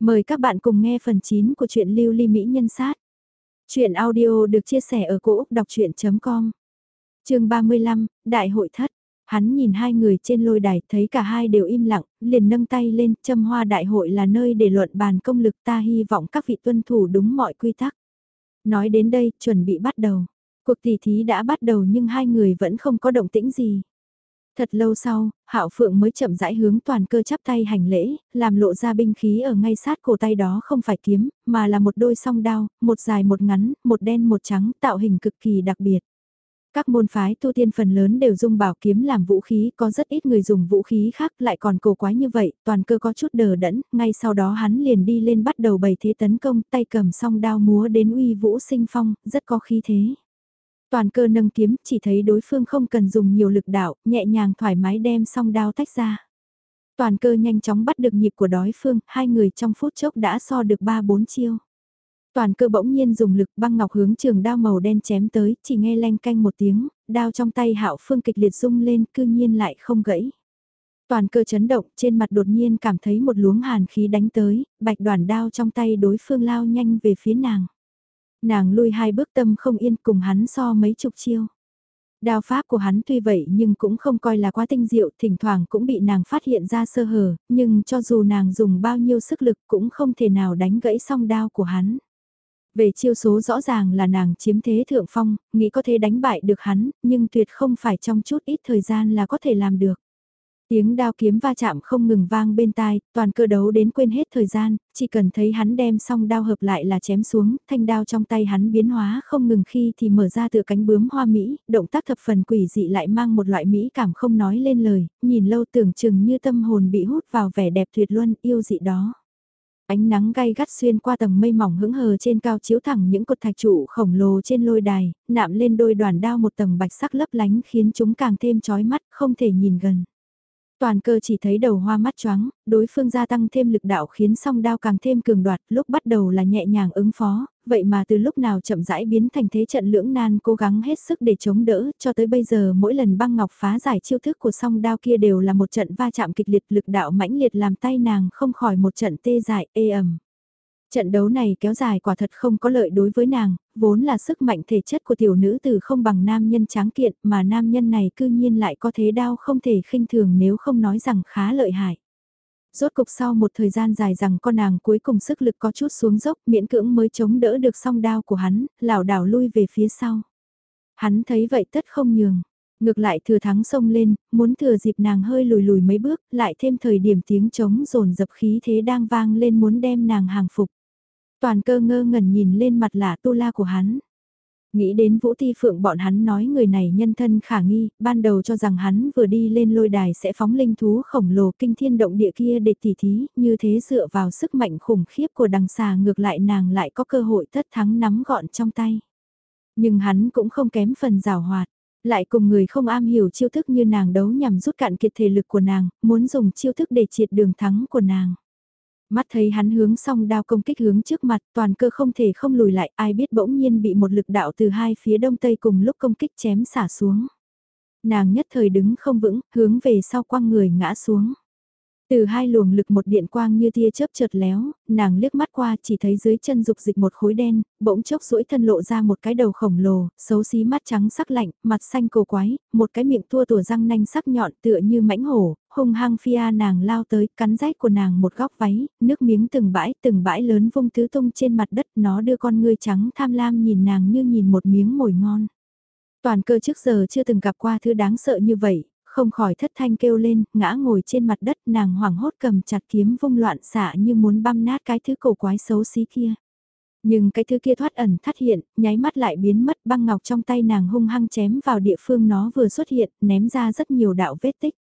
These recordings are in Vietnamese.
Mời các bạn cùng nghe phần 9 của truyện Lưu Ly Mỹ Nhân Sát. Chuyện audio được chia sẻ ở cỗ đọc chuyện.com Trường 35, Đại hội thất. Hắn nhìn hai người trên lôi đài thấy cả hai đều im lặng, liền nâng tay lên, châm hoa đại hội là nơi để luận bàn công lực ta hy vọng các vị tuân thủ đúng mọi quy tắc. Nói đến đây, chuẩn bị bắt đầu. Cuộc tỷ thí đã bắt đầu nhưng hai người vẫn không có động tĩnh gì. Thật lâu sau, Hạo Phượng mới chậm rãi hướng toàn cơ chắp tay hành lễ, làm lộ ra binh khí ở ngay sát cổ tay đó không phải kiếm, mà là một đôi song đao, một dài một ngắn, một đen một trắng, tạo hình cực kỳ đặc biệt. Các môn phái tu tiên phần lớn đều dùng bảo kiếm làm vũ khí, có rất ít người dùng vũ khí khác lại còn cổ quái như vậy, toàn cơ có chút đờ đẫn, ngay sau đó hắn liền đi lên bắt đầu bày thế tấn công, tay cầm song đao múa đến uy vũ sinh phong, rất có khí thế. Toàn cơ nâng kiếm, chỉ thấy đối phương không cần dùng nhiều lực đạo, nhẹ nhàng thoải mái đem song đao tách ra. Toàn cơ nhanh chóng bắt được nhịp của đối phương, hai người trong phút chốc đã so được 3-4 chiêu. Toàn cơ bỗng nhiên dùng lực băng ngọc hướng trường đao màu đen chém tới, chỉ nghe leng canh một tiếng, đao trong tay hạo phương kịch liệt rung lên, cư nhiên lại không gãy. Toàn cơ chấn động, trên mặt đột nhiên cảm thấy một luống hàn khí đánh tới, bạch đoàn đao trong tay đối phương lao nhanh về phía nàng. Nàng lui hai bước tâm không yên cùng hắn so mấy chục chiêu. Đao pháp của hắn tuy vậy nhưng cũng không coi là quá tinh diệu, thỉnh thoảng cũng bị nàng phát hiện ra sơ hở, nhưng cho dù nàng dùng bao nhiêu sức lực cũng không thể nào đánh gãy song đao của hắn. Về chiêu số rõ ràng là nàng chiếm thế thượng phong, nghĩ có thể đánh bại được hắn, nhưng tuyệt không phải trong chút ít thời gian là có thể làm được. Tiếng đao kiếm va chạm không ngừng vang bên tai, toàn cơ đấu đến quên hết thời gian, chỉ cần thấy hắn đem xong đao hợp lại là chém xuống, thanh đao trong tay hắn biến hóa không ngừng khi thì mở ra tựa cánh bướm hoa Mỹ, động tác thập phần quỷ dị lại mang một loại Mỹ cảm không nói lên lời, nhìn lâu tưởng chừng như tâm hồn bị hút vào vẻ đẹp tuyệt luân yêu dị đó. Ánh nắng gay gắt xuyên qua tầng mây mỏng hững hờ trên cao chiếu thẳng những cột thạch trụ khổng lồ trên lôi đài, nạm lên đôi đoàn đao một tầng bạch sắc lấp lánh khiến chúng càng thêm chói mắt, không thể nhìn gần. Toàn cơ chỉ thấy đầu hoa mắt choáng, đối phương gia tăng thêm lực đạo khiến song đao càng thêm cường đoạt, lúc bắt đầu là nhẹ nhàng ứng phó, vậy mà từ lúc nào chậm rãi biến thành thế trận lưỡng nan cố gắng hết sức để chống đỡ, cho tới bây giờ mỗi lần băng ngọc phá giải chiêu thức của song đao kia đều là một trận va chạm kịch liệt lực đạo mãnh liệt làm tay nàng không khỏi một trận tê dại ê ẩm. Trận đấu này kéo dài quả thật không có lợi đối với nàng, vốn là sức mạnh thể chất của tiểu nữ từ không bằng nam nhân tráng kiện mà nam nhân này cư nhiên lại có thế đau không thể khinh thường nếu không nói rằng khá lợi hại. Rốt cục sau một thời gian dài rằng con nàng cuối cùng sức lực có chút xuống dốc miễn cưỡng mới chống đỡ được song đao của hắn, lảo đảo lui về phía sau. Hắn thấy vậy tất không nhường. Ngược lại thừa thắng sông lên, muốn thừa dịp nàng hơi lùi lùi mấy bước, lại thêm thời điểm tiếng trống rồn dập khí thế đang vang lên muốn đem nàng hàng phục. Toàn cơ ngơ ngẩn nhìn lên mặt lạ tu la của hắn. Nghĩ đến Vũ Ti Phượng bọn hắn nói người này nhân thân khả nghi, ban đầu cho rằng hắn vừa đi lên lôi đài sẽ phóng linh thú khổng lồ kinh thiên động địa kia để tỉ thí, như thế dựa vào sức mạnh khủng khiếp của đằng xà ngược lại nàng lại có cơ hội tất thắng nắm gọn trong tay. Nhưng hắn cũng không kém phần rào hoạt, lại cùng người không am hiểu chiêu thức như nàng đấu nhằm rút cạn kiệt thể lực của nàng, muốn dùng chiêu thức để triệt đường thắng của nàng. Mắt thấy hắn hướng song đao công kích hướng trước mặt, toàn cơ không thể không lùi lại, ai biết bỗng nhiên bị một lực đạo từ hai phía đông tây cùng lúc công kích chém xả xuống. Nàng nhất thời đứng không vững, hướng về sau quăng người ngã xuống. Từ hai luồng lực một điện quang như tia chớp chợt léo, nàng liếc mắt qua chỉ thấy dưới chân dục dịch một khối đen, bỗng chốc duỗi thân lộ ra một cái đầu khổng lồ, xấu xí mắt trắng sắc lạnh, mặt xanh cổ quái, một cái miệng tua tủa răng nanh sắc nhọn tựa như mãnh hổ, hung hăng phia nàng lao tới, cắn rách của nàng một góc váy, nước miếng từng bãi, từng bãi lớn vung tứ tung trên mặt đất, nó đưa con ngươi trắng tham lam nhìn nàng như nhìn một miếng mồi ngon. Toàn cơ trước giờ chưa từng gặp qua thứ đáng sợ như vậy, không khỏi thất thanh kêu lên, ngã ngồi trên mặt đất nàng hoảng hốt cầm chặt kiếm vung loạn xạ như muốn băm nát cái thứ cổ quái xấu xí kia. Nhưng cái thứ kia thoát ẩn thắt hiện, nháy mắt lại biến mất băng ngọc trong tay nàng hung hăng chém vào địa phương nó vừa xuất hiện, ném ra rất nhiều đạo vết tích.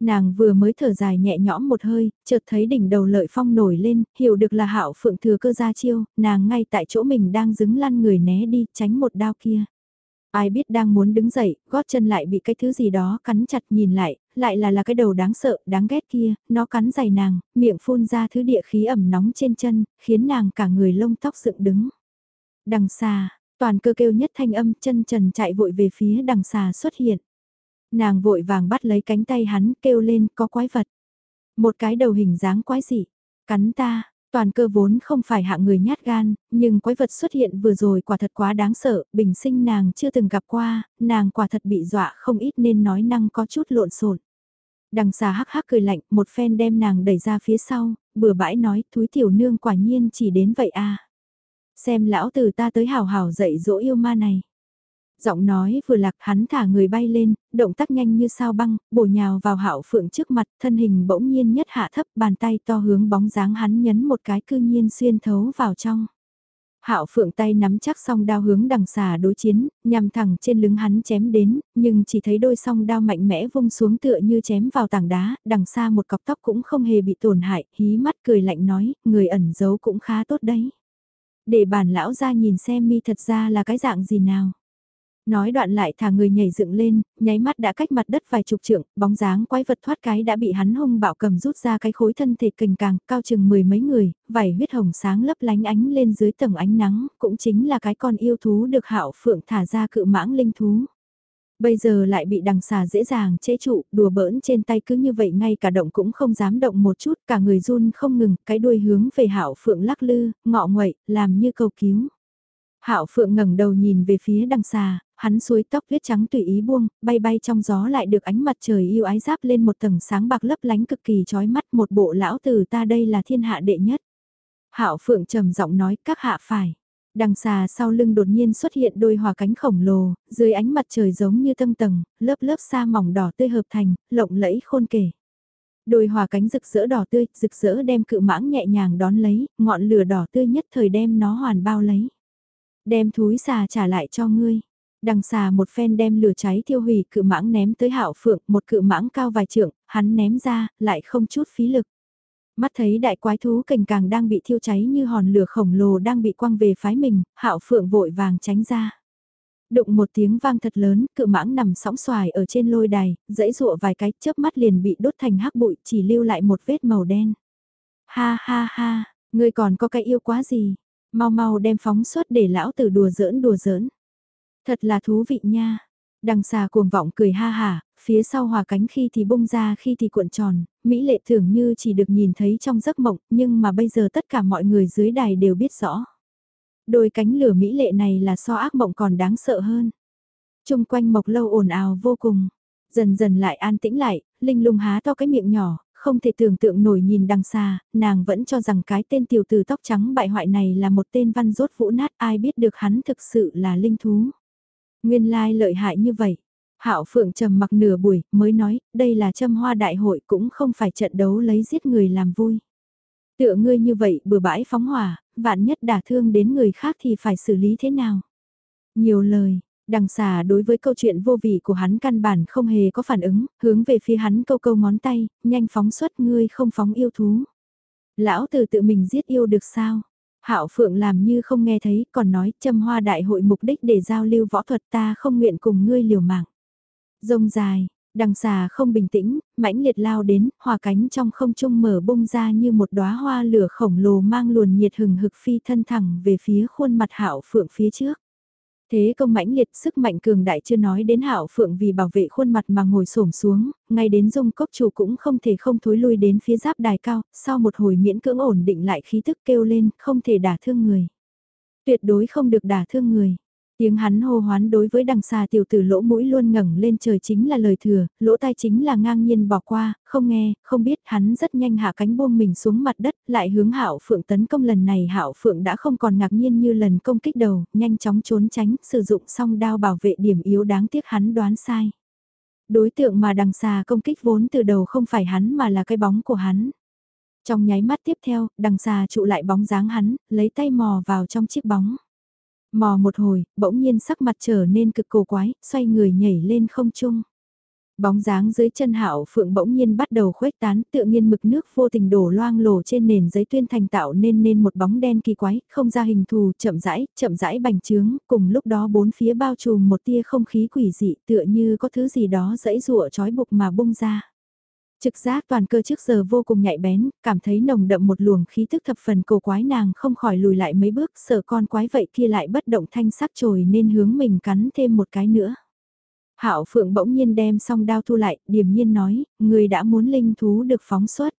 Nàng vừa mới thở dài nhẹ nhõm một hơi, chợt thấy đỉnh đầu lợi phong nổi lên, hiểu được là hạo phượng thừa cơ ra chiêu, nàng ngay tại chỗ mình đang dứng lăn người né đi, tránh một đao kia. Ai biết đang muốn đứng dậy, gót chân lại bị cái thứ gì đó cắn chặt nhìn lại, lại là là cái đầu đáng sợ, đáng ghét kia, nó cắn dày nàng, miệng phun ra thứ địa khí ẩm nóng trên chân, khiến nàng cả người lông tóc dựng đứng. Đằng xa, toàn cơ kêu nhất thanh âm chân trần chạy vội về phía đằng xa xuất hiện. Nàng vội vàng bắt lấy cánh tay hắn kêu lên có quái vật. Một cái đầu hình dáng quái dị, cắn ta, Toàn cơ vốn không phải hạng người nhát gan, nhưng quái vật xuất hiện vừa rồi quả thật quá đáng sợ, bình sinh nàng chưa từng gặp qua, nàng quả thật bị dọa không ít nên nói năng có chút lộn xộn. Đằng xà hắc hắc cười lạnh, một phen đem nàng đẩy ra phía sau, bừa bãi nói, thúi tiểu nương quả nhiên chỉ đến vậy à. Xem lão tử ta tới hào hào dạy dỗ yêu ma này. Giọng nói vừa lạc hắn thả người bay lên, động tác nhanh như sao băng, bổ nhào vào hạo phượng trước mặt, thân hình bỗng nhiên nhất hạ thấp, bàn tay to hướng bóng dáng hắn nhấn một cái cư nhiên xuyên thấu vào trong. Hạo Phượng tay nắm chắc song đao hướng đằng xà đối chiến, nhằm thẳng trên lưng hắn chém đến, nhưng chỉ thấy đôi song đao mạnh mẽ vung xuống tựa như chém vào tảng đá, đằng xa một cọc tóc cũng không hề bị tổn hại, hí mắt cười lạnh nói, người ẩn giấu cũng khá tốt đấy. Để bản lão ra nhìn xem mi thật ra là cái dạng gì nào. Nói đoạn lại thả người nhảy dựng lên, nháy mắt đã cách mặt đất vài chục trượng, bóng dáng quái vật thoát cái đã bị hắn hung bạo cầm rút ra cái khối thân thể cành càng, cao chừng mười mấy người, vảy huyết hồng sáng lấp lánh ánh lên dưới tầng ánh nắng, cũng chính là cái con yêu thú được hạo phượng thả ra cự mãng linh thú. Bây giờ lại bị đằng xà dễ dàng chế trụ, đùa bỡn trên tay cứ như vậy ngay cả động cũng không dám động một chút, cả người run không ngừng, cái đuôi hướng về hạo phượng lắc lư, ngọ nguậy, làm như cầu cứu. Hạo Phượng ngẩng đầu nhìn về phía đằng xa, hắn suối tóc huyết trắng tùy ý buông, bay bay trong gió lại được ánh mặt trời yêu ái giáp lên một tầng sáng bạc lấp lánh cực kỳ chói mắt một bộ lão tử ta đây là thiên hạ đệ nhất. Hạo Phượng trầm giọng nói các hạ phải. Đằng xà sau lưng đột nhiên xuất hiện đôi hòa cánh khổng lồ, dưới ánh mặt trời giống như tâm tầng, lớp lớp sa mỏng đỏ tươi hợp thành, lộng lẫy khôn kể. Đôi hòa cánh rực rỡ đỏ tươi, rực rỡ đem cự mãng nhẹ nhàng đón lấy, ngọn lửa đỏ tươi nhất thời đem nó hoàn bao lấy. Đem thúi xà trả lại cho ngươi. Đằng xà một phen đem lửa cháy thiêu hủy cự mãng ném tới hạo phượng, một cự mãng cao vài trượng, hắn ném ra, lại không chút phí lực. Mắt thấy đại quái thú cành càng đang bị thiêu cháy như hòn lửa khổng lồ đang bị quăng về phái mình, hạo phượng vội vàng tránh ra. Đụng một tiếng vang thật lớn, cự mãng nằm sóng xoài ở trên lôi đài, dãy rụa vài cái chớp mắt liền bị đốt thành hắc bụi, chỉ lưu lại một vết màu đen. Ha ha ha, ngươi còn có cái yêu quá gì? Mau mau đem phóng xuất để lão tử đùa giỡn đùa giỡn. Thật là thú vị nha. Đằng xà cuồng vọng cười ha hả, phía sau hòa cánh khi thì bung ra khi thì cuộn tròn, Mỹ lệ thường như chỉ được nhìn thấy trong giấc mộng, nhưng mà bây giờ tất cả mọi người dưới đài đều biết rõ. Đôi cánh lửa Mỹ lệ này là so ác mộng còn đáng sợ hơn. Trung quanh mộc lâu ồn ào vô cùng. Dần dần lại an tĩnh lại, Linh lung há to cái miệng nhỏ, không thể tưởng tượng nổi nhìn đằng xa, nàng vẫn cho rằng cái tên tiểu tử tóc trắng bại hoại này là một tên văn rốt vũ nát ai biết được hắn thực sự là linh thú. Nguyên lai lợi hại như vậy. Hạo Phượng trầm mặc nửa buổi, mới nói, đây là châm hoa đại hội cũng không phải trận đấu lấy giết người làm vui. Tựa ngươi như vậy bừa bãi phóng hỏa, vạn nhất đả thương đến người khác thì phải xử lý thế nào? Nhiều lời, đằng xà đối với câu chuyện vô vị của hắn căn bản không hề có phản ứng, hướng về phía hắn câu câu ngón tay, nhanh phóng xuất ngươi không phóng yêu thú. Lão từ tự mình giết yêu được sao? Hạo Phượng làm như không nghe thấy, còn nói châm hoa đại hội mục đích để giao lưu võ thuật ta không nguyện cùng ngươi liều mạng. Rông dài, đằng xà không bình tĩnh, mãnh liệt lao đến, hòa cánh trong không trung mở bung ra như một đóa hoa lửa khổng lồ mang luồn nhiệt hừng hực phi thân thẳng về phía khuôn mặt Hạo Phượng phía trước. Thế công mãnh liệt sức mạnh cường đại chưa nói đến hảo phượng vì bảo vệ khuôn mặt mà ngồi xổm xuống, ngay đến dung cốc chủ cũng không thể không thối lui đến phía giáp đài cao, sau một hồi miễn cưỡng ổn định lại khí thức kêu lên, không thể đả thương người. Tuyệt đối không được đả thương người. Tiếng hắn hô hoán đối với đằng xa tiểu tử lỗ mũi luôn ngẩng lên trời chính là lời thừa, lỗ tai chính là ngang nhiên bỏ qua, không nghe, không biết hắn rất nhanh hạ cánh buông mình xuống mặt đất, lại hướng hạo phượng tấn công lần này hạo phượng đã không còn ngạc nhiên như lần công kích đầu, nhanh chóng trốn tránh, sử dụng song đao bảo vệ điểm yếu đáng tiếc hắn đoán sai. Đối tượng mà đằng xa công kích vốn từ đầu không phải hắn mà là cái bóng của hắn. Trong nháy mắt tiếp theo, đằng xa trụ lại bóng dáng hắn, lấy tay mò vào trong chiếc bóng. Mò một hồi, bỗng nhiên sắc mặt trở nên cực cổ quái, xoay người nhảy lên không trung. Bóng dáng dưới chân hạo phượng bỗng nhiên bắt đầu khuếch tán tự nhiên mực nước vô tình đổ loang lổ trên nền giấy tuyên thành tạo nên nên một bóng đen kỳ quái, không ra hình thù, chậm rãi, chậm rãi bành trướng, cùng lúc đó bốn phía bao trùm một tia không khí quỷ dị tựa như có thứ gì đó dẫy rụa trói buộc mà bung ra. Trực giác toàn cơ trước giờ vô cùng nhạy bén, cảm thấy nồng đậm một luồng khí thức thập phần cổ quái nàng không khỏi lùi lại mấy bước sợ con quái vậy kia lại bất động thanh sắc trồi nên hướng mình cắn thêm một cái nữa. Hạo Phượng bỗng nhiên đem song đao thu lại, điềm nhiên nói, người đã muốn linh thú được phóng xuất.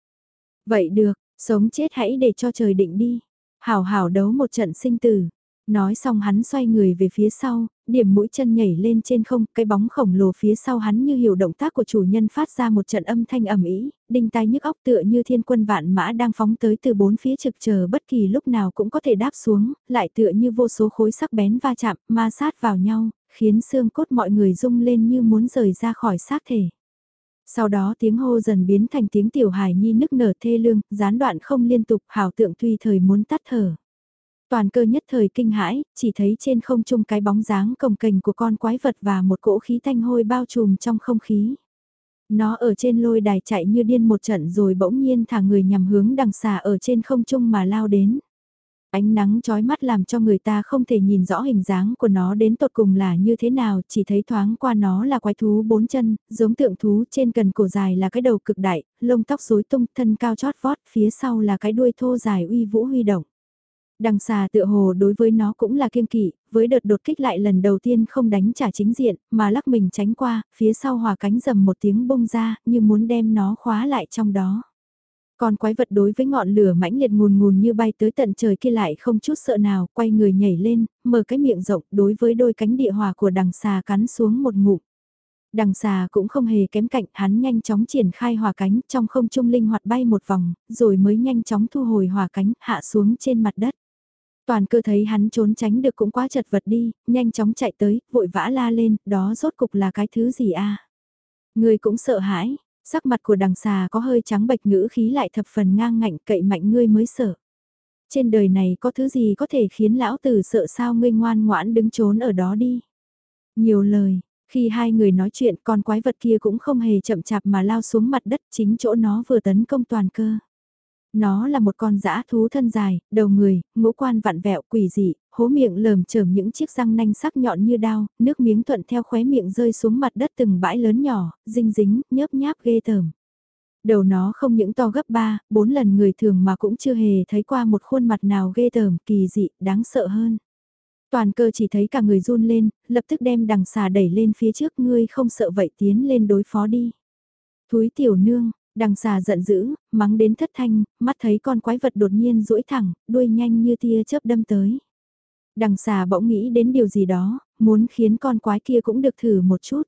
Vậy được, Sống chết hãy để cho trời định đi. Hảo hảo đấu một trận sinh tử. Nói xong hắn xoay người về phía sau, điểm mũi chân nhảy lên trên không, cái bóng khổng lồ phía sau hắn như hiểu động tác của chủ nhân phát ra một trận âm thanh ầm ĩ, đinh tai nhức óc tựa như thiên quân vạn mã đang phóng tới từ bốn phía trực chờ bất kỳ lúc nào cũng có thể đáp xuống, lại tựa như vô số khối sắc bén va chạm, ma sát vào nhau, khiến xương cốt mọi người rung lên như muốn rời ra khỏi xác thể. Sau đó tiếng hô dần biến thành tiếng tiểu hài nhi nức nở thê lương, gián đoạn không liên tục, hào tượng tuy thời muốn tắt thở. Toàn cơ nhất thời kinh hãi, chỉ thấy trên không trung cái bóng dáng cồng kềnh của con quái vật và một cỗ khí thanh hôi bao trùm trong không khí. Nó ở trên lôi đài chạy như điên một trận rồi bỗng nhiên thả người nhằm hướng đằng xà ở trên không trung mà lao đến. Ánh nắng chói mắt làm cho người ta không thể nhìn rõ hình dáng của nó đến tột cùng là như thế nào, chỉ thấy thoáng qua nó là quái thú bốn chân, giống tượng thú trên cần cổ dài là cái đầu cực đại, lông tóc rối tung, thân cao chót vót, phía sau là cái đuôi thô dài uy vũ huy động. Đằng xà tựa hồ đối với nó cũng là kiêng kỵ, với đợt đột kích lại lần đầu tiên không đánh trả chính diện, mà lắc mình tránh qua, phía sau hòa cánh dầm một tiếng bông ra, như muốn đem nó khóa lại trong đó. Còn quái vật đối với ngọn lửa mãnh liệt ngùn ngùn như bay tới tận trời kia lại không chút sợ nào, quay người nhảy lên, mở cái miệng rộng đối với đôi cánh địa hòa của đằng xà cắn xuống một ngụm. Đằng xà cũng không hề kém cạnh, hắn nhanh chóng triển khai hòa cánh trong không trung linh hoạt bay một vòng, rồi mới nhanh chóng thu hồi hòa cánh hạ xuống trên mặt đất. Toàn cơ thấy hắn trốn tránh được cũng quá chật vật đi, nhanh chóng chạy tới, vội vã la lên, đó rốt cục là cái thứ gì a? Người cũng sợ hãi, sắc mặt của đằng xà có hơi trắng bệch ngữ khí lại thập phần ngang ngạnh cậy mạnh ngươi mới sợ. Trên đời này có thứ gì có thể khiến lão tử sợ sao ngươi ngoan ngoãn đứng trốn ở đó đi. Nhiều lời, khi hai người nói chuyện con quái vật kia cũng không hề chậm chạp mà lao xuống mặt đất chính chỗ nó vừa tấn công toàn cơ. Nó là một con dã thú thân dài, đầu người, ngũ quan vặn vẹo quỷ dị, hố miệng lờm chởm những chiếc răng nanh sắc nhọn như đao, nước miếng thuận theo khóe miệng rơi xuống mặt đất từng bãi lớn nhỏ, dinh dính, nhớp nháp ghê tởm. Đầu nó không những to gấp 3, 4 lần người thường mà cũng chưa hề thấy qua một khuôn mặt nào ghê tởm, kỳ dị, đáng sợ hơn. Toàn cơ chỉ thấy cả người run lên, lập tức đem đằng xà đẩy lên phía trước ngươi không sợ vậy tiến lên đối phó đi. Thúi tiểu nương, Đằng xà giận dữ, mắng đến thất thanh, mắt thấy con quái vật đột nhiên duỗi thẳng, đuôi nhanh như tia chớp đâm tới. Đằng xà bỗng nghĩ đến điều gì đó, muốn khiến con quái kia cũng được thử một chút.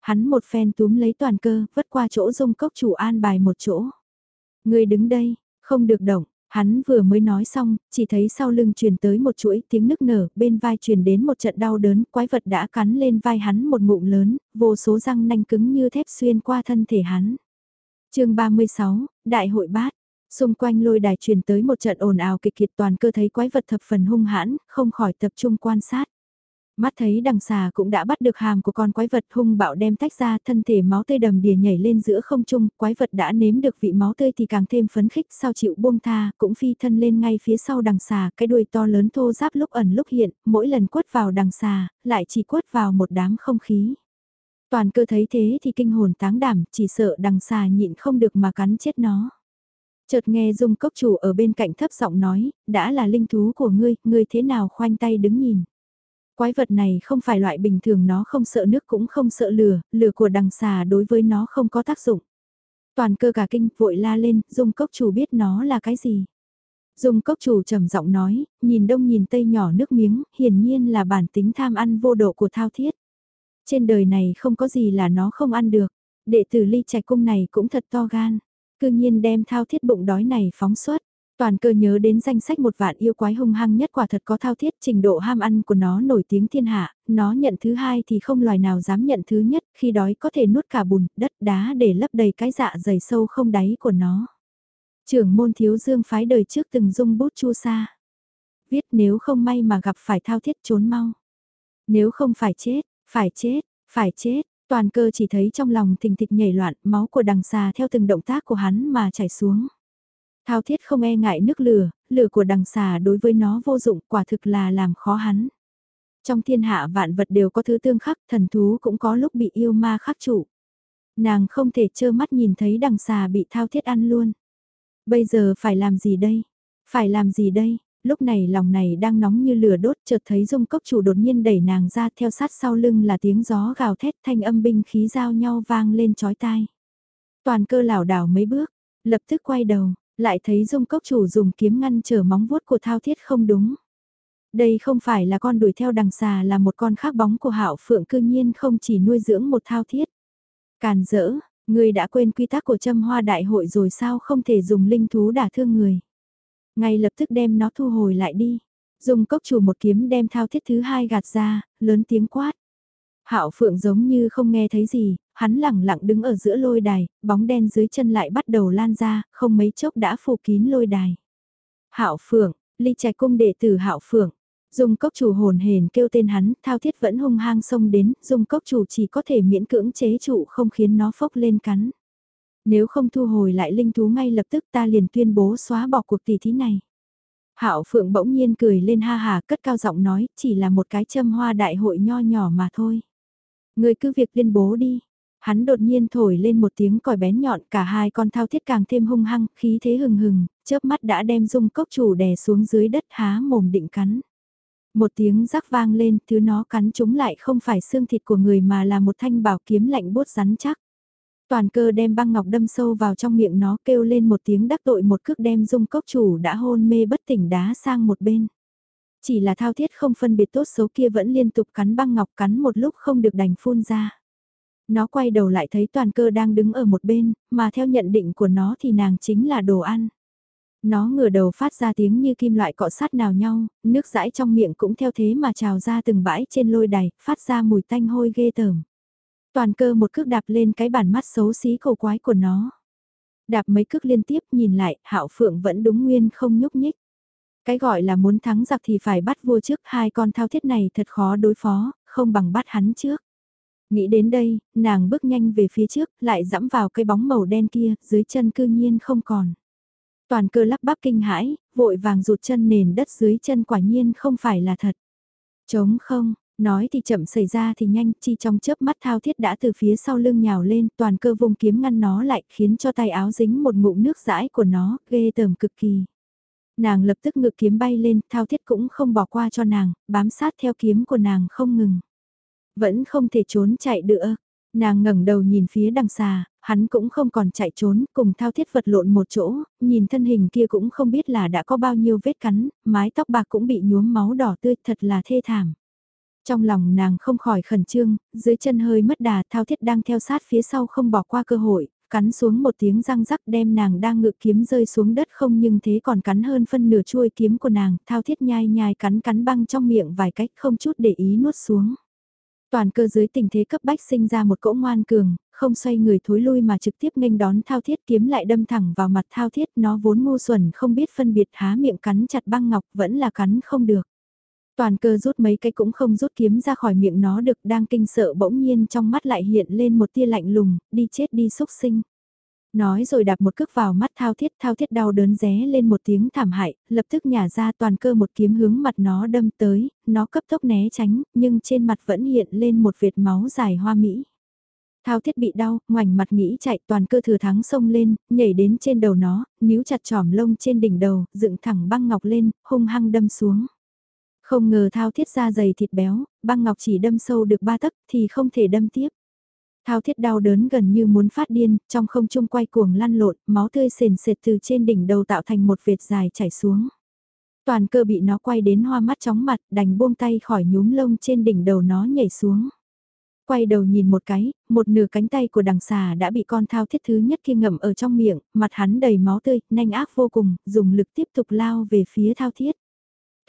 Hắn một phen túm lấy toàn cơ, vất qua chỗ dung cốc chủ an bài một chỗ. Người đứng đây, không được động, Hắn vừa mới nói xong, chỉ thấy sau lưng truyền tới một chuỗi tiếng nức nở, bên vai truyền đến một trận đau đớn, quái vật đã cắn lên vai hắn một ngụm lớn, vô số răng nanh cứng như thép xuyên qua thân thể hắn chương 36, Đại hội bát. Xung quanh lôi đài truyền tới một trận ồn ào kịch kiệt toàn cơ thấy quái vật thập phần hung hãn, không khỏi tập trung quan sát. Mắt thấy đằng xà cũng đã bắt được hàm của con quái vật hung bạo đem tách ra thân thể máu tươi đầm đìa nhảy lên giữa không trung, quái vật đã nếm được vị máu tươi thì càng thêm phấn khích sau chịu buông tha, cũng phi thân lên ngay phía sau đằng xà, cái đuôi to lớn thô giáp lúc ẩn lúc hiện, mỗi lần quất vào đằng xà, lại chỉ quất vào một đám không khí. Toàn cơ thấy thế thì kinh hồn táng đảm, chỉ sợ đằng xà nhịn không được mà cắn chết nó. Chợt nghe dung cốc chủ ở bên cạnh thấp giọng nói, đã là linh thú của ngươi, ngươi thế nào khoanh tay đứng nhìn. Quái vật này không phải loại bình thường nó không sợ nước cũng không sợ lửa, lửa của đằng xà đối với nó không có tác dụng. Toàn cơ cả kinh vội la lên, dung cốc chủ biết nó là cái gì. Dung cốc chủ trầm giọng nói, nhìn đông nhìn tây nhỏ nước miếng, hiển nhiên là bản tính tham ăn vô độ của thao thiết. Trên đời này không có gì là nó không ăn được. Đệ tử ly trạch cung này cũng thật to gan. Cư nhiên đem thao thiết bụng đói này phóng xuất. Toàn cơ nhớ đến danh sách một vạn yêu quái hung hăng nhất quả thật có thao thiết trình độ ham ăn của nó nổi tiếng thiên hạ, nó nhận thứ hai thì không loài nào dám nhận thứ nhất, khi đói có thể nuốt cả bùn, đất đá để lấp đầy cái dạ dày sâu không đáy của nó. Trưởng môn thiếu dương phái đời trước từng dung bút chu sa. Viết nếu không may mà gặp phải thao thiết trốn mau. Nếu không phải chết, phải chết, phải chết, toàn cơ chỉ thấy trong lòng thình thịch nhảy loạn, máu của đằng xà theo từng động tác của hắn mà chảy xuống. Thao thiết không e ngại nước lửa, lửa của đằng xà đối với nó vô dụng quả thực là làm khó hắn. Trong thiên hạ vạn vật đều có thứ tương khắc, thần thú cũng có lúc bị yêu ma khắc chủ. Nàng không thể trơ mắt nhìn thấy đằng xà bị thao thiết ăn luôn. Bây giờ phải làm gì đây? Phải làm gì đây? Lúc này lòng này đang nóng như lửa đốt chợt thấy dung cốc chủ đột nhiên đẩy nàng ra theo sát sau lưng là tiếng gió gào thét thanh âm binh khí giao nhau vang lên chói tai. Toàn cơ lảo đảo mấy bước, lập tức quay đầu, Lại thấy dung cốc chủ dùng kiếm ngăn trở móng vuốt của thao thiết không đúng. Đây không phải là con đuổi theo đằng xà là một con khác bóng của hạo phượng cư nhiên không chỉ nuôi dưỡng một thao thiết. Càn dỡ, người đã quên quy tắc của châm hoa đại hội rồi sao không thể dùng linh thú đả thương người. Ngay lập tức đem nó thu hồi lại đi. Dùng cốc chủ một kiếm đem thao thiết thứ hai gạt ra, lớn tiếng quát. Hạo Phượng giống như không nghe thấy gì, hắn lẳng lặng đứng ở giữa lôi đài, bóng đen dưới chân lại bắt đầu lan ra, không mấy chốc đã phủ kín lôi đài. Hạo Phượng, ly trạch cung đệ tử Hạo Phượng. dùng cốc chủ hồn hền kêu tên hắn, thao thiết vẫn hung hăng xông đến, dùng cốc chủ chỉ có thể miễn cưỡng chế trụ không khiến nó phốc lên cắn. Nếu không thu hồi lại linh thú ngay lập tức ta liền tuyên bố xóa bỏ cuộc tỷ thí này. Hạo Phượng bỗng nhiên cười lên ha hà cất cao giọng nói, chỉ là một cái châm hoa đại hội nho nhỏ mà thôi. Người cứ việc tuyên bố đi. Hắn đột nhiên thổi lên một tiếng còi bén nhọn cả hai con thao thiết càng thêm hung hăng, khí thế hừng hừng, chớp mắt đã đem dung cốc chủ đè xuống dưới đất há mồm định cắn. Một tiếng rắc vang lên, thứ nó cắn chúng lại không phải xương thịt của người mà là một thanh bảo kiếm lạnh bốt rắn chắc. Toàn cơ đem băng ngọc đâm sâu vào trong miệng nó kêu lên một tiếng đắc tội một cước đem dung cốc chủ đã hôn mê bất tỉnh đá sang một bên. Chỉ là thao thiết không phân biệt tốt xấu kia vẫn liên tục cắn băng ngọc cắn một lúc không được đành phun ra. Nó quay đầu lại thấy toàn cơ đang đứng ở một bên, mà theo nhận định của nó thì nàng chính là đồ ăn. Nó ngửa đầu phát ra tiếng như kim loại cọ sát nào nhau, nước dãi trong miệng cũng theo thế mà trào ra từng bãi trên lôi đài, phát ra mùi tanh hôi ghê tởm. Toàn cơ một cước đạp lên cái bản mắt xấu xí cầu quái của nó. Đạp mấy cước liên tiếp nhìn lại, hạo phượng vẫn đúng nguyên không nhúc nhích. Cái gọi là muốn thắng giặc thì phải bắt vua trước, hai con thao thiết này thật khó đối phó, không bằng bắt hắn trước. Nghĩ đến đây, nàng bước nhanh về phía trước, lại dẫm vào cái bóng màu đen kia, dưới chân cư nhiên không còn. Toàn cơ lắp bắp kinh hãi, vội vàng rụt chân nền đất dưới chân quả nhiên không phải là thật. Chống không, nói thì chậm xảy ra thì nhanh, chi trong chớp mắt thao thiết đã từ phía sau lưng nhào lên, toàn cơ vùng kiếm ngăn nó lại, khiến cho tay áo dính một ngụm nước dãi của nó, ghê tởm cực kỳ. Nàng lập tức ngự kiếm bay lên, thao thiết cũng không bỏ qua cho nàng, bám sát theo kiếm của nàng không ngừng. Vẫn không thể trốn chạy nữa. Nàng ngẩng đầu nhìn phía đằng xa, hắn cũng không còn chạy trốn, cùng thao thiết vật lộn một chỗ, nhìn thân hình kia cũng không biết là đã có bao nhiêu vết cắn, mái tóc bạc cũng bị nhuốm máu đỏ tươi, thật là thê thảm. Trong lòng nàng không khỏi khẩn trương, dưới chân hơi mất đà thao thiết đang theo sát phía sau không bỏ qua cơ hội, cắn xuống một tiếng răng rắc đem nàng đang ngự kiếm rơi xuống đất không nhưng thế còn cắn hơn phân nửa chuôi kiếm của nàng, thao thiết nhai nhai cắn cắn băng trong miệng vài cách không chút để ý nuốt xuống. Toàn cơ dưới tình thế cấp bách sinh ra một cỗ ngoan cường, không xoay người thối lui mà trực tiếp nghênh đón thao thiết kiếm lại đâm thẳng vào mặt thao thiết nó vốn ngu xuẩn không biết phân biệt há miệng cắn chặt băng ngọc vẫn là cắn không được. Toàn cơ rút mấy cái cũng không rút kiếm ra khỏi miệng nó được đang kinh sợ bỗng nhiên trong mắt lại hiện lên một tia lạnh lùng, đi chết đi xúc sinh. Nói rồi đạp một cước vào mắt thao thiết, thao thiết đau đớn ré lên một tiếng thảm hại, lập tức nhả ra toàn cơ một kiếm hướng mặt nó đâm tới, nó cấp tốc né tránh, nhưng trên mặt vẫn hiện lên một vệt máu dài hoa mỹ. Thao thiết bị đau, ngoảnh mặt nghĩ chạy toàn cơ thừa thắng xông lên, nhảy đến trên đầu nó, níu chặt trỏm lông trên đỉnh đầu, dựng thẳng băng ngọc lên, hung hăng đâm xuống. Không ngờ thao thiết ra dày thịt béo, băng ngọc chỉ đâm sâu được ba tấc thì không thể đâm tiếp. Thao thiết đau đớn gần như muốn phát điên, trong không trung quay cuồng lăn lộn, máu tươi sền sệt từ trên đỉnh đầu tạo thành một vệt dài chảy xuống. Toàn cơ bị nó quay đến hoa mắt chóng mặt, đành buông tay khỏi nhúm lông trên đỉnh đầu nó nhảy xuống. Quay đầu nhìn một cái, một nửa cánh tay của đằng xà đã bị con thao thiết thứ nhất kia ngậm ở trong miệng, mặt hắn đầy máu tươi, nhanh ác vô cùng, dùng lực tiếp tục lao về phía thao thiết.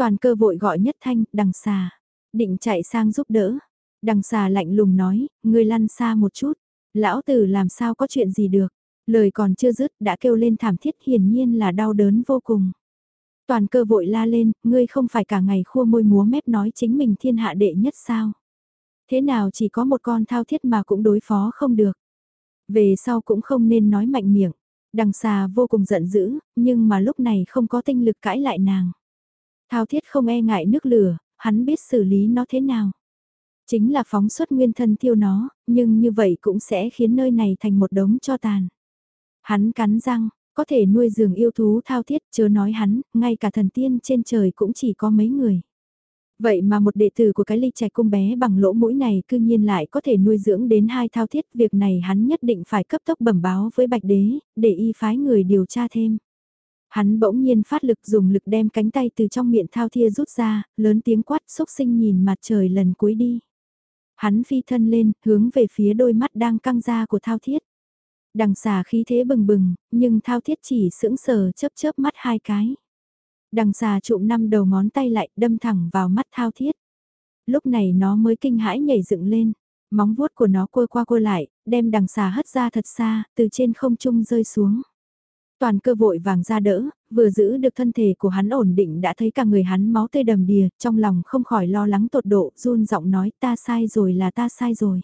Toàn cơ vội gọi nhất thanh, đằng xà, định chạy sang giúp đỡ. Đằng xà lạnh lùng nói, người lăn xa một chút, lão tử làm sao có chuyện gì được. Lời còn chưa dứt đã kêu lên thảm thiết hiển nhiên là đau đớn vô cùng. Toàn cơ vội la lên, ngươi không phải cả ngày khua môi múa mép nói chính mình thiên hạ đệ nhất sao. Thế nào chỉ có một con thao thiết mà cũng đối phó không được. Về sau cũng không nên nói mạnh miệng. Đằng xà vô cùng giận dữ, nhưng mà lúc này không có tinh lực cãi lại nàng. Thao thiết không e ngại nước lửa, hắn biết xử lý nó thế nào. Chính là phóng xuất nguyên thân thiêu nó, nhưng như vậy cũng sẽ khiến nơi này thành một đống cho tàn. Hắn cắn răng, có thể nuôi giường yêu thú thao thiết chớ nói hắn, ngay cả thần tiên trên trời cũng chỉ có mấy người. Vậy mà một đệ tử của cái ly trẻ cung bé bằng lỗ mũi này cư nhiên lại có thể nuôi dưỡng đến hai thao thiết, việc này hắn nhất định phải cấp tốc bẩm báo với bạch đế, để y phái người điều tra thêm. Hắn bỗng nhiên phát lực dùng lực đem cánh tay từ trong miệng thao thia rút ra, lớn tiếng quát xúc sinh nhìn mặt trời lần cuối đi. Hắn phi thân lên, hướng về phía đôi mắt đang căng ra của thao thiết. Đằng xà khí thế bừng bừng, nhưng thao thiết chỉ sững sờ chớp chớp mắt hai cái. Đằng xà trụm năm đầu ngón tay lại đâm thẳng vào mắt thao thiết. Lúc này nó mới kinh hãi nhảy dựng lên, móng vuốt của nó côi qua côi lại, đem đằng xà hất ra thật xa, từ trên không trung rơi xuống. Toàn cơ vội vàng ra đỡ, vừa giữ được thân thể của hắn ổn định đã thấy cả người hắn máu tươi đầm đìa, trong lòng không khỏi lo lắng tột độ, run giọng nói ta sai rồi là ta sai rồi.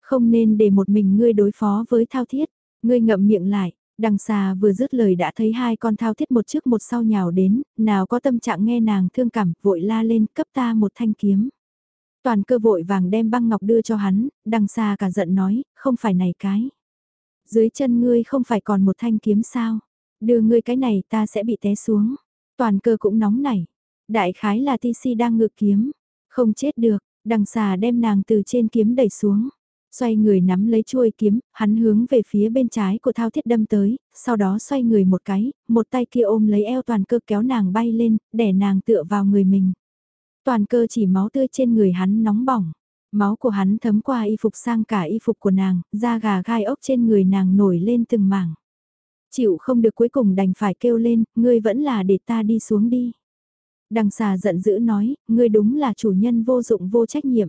Không nên để một mình ngươi đối phó với thao thiết, ngươi ngậm miệng lại, đằng xà vừa dứt lời đã thấy hai con thao thiết một trước một sau nhào đến, nào có tâm trạng nghe nàng thương cảm, vội la lên cấp ta một thanh kiếm. Toàn cơ vội vàng đem băng ngọc đưa cho hắn, đằng xà cả giận nói, không phải này cái. Dưới chân ngươi không phải còn một thanh kiếm sao? Đưa ngươi cái này ta sẽ bị té xuống. Toàn cơ cũng nóng nảy. Đại khái là TC đang ngự kiếm. Không chết được, đằng xà đem nàng từ trên kiếm đẩy xuống. Xoay người nắm lấy chuôi kiếm, hắn hướng về phía bên trái của thao thiết đâm tới, sau đó xoay người một cái, một tay kia ôm lấy eo toàn cơ kéo nàng bay lên, để nàng tựa vào người mình. Toàn cơ chỉ máu tươi trên người hắn nóng bỏng. Máu của hắn thấm qua y phục sang cả y phục của nàng, da gà gai ốc trên người nàng nổi lên từng mảng. Chịu không được cuối cùng đành phải kêu lên, ngươi vẫn là để ta đi xuống đi. Đằng xà giận dữ nói, ngươi đúng là chủ nhân vô dụng vô trách nhiệm.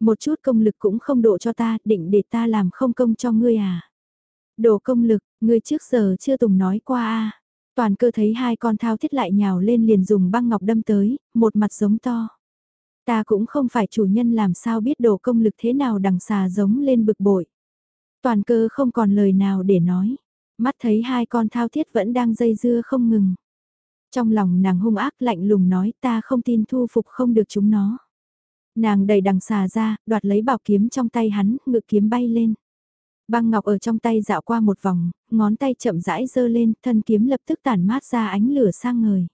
Một chút công lực cũng không độ cho ta, định để ta làm không công cho ngươi à. Đồ công lực, ngươi trước giờ chưa từng nói qua à. Toàn cơ thấy hai con thao thiết lại nhào lên liền dùng băng ngọc đâm tới, một mặt giống to. Ta cũng không phải chủ nhân làm sao biết đồ công lực thế nào đằng xà giống lên bực bội. Toàn cơ không còn lời nào để nói. Mắt thấy hai con thao thiết vẫn đang dây dưa không ngừng. Trong lòng nàng hung ác lạnh lùng nói ta không tin thu phục không được chúng nó. Nàng đẩy đằng xà ra, đoạt lấy bảo kiếm trong tay hắn, ngự kiếm bay lên. Băng ngọc ở trong tay dạo qua một vòng, ngón tay chậm rãi dơ lên, thân kiếm lập tức tản mát ra ánh lửa sang ngời.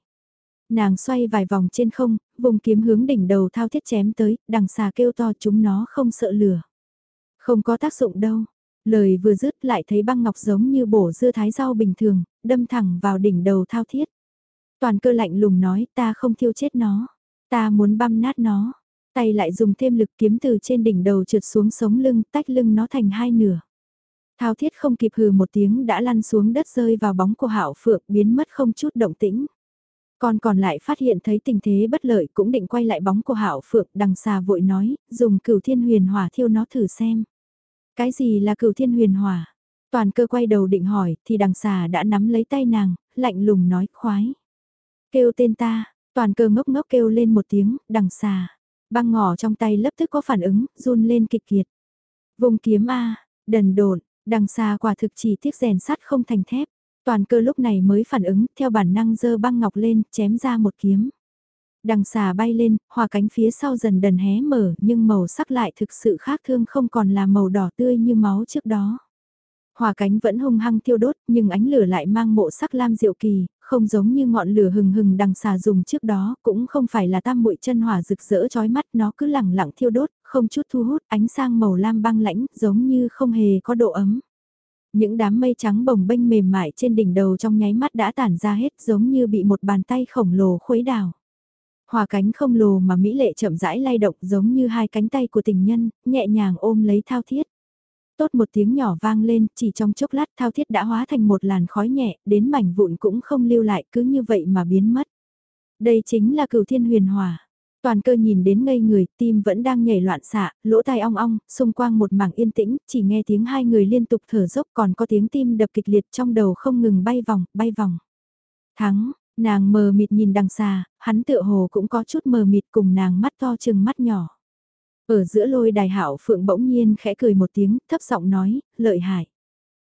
Nàng xoay vài vòng trên không, vùng kiếm hướng đỉnh đầu thao thiết chém tới, đằng xà kêu to chúng nó không sợ lửa. Không có tác dụng đâu. Lời vừa dứt lại thấy băng ngọc giống như bổ dưa thái rau bình thường, đâm thẳng vào đỉnh đầu thao thiết. Toàn cơ lạnh lùng nói ta không thiêu chết nó, ta muốn băm nát nó. Tay lại dùng thêm lực kiếm từ trên đỉnh đầu trượt xuống sống lưng, tách lưng nó thành hai nửa. Thao thiết không kịp hừ một tiếng đã lăn xuống đất rơi vào bóng của hạo phượng biến mất không chút động tĩnh. Còn còn lại phát hiện thấy tình thế bất lợi cũng định quay lại bóng của hảo phượng đằng xà vội nói, dùng cửu thiên huyền hỏa thiêu nó thử xem. Cái gì là cửu thiên huyền hỏa? Toàn cơ quay đầu định hỏi thì đằng xà đã nắm lấy tay nàng, lạnh lùng nói khoái. Kêu tên ta, toàn cơ ngốc ngốc kêu lên một tiếng, đằng xà. Băng ngỏ trong tay lập tức có phản ứng, run lên kịch kiệt. Vùng kiếm A, đần độn, đằng xà quả thực chỉ tiếc rèn sắt không thành thép. Toàn cơ lúc này mới phản ứng, theo bản năng dơ băng ngọc lên, chém ra một kiếm. Đằng xà bay lên, hòa cánh phía sau dần dần hé mở, nhưng màu sắc lại thực sự khác thương không còn là màu đỏ tươi như máu trước đó. Hòa cánh vẫn hung hăng thiêu đốt, nhưng ánh lửa lại mang mộ sắc lam diệu kỳ, không giống như ngọn lửa hừng hừng đằng xà dùng trước đó, cũng không phải là tam muội chân hỏa rực rỡ chói mắt, nó cứ lẳng lặng thiêu đốt, không chút thu hút, ánh sang màu lam băng lãnh, giống như không hề có độ ấm. Những đám mây trắng bồng bênh mềm mại trên đỉnh đầu trong nháy mắt đã tản ra hết giống như bị một bàn tay khổng lồ khuấy đảo. Hòa cánh không lồ mà Mỹ lệ chậm rãi lay động giống như hai cánh tay của tình nhân, nhẹ nhàng ôm lấy thao thiết. Tốt một tiếng nhỏ vang lên, chỉ trong chốc lát thao thiết đã hóa thành một làn khói nhẹ, đến mảnh vụn cũng không lưu lại cứ như vậy mà biến mất. Đây chính là cửu thiên huyền hòa. Toàn cơ nhìn đến ngây người, tim vẫn đang nhảy loạn xạ, lỗ tai ong ong, xung quanh một mảng yên tĩnh, chỉ nghe tiếng hai người liên tục thở dốc còn có tiếng tim đập kịch liệt trong đầu không ngừng bay vòng, bay vòng. Thắng, nàng mờ mịt nhìn đằng xa, hắn tựa hồ cũng có chút mờ mịt cùng nàng mắt to chừng mắt nhỏ. Ở giữa lôi đài hạo phượng bỗng nhiên khẽ cười một tiếng, thấp giọng nói, lợi hại.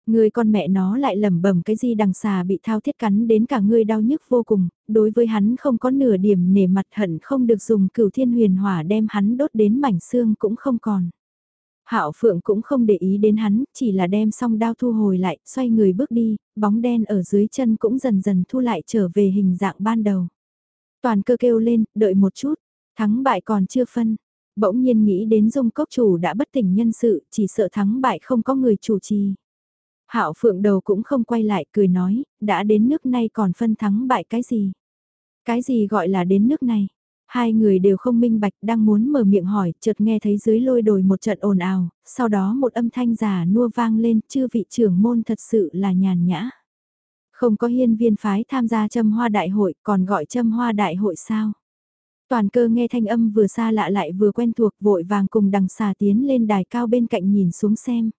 Người con mẹ nó lại lẩm bẩm cái gì đằng xà bị thao thiết cắn đến cả người đau nhức vô cùng, đối với hắn không có nửa điểm nể mặt hận không được dùng cửu thiên huyền hỏa đem hắn đốt đến mảnh xương cũng không còn. Hạo Phượng cũng không để ý đến hắn, chỉ là đem xong đao thu hồi lại, xoay người bước đi, bóng đen ở dưới chân cũng dần dần thu lại trở về hình dạng ban đầu. Toàn cơ kêu lên, đợi một chút, thắng bại còn chưa phân. Bỗng nhiên nghĩ đến dung cốc chủ đã bất tỉnh nhân sự, chỉ sợ thắng bại không có người chủ trì. Hạo Phượng đầu cũng không quay lại cười nói, đã đến nước này còn phân thắng bại cái gì? Cái gì gọi là đến nước này? Hai người đều không minh bạch đang muốn mở miệng hỏi, chợt nghe thấy dưới lôi đồi một trận ồn ào, sau đó một âm thanh giả nua vang lên, chư vị trưởng môn thật sự là nhàn nhã. Không có hiên viên phái tham gia châm hoa đại hội, còn gọi châm hoa đại hội sao? Toàn cơ nghe thanh âm vừa xa lạ lại vừa quen thuộc vội vàng cùng đằng xà tiến lên đài cao bên cạnh nhìn xuống xem.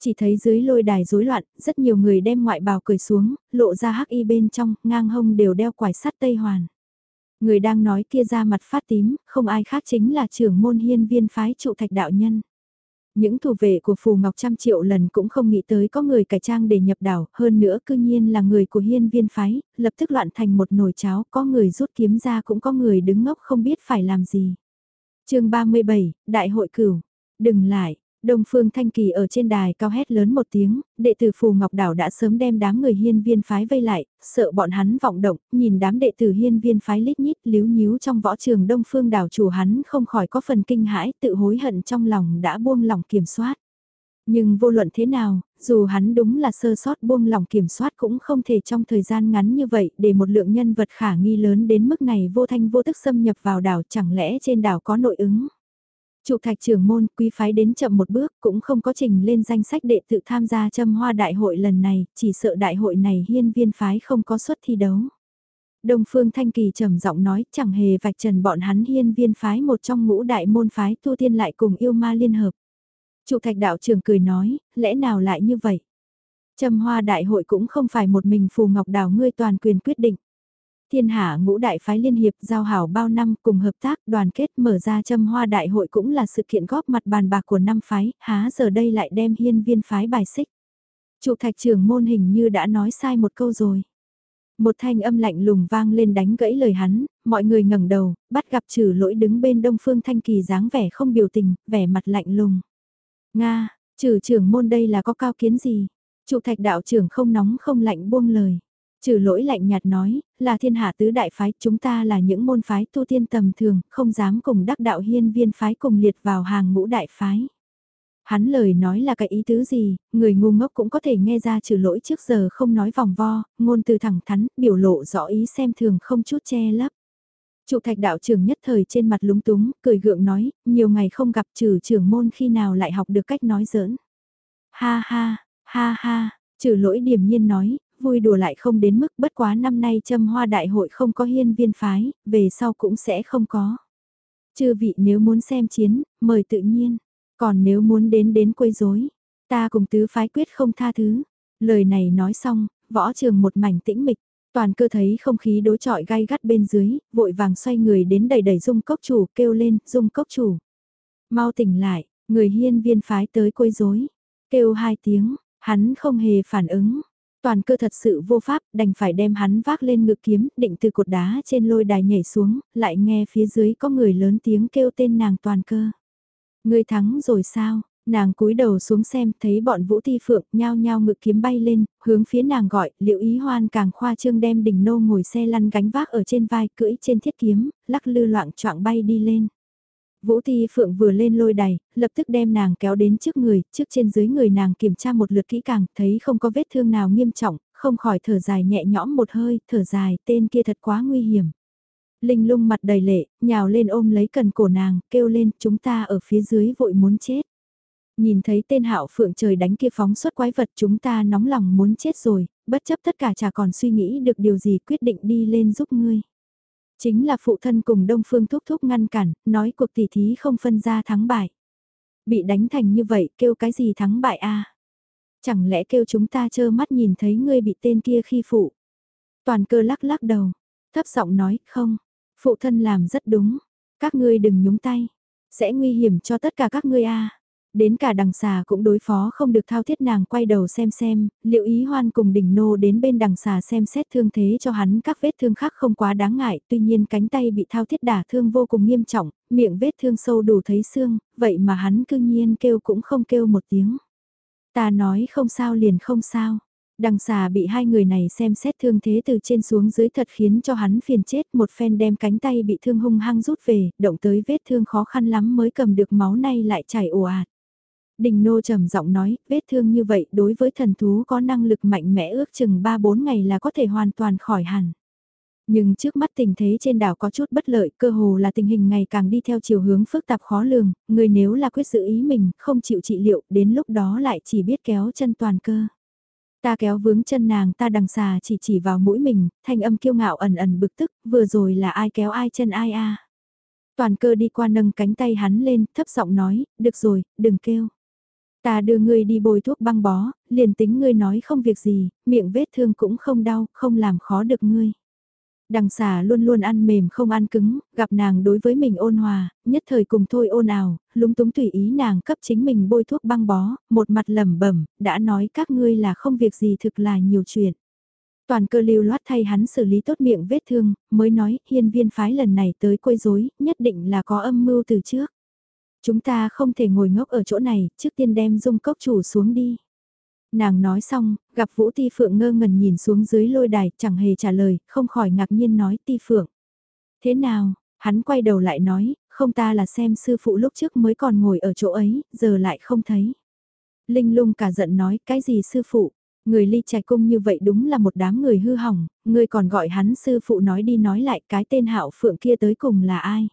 Chỉ thấy dưới lôi đài rối loạn, rất nhiều người đem ngoại bào cười xuống, lộ ra hắc y bên trong, ngang hông đều đeo quải sắt tây hoàn. Người đang nói kia ra mặt phát tím, không ai khác chính là trưởng môn hiên viên phái trụ thạch đạo nhân. Những thủ vệ của Phù Ngọc trăm triệu lần cũng không nghĩ tới có người cải trang để nhập đảo, hơn nữa cư nhiên là người của hiên viên phái, lập tức loạn thành một nồi cháo, có người rút kiếm ra cũng có người đứng ngốc không biết phải làm gì. chương 37, Đại hội cửu, đừng lại, Đông Phương Thanh Kỳ ở trên đài cao hét lớn một tiếng, đệ tử Phù Ngọc Đảo đã sớm đem đám người hiên viên phái vây lại, sợ bọn hắn vọng động, nhìn đám đệ tử hiên viên phái lít nhít líu nhíu trong võ trường Đông Phương đảo chủ hắn không khỏi có phần kinh hãi tự hối hận trong lòng đã buông lòng kiểm soát. Nhưng vô luận thế nào, dù hắn đúng là sơ sót buông lòng kiểm soát cũng không thể trong thời gian ngắn như vậy để một lượng nhân vật khả nghi lớn đến mức này vô thanh vô tức xâm nhập vào đảo chẳng lẽ trên đảo có nội ứng. Trụ thạch trưởng môn quý phái đến chậm một bước cũng không có trình lên danh sách đệ tự tham gia châm hoa đại hội lần này, chỉ sợ đại hội này hiên viên phái không có suất thi đấu. Đông Phương Thanh Kỳ trầm giọng nói chẳng hề vạch trần bọn hắn hiên viên phái một trong ngũ đại môn phái tu tiên lại cùng yêu ma liên hợp. Trụ thạch đạo trưởng cười nói, lẽ nào lại như vậy? Châm hoa đại hội cũng không phải một mình phù ngọc đảo ngươi toàn quyền quyết định. Thiên hạ ngũ đại phái liên hiệp giao hảo bao năm cùng hợp tác đoàn kết mở ra châm hoa đại hội cũng là sự kiện góp mặt bàn bạc của năm phái, há giờ đây lại đem hiên viên phái bài xích. Trụ thạch trưởng môn hình như đã nói sai một câu rồi. Một thanh âm lạnh lùng vang lên đánh gãy lời hắn, mọi người ngẩng đầu, bắt gặp trừ lỗi đứng bên đông phương thanh kỳ dáng vẻ không biểu tình, vẻ mặt lạnh lùng. Nga, trừ trưởng môn đây là có cao kiến gì? Trụ thạch đạo trưởng không nóng không lạnh buông lời. Trừ lỗi lạnh nhạt nói, là thiên hạ tứ đại phái, chúng ta là những môn phái tu tiên tầm thường, không dám cùng đắc đạo hiên viên phái cùng liệt vào hàng ngũ đại phái. Hắn lời nói là cái ý tứ gì, người ngu ngốc cũng có thể nghe ra trừ lỗi trước giờ không nói vòng vo, ngôn từ thẳng thắn, biểu lộ rõ ý xem thường không chút che lấp. Trụ thạch đạo trưởng nhất thời trên mặt lúng túng, cười gượng nói, nhiều ngày không gặp trừ trưởng môn khi nào lại học được cách nói giỡn. Ha ha, ha ha, trừ lỗi điềm nhiên nói, vui đùa lại không đến mức bất quá năm nay châm hoa đại hội không có hiên viên phái, về sau cũng sẽ không có. Chư vị nếu muốn xem chiến, mời tự nhiên, còn nếu muốn đến đến quấy rối, ta cùng tứ phái quyết không tha thứ. Lời này nói xong, võ trường một mảnh tĩnh mịch, toàn cơ thấy không khí đối trọi gai gắt bên dưới, vội vàng xoay người đến đẩy đẩy dung cốc chủ kêu lên, dung cốc chủ. Mau tỉnh lại, người hiên viên phái tới quấy rối, kêu hai tiếng, hắn không hề phản ứng, Toàn cơ thật sự vô pháp, đành phải đem hắn vác lên ngực kiếm, định từ cột đá trên lôi đài nhảy xuống, lại nghe phía dưới có người lớn tiếng kêu tên nàng toàn cơ. Người thắng rồi sao? Nàng cúi đầu xuống xem, thấy bọn vũ thi phượng nhao nhao ngực kiếm bay lên, hướng phía nàng gọi, liệu ý hoan càng khoa trương đem đỉnh nô ngồi xe lăn gánh vác ở trên vai cưỡi trên thiết kiếm, lắc lư loạn choạng bay đi lên. Vũ Ti Phượng vừa lên lôi đài, lập tức đem nàng kéo đến trước người, trước trên dưới người nàng kiểm tra một lượt kỹ càng, thấy không có vết thương nào nghiêm trọng, không khỏi thở dài nhẹ nhõm một hơi, thở dài, tên kia thật quá nguy hiểm. Linh lung mặt đầy lệ, nhào lên ôm lấy cần cổ nàng, kêu lên, chúng ta ở phía dưới vội muốn chết. Nhìn thấy tên hạo phượng trời đánh kia phóng xuất quái vật chúng ta nóng lòng muốn chết rồi, bất chấp tất cả chả còn suy nghĩ được điều gì quyết định đi lên giúp ngươi. Chính là phụ thân cùng Đông Phương thúc thúc ngăn cản, nói cuộc tỷ thí không phân ra thắng bại. Bị đánh thành như vậy kêu cái gì thắng bại a Chẳng lẽ kêu chúng ta trơ mắt nhìn thấy ngươi bị tên kia khi phụ. Toàn cơ lắc lắc đầu, thấp giọng nói không, phụ thân làm rất đúng, các ngươi đừng nhúng tay, sẽ nguy hiểm cho tất cả các ngươi a Đến cả đằng xà cũng đối phó không được thao thiết nàng quay đầu xem xem, liệu ý hoan cùng đỉnh nô đến bên đằng xà xem xét thương thế cho hắn các vết thương khác không quá đáng ngại, tuy nhiên cánh tay bị thao thiết đả thương vô cùng nghiêm trọng, miệng vết thương sâu đủ thấy xương, vậy mà hắn cư nhiên kêu cũng không kêu một tiếng. Ta nói không sao liền không sao. Đằng xà bị hai người này xem xét thương thế từ trên xuống dưới thật khiến cho hắn phiền chết một phen đem cánh tay bị thương hung hăng rút về, động tới vết thương khó khăn lắm mới cầm được máu nay lại chảy ồ ạt. Đình nô trầm giọng nói, vết thương như vậy đối với thần thú có năng lực mạnh mẽ ước chừng 3-4 ngày là có thể hoàn toàn khỏi hẳn. Nhưng trước mắt tình thế trên đảo có chút bất lợi, cơ hồ là tình hình ngày càng đi theo chiều hướng phức tạp khó lường, người nếu là quyết giữ ý mình, không chịu trị liệu, đến lúc đó lại chỉ biết kéo chân toàn cơ. Ta kéo vướng chân nàng ta đằng xà chỉ chỉ vào mũi mình, thanh âm kiêu ngạo ẩn ẩn bực tức, vừa rồi là ai kéo ai chân ai a Toàn cơ đi qua nâng cánh tay hắn lên, thấp giọng nói, được rồi, đừng kêu. Ta đưa ngươi đi bôi thuốc băng bó, liền tính ngươi nói không việc gì, miệng vết thương cũng không đau, không làm khó được ngươi. Đằng xà luôn luôn ăn mềm không ăn cứng, gặp nàng đối với mình ôn hòa, nhất thời cùng thôi ôn ào, lúng túng tùy ý nàng cấp chính mình bôi thuốc băng bó, một mặt lẩm bẩm, đã nói các ngươi là không việc gì thực là nhiều chuyện. Toàn cơ lưu loát thay hắn xử lý tốt miệng vết thương, mới nói hiên viên phái lần này tới quấy rối nhất định là có âm mưu từ trước. Chúng ta không thể ngồi ngốc ở chỗ này, trước tiên đem dung cốc chủ xuống đi. Nàng nói xong, gặp Vũ Ti Phượng ngơ ngẩn nhìn xuống dưới lôi đài, chẳng hề trả lời, không khỏi ngạc nhiên nói Ti Phượng. Thế nào, hắn quay đầu lại nói, không ta là xem sư phụ lúc trước mới còn ngồi ở chỗ ấy, giờ lại không thấy. Linh lung cả giận nói, cái gì sư phụ, người ly trạch cung như vậy đúng là một đám người hư hỏng, người còn gọi hắn sư phụ nói đi nói lại cái tên hạo phượng kia tới cùng là ai.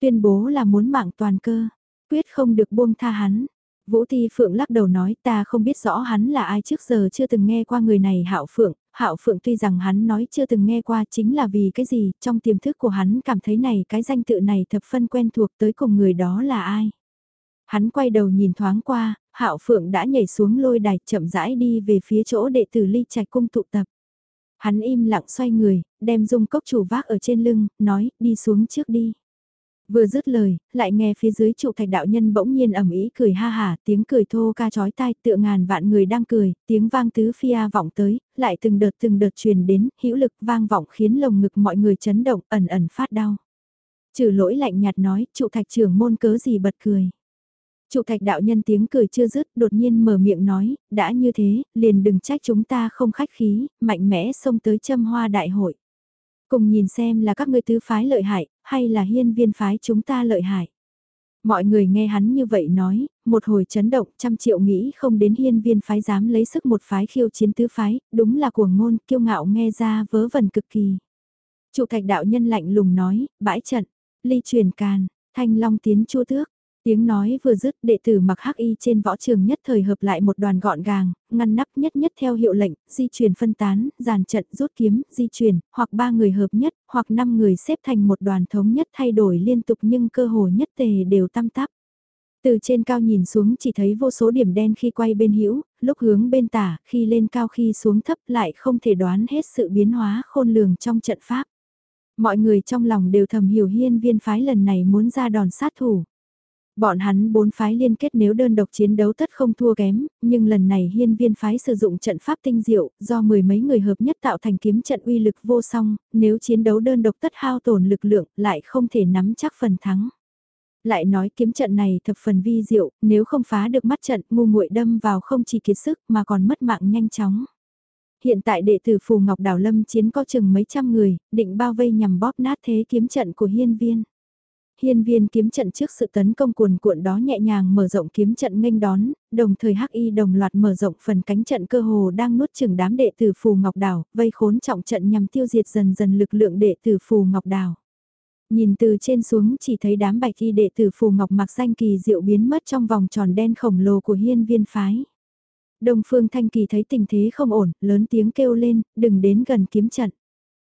Tuyên bố là muốn mạng toàn cơ, quyết không được buông tha hắn. Vũ Thi Phượng lắc đầu nói ta không biết rõ hắn là ai trước giờ chưa từng nghe qua người này Hạo Phượng, Hạo Phượng tuy rằng hắn nói chưa từng nghe qua chính là vì cái gì, trong tiềm thức của hắn cảm thấy này cái danh tự này thập phân quen thuộc tới cùng người đó là ai. Hắn quay đầu nhìn thoáng qua, Hạo Phượng đã nhảy xuống lôi đài chậm rãi đi về phía chỗ đệ tử ly trạch cung tụ tập. Hắn im lặng xoay người, đem dung cốc chủ vác ở trên lưng, nói đi xuống trước đi. Vừa dứt lời, lại nghe phía dưới trụ thạch đạo nhân bỗng nhiên ẩm ý cười ha hả, tiếng cười thô ca chói tai tựa ngàn vạn người đang cười, tiếng vang tứ phi vọng tới, lại từng đợt từng đợt truyền đến, hữu lực vang vọng khiến lồng ngực mọi người chấn động, ẩn ẩn phát đau. Trừ lỗi lạnh nhạt nói, trụ thạch trưởng môn cớ gì bật cười. Trụ thạch đạo nhân tiếng cười chưa dứt, đột nhiên mở miệng nói, đã như thế, liền đừng trách chúng ta không khách khí, mạnh mẽ xông tới châm hoa đại hội. Cùng nhìn xem là các ngươi tứ phái lợi hại, hay là hiên viên phái chúng ta lợi hại. Mọi người nghe hắn như vậy nói, một hồi chấn động trăm triệu nghĩ không đến hiên viên phái dám lấy sức một phái khiêu chiến tứ phái, đúng là của ngôn kiêu ngạo nghe ra vớ vẩn cực kỳ. Trụ thạch đạo nhân lạnh lùng nói, bãi trận, ly truyền càn, thanh long tiến chua tước, Tiếng nói vừa dứt đệ tử mặc hắc y trên võ trường nhất thời hợp lại một đoàn gọn gàng, ngăn nắp nhất nhất theo hiệu lệnh, di chuyển phân tán, giàn trận rút kiếm, di chuyển, hoặc ba người hợp nhất, hoặc năm người xếp thành một đoàn thống nhất thay đổi liên tục nhưng cơ hồ nhất tề đều tăm tắp. Từ trên cao nhìn xuống chỉ thấy vô số điểm đen khi quay bên hữu lúc hướng bên tả, khi lên cao khi xuống thấp lại không thể đoán hết sự biến hóa khôn lường trong trận pháp. Mọi người trong lòng đều thầm hiểu hiên viên phái lần này muốn ra đòn sát thủ. Bọn hắn bốn phái liên kết nếu đơn độc chiến đấu tất không thua kém, nhưng lần này hiên viên phái sử dụng trận pháp tinh diệu, do mười mấy người hợp nhất tạo thành kiếm trận uy lực vô song, nếu chiến đấu đơn độc tất hao tổn lực lượng lại không thể nắm chắc phần thắng. Lại nói kiếm trận này thập phần vi diệu, nếu không phá được mắt trận ngu muội đâm vào không chỉ kiệt sức mà còn mất mạng nhanh chóng. Hiện tại đệ tử Phù Ngọc Đảo Lâm chiến có chừng mấy trăm người, định bao vây nhằm bóp nát thế kiếm trận của hiên viên. Hiên viên kiếm trận trước sự tấn công cuồn cuộn đó nhẹ nhàng mở rộng kiếm trận nghênh đón, đồng thời hắc y đồng loạt mở rộng phần cánh trận cơ hồ đang nuốt chửng đám đệ tử phù ngọc đảo, vây khốn trọng trận nhằm tiêu diệt dần dần lực lượng đệ tử phù ngọc đảo. Nhìn từ trên xuống chỉ thấy đám bạch y đệ tử phù ngọc mặc danh kỳ diệu biến mất trong vòng tròn đen khổng lồ của hiên viên phái. Đông phương thanh kỳ thấy tình thế không ổn, lớn tiếng kêu lên, đừng đến gần kiếm trận.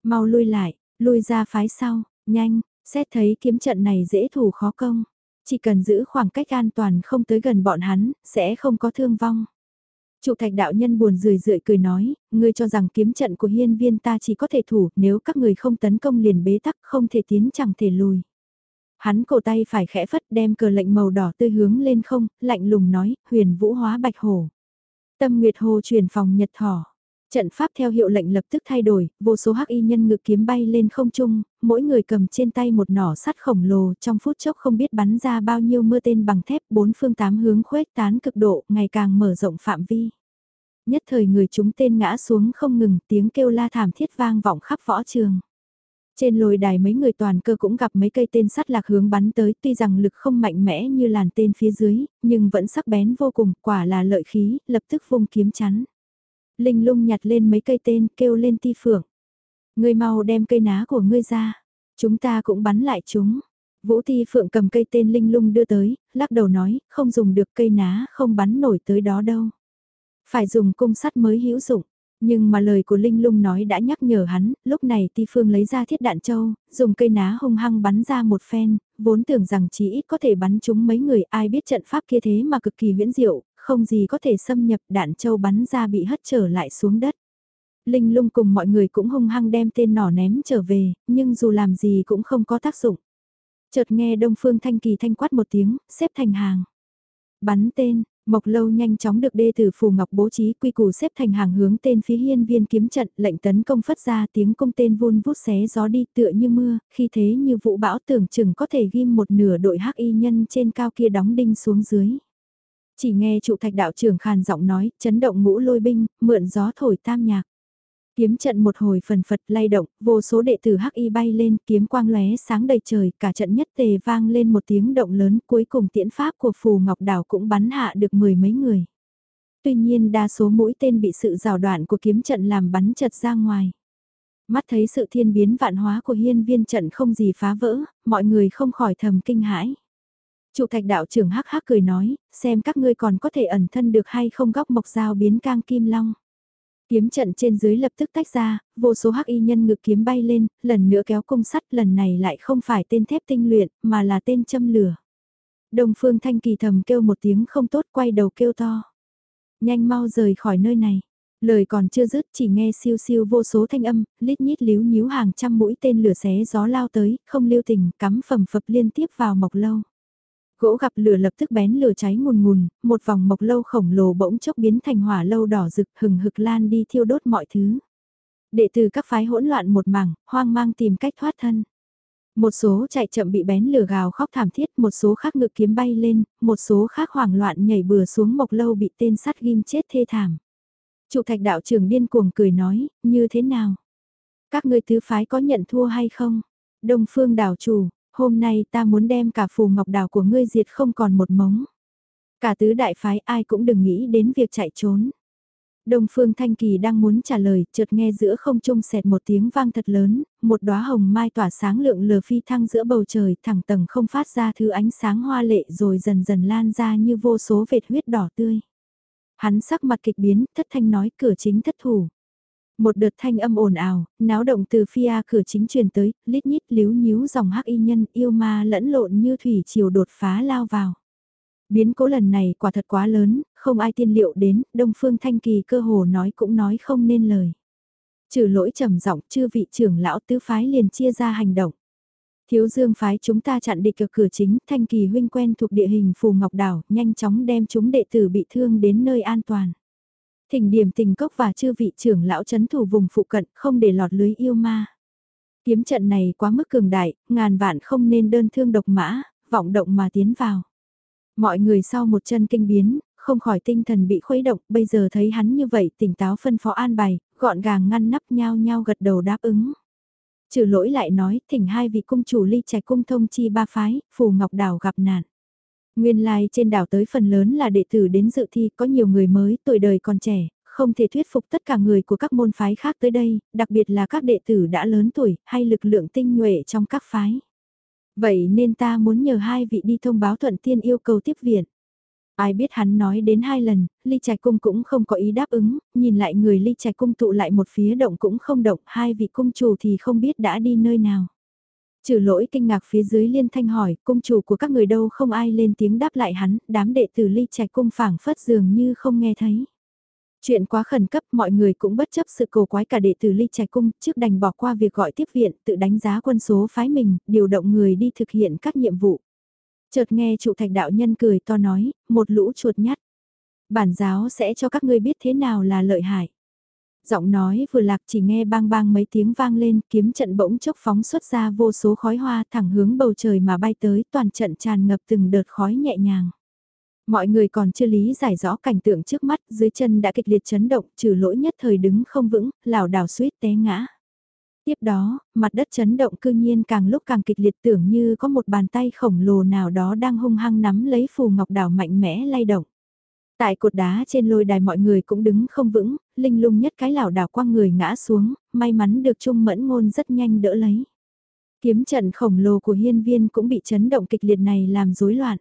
Mau lui lại, lui ra phái sau, nhanh, Xét thấy kiếm trận này dễ thủ khó công, chỉ cần giữ khoảng cách an toàn không tới gần bọn hắn, sẽ không có thương vong. Trụ thạch đạo nhân buồn rười rượi cười nói, ngươi cho rằng kiếm trận của hiên viên ta chỉ có thể thủ, nếu các người không tấn công liền bế tắc không thể tiến chẳng thể lùi. Hắn cổ tay phải khẽ phất đem cờ lệnh màu đỏ tươi hướng lên không, lạnh lùng nói, huyền vũ hóa bạch hổ. Tâm Nguyệt Hồ truyền phòng nhật thỏ. Trận pháp theo hiệu lệnh lập tức thay đổi, vô số hắc y nhân ngự kiếm bay lên không trung, mỗi người cầm trên tay một nỏ sắt khổng lồ trong phút chốc không biết bắn ra bao nhiêu mưa tên bằng thép bốn phương tám hướng khuếch tán cực độ ngày càng mở rộng phạm vi. Nhất thời người chúng tên ngã xuống không ngừng tiếng kêu la thảm thiết vang vọng khắp võ trường. Trên lồi đài mấy người toàn cơ cũng gặp mấy cây tên sắt lạc hướng bắn tới tuy rằng lực không mạnh mẽ như làn tên phía dưới, nhưng vẫn sắc bén vô cùng, quả là lợi khí, lập tức vung kiếm chắn. Linh lung nhặt lên mấy cây tên kêu lên ti phượng. Ngươi mau đem cây ná của ngươi ra, chúng ta cũng bắn lại chúng. Vũ Ti Phượng cầm cây tên linh lung đưa tới, lắc đầu nói, không dùng được cây ná, không bắn nổi tới đó đâu. Phải dùng cung sắt mới hữu dụng. Nhưng mà lời của Linh Lung nói đã nhắc nhở hắn, lúc này Ti Phương lấy ra thiết đạn châu, dùng cây ná hung hăng bắn ra một phen, vốn tưởng rằng chỉ ít có thể bắn trúng mấy người ai biết trận pháp kia thế mà cực kỳ huyễn diệu, không gì có thể xâm nhập đạn châu bắn ra bị hất trở lại xuống đất. Linh Lung cùng mọi người cũng hung hăng đem tên nỏ ném trở về, nhưng dù làm gì cũng không có tác dụng. Chợt nghe Đông Phương Thanh Kỳ thanh quát một tiếng, xếp thành hàng. Bắn tên, Mộc lâu nhanh chóng được đê tử phù ngọc bố trí quy củ xếp thành hàng hướng tên phía hiên viên kiếm trận lệnh tấn công phất ra tiếng công tên vun vút xé gió đi tựa như mưa, khi thế như vụ bão tưởng chừng có thể ghim một nửa đội hắc y nhân trên cao kia đóng đinh xuống dưới. Chỉ nghe trụ thạch đạo trưởng khàn giọng nói, chấn động ngũ lôi binh, mượn gió thổi tam nhạc. Kiếm trận một hồi phần phật lay động, vô số đệ tử hắc y bay lên, kiếm quang lóe sáng đầy trời, cả trận nhất tề vang lên một tiếng động lớn, cuối cùng tiễn pháp của phù ngọc đảo cũng bắn hạ được mười mấy người. Tuy nhiên đa số mũi tên bị sự rào đoạn của kiếm trận làm bắn chật ra ngoài. Mắt thấy sự thiên biến vạn hóa của hiên viên trận không gì phá vỡ, mọi người không khỏi thầm kinh hãi. Chủ thạch đạo trưởng hắc hắc cười nói, xem các ngươi còn có thể ẩn thân được hay không góc mộc dao biến cang kim long. Kiếm trận trên dưới lập tức tách ra, vô số hắc y nhân ngực kiếm bay lên, lần nữa kéo cung sắt lần này lại không phải tên thép tinh luyện, mà là tên châm lửa. Đông Phương Thanh Kỳ thầm kêu một tiếng không tốt quay đầu kêu to. Nhanh mau rời khỏi nơi này. Lời còn chưa dứt chỉ nghe siêu siêu vô số thanh âm, lít nhít líu nhíu hàng trăm mũi tên lửa xé gió lao tới, không lưu tình, cắm phẩm phập liên tiếp vào mọc lâu. Gỗ gặp lửa lập tức bén lửa cháy ngùn ngùn, một vòng mộc lâu khổng lồ bỗng chốc biến thành hỏa lâu đỏ rực hừng hực lan đi thiêu đốt mọi thứ. Đệ tử các phái hỗn loạn một mảng, hoang mang tìm cách thoát thân. Một số chạy chậm bị bén lửa gào khóc thảm thiết, một số khác ngực kiếm bay lên, một số khác hoảng loạn nhảy bừa xuống mộc lâu bị tên sắt ghim chết thê thảm. Chủ thạch đạo trưởng điên cuồng cười nói, như thế nào? Các ngươi tứ phái có nhận thua hay không? Đông phương đảo chủ, hôm nay ta muốn đem cả phù ngọc đào của ngươi diệt không còn một mống. Cả tứ đại phái ai cũng đừng nghĩ đến việc chạy trốn. Đông Phương Thanh Kỳ đang muốn trả lời, chợt nghe giữa không trung xẹt một tiếng vang thật lớn, một đóa hồng mai tỏa sáng lượng lờ phi thăng giữa bầu trời, thẳng tầng không phát ra thứ ánh sáng hoa lệ rồi dần dần lan ra như vô số vệt huyết đỏ tươi. Hắn sắc mặt kịch biến, thất thanh nói cửa chính thất thủ. Một đợt thanh âm ồn ào, náo động từ phía cửa chính truyền tới, lít nhít líu nhíu dòng hắc y nhân yêu ma lẫn lộn như thủy chiều đột phá lao vào. Biến cố lần này quả thật quá lớn, không ai tiên liệu đến, Đông Phương Thanh Kỳ cơ hồ nói cũng nói không nên lời. Trừ lỗi trầm giọng chư vị trưởng lão tứ phái liền chia ra hành động. Thiếu dương phái chúng ta chặn địch ở cửa chính, Thanh Kỳ huynh quen thuộc địa hình phù ngọc đảo, nhanh chóng đem chúng đệ tử bị thương đến nơi an toàn. Thỉnh điểm tình cốc và chư vị trưởng lão chấn thủ vùng phụ cận không để lọt lưới yêu ma. Kiếm trận này quá mức cường đại, ngàn vạn không nên đơn thương độc mã, vọng động mà tiến vào. Mọi người sau một chân kinh biến, không khỏi tinh thần bị khuấy động, bây giờ thấy hắn như vậy tỉnh táo phân phó an bài, gọn gàng ngăn nắp nhau nhau gật đầu đáp ứng. Trừ lỗi lại nói, thỉnh hai vị cung chủ ly trẻ cung thông chi ba phái, phù ngọc đảo gặp nạn. Nguyên lai like trên đảo tới phần lớn là đệ tử đến dự thi, có nhiều người mới, tuổi đời còn trẻ, không thể thuyết phục tất cả người của các môn phái khác tới đây, đặc biệt là các đệ tử đã lớn tuổi, hay lực lượng tinh nhuệ trong các phái. Vậy nên ta muốn nhờ hai vị đi thông báo thuận tiên yêu cầu tiếp viện. Ai biết hắn nói đến hai lần, ly trạch cung cũng không có ý đáp ứng, nhìn lại người ly trạch cung tụ lại một phía động cũng không động, hai vị cung chủ thì không biết đã đi nơi nào. Trừ lỗi kinh ngạc phía dưới liên thanh hỏi, cung chủ của các người đâu không ai lên tiếng đáp lại hắn, đám đệ tử ly trạch cung phảng phất dường như không nghe thấy. Chuyện quá khẩn cấp mọi người cũng bất chấp sự cầu quái cả đệ tử ly trạch cung, trước đành bỏ qua việc gọi tiếp viện, tự đánh giá quân số phái mình, điều động người đi thực hiện các nhiệm vụ. Chợt nghe trụ thạch đạo nhân cười to nói, một lũ chuột nhắt. Bản giáo sẽ cho các ngươi biết thế nào là lợi hại. Giọng nói vừa lạc chỉ nghe bang bang mấy tiếng vang lên, kiếm trận bỗng chốc phóng xuất ra vô số khói hoa thẳng hướng bầu trời mà bay tới, toàn trận tràn ngập từng đợt khói nhẹ nhàng. Mọi người còn chưa lý giải rõ cảnh tượng trước mắt, dưới chân đã kịch liệt chấn động, trừ lỗi nhất thời đứng không vững, lảo đảo suýt té ngã. Tiếp đó, mặt đất chấn động cư nhiên càng lúc càng kịch liệt tưởng như có một bàn tay khổng lồ nào đó đang hung hăng nắm lấy phù ngọc đảo mạnh mẽ lay động. Tại cột đá trên lôi đài mọi người cũng đứng không vững, linh lung nhất cái lảo đảo qua người ngã xuống, may mắn được Trung Mẫn Ngôn rất nhanh đỡ lấy. Kiếm trận khổng lồ của hiên viên cũng bị chấn động kịch liệt này làm rối loạn.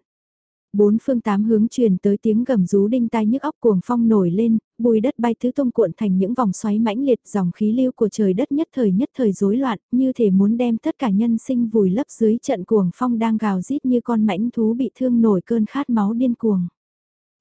Bốn phương tám hướng truyền tới tiếng gầm rú đinh tai nhức óc cuồng phong nổi lên, bùi đất bay tứ tung cuộn thành những vòng xoáy mãnh liệt dòng khí lưu của trời đất nhất thời nhất thời rối loạn, như thể muốn đem tất cả nhân sinh vùi lấp dưới trận cuồng phong đang gào rít như con mãnh thú bị thương nổi cơn khát máu điên cuồng.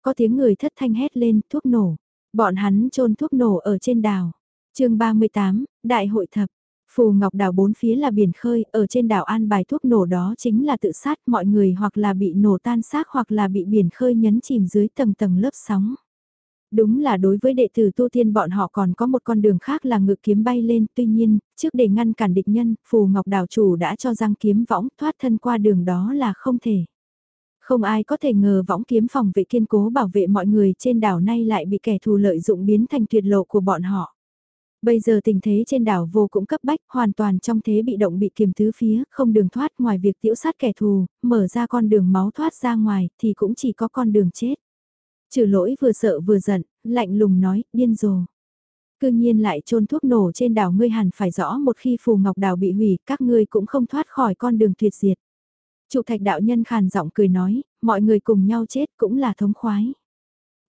Có tiếng người thất thanh hét lên, thuốc nổ. Bọn hắn trôn thuốc nổ ở trên đảo. chương 38, Đại hội thập. Phù Ngọc đảo bốn phía là biển khơi, ở trên đảo an bài thuốc nổ đó chính là tự sát mọi người hoặc là bị nổ tan xác hoặc là bị biển khơi nhấn chìm dưới tầng tầng lớp sóng. Đúng là đối với đệ tử tu tiên bọn họ còn có một con đường khác là ngự kiếm bay lên, tuy nhiên, trước để ngăn cản địch nhân, Phù Ngọc đảo chủ đã cho răng kiếm võng thoát thân qua đường đó là không thể. Không ai có thể ngờ võng kiếm phòng vệ kiên cố bảo vệ mọi người trên đảo nay lại bị kẻ thù lợi dụng biến thành tuyệt lộ của bọn họ. Bây giờ tình thế trên đảo vô cũng cấp bách, hoàn toàn trong thế bị động bị kiềm tứ phía, không đường thoát ngoài việc tiễu sát kẻ thù, mở ra con đường máu thoát ra ngoài thì cũng chỉ có con đường chết. Trừ lỗi vừa sợ vừa giận, lạnh lùng nói, điên rồ. Cư nhiên lại trôn thuốc nổ trên đảo ngươi hẳn phải rõ một khi phù ngọc đảo bị hủy, các ngươi cũng không thoát khỏi con đường tuyệt diệt chủ thạch đạo nhân khàn giọng cười nói, mọi người cùng nhau chết cũng là thống khoái.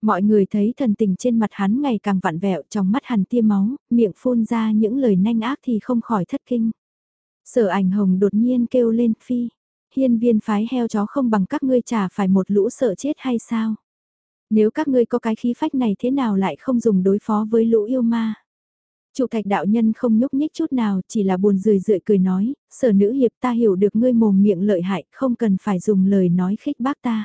Mọi người thấy thần tình trên mặt hắn ngày càng vặn vẹo trong mắt hằn tia máu, miệng phun ra những lời nanh ác thì không khỏi thất kinh. Sở ảnh hồng đột nhiên kêu lên phi, hiên viên phái heo chó không bằng các ngươi trả phải một lũ sợ chết hay sao? Nếu các ngươi có cái khí phách này thế nào lại không dùng đối phó với lũ yêu ma? Trụ thạch đạo nhân không nhúc nhích chút nào, chỉ là buồn rười rượi cười nói, sở nữ hiệp ta hiểu được ngươi mồm miệng lợi hại, không cần phải dùng lời nói khích bác ta.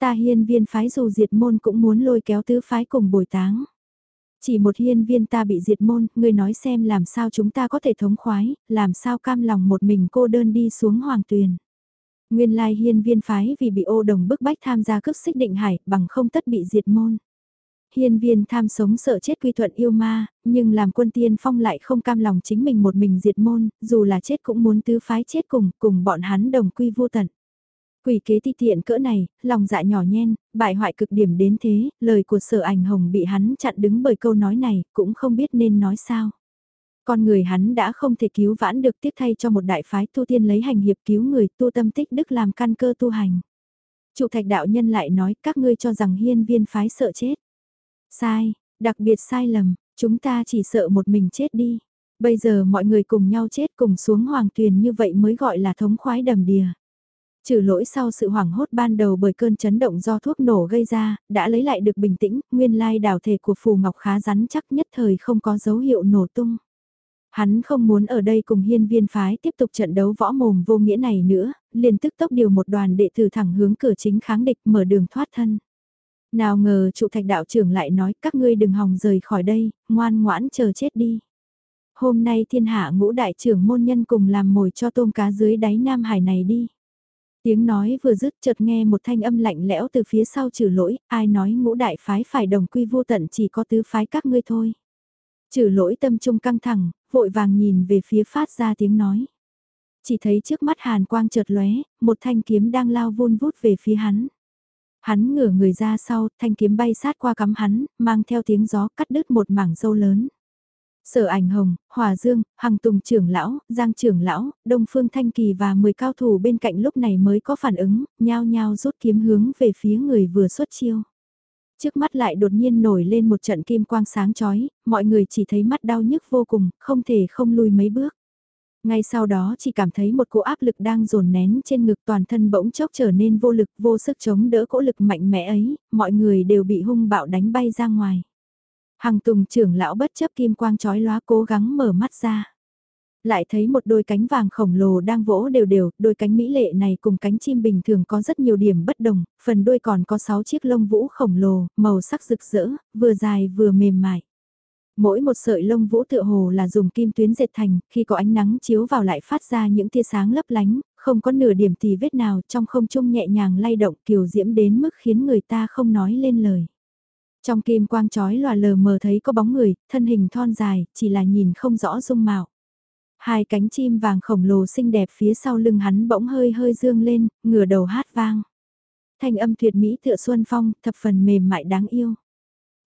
Ta hiên viên phái dù diệt môn cũng muốn lôi kéo tứ phái cùng bồi táng. Chỉ một hiên viên ta bị diệt môn, ngươi nói xem làm sao chúng ta có thể thống khoái, làm sao cam lòng một mình cô đơn đi xuống hoàng tuyền. Nguyên lai hiên viên phái vì bị ô đồng bức bách tham gia cướp xích định hải, bằng không tất bị diệt môn hiên viên tham sống sợ chết quy thuận yêu ma, nhưng làm quân tiên phong lại không cam lòng chính mình một mình diệt môn, dù là chết cũng muốn tứ phái chết cùng, cùng bọn hắn đồng quy vô tận. Quỷ kế ti tiện cỡ này, lòng dạ nhỏ nhen, bại hoại cực điểm đến thế, lời của sở ảnh hồng bị hắn chặn đứng bởi câu nói này, cũng không biết nên nói sao. Con người hắn đã không thể cứu vãn được tiếp thay cho một đại phái tu tiên lấy hành hiệp cứu người tu tâm tích đức làm căn cơ tu hành. Trụ thạch đạo nhân lại nói các ngươi cho rằng hiên viên phái sợ chết. Sai, đặc biệt sai lầm, chúng ta chỉ sợ một mình chết đi. Bây giờ mọi người cùng nhau chết cùng xuống hoàng tuyền như vậy mới gọi là thống khoái đầm đìa. Trừ lỗi sau sự hoảng hốt ban đầu bởi cơn chấn động do thuốc nổ gây ra, đã lấy lại được bình tĩnh, nguyên lai đào thể của Phù Ngọc khá rắn chắc nhất thời không có dấu hiệu nổ tung. Hắn không muốn ở đây cùng hiên viên phái tiếp tục trận đấu võ mồm vô nghĩa này nữa, liền tức tốc điều một đoàn đệ tử thẳng hướng cửa chính kháng địch mở đường thoát thân. Nào ngờ trụ thạch đạo trưởng lại nói các ngươi đừng hòng rời khỏi đây, ngoan ngoãn chờ chết đi. Hôm nay thiên hạ ngũ đại trưởng môn nhân cùng làm mồi cho tôm cá dưới đáy Nam Hải này đi. Tiếng nói vừa dứt chợt nghe một thanh âm lạnh lẽo từ phía sau trừ lỗi, ai nói ngũ đại phái phải đồng quy vô tận chỉ có tứ phái các ngươi thôi. Trừ lỗi tâm trung căng thẳng, vội vàng nhìn về phía phát ra tiếng nói. Chỉ thấy trước mắt hàn quang chợt lóe, một thanh kiếm đang lao vun vút về phía hắn. Hắn ngửa người ra sau, thanh kiếm bay sát qua cắm hắn, mang theo tiếng gió cắt đứt một mảng dâu lớn. Sở ảnh hồng, hòa dương, hằng tùng trưởng lão, giang trưởng lão, đông phương thanh kỳ và 10 cao thủ bên cạnh lúc này mới có phản ứng, nhao nhao rút kiếm hướng về phía người vừa xuất chiêu. Trước mắt lại đột nhiên nổi lên một trận kim quang sáng chói, mọi người chỉ thấy mắt đau nhức vô cùng, không thể không lùi mấy bước. Ngay sau đó chỉ cảm thấy một cỗ áp lực đang dồn nén trên ngực toàn thân bỗng chốc trở nên vô lực vô sức chống đỡ cỗ lực mạnh mẽ ấy, mọi người đều bị hung bạo đánh bay ra ngoài. Hằng tùng trưởng lão bất chấp kim quang chói lóa cố gắng mở mắt ra. Lại thấy một đôi cánh vàng khổng lồ đang vỗ đều đều, đôi cánh mỹ lệ này cùng cánh chim bình thường có rất nhiều điểm bất đồng, phần đuôi còn có 6 chiếc lông vũ khổng lồ, màu sắc rực rỡ, vừa dài vừa mềm mại. Mỗi một sợi lông vũ tựa hồ là dùng kim tuyến dệt thành, khi có ánh nắng chiếu vào lại phát ra những tia sáng lấp lánh, không có nửa điểm tì vết nào trong không trung nhẹ nhàng lay động kiều diễm đến mức khiến người ta không nói lên lời. Trong kim quang chói lòa lờ mờ thấy có bóng người, thân hình thon dài, chỉ là nhìn không rõ dung mạo. Hai cánh chim vàng khổng lồ xinh đẹp phía sau lưng hắn bỗng hơi hơi dương lên, ngửa đầu hát vang. Thanh âm tuyệt mỹ tựa xuân phong, thập phần mềm mại đáng yêu.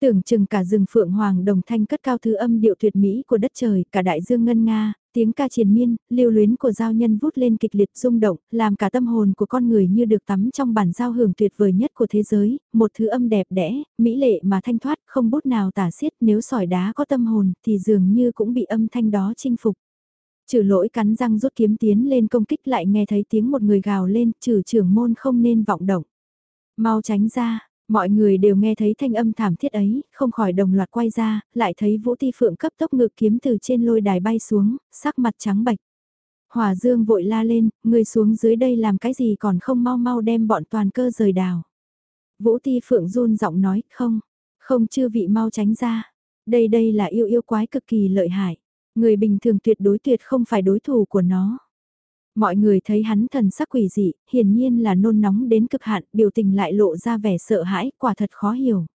Tưởng chừng cả rừng phượng hoàng đồng thanh cất cao thứ âm điệu tuyệt mỹ của đất trời, cả đại dương ngân nga, tiếng ca triền miên, lưu luyến của giao nhân vút lên kịch liệt rung động, làm cả tâm hồn của con người như được tắm trong bản giao hưởng tuyệt vời nhất của thế giới, một thứ âm đẹp đẽ, mỹ lệ mà thanh thoát, không bút nào tả xiết, nếu sỏi đá có tâm hồn thì dường như cũng bị âm thanh đó chinh phục. Trừ lỗi cắn răng rút kiếm tiến lên công kích lại nghe thấy tiếng một người gào lên, trừ trưởng môn không nên vọng động. Mau tránh ra, mọi người đều nghe thấy thanh âm thảm thiết ấy, không khỏi đồng loạt quay ra, lại thấy Vũ Ti Phượng cấp tốc ngự kiếm từ trên lôi đài bay xuống, sắc mặt trắng bạch. Hòa Dương vội la lên, người xuống dưới đây làm cái gì còn không mau mau đem bọn toàn cơ rời đào. Vũ Ti Phượng run giọng nói, không, không chưa vị mau tránh ra. Đây đây là yêu yêu quái cực kỳ lợi hại. Người bình thường tuyệt đối tuyệt không phải đối thủ của nó. Mọi người thấy hắn thần sắc quỷ dị, hiển nhiên là nôn nóng đến cực hạn, biểu tình lại lộ ra vẻ sợ hãi, quả thật khó hiểu.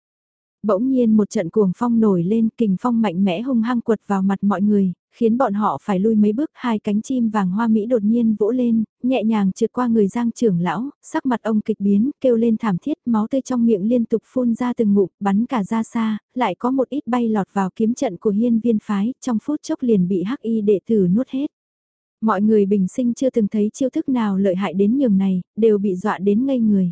Bỗng nhiên một trận cuồng phong nổi lên, kình phong mạnh mẽ hung hăng quật vào mặt mọi người, khiến bọn họ phải lui mấy bước, hai cánh chim vàng hoa mỹ đột nhiên vỗ lên, nhẹ nhàng trượt qua người giang trưởng lão, sắc mặt ông kịch biến, kêu lên thảm thiết, máu tươi trong miệng liên tục phun ra từng ngụm, bắn cả ra xa, lại có một ít bay lọt vào kiếm trận của hiên viên phái, trong phút chốc liền bị hắc y đệ tử nuốt hết. Mọi người bình sinh chưa từng thấy chiêu thức nào lợi hại đến nhường này, đều bị dọa đến ngây người.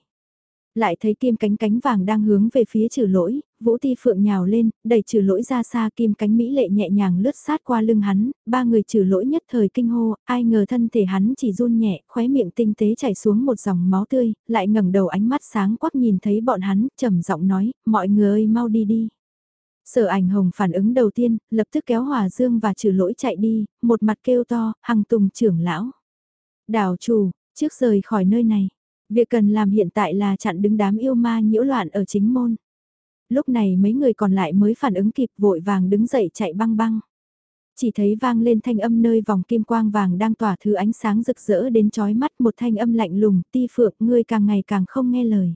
Lại thấy kim cánh cánh vàng đang hướng về phía trừ lỗi, vũ ti phượng nhào lên, đẩy trừ lỗi ra xa kim cánh mỹ lệ nhẹ nhàng lướt sát qua lưng hắn, ba người trừ lỗi nhất thời kinh hô, ai ngờ thân thể hắn chỉ run nhẹ, khóe miệng tinh tế chảy xuống một dòng máu tươi, lại ngẩng đầu ánh mắt sáng quắc nhìn thấy bọn hắn, trầm giọng nói, mọi người ơi mau đi đi. Sở ảnh hồng phản ứng đầu tiên, lập tức kéo Hòa Dương và trừ lỗi chạy đi, một mặt kêu to, hằng tùng trưởng lão. Đảo chủ, trước rời khỏi nơi này, việc cần làm hiện tại là chặn đứng đám yêu ma nhiễu loạn ở chính môn. Lúc này mấy người còn lại mới phản ứng kịp vội vàng đứng dậy chạy băng băng. Chỉ thấy vang lên thanh âm nơi vòng kim quang vàng đang tỏa thứ ánh sáng rực rỡ đến chói mắt một thanh âm lạnh lùng, ti phượng ngươi càng ngày càng không nghe lời.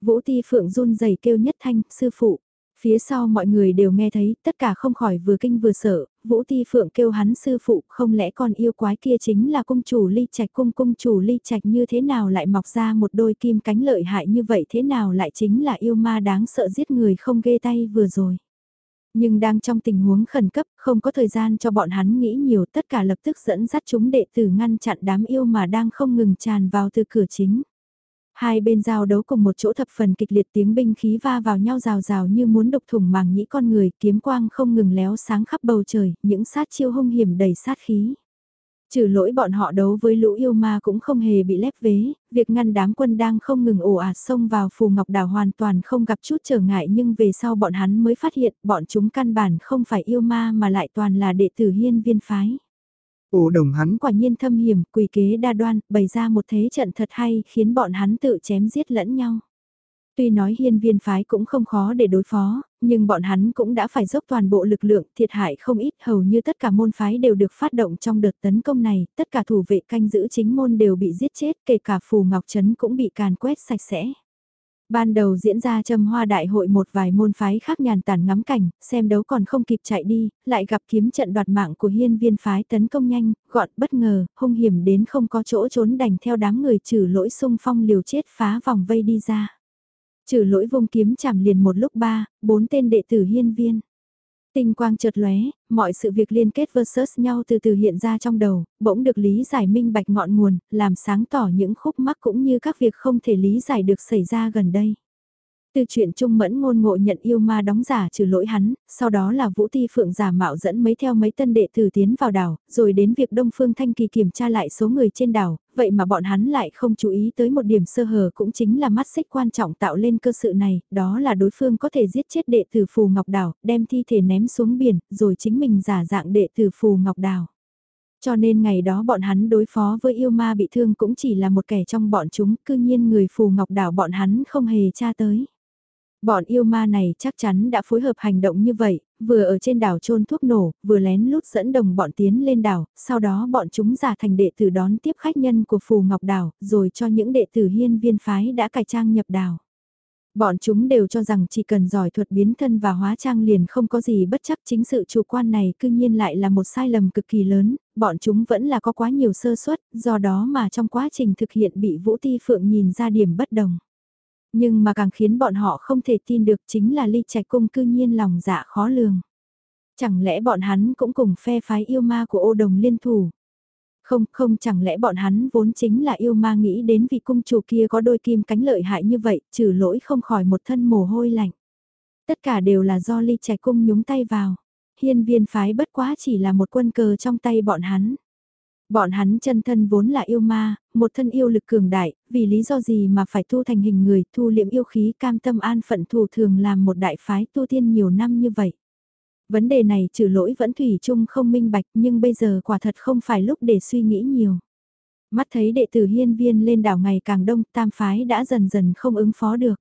Vũ ti phượng run rẩy kêu nhất thanh, sư phụ, Phía sau mọi người đều nghe thấy, tất cả không khỏi vừa kinh vừa sợ, Vũ Ti Phượng kêu hắn sư phụ, không lẽ con yêu quái kia chính là cung chủ ly trạch cung cung chủ ly trạch như thế nào lại mọc ra một đôi kim cánh lợi hại như vậy thế nào lại chính là yêu ma đáng sợ giết người không ghê tay vừa rồi. Nhưng đang trong tình huống khẩn cấp, không có thời gian cho bọn hắn nghĩ nhiều tất cả lập tức dẫn dắt chúng đệ tử ngăn chặn đám yêu mà đang không ngừng tràn vào từ cửa chính. Hai bên giao đấu cùng một chỗ thập phần kịch liệt tiếng binh khí va vào nhau rào rào như muốn đục thủng màng nhĩ con người, kiếm quang không ngừng léo sáng khắp bầu trời, những sát chiêu hung hiểm đầy sát khí. Trừ lỗi bọn họ đấu với lũ yêu ma cũng không hề bị lép vế, việc ngăn đám quân đang không ngừng ồ ạt xông vào phù ngọc đảo hoàn toàn không gặp chút trở ngại nhưng về sau bọn hắn mới phát hiện bọn chúng căn bản không phải yêu ma mà lại toàn là đệ tử hiên viên phái. Ổ đồng hắn quả nhiên thâm hiểm, quỷ kế đa đoan, bày ra một thế trận thật hay khiến bọn hắn tự chém giết lẫn nhau. Tuy nói hiên viên phái cũng không khó để đối phó, nhưng bọn hắn cũng đã phải dốc toàn bộ lực lượng thiệt hại không ít hầu như tất cả môn phái đều được phát động trong đợt tấn công này, tất cả thủ vệ canh giữ chính môn đều bị giết chết, kể cả phù ngọc trấn cũng bị càn quét sạch sẽ. Ban đầu diễn ra châm hoa đại hội một vài môn phái khác nhàn tản ngắm cảnh, xem đấu còn không kịp chạy đi, lại gặp kiếm trận đoạt mạng của hiên viên phái tấn công nhanh, gọn bất ngờ, hung hiểm đến không có chỗ trốn đành theo đám người trừ lỗi sung phong liều chết phá vòng vây đi ra. Trừ lỗi vung kiếm chạm liền một lúc ba, bốn tên đệ tử hiên viên. Tinh quang chợt lóe, mọi sự việc liên kết versus nhau từ từ hiện ra trong đầu, bỗng được lý giải minh bạch ngọn nguồn, làm sáng tỏ những khúc mắc cũng như các việc không thể lý giải được xảy ra gần đây. Từ chuyện Trung Mẫn ngôn ngộ nhận yêu ma đóng giả trừ lỗi hắn, sau đó là Vũ Ti Phượng giả mạo dẫn mấy theo mấy tân đệ tử tiến vào đảo, rồi đến việc Đông Phương Thanh Kỳ kiểm tra lại số người trên đảo, vậy mà bọn hắn lại không chú ý tới một điểm sơ hở cũng chính là mắt xích quan trọng tạo lên cơ sự này, đó là đối phương có thể giết chết đệ tử Phù Ngọc Đảo, đem thi thể ném xuống biển, rồi chính mình giả dạng đệ tử Phù Ngọc Đảo. Cho nên ngày đó bọn hắn đối phó với yêu ma bị thương cũng chỉ là một kẻ trong bọn chúng, cư nhiên người Phù Ngọc Đảo bọn hắn không hề tra tới. Bọn yêu ma này chắc chắn đã phối hợp hành động như vậy, vừa ở trên đảo trôn thuốc nổ, vừa lén lút dẫn đồng bọn tiến lên đảo, sau đó bọn chúng giả thành đệ tử đón tiếp khách nhân của Phù Ngọc Đảo, rồi cho những đệ tử hiên viên phái đã cải trang nhập đảo. Bọn chúng đều cho rằng chỉ cần giỏi thuật biến thân và hóa trang liền không có gì bất chắc chính sự chủ quan này cư nhiên lại là một sai lầm cực kỳ lớn, bọn chúng vẫn là có quá nhiều sơ suất, do đó mà trong quá trình thực hiện bị Vũ Ti Phượng nhìn ra điểm bất đồng. Nhưng mà càng khiến bọn họ không thể tin được chính là ly trạch cung cư nhiên lòng dạ khó lường. Chẳng lẽ bọn hắn cũng cùng phe phái yêu ma của ô đồng liên thủ? Không, không chẳng lẽ bọn hắn vốn chính là yêu ma nghĩ đến vì cung chủ kia có đôi kim cánh lợi hại như vậy, trừ lỗi không khỏi một thân mồ hôi lạnh. Tất cả đều là do ly trạch cung nhúng tay vào. Hiên viên phái bất quá chỉ là một quân cờ trong tay bọn hắn. Bọn hắn chân thân vốn là yêu ma, một thân yêu lực cường đại, vì lý do gì mà phải thu thành hình người, thu liệm yêu khí cam tâm an phận thủ thường làm một đại phái tu tiên nhiều năm như vậy. Vấn đề này trừ lỗi vẫn thủy chung không minh bạch nhưng bây giờ quả thật không phải lúc để suy nghĩ nhiều. Mắt thấy đệ tử hiên viên lên đảo ngày càng đông tam phái đã dần dần không ứng phó được.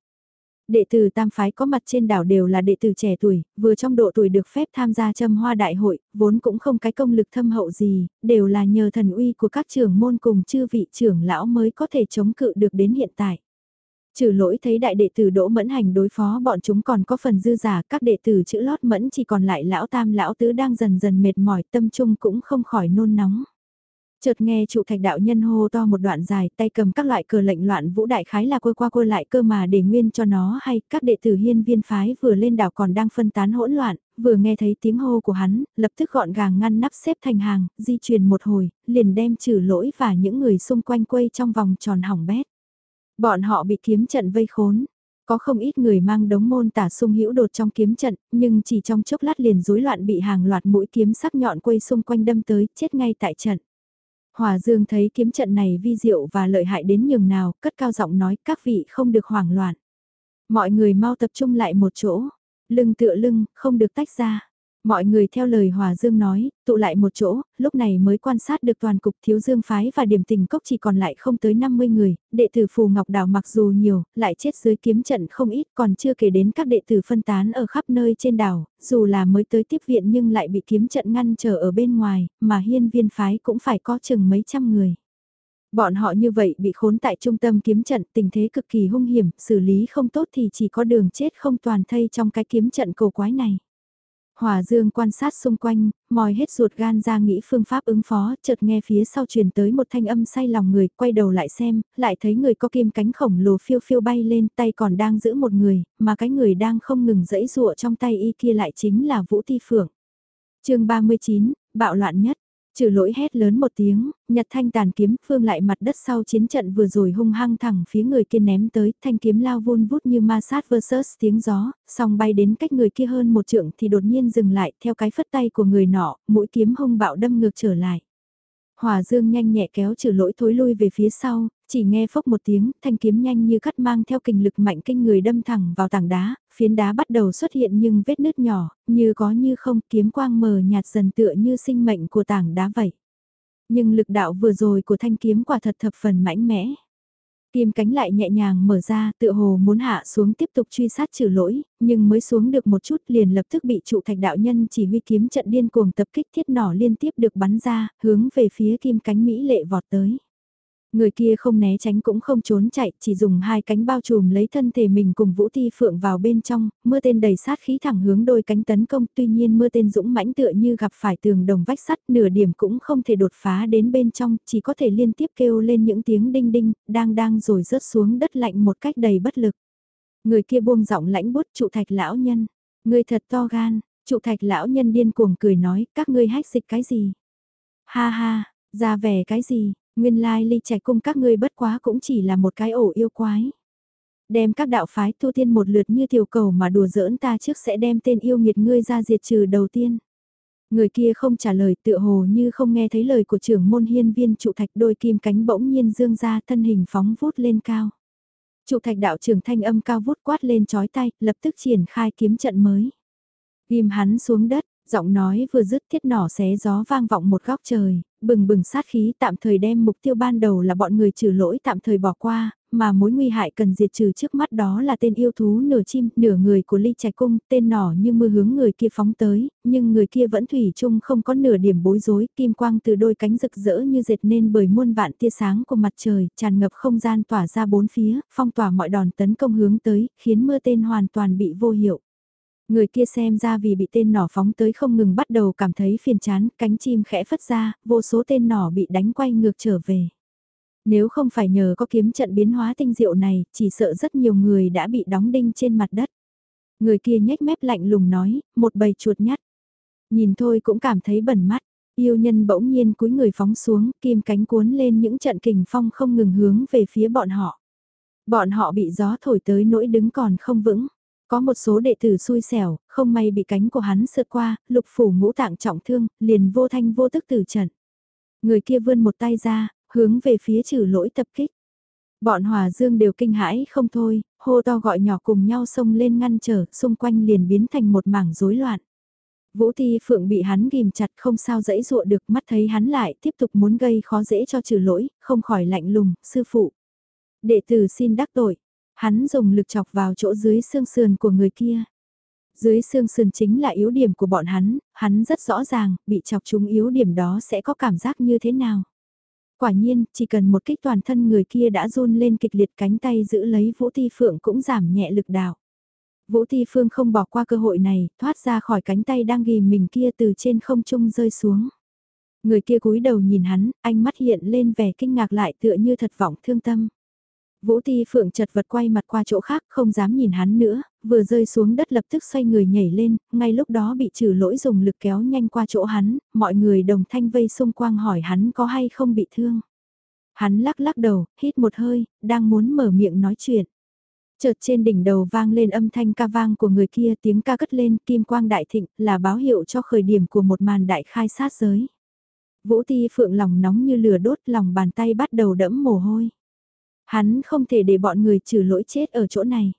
Đệ tử tam phái có mặt trên đảo đều là đệ tử trẻ tuổi, vừa trong độ tuổi được phép tham gia châm hoa đại hội, vốn cũng không cái công lực thâm hậu gì, đều là nhờ thần uy của các trưởng môn cùng chư vị trưởng lão mới có thể chống cự được đến hiện tại. Trừ lỗi thấy đại đệ tử Đỗ Mẫn Hành đối phó bọn chúng còn có phần dư giả, các đệ tử chữ lót mẫn chỉ còn lại lão tam lão tứ đang dần dần mệt mỏi tâm trung cũng không khỏi nôn nóng. Chợt nghe trụ thạch đạo nhân hô to một đoạn dài tay cầm các loại cờ lệnh loạn vũ đại khái là quơ qua quơ lại cơ mà để nguyên cho nó hay các đệ tử hiên viên phái vừa lên đảo còn đang phân tán hỗn loạn, vừa nghe thấy tiếng hô của hắn, lập tức gọn gàng ngăn nắp xếp thành hàng, di chuyển một hồi, liền đem trừ lỗi và những người xung quanh quây trong vòng tròn hỏng bét. Bọn họ bị kiếm trận vây khốn. Có không ít người mang đống môn tả sung hữu đột trong kiếm trận, nhưng chỉ trong chốc lát liền rối loạn bị hàng loạt mũi kiếm sắc nhọn quây xung quanh đâm tới, chết ngay tại trận. Hòa Dương thấy kiếm trận này vi diệu và lợi hại đến nhường nào, cất cao giọng nói các vị không được hoảng loạn. Mọi người mau tập trung lại một chỗ, lưng tựa lưng, không được tách ra. Mọi người theo lời Hòa Dương nói, tụ lại một chỗ, lúc này mới quan sát được toàn cục thiếu dương phái và điểm tình cốc chỉ còn lại không tới 50 người, đệ tử Phù Ngọc đảo mặc dù nhiều, lại chết dưới kiếm trận không ít còn chưa kể đến các đệ tử phân tán ở khắp nơi trên đảo, dù là mới tới tiếp viện nhưng lại bị kiếm trận ngăn trở ở bên ngoài, mà hiên viên phái cũng phải có chừng mấy trăm người. Bọn họ như vậy bị khốn tại trung tâm kiếm trận tình thế cực kỳ hung hiểm, xử lý không tốt thì chỉ có đường chết không toàn thây trong cái kiếm trận cổ quái này. Hòa Dương quan sát xung quanh, mòi hết ruột gan ra nghĩ phương pháp ứng phó, chợt nghe phía sau truyền tới một thanh âm say lòng người, quay đầu lại xem, lại thấy người có kim cánh khổng lồ phiêu phiêu bay lên, tay còn đang giữ một người, mà cái người đang không ngừng dẫy dụa trong tay y kia lại chính là Vũ Ti Phượng. chương 39, bạo loạn nhất, Trừ lỗi hét lớn một tiếng, nhặt thanh tàn kiếm phương lại mặt đất sau chiến trận vừa rồi hung hăng thẳng phía người kia ném tới, thanh kiếm lao vun vút như ma sát versus tiếng gió, song bay đến cách người kia hơn một trượng thì đột nhiên dừng lại theo cái phất tay của người nọ, mũi kiếm hung bạo đâm ngược trở lại. Hòa Dương nhanh nhẹ kéo trừ lỗi thối lui về phía sau, chỉ nghe phốc một tiếng, thanh kiếm nhanh như cắt mang theo kình lực mạnh kinh người đâm thẳng vào tảng đá, phiến đá bắt đầu xuất hiện nhưng vết nứt nhỏ, như có như không kiếm quang mờ nhạt dần tựa như sinh mệnh của tảng đá vậy. Nhưng lực đạo vừa rồi của thanh kiếm quả thật thập phần mãnh mẽ. Kim cánh lại nhẹ nhàng mở ra, tựa hồ muốn hạ xuống tiếp tục truy sát trừ lỗi, nhưng mới xuống được một chút liền lập tức bị trụ thạch đạo nhân chỉ huy kiếm trận điên cuồng tập kích thiết nỏ liên tiếp được bắn ra, hướng về phía kim cánh Mỹ lệ vọt tới. Người kia không né tránh cũng không trốn chạy, chỉ dùng hai cánh bao trùm lấy thân thể mình cùng Vũ Ti Phượng vào bên trong, mưa tên đầy sát khí thẳng hướng đôi cánh tấn công, tuy nhiên mưa tên dũng mãnh tựa như gặp phải tường đồng vách sắt, nửa điểm cũng không thể đột phá đến bên trong, chỉ có thể liên tiếp kêu lên những tiếng đinh đinh, đang đang rồi rớt xuống đất lạnh một cách đầy bất lực. Người kia buông giọng lãnh bút trụ thạch lão nhân, người thật to gan, trụ thạch lão nhân điên cuồng cười nói, các ngươi hách dịch cái gì? Ha ha, ra vẻ cái gì? Nguyên lai ly trạch cung các ngươi bất quá cũng chỉ là một cái ổ yêu quái. Đem các đạo phái tu tiên một lượt như tiểu cầu mà đùa giỡn ta trước sẽ đem tên yêu nghiệt ngươi ra diệt trừ đầu tiên. Người kia không trả lời tựa hồ như không nghe thấy lời của trưởng môn hiên viên trụ thạch đôi kim cánh bỗng nhiên dương ra thân hình phóng vút lên cao. Trụ thạch đạo trưởng thanh âm cao vút quát lên chói tay, lập tức triển khai kiếm trận mới. Ghim hắn xuống đất, Giọng nói vừa dứt thiết nỏ xé gió vang vọng một góc trời, bừng bừng sát khí tạm thời đem mục tiêu ban đầu là bọn người trừ lỗi tạm thời bỏ qua, mà mối nguy hại cần diệt trừ trước mắt đó là tên yêu thú nửa chim, nửa người của ly trạch cung, tên nỏ như mưa hướng người kia phóng tới, nhưng người kia vẫn thủy chung không có nửa điểm bối rối, kim quang từ đôi cánh rực rỡ như dệt nên bởi muôn vạn tia sáng của mặt trời, tràn ngập không gian tỏa ra bốn phía, phong tỏa mọi đòn tấn công hướng tới, khiến mưa tên hoàn toàn bị vô hiệu. Người kia xem ra vì bị tên nỏ phóng tới không ngừng bắt đầu cảm thấy phiền chán, cánh chim khẽ phất ra, vô số tên nỏ bị đánh quay ngược trở về. Nếu không phải nhờ có kiếm trận biến hóa tinh diệu này, chỉ sợ rất nhiều người đã bị đóng đinh trên mặt đất. Người kia nhếch mép lạnh lùng nói, một bầy chuột nhắt. Nhìn thôi cũng cảm thấy bẩn mắt, yêu nhân bỗng nhiên cúi người phóng xuống, kim cánh cuốn lên những trận kình phong không ngừng hướng về phía bọn họ. Bọn họ bị gió thổi tới nỗi đứng còn không vững. Có một số đệ tử xui xẻo, không may bị cánh của hắn sượt qua, lục phủ ngũ tạng trọng thương, liền vô thanh vô tức tử trận. Người kia vươn một tay ra, hướng về phía trừ lỗi tập kích. Bọn Hòa Dương đều kinh hãi không thôi, hô to gọi nhỏ cùng nhau xông lên ngăn trở, xung quanh liền biến thành một mảng rối loạn. Vũ Thi Phượng bị hắn ghim chặt không sao dẫy dụa được mắt thấy hắn lại tiếp tục muốn gây khó dễ cho trừ lỗi, không khỏi lạnh lùng, sư phụ. Đệ tử xin đắc tội, hắn dùng lực chọc vào chỗ dưới xương sườn của người kia. Dưới xương sườn chính là yếu điểm của bọn hắn, hắn rất rõ ràng, bị chọc trúng yếu điểm đó sẽ có cảm giác như thế nào. Quả nhiên, chỉ cần một kích toàn thân người kia đã run lên kịch liệt cánh tay giữ lấy Vũ Ti Phượng cũng giảm nhẹ lực đạo. Vũ Ti Phương không bỏ qua cơ hội này, thoát ra khỏi cánh tay đang ghim mình kia từ trên không trung rơi xuống. Người kia cúi đầu nhìn hắn, ánh mắt hiện lên vẻ kinh ngạc lại tựa như thật vọng thương tâm. Vũ Ti Phượng chật vật quay mặt qua chỗ khác không dám nhìn hắn nữa, vừa rơi xuống đất lập tức xoay người nhảy lên, ngay lúc đó bị trừ lỗi dùng lực kéo nhanh qua chỗ hắn, mọi người đồng thanh vây xung quanh hỏi hắn có hay không bị thương. Hắn lắc lắc đầu, hít một hơi, đang muốn mở miệng nói chuyện. Chợt trên đỉnh đầu vang lên âm thanh ca vang của người kia tiếng ca cất lên kim quang đại thịnh là báo hiệu cho khởi điểm của một màn đại khai sát giới. Vũ Ti Phượng lòng nóng như lửa đốt lòng bàn tay bắt đầu đẫm mồ hôi. Hắn không thể để bọn người trừ lỗi chết ở chỗ này.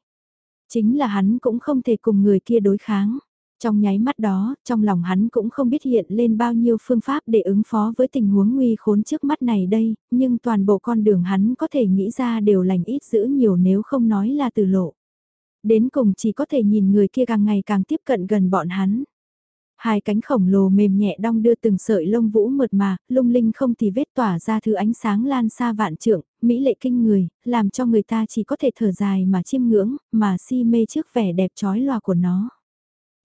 Chính là hắn cũng không thể cùng người kia đối kháng. Trong nháy mắt đó, trong lòng hắn cũng không biết hiện lên bao nhiêu phương pháp để ứng phó với tình huống nguy khốn trước mắt này đây, nhưng toàn bộ con đường hắn có thể nghĩ ra đều lành ít giữ nhiều nếu không nói là từ lộ. Đến cùng chỉ có thể nhìn người kia càng ngày càng tiếp cận gần bọn hắn. Hai cánh khổng lồ mềm nhẹ đong đưa từng sợi lông vũ mượt mà, lung linh không thì vết tỏa ra thứ ánh sáng lan xa vạn trượng, mỹ lệ kinh người, làm cho người ta chỉ có thể thở dài mà chiêm ngưỡng, mà si mê trước vẻ đẹp trói lòa của nó.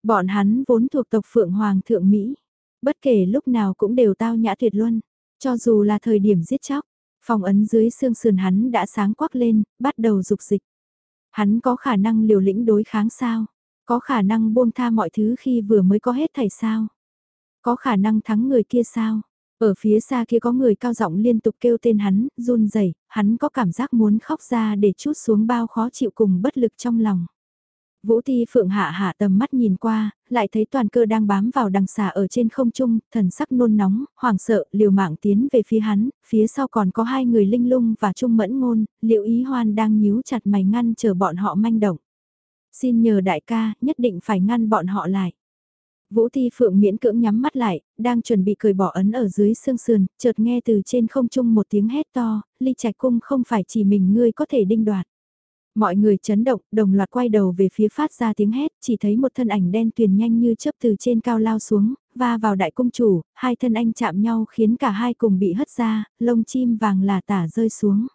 Bọn hắn vốn thuộc tộc Phượng Hoàng Thượng Mỹ, bất kể lúc nào cũng đều tao nhã tuyệt luân, cho dù là thời điểm giết chóc, phòng ấn dưới xương sườn hắn đã sáng quắc lên, bắt đầu dục dịch. Hắn có khả năng liều lĩnh đối kháng sao? Có khả năng buông tha mọi thứ khi vừa mới có hết thảy sao? Có khả năng thắng người kia sao? Ở phía xa kia có người cao giọng liên tục kêu tên hắn, run rẩy, hắn có cảm giác muốn khóc ra để chút xuống bao khó chịu cùng bất lực trong lòng. Vũ Ti Phượng hạ hạ tầm mắt nhìn qua, lại thấy toàn cơ đang bám vào đằng xà ở trên không trung, thần sắc nôn nóng, hoảng sợ, liều mạng tiến về phía hắn, phía sau còn có hai người linh lung và trung mẫn ngôn, liệu ý hoan đang nhíu chặt mày ngăn chờ bọn họ manh động. Xin nhờ đại ca, nhất định phải ngăn bọn họ lại. Vũ Thi Phượng miễn cưỡng nhắm mắt lại, đang chuẩn bị cười bỏ ấn ở dưới xương sườn, chợt nghe từ trên không trung một tiếng hét to, ly trạch cung không phải chỉ mình ngươi có thể đinh đoạt. Mọi người chấn động, đồng loạt quay đầu về phía phát ra tiếng hét, chỉ thấy một thân ảnh đen tuyền nhanh như chớp từ trên cao lao xuống, va vào đại cung chủ, hai thân anh chạm nhau khiến cả hai cùng bị hất ra, lông chim vàng là tả rơi xuống.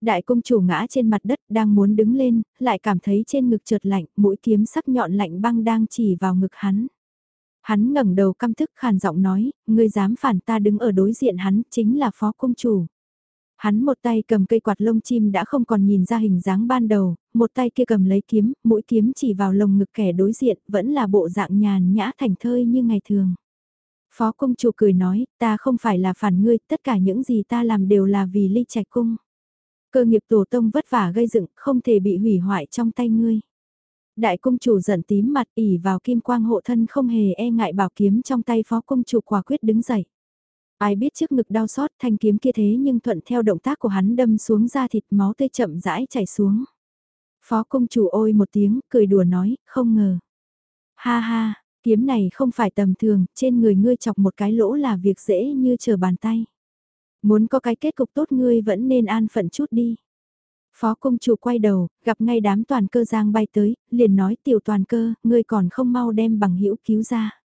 Đại công chủ ngã trên mặt đất đang muốn đứng lên, lại cảm thấy trên ngực trượt lạnh, mũi kiếm sắc nhọn lạnh băng đang chỉ vào ngực hắn. Hắn ngẩng đầu căm thức khàn giọng nói, ngươi dám phản ta đứng ở đối diện hắn, chính là phó công chủ. Hắn một tay cầm cây quạt lông chim đã không còn nhìn ra hình dáng ban đầu, một tay kia cầm lấy kiếm, mũi kiếm chỉ vào lồng ngực kẻ đối diện, vẫn là bộ dạng nhàn nhã thành thơi như ngày thường. Phó công chủ cười nói, ta không phải là phản ngươi, tất cả những gì ta làm đều là vì ly trạch cung. Cơ nghiệp tổ tông vất vả gây dựng, không thể bị hủy hoại trong tay ngươi. Đại công chủ giận tím mặt ỉ vào kim quang hộ thân không hề e ngại bảo kiếm trong tay phó công chủ quả quyết đứng dậy. Ai biết trước ngực đau xót thanh kiếm kia thế nhưng thuận theo động tác của hắn đâm xuống da thịt máu tươi chậm rãi chảy xuống. Phó công chủ ôi một tiếng, cười đùa nói, không ngờ. Ha ha, Kiếm này không phải tầm thường, trên người ngươi chọc một cái lỗ là việc dễ như chờ bàn tay. Muốn có cái kết cục tốt ngươi vẫn nên an phận chút đi. Phó công chủ quay đầu, gặp ngay đám toàn cơ giang bay tới, liền nói tiểu toàn cơ, ngươi còn không mau đem bằng hữu cứu ra.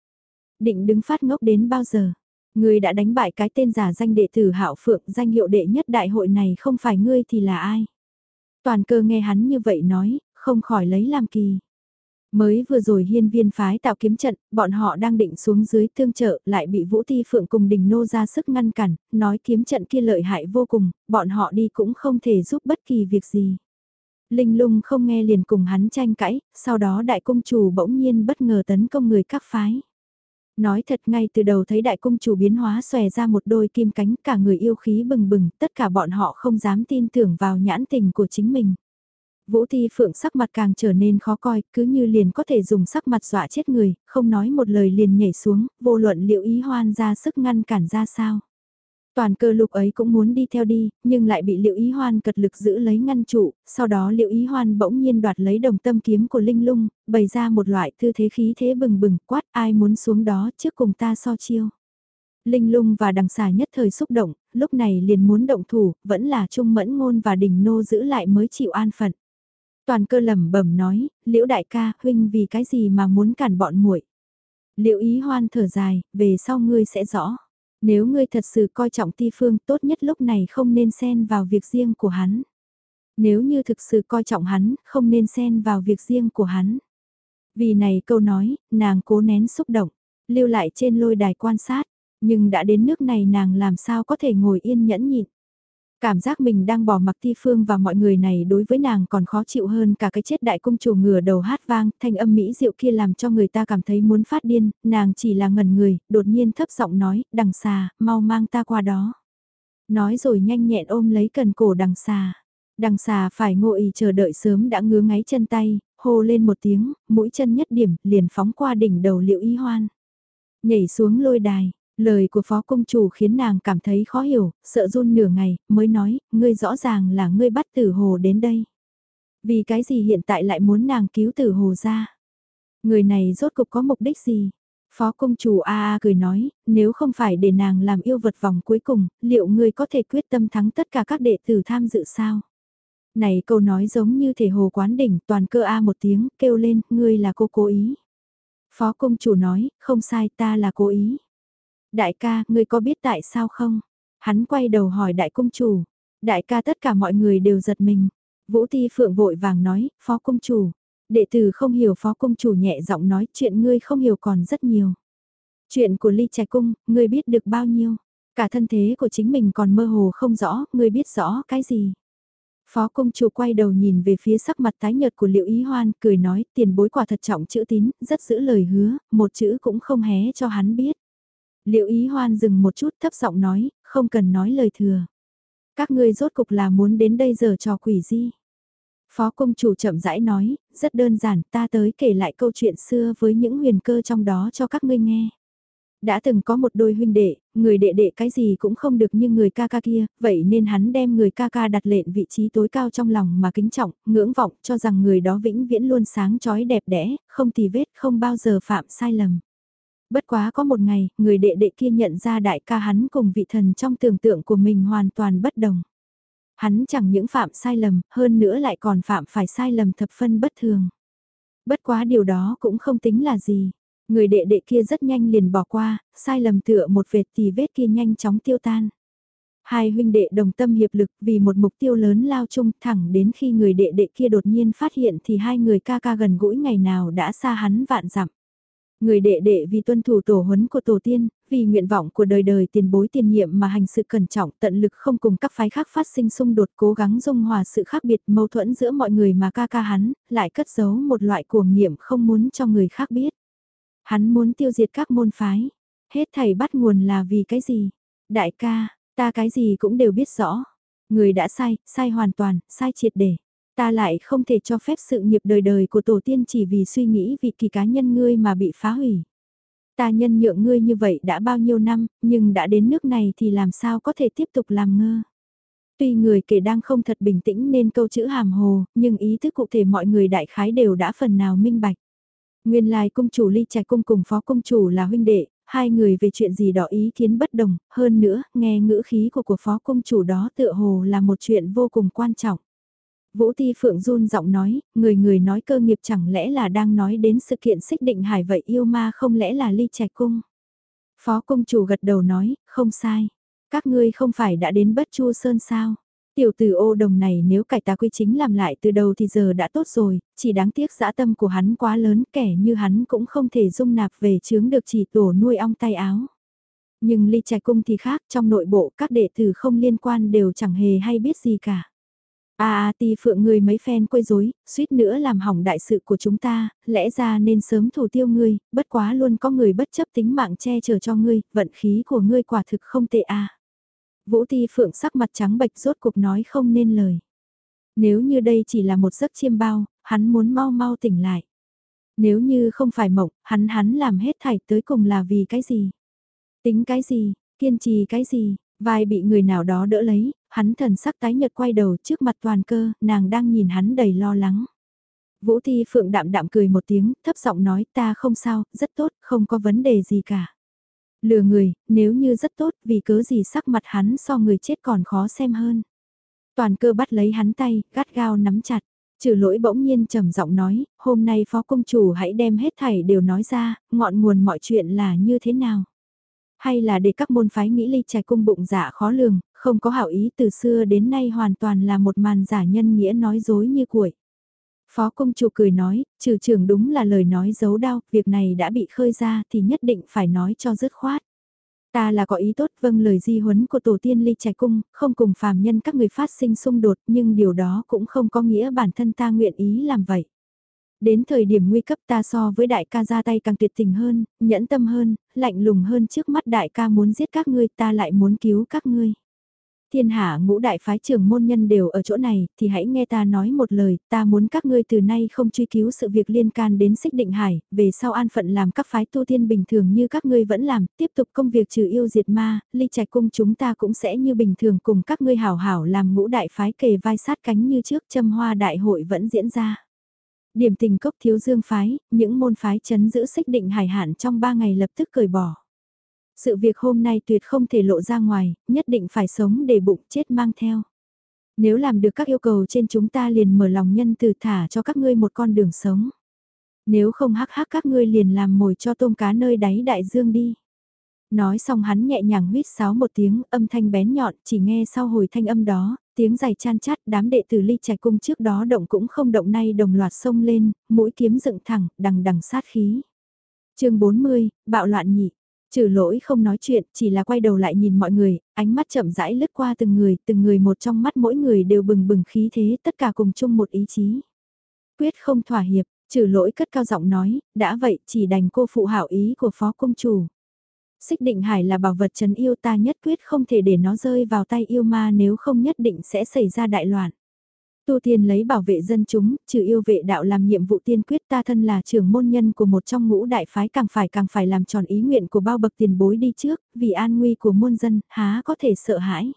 Định đứng phát ngốc đến bao giờ? Ngươi đã đánh bại cái tên giả danh đệ tử hạo phượng danh hiệu đệ nhất đại hội này không phải ngươi thì là ai? Toàn cơ nghe hắn như vậy nói, không khỏi lấy làm kỳ. Mới vừa rồi hiên viên phái tạo kiếm trận, bọn họ đang định xuống dưới tương trợ, lại bị Vũ Ti Phượng cùng đình nô ra sức ngăn cản, nói kiếm trận kia lợi hại vô cùng, bọn họ đi cũng không thể giúp bất kỳ việc gì. Linh lung không nghe liền cùng hắn tranh cãi, sau đó đại cung chủ bỗng nhiên bất ngờ tấn công người các phái. Nói thật ngay từ đầu thấy đại cung chủ biến hóa xòe ra một đôi kim cánh cả người yêu khí bừng bừng, tất cả bọn họ không dám tin tưởng vào nhãn tình của chính mình. Vũ Thi Phượng sắc mặt càng trở nên khó coi, cứ như liền có thể dùng sắc mặt dọa chết người, không nói một lời liền nhảy xuống, vô luận liệu ý hoan ra sức ngăn cản ra sao. Toàn cơ lục ấy cũng muốn đi theo đi, nhưng lại bị liệu ý hoan cật lực giữ lấy ngăn trụ, sau đó liệu ý hoan bỗng nhiên đoạt lấy đồng tâm kiếm của Linh Lung, bày ra một loại tư thế khí thế bừng bừng quát ai muốn xuống đó trước cùng ta so chiêu. Linh lung và đằng xà nhất thời xúc động, lúc này liền muốn động thủ, vẫn là trung mẫn ngôn và đình nô giữ lại mới chịu an phận. Toàn cơ lẩm bẩm nói, liễu đại ca, huynh vì cái gì mà muốn cản bọn muội Liễu ý hoan thở dài, về sau ngươi sẽ rõ. Nếu ngươi thật sự coi trọng ti phương tốt nhất lúc này không nên xen vào việc riêng của hắn. Nếu như thực sự coi trọng hắn, không nên xen vào việc riêng của hắn. Vì này câu nói, nàng cố nén xúc động, lưu lại trên lôi đài quan sát, nhưng đã đến nước này nàng làm sao có thể ngồi yên nhẫn nhịn. Cảm giác mình đang bỏ mặc ti phương và mọi người này đối với nàng còn khó chịu hơn cả cái chết đại cung chủ ngửa đầu hát vang, thanh âm mỹ diệu kia làm cho người ta cảm thấy muốn phát điên, nàng chỉ là ngẩn người, đột nhiên thấp giọng nói, đằng xà, mau mang ta qua đó. Nói rồi nhanh nhẹn ôm lấy cần cổ đằng xà. Đằng xà phải ngộ ý chờ đợi sớm đã ngứa ngáy chân tay, hô lên một tiếng, mũi chân nhất điểm, liền phóng qua đỉnh đầu liệu y hoan. Nhảy xuống lôi đài, Lời của phó công chủ khiến nàng cảm thấy khó hiểu, sợ run nửa ngày, mới nói, ngươi rõ ràng là ngươi bắt tử hồ đến đây. Vì cái gì hiện tại lại muốn nàng cứu tử hồ ra? Người này rốt cục có mục đích gì? Phó công chủ A A cười nói, nếu không phải để nàng làm yêu vật vòng cuối cùng, liệu ngươi có thể quyết tâm thắng tất cả các đệ tử tham dự sao? Này câu nói giống như thể hồ quán đỉnh toàn cơ A một tiếng, kêu lên, ngươi là cô cố ý. Phó công chủ nói, không sai ta là cố ý. Đại ca, ngươi có biết tại sao không? Hắn quay đầu hỏi đại cung chủ. Đại ca tất cả mọi người đều giật mình. Vũ Ti Phượng vội vàng nói, phó cung chủ. Đệ tử không hiểu phó cung chủ nhẹ giọng nói chuyện ngươi không hiểu còn rất nhiều. Chuyện của ly trạch cung, ngươi biết được bao nhiêu? Cả thân thế của chính mình còn mơ hồ không rõ, ngươi biết rõ cái gì? Phó công chủ quay đầu nhìn về phía sắc mặt tái nhợt của liệu ý hoan, cười nói tiền bối quả thật trọng chữ tín, rất giữ lời hứa, một chữ cũng không hé cho hắn biết. Liệu ý hoan dừng một chút thấp giọng nói, không cần nói lời thừa. Các ngươi rốt cục là muốn đến đây giờ trò quỷ gì? Phó công chủ chậm rãi nói, rất đơn giản, ta tới kể lại câu chuyện xưa với những huyền cơ trong đó cho các ngươi nghe. Đã từng có một đôi huynh đệ, người đệ đệ cái gì cũng không được như người ca ca kia, vậy nên hắn đem người ca ca đặt lệnh vị trí tối cao trong lòng mà kính trọng, ngưỡng vọng cho rằng người đó vĩnh viễn luôn sáng chói đẹp đẽ, không tì vết, không bao giờ phạm sai lầm. Bất quá có một ngày, người đệ đệ kia nhận ra đại ca hắn cùng vị thần trong tưởng tượng của mình hoàn toàn bất đồng. Hắn chẳng những phạm sai lầm, hơn nữa lại còn phạm phải sai lầm thập phân bất thường. Bất quá điều đó cũng không tính là gì. Người đệ đệ kia rất nhanh liền bỏ qua, sai lầm tựa một vệt thì vết kia nhanh chóng tiêu tan. Hai huynh đệ đồng tâm hiệp lực vì một mục tiêu lớn lao chung thẳng đến khi người đệ đệ kia đột nhiên phát hiện thì hai người ca ca gần gũi ngày nào đã xa hắn vạn dặm. Người đệ đệ vì tuân thủ tổ huấn của tổ tiên, vì nguyện vọng của đời đời tiền bối tiền nhiệm mà hành sự cẩn trọng tận lực không cùng các phái khác phát sinh xung đột cố gắng dung hòa sự khác biệt mâu thuẫn giữa mọi người mà ca ca hắn, lại cất giấu một loại cuồng niệm không muốn cho người khác biết. Hắn muốn tiêu diệt các môn phái. Hết thầy bắt nguồn là vì cái gì? Đại ca, ta cái gì cũng đều biết rõ. Người đã sai, sai hoàn toàn, sai triệt để. Ta lại không thể cho phép sự nghiệp đời đời của tổ tiên chỉ vì suy nghĩ vị kỳ cá nhân ngươi mà bị phá hủy. Ta nhân nhượng ngươi như vậy đã bao nhiêu năm, nhưng đã đến nước này thì làm sao có thể tiếp tục làm ngơ. Tuy người kể đang không thật bình tĩnh nên câu chữ hàm hồ, nhưng ý thức cụ thể mọi người đại khái đều đã phần nào minh bạch. Nguyên lai cung chủ ly trạch cung cùng phó cung chủ là huynh đệ, hai người về chuyện gì đó ý kiến bất đồng, hơn nữa, nghe ngữ khí của của phó cung chủ đó tựa hồ là một chuyện vô cùng quan trọng. Vũ Ti Phượng run giọng nói, người người nói cơ nghiệp chẳng lẽ là đang nói đến sự kiện xích định hải vậy yêu ma không lẽ là ly trạch cung. Phó Công chủ gật đầu nói, không sai. Các ngươi không phải đã đến bất chu sơn sao? Tiểu tử ô đồng này nếu cải tà quy chính làm lại từ đầu thì giờ đã tốt rồi, chỉ đáng tiếc dã tâm của hắn quá lớn kẻ như hắn cũng không thể dung nạp về chướng được chỉ tổ nuôi ong tay áo. Nhưng ly trạch cung thì khác, trong nội bộ các đệ tử không liên quan đều chẳng hề hay biết gì cả. À, a ti phượng người mấy phen quấy rối, suýt nữa làm hỏng đại sự của chúng ta, lẽ ra nên sớm thủ tiêu ngươi, bất quá luôn có người bất chấp tính mạng che chở cho ngươi, vận khí của ngươi quả thực không tệ à. Vũ Ti Phượng sắc mặt trắng bệch rốt cuộc nói không nên lời. Nếu như đây chỉ là một giấc chiêm bao, hắn muốn mau mau tỉnh lại. Nếu như không phải mộng, hắn hắn làm hết thảy tới cùng là vì cái gì? Tính cái gì? Kiên trì cái gì? Vai bị người nào đó đỡ lấy, hắn thần sắc tái nhợt quay đầu trước mặt toàn cơ, nàng đang nhìn hắn đầy lo lắng. Vũ Thi Phượng đạm đạm cười một tiếng, thấp giọng nói ta không sao, rất tốt, không có vấn đề gì cả. Lừa người, nếu như rất tốt, vì cớ gì sắc mặt hắn so người chết còn khó xem hơn. Toàn cơ bắt lấy hắn tay, gắt gao nắm chặt. Trừ lỗi bỗng nhiên trầm giọng nói, hôm nay phó công chủ hãy đem hết thảy đều nói ra, ngọn nguồn mọi chuyện là như thế nào. Hay là để các môn phái nghĩ ly trạch cung bụng dạ khó lường, không có hảo ý từ xưa đến nay hoàn toàn là một màn giả nhân nghĩa nói dối như cuội. Phó công chủ cười nói, trừ trưởng đúng là lời nói giấu đau, việc này đã bị khơi ra thì nhất định phải nói cho dứt khoát. Ta là có ý tốt vâng lời di huấn của tổ tiên ly trạch cung, không cùng phàm nhân các người phát sinh xung đột nhưng điều đó cũng không có nghĩa bản thân ta nguyện ý làm vậy. Đến thời điểm nguy cấp ta so với đại ca ra tay càng tuyệt tình hơn, nhẫn tâm hơn, lạnh lùng hơn trước mắt đại ca muốn giết các ngươi ta lại muốn cứu các ngươi thiên hạ ngũ đại phái trưởng môn nhân đều ở chỗ này, thì hãy nghe ta nói một lời, ta muốn các ngươi từ nay không truy cứu sự việc liên can đến xích định hải, về sau an phận làm các phái tu tiên bình thường như các ngươi vẫn làm, tiếp tục công việc trừ yêu diệt ma, ly trạch cung chúng ta cũng sẽ như bình thường cùng các ngươi hảo hảo làm ngũ đại phái kề vai sát cánh như trước châm hoa đại hội vẫn diễn ra. Điểm tình cốc thiếu dương phái, những môn phái chấn giữ xích định hải hạn trong ba ngày lập tức cởi bỏ. Sự việc hôm nay tuyệt không thể lộ ra ngoài, nhất định phải sống để bụng chết mang theo. Nếu làm được các yêu cầu trên chúng ta liền mở lòng nhân từ thả cho các ngươi một con đường sống. Nếu không hắc hắc các ngươi liền làm mồi cho tôm cá nơi đáy đại dương đi. Nói xong hắn nhẹ nhàng huýt sáo một tiếng âm thanh bén nhọn chỉ nghe sau hồi thanh âm đó, tiếng giày chan chát đám đệ tử ly trạch cung trước đó động cũng không động nay đồng loạt sông lên, mũi kiếm dựng thẳng, đằng đằng sát khí. chương 40, bạo loạn nhị, Trừ lỗi không nói chuyện, chỉ là quay đầu lại nhìn mọi người, ánh mắt chậm rãi lướt qua từng người, từng người một trong mắt mỗi người đều bừng bừng khí thế, tất cả cùng chung một ý chí. Quyết không thỏa hiệp, trừ lỗi cất cao giọng nói, đã vậy chỉ đành cô phụ hảo ý của phó công chủ. Xích định hải là bảo vật trấn yêu ta nhất quyết không thể để nó rơi vào tay yêu ma nếu không nhất định sẽ xảy ra đại loạn. Tu tiên lấy bảo vệ dân chúng, trừ yêu vệ đạo làm nhiệm vụ tiên quyết ta thân là trưởng môn nhân của một trong ngũ đại phái càng phải càng phải làm tròn ý nguyện của bao bậc tiền bối đi trước, vì an nguy của muôn dân, há có thể sợ hãi.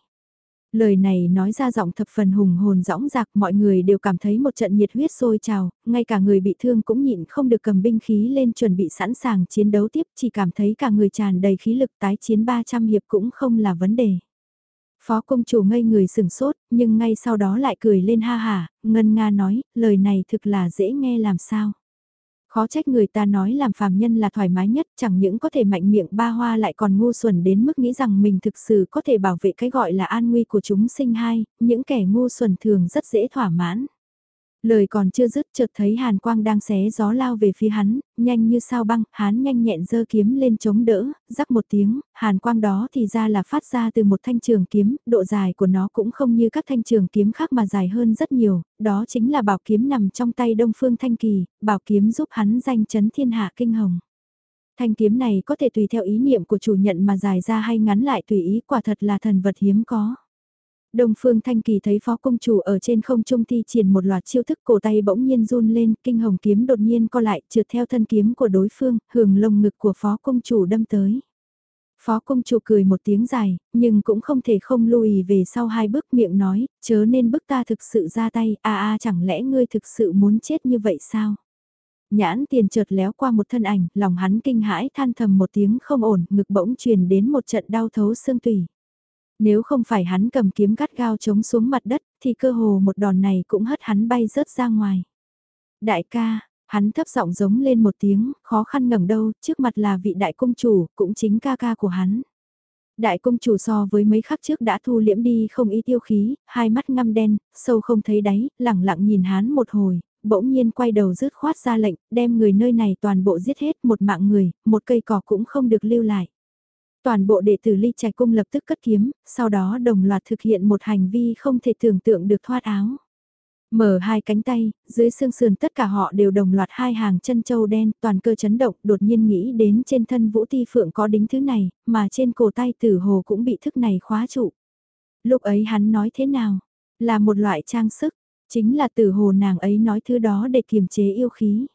Lời này nói ra giọng thập phần hùng hồn dõng dạc mọi người đều cảm thấy một trận nhiệt huyết sôi trào, ngay cả người bị thương cũng nhịn không được cầm binh khí lên chuẩn bị sẵn sàng chiến đấu tiếp chỉ cảm thấy cả người tràn đầy khí lực tái chiến 300 hiệp cũng không là vấn đề. Phó công chủ ngây người sừng sốt, nhưng ngay sau đó lại cười lên ha hà, ngân nga nói, lời này thực là dễ nghe làm sao. Khó trách người ta nói làm phàm nhân là thoải mái nhất, chẳng những có thể mạnh miệng ba hoa lại còn ngu xuẩn đến mức nghĩ rằng mình thực sự có thể bảo vệ cái gọi là an nguy của chúng sinh hai, những kẻ ngu xuẩn thường rất dễ thỏa mãn. Lời còn chưa dứt chợt thấy hàn quang đang xé gió lao về phía hắn, nhanh như sao băng, hắn nhanh nhẹn giơ kiếm lên chống đỡ, rắc một tiếng, hàn quang đó thì ra là phát ra từ một thanh trường kiếm, độ dài của nó cũng không như các thanh trường kiếm khác mà dài hơn rất nhiều, đó chính là bảo kiếm nằm trong tay đông phương thanh kỳ, bảo kiếm giúp hắn danh chấn thiên hạ kinh hồng. Thanh kiếm này có thể tùy theo ý niệm của chủ nhận mà dài ra hay ngắn lại tùy ý quả thật là thần vật hiếm có. Đông Phương Thanh Kỳ thấy phó công chủ ở trên không trung thi triển một loạt chiêu thức cổ tay bỗng nhiên run lên, kinh hồng kiếm đột nhiên co lại, trượt theo thân kiếm của đối phương, hưởng lồng ngực của phó công chủ đâm tới. Phó công chủ cười một tiếng dài, nhưng cũng không thể không lùi về sau hai bước miệng nói, chớ nên bức ta thực sự ra tay, a a chẳng lẽ ngươi thực sự muốn chết như vậy sao? Nhãn tiền chợt léo qua một thân ảnh, lòng hắn kinh hãi than thầm một tiếng không ổn, ngực bỗng truyền đến một trận đau thấu xương tủy. Nếu không phải hắn cầm kiếm gắt gao chống xuống mặt đất, thì cơ hồ một đòn này cũng hất hắn bay rớt ra ngoài. Đại ca, hắn thấp giọng giống lên một tiếng, khó khăn ngẩng đâu, trước mặt là vị đại công chủ, cũng chính ca ca của hắn. Đại công chủ so với mấy khắc trước đã thu liễm đi không ý tiêu khí, hai mắt ngăm đen, sâu không thấy đáy, lẳng lặng nhìn hắn một hồi, bỗng nhiên quay đầu rứt khoát ra lệnh, đem người nơi này toàn bộ giết hết một mạng người, một cây cỏ cũng không được lưu lại. Toàn bộ đệ tử ly trạch cung lập tức cất kiếm, sau đó đồng loạt thực hiện một hành vi không thể tưởng tượng được thoát áo. Mở hai cánh tay, dưới xương sườn tất cả họ đều đồng loạt hai hàng chân châu đen, toàn cơ chấn động, đột nhiên nghĩ đến trên thân vũ ti phượng có đính thứ này, mà trên cổ tay tử hồ cũng bị thức này khóa trụ. Lúc ấy hắn nói thế nào? Là một loại trang sức, chính là tử hồ nàng ấy nói thứ đó để kiềm chế yêu khí.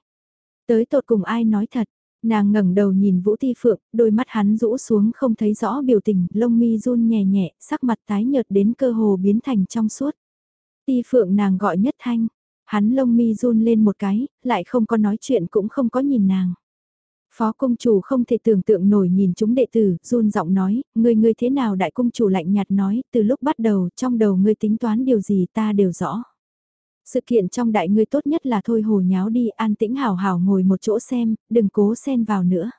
Tới tột cùng ai nói thật, nàng ngẩng đầu nhìn Vũ Ti Phượng, đôi mắt hắn rũ xuống không thấy rõ biểu tình, lông mi run nhẹ nhẹ, sắc mặt tái nhợt đến cơ hồ biến thành trong suốt. Ti Phượng nàng gọi nhất thanh, hắn lông mi run lên một cái, lại không có nói chuyện cũng không có nhìn nàng. Phó công chủ không thể tưởng tượng nổi nhìn chúng đệ tử, run giọng nói, ngươi ngươi thế nào đại công chủ lạnh nhạt nói, từ lúc bắt đầu, trong đầu ngươi tính toán điều gì ta đều rõ. Sự kiện trong đại ngươi tốt nhất là thôi hồ nháo đi an tĩnh hào hào ngồi một chỗ xem, đừng cố xen vào nữa.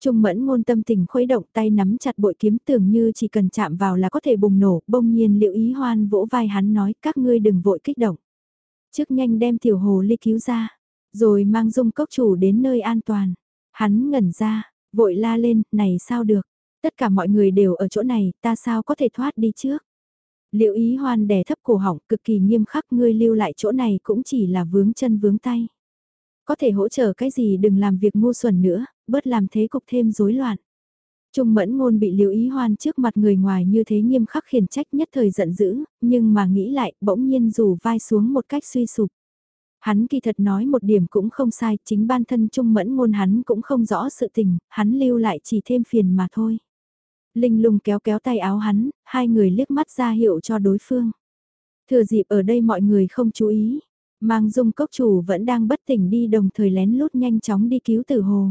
Trung mẫn ngôn tâm tình khuấy động tay nắm chặt bội kiếm tưởng như chỉ cần chạm vào là có thể bùng nổ, bông nhiên liệu ý hoan vỗ vai hắn nói các ngươi đừng vội kích động. Trước nhanh đem tiểu hồ ly cứu ra, rồi mang dung cốc chủ đến nơi an toàn. Hắn ngẩn ra, vội la lên, này sao được, tất cả mọi người đều ở chỗ này, ta sao có thể thoát đi trước. Liệu ý hoan đè thấp cổ họng cực kỳ nghiêm khắc ngươi lưu lại chỗ này cũng chỉ là vướng chân vướng tay. Có thể hỗ trợ cái gì đừng làm việc ngu xuẩn nữa, bớt làm thế cục thêm rối loạn. Trung mẫn ngôn bị Liễu ý hoan trước mặt người ngoài như thế nghiêm khắc khiển trách nhất thời giận dữ, nhưng mà nghĩ lại bỗng nhiên rủ vai xuống một cách suy sụp. Hắn kỳ thật nói một điểm cũng không sai, chính bản thân trung mẫn ngôn hắn cũng không rõ sự tình, hắn lưu lại chỉ thêm phiền mà thôi. Linh lung kéo kéo tay áo hắn, hai người liếc mắt ra hiệu cho đối phương. Thừa dịp ở đây mọi người không chú ý, mang dung cốc chủ vẫn đang bất tỉnh đi đồng thời lén lút nhanh chóng đi cứu tử hồ.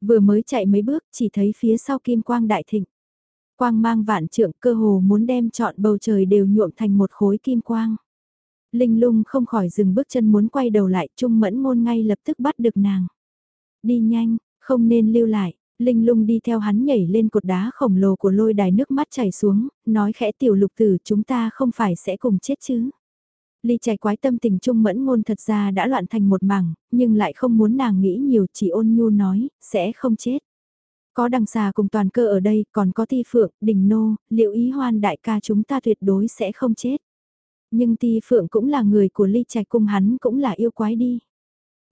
Vừa mới chạy mấy bước chỉ thấy phía sau kim quang đại thịnh. Quang mang vạn trượng cơ hồ muốn đem trọn bầu trời đều nhuộm thành một khối kim quang. Linh lung không khỏi dừng bước chân muốn quay đầu lại trung mẫn ngôn ngay lập tức bắt được nàng. Đi nhanh, không nên lưu lại, Linh lung đi theo hắn nhảy lên cột đá khổng lồ của lôi đài nước mắt chảy xuống, nói khẽ tiểu lục tử chúng ta không phải sẽ cùng chết chứ. Ly chạy quái tâm tình trung mẫn ngôn thật ra đã loạn thành một mảng, nhưng lại không muốn nàng nghĩ nhiều chỉ ôn nhu nói, sẽ không chết. Có đằng xà cùng toàn cơ ở đây, còn có ti phượng, đình nô, liệu ý hoan đại ca chúng ta tuyệt đối sẽ không chết. Nhưng ti phượng cũng là người của ly trạch cung hắn cũng là yêu quái đi.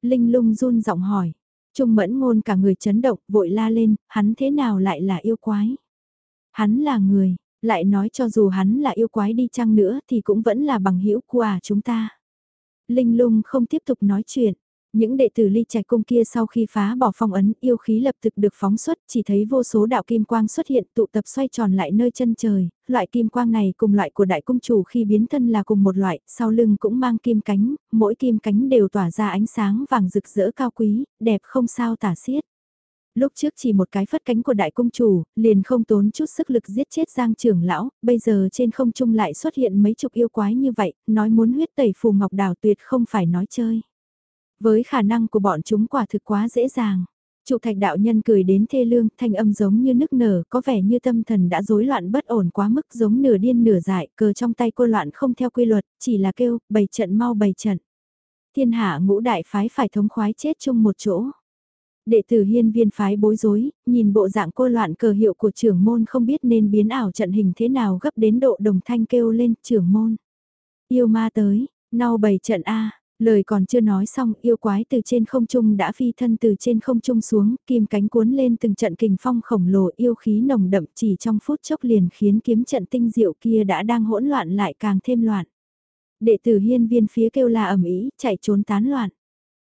Linh lung run giọng hỏi, Trung mẫn ngôn cả người chấn động, vội la lên, hắn thế nào lại là yêu quái? Hắn là người, lại nói cho dù hắn là yêu quái đi chăng nữa thì cũng vẫn là bằng hữu của à chúng ta. Linh lung không tiếp tục nói chuyện, những đệ tử ly trạch cung kia sau khi phá bỏ phong ấn yêu khí lập tức được phóng xuất chỉ thấy vô số đạo kim quang xuất hiện tụ tập xoay tròn lại nơi chân trời, loại kim quang này cùng loại của đại cung chủ khi biến thân là cùng một loại, sau lưng cũng mang kim cánh, mỗi kim cánh đều tỏa ra ánh sáng vàng rực rỡ cao quý, đẹp không sao tả xiết. Lúc trước chỉ một cái phất cánh của đại cung chủ, liền không tốn chút sức lực giết chết giang trưởng lão, bây giờ trên không trung lại xuất hiện mấy chục yêu quái như vậy, nói muốn huyết tẩy phù ngọc đào tuyệt không phải nói chơi. Với khả năng của bọn chúng quả thực quá dễ dàng. Trụ thạch đạo nhân cười đến thê lương, thanh âm giống như nức nở, có vẻ như tâm thần đã rối loạn bất ổn quá mức giống nửa điên nửa dại, cờ trong tay cô loạn không theo quy luật, chỉ là kêu, bày trận mau bày trận. Thiên hạ ngũ đại phái phải thống khoái chết chung một chỗ. Đệ tử hiên viên phái bối rối, nhìn bộ dạng cô loạn cờ hiệu của trưởng môn không biết nên biến ảo trận hình thế nào gấp đến độ đồng thanh kêu lên trưởng môn. Yêu ma tới, nau bày trận A, Lời còn chưa nói xong, yêu quái từ trên không trung đã phi thân từ trên không trung xuống, kim cánh cuốn lên từng trận kình phong khổng lồ yêu khí nồng đậm chỉ trong phút chốc liền khiến kiếm trận tinh diệu kia đã đang hỗn loạn lại càng thêm loạn. Đệ tử hiên viên phía kêu la ẩm ý, chạy trốn tán loạn.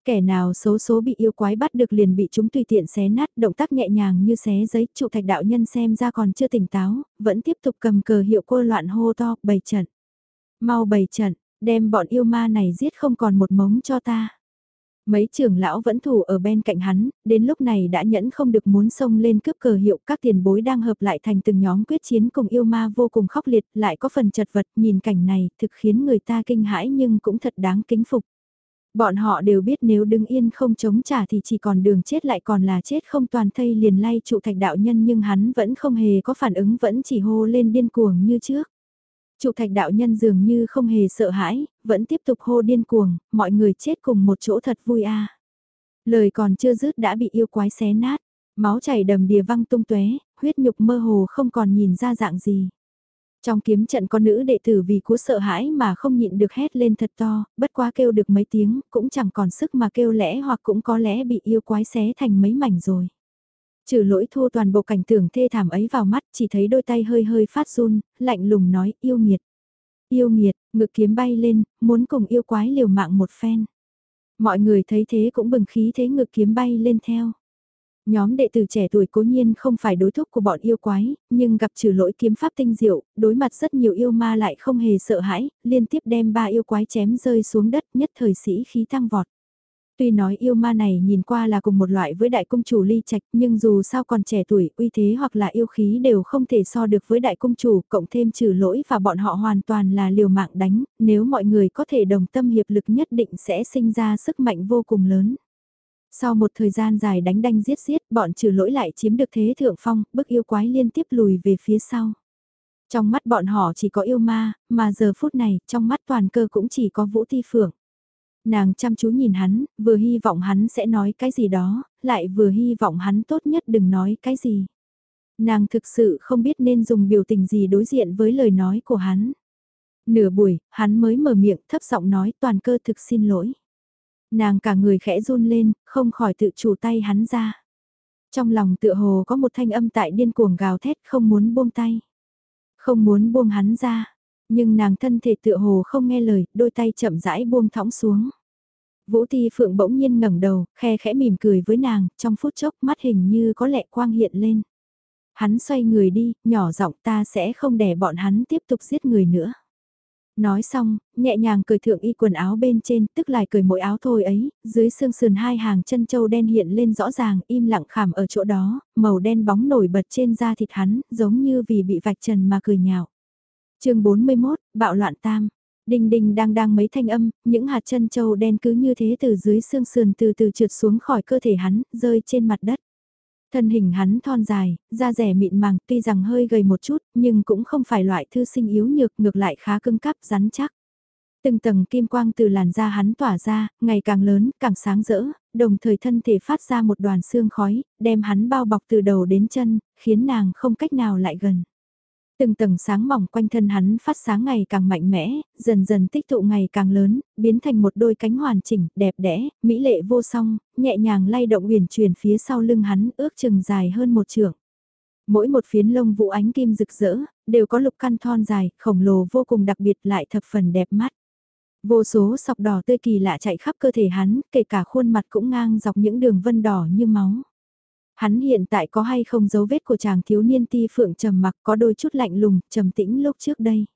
Kẻ nào xấu số bị yêu quái bắt được liền bị chúng tùy tiện xé nát, động tác nhẹ nhàng như xé giấy, trụ thạch đạo nhân xem ra còn chưa tỉnh táo, vẫn tiếp tục cầm cờ hiệu cô loạn hô to, bày trận. Mau bày trận, đem bọn yêu ma này giết không còn một mống cho ta. Mấy trưởng lão vẫn thủ ở bên cạnh hắn, đến lúc này đã nhẫn không được muốn xông lên cướp cờ hiệu các tiền bối đang hợp lại thành từng nhóm quyết chiến cùng yêu ma vô cùng khốc liệt, lại có phần chật vật, nhìn cảnh này thực khiến người ta kinh hãi nhưng cũng thật đáng kính phục. Bọn họ đều biết nếu đứng yên không chống trả thì chỉ còn đường chết lại còn là chết không toàn thây liền lay trụ thạch đạo nhân nhưng hắn vẫn không hề có phản ứng vẫn chỉ hô lên điên cuồng như trước. Trụ thạch đạo nhân dường như không hề sợ hãi, vẫn tiếp tục hô điên cuồng, mọi người chết cùng một chỗ thật vui a. Lời còn chưa dứt đã bị yêu quái xé nát, máu chảy đầm đìa văng tung tóe, huyết nhục mơ hồ không còn nhìn ra dạng gì. Trong kiếm trận có nữ đệ tử vì cú sợ hãi mà không nhịn được hét lên thật to, bất quá kêu được mấy tiếng, cũng chẳng còn sức mà kêu lẽ hoặc cũng có lẽ bị yêu quái xé thành mấy mảnh rồi. Trừ lỗi thô toàn bộ cảnh tưởng thê thảm ấy vào mắt, chỉ thấy đôi tay hơi hơi phát run, lạnh lùng nói yêu nghiệt. Yêu nghiệt, ngực kiếm bay lên, muốn cùng yêu quái liều mạng một phen. Mọi người thấy thế cũng bừng khí thế ngực kiếm bay lên theo. Nhóm đệ tử trẻ tuổi cố nhiên không phải đối thúc của bọn yêu quái, nhưng gặp trừ lỗi kiếm pháp tinh diệu, đối mặt rất nhiều yêu ma lại không hề sợ hãi, liên tiếp đem ba yêu quái chém rơi xuống đất nhất thời sĩ khí tăng vọt. Tuy nói yêu ma này nhìn qua là cùng một loại với đại công chủ ly trạch nhưng dù sao còn trẻ tuổi uy thế hoặc là yêu khí đều không thể so được với đại công chủ cộng thêm trừ lỗi và bọn họ hoàn toàn là liều mạng đánh, nếu mọi người có thể đồng tâm hiệp lực nhất định sẽ sinh ra sức mạnh vô cùng lớn. Sau một thời gian dài đánh đanh giết giết, bọn trừ lỗi lại chiếm được thế thượng phong, bức yêu quái liên tiếp lùi về phía sau. Trong mắt bọn họ chỉ có yêu ma, mà giờ phút này, trong mắt toàn cơ cũng chỉ có vũ thi phượng. Nàng chăm chú nhìn hắn, vừa hy vọng hắn sẽ nói cái gì đó, lại vừa hy vọng hắn tốt nhất đừng nói cái gì. Nàng thực sự không biết nên dùng biểu tình gì đối diện với lời nói của hắn. Nửa buổi, hắn mới mở miệng thấp giọng nói toàn cơ thực xin lỗi. Nàng cả người khẽ run lên, không khỏi tự chủ tay hắn ra. Trong lòng tựa hồ có một thanh âm tại điên cuồng gào thét không muốn buông tay. Không muốn buông hắn ra, nhưng nàng thân thể tựa hồ không nghe lời, đôi tay chậm rãi buông thõng xuống. Vũ Ti Phượng bỗng nhiên ngẩng đầu, khe khẽ mỉm cười với nàng, trong phút chốc mắt hình như có lẽ quang hiện lên. Hắn xoay người đi, nhỏ giọng ta sẽ không để bọn hắn tiếp tục giết người nữa. Nói xong, nhẹ nhàng cởi thượng y quần áo bên trên, tức lại cởi mỗi áo thôi ấy, dưới xương sườn hai hàng chân châu đen hiện lên rõ ràng, im lặng khảm ở chỗ đó, màu đen bóng nổi bật trên da thịt hắn, giống như vì bị vạch trần mà cười nhạo chương 41, Bạo loạn tam. Đinh đinh đang đang mấy thanh âm, những hạt chân châu đen cứ như thế từ dưới xương sườn từ từ trượt xuống khỏi cơ thể hắn, rơi trên mặt đất. Thân hình hắn thon dài, da rẻ mịn màng, tuy rằng hơi gầy một chút, nhưng cũng không phải loại thư sinh yếu nhược, ngược lại khá cứng cáp, rắn chắc. Từng tầng kim quang từ làn da hắn tỏa ra, ngày càng lớn, càng sáng rỡ, đồng thời thân thể phát ra một đoàn xương khói, đem hắn bao bọc từ đầu đến chân, khiến nàng không cách nào lại gần. Từng tầng sáng mỏng quanh thân hắn phát sáng ngày càng mạnh mẽ, dần dần tích tụ ngày càng lớn, biến thành một đôi cánh hoàn chỉnh, đẹp đẽ, mỹ lệ vô song, nhẹ nhàng lay động uyển chuyển phía sau lưng hắn ước chừng dài hơn một trượng. Mỗi một phiến lông vũ ánh kim rực rỡ, đều có lục căn thon dài, khổng lồ vô cùng đặc biệt lại thập phần đẹp mắt. Vô số sọc đỏ tươi kỳ lạ chạy khắp cơ thể hắn, kể cả khuôn mặt cũng ngang dọc những đường vân đỏ như máu. Hắn hiện tại có hay không dấu vết của chàng thiếu niên ti phượng trầm mặc có đôi chút lạnh lùng, trầm tĩnh lúc trước đây.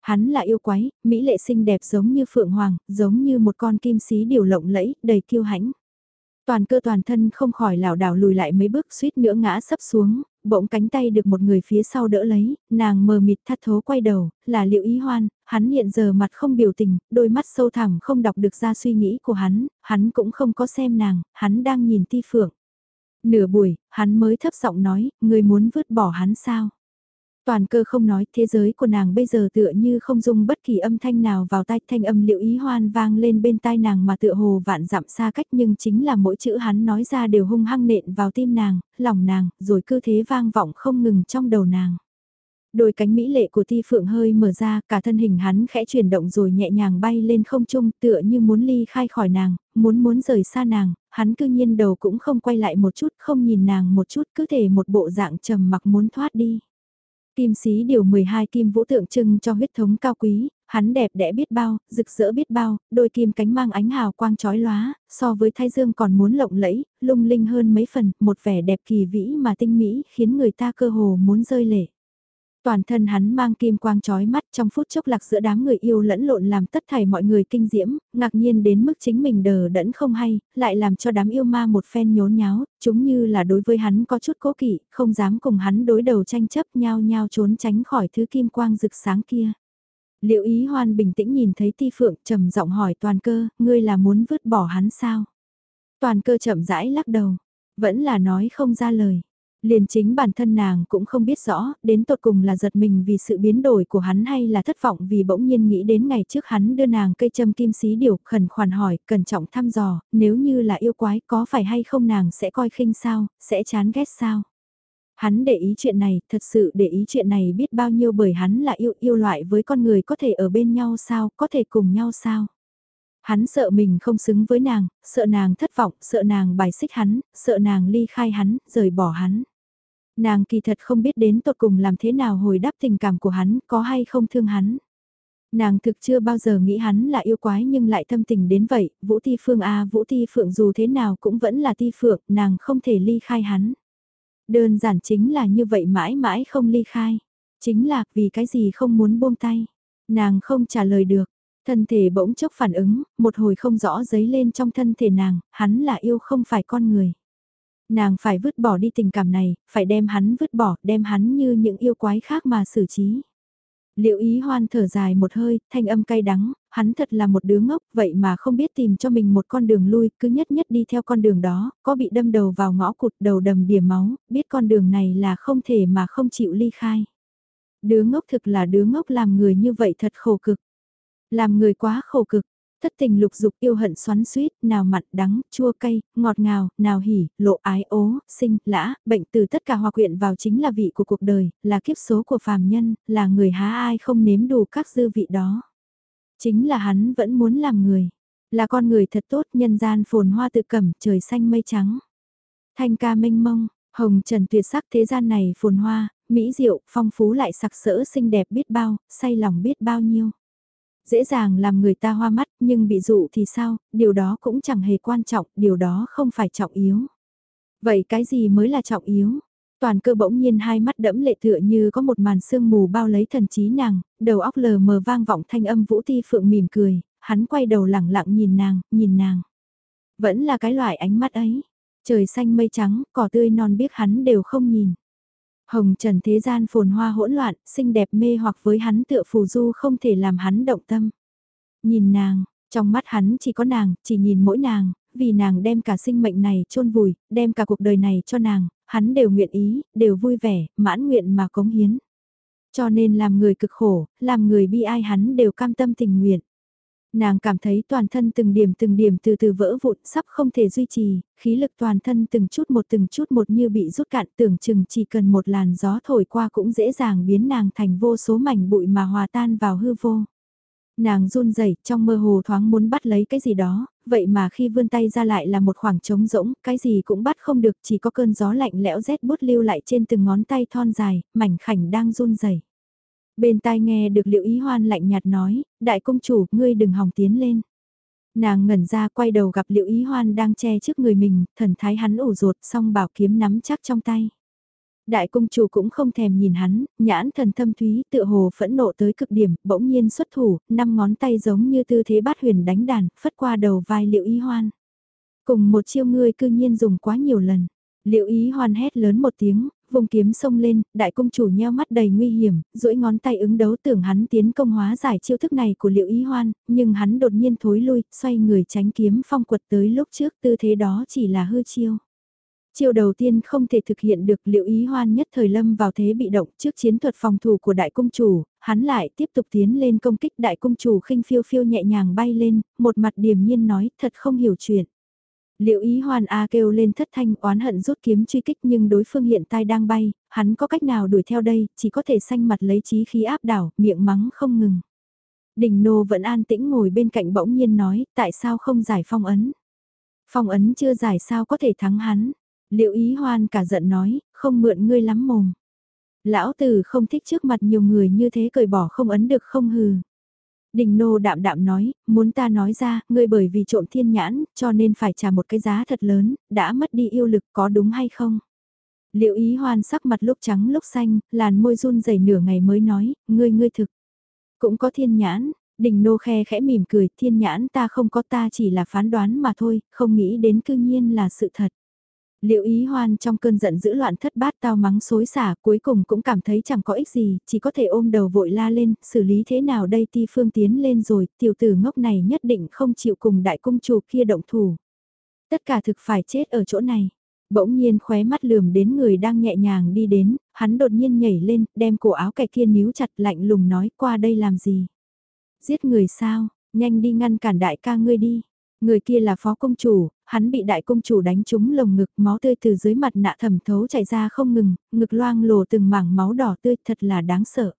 Hắn là yêu quái, mỹ lệ xinh đẹp giống như phượng hoàng, giống như một con kim xí điều lộng lẫy, đầy kiêu hãnh. Toàn cơ toàn thân không khỏi lảo đảo lùi lại mấy bước suýt nữa ngã sấp xuống, bỗng cánh tay được một người phía sau đỡ lấy, nàng mờ mịt thắt thố quay đầu, là liệu ý hoan, hắn hiện giờ mặt không biểu tình, đôi mắt sâu thẳm không đọc được ra suy nghĩ của hắn, hắn cũng không có xem nàng, hắn đang nhìn ti phượng. Nửa buổi, hắn mới thấp giọng nói, người muốn vứt bỏ hắn sao? Toàn cơ không nói, thế giới của nàng bây giờ tựa như không dùng bất kỳ âm thanh nào vào tai thanh âm liệu ý hoan vang lên bên tai nàng mà tựa hồ vạn dặm xa cách nhưng chính là mỗi chữ hắn nói ra đều hung hăng nện vào tim nàng, lòng nàng, rồi cứ thế vang vọng không ngừng trong đầu nàng. Đôi cánh mỹ lệ của ti phượng hơi mở ra, cả thân hình hắn khẽ chuyển động rồi nhẹ nhàng bay lên không trung tựa như muốn ly khai khỏi nàng, muốn muốn rời xa nàng, hắn cư nhiên đầu cũng không quay lại một chút, không nhìn nàng một chút, cứ thể một bộ dạng trầm mặc muốn thoát đi. Kim sĩ điều 12 kim vũ tượng trưng cho huyết thống cao quý, hắn đẹp đẽ biết bao, rực rỡ biết bao, đôi kim cánh mang ánh hào quang chói lóa, so với thái dương còn muốn lộng lẫy, lung linh hơn mấy phần, một vẻ đẹp kỳ vĩ mà tinh mỹ khiến người ta cơ hồ muốn rơi lệ. Toàn thân hắn mang kim quang chói mắt trong phút chốc lạc giữa đám người yêu lẫn lộn làm tất thảy mọi người kinh diễm, ngạc nhiên đến mức chính mình đờ đẫn không hay, lại làm cho đám yêu ma một phen nhốn nháo, chúng như là đối với hắn có chút cố kỵ, không dám cùng hắn đối đầu tranh chấp nhau nhau trốn tránh khỏi thứ kim quang rực sáng kia. Liệu ý hoan bình tĩnh nhìn thấy ti phượng trầm giọng hỏi toàn cơ, ngươi là muốn vứt bỏ hắn sao? Toàn cơ chậm rãi lắc đầu, vẫn là nói không ra lời. Liền chính bản thân nàng cũng không biết rõ, đến tột cùng là giật mình vì sự biến đổi của hắn hay là thất vọng vì bỗng nhiên nghĩ đến ngày trước hắn đưa nàng cây châm kim xí điều, khẩn khoản hỏi, cẩn trọng thăm dò, nếu như là yêu quái có phải hay không nàng sẽ coi khinh sao, sẽ chán ghét sao. Hắn để ý chuyện này, thật sự để ý chuyện này biết bao nhiêu bởi hắn là yêu yêu loại với con người có thể ở bên nhau sao, có thể cùng nhau sao. Hắn sợ mình không xứng với nàng, sợ nàng thất vọng, sợ nàng bài xích hắn, sợ nàng ly khai hắn, rời bỏ hắn. Nàng kỳ thật không biết đến tột cùng làm thế nào hồi đáp tình cảm của hắn, có hay không thương hắn. Nàng thực chưa bao giờ nghĩ hắn là yêu quái nhưng lại thâm tình đến vậy, Vũ Ti Phương a Vũ Ti Phượng dù thế nào cũng vẫn là Ti Phượng, nàng không thể ly khai hắn. Đơn giản chính là như vậy mãi mãi không ly khai. Chính là vì cái gì không muốn buông tay. Nàng không trả lời được. Thân thể bỗng chốc phản ứng, một hồi không rõ giấy lên trong thân thể nàng, hắn là yêu không phải con người. Nàng phải vứt bỏ đi tình cảm này, phải đem hắn vứt bỏ, đem hắn như những yêu quái khác mà xử trí. Liệu ý hoan thở dài một hơi, thanh âm cay đắng, hắn thật là một đứa ngốc, vậy mà không biết tìm cho mình một con đường lui, cứ nhất nhất đi theo con đường đó, có bị đâm đầu vào ngõ cụt đầu đầm điểm máu, biết con đường này là không thể mà không chịu ly khai. Đứa ngốc thực là đứa ngốc làm người như vậy thật khổ cực. Làm người quá khổ cực, thất tình lục dục yêu hận xoắn suýt, nào mặn đắng, chua cay, ngọt ngào, nào hỉ, lộ ái ố, sinh, lã, bệnh từ tất cả hòa quyện vào chính là vị của cuộc đời, là kiếp số của phàm nhân, là người há ai không nếm đủ các dư vị đó. Chính là hắn vẫn muốn làm người, là con người thật tốt nhân gian phồn hoa tự cẩm, trời xanh mây trắng. Thanh ca mênh mông, hồng trần tuyệt sắc thế gian này phồn hoa, mỹ diệu, phong phú lại sặc sỡ xinh đẹp biết bao, say lòng biết bao nhiêu dễ dàng làm người ta hoa mắt nhưng bị dụ thì sao, điều đó cũng chẳng hề quan trọng, điều đó không phải trọng yếu. Vậy cái gì mới là trọng yếu? Toàn cơ bỗng nhiên hai mắt đẫm lệ tựa như có một màn sương mù bao lấy thần trí nàng, đầu óc lờ mờ vang vọng thanh âm vũ ti phượng mỉm cười, hắn quay đầu lẳng lặng nhìn nàng, nhìn nàng. Vẫn là cái loại ánh mắt ấy, trời xanh mây trắng, cỏ tươi non biếc hắn đều không nhìn. Hồng trần thế gian phồn hoa hỗn loạn, xinh đẹp mê hoặc với hắn tựa phù du không thể làm hắn động tâm. Nhìn nàng, trong mắt hắn chỉ có nàng, chỉ nhìn mỗi nàng, vì nàng đem cả sinh mệnh này chôn vùi, đem cả cuộc đời này cho nàng, hắn đều nguyện ý, đều vui vẻ, mãn nguyện mà cống hiến. Cho nên làm người cực khổ, làm người bi ai hắn đều cam tâm tình nguyện. Nàng cảm thấy toàn thân từng điểm từng điểm từ từ vỡ vụn sắp không thể duy trì, khí lực toàn thân từng chút một từng chút một như bị rút cạn tưởng chừng chỉ cần một làn gió thổi qua cũng dễ dàng biến nàng thành vô số mảnh bụi mà hòa tan vào hư vô. Nàng run rẩy trong mơ hồ thoáng muốn bắt lấy cái gì đó, vậy mà khi vươn tay ra lại là một khoảng trống rỗng, cái gì cũng bắt không được chỉ có cơn gió lạnh lẽo rét bút lưu lại trên từng ngón tay thon dài, mảnh khảnh đang run rẩy. Bên tai nghe được liệu ý hoan lạnh nhạt nói, đại công chủ, ngươi đừng hòng tiến lên. Nàng ngẩn ra quay đầu gặp liệu ý hoan đang che trước người mình, thần thái hắn ủ rột song bảo kiếm nắm chắc trong tay. Đại công chủ cũng không thèm nhìn hắn, nhãn thần thâm thúy tựa hồ phẫn nộ tới cực điểm, bỗng nhiên xuất thủ, năm ngón tay giống như tư thế bát huyền đánh đàn, phất qua đầu vai liệu ý hoan. Cùng một chiêu ngươi cư nhiên dùng quá nhiều lần. Liệu ý hoan hét lớn một tiếng, vùng kiếm xông lên, đại công chủ nheo mắt đầy nguy hiểm, duỗi ngón tay ứng đấu tưởng hắn tiến công hóa giải chiêu thức này của liệu ý hoan, nhưng hắn đột nhiên thối lui, xoay người tránh kiếm phong quật tới lúc trước tư thế đó chỉ là hư chiêu. Chiêu đầu tiên không thể thực hiện được liệu ý hoan nhất thời lâm vào thế bị động trước chiến thuật phòng thủ của đại công chủ, hắn lại tiếp tục tiến lên công kích đại công chủ khinh phiêu phiêu nhẹ nhàng bay lên, một mặt điềm nhiên nói thật không hiểu chuyện. Liệu ý hoàn A kêu lên thất thanh oán hận rút kiếm truy kích nhưng đối phương hiện tại đang bay, hắn có cách nào đuổi theo đây, chỉ có thể xanh mặt lấy trí khí áp đảo, miệng mắng không ngừng. Đình nô vẫn an tĩnh ngồi bên cạnh bỗng nhiên nói, tại sao không giải phong ấn? Phong ấn chưa giải sao có thể thắng hắn? Liệu ý hoan cả giận nói, không mượn ngươi lắm mồm. Lão tử không thích trước mặt nhiều người như thế cởi bỏ không ấn được không hừ. Đình nô đạm đạm nói, muốn ta nói ra, ngươi bởi vì trộm thiên nhãn, cho nên phải trả một cái giá thật lớn, đã mất đi yêu lực có đúng hay không? Liệu ý hoan sắc mặt lúc trắng lúc xanh, làn môi run rẩy nửa ngày mới nói, ngươi ngươi thực. Cũng có thiên nhãn, đình nô khe khẽ mỉm cười, thiên nhãn ta không có ta chỉ là phán đoán mà thôi, không nghĩ đến cư nhiên là sự thật. Liệu ý hoan trong cơn giận dữ loạn thất bát tao mắng xối xả cuối cùng cũng cảm thấy chẳng có ích gì, chỉ có thể ôm đầu vội la lên, xử lý thế nào đây ti phương tiến lên rồi, tiểu tử ngốc này nhất định không chịu cùng đại cung chủ kia động thủ. Tất cả thực phải chết ở chỗ này. Bỗng nhiên khóe mắt lườm đến người đang nhẹ nhàng đi đến, hắn đột nhiên nhảy lên, đem cổ áo kẻ kia níu chặt lạnh lùng nói qua đây làm gì. Giết người sao, nhanh đi ngăn cản đại ca ngươi đi. Người kia là phó công chủ, hắn bị đại công chủ đánh trúng lồng ngực, máu tươi từ dưới mặt nạ thẩm thấu chảy ra không ngừng, ngực loang lồ từng mảng máu đỏ tươi thật là đáng sợ.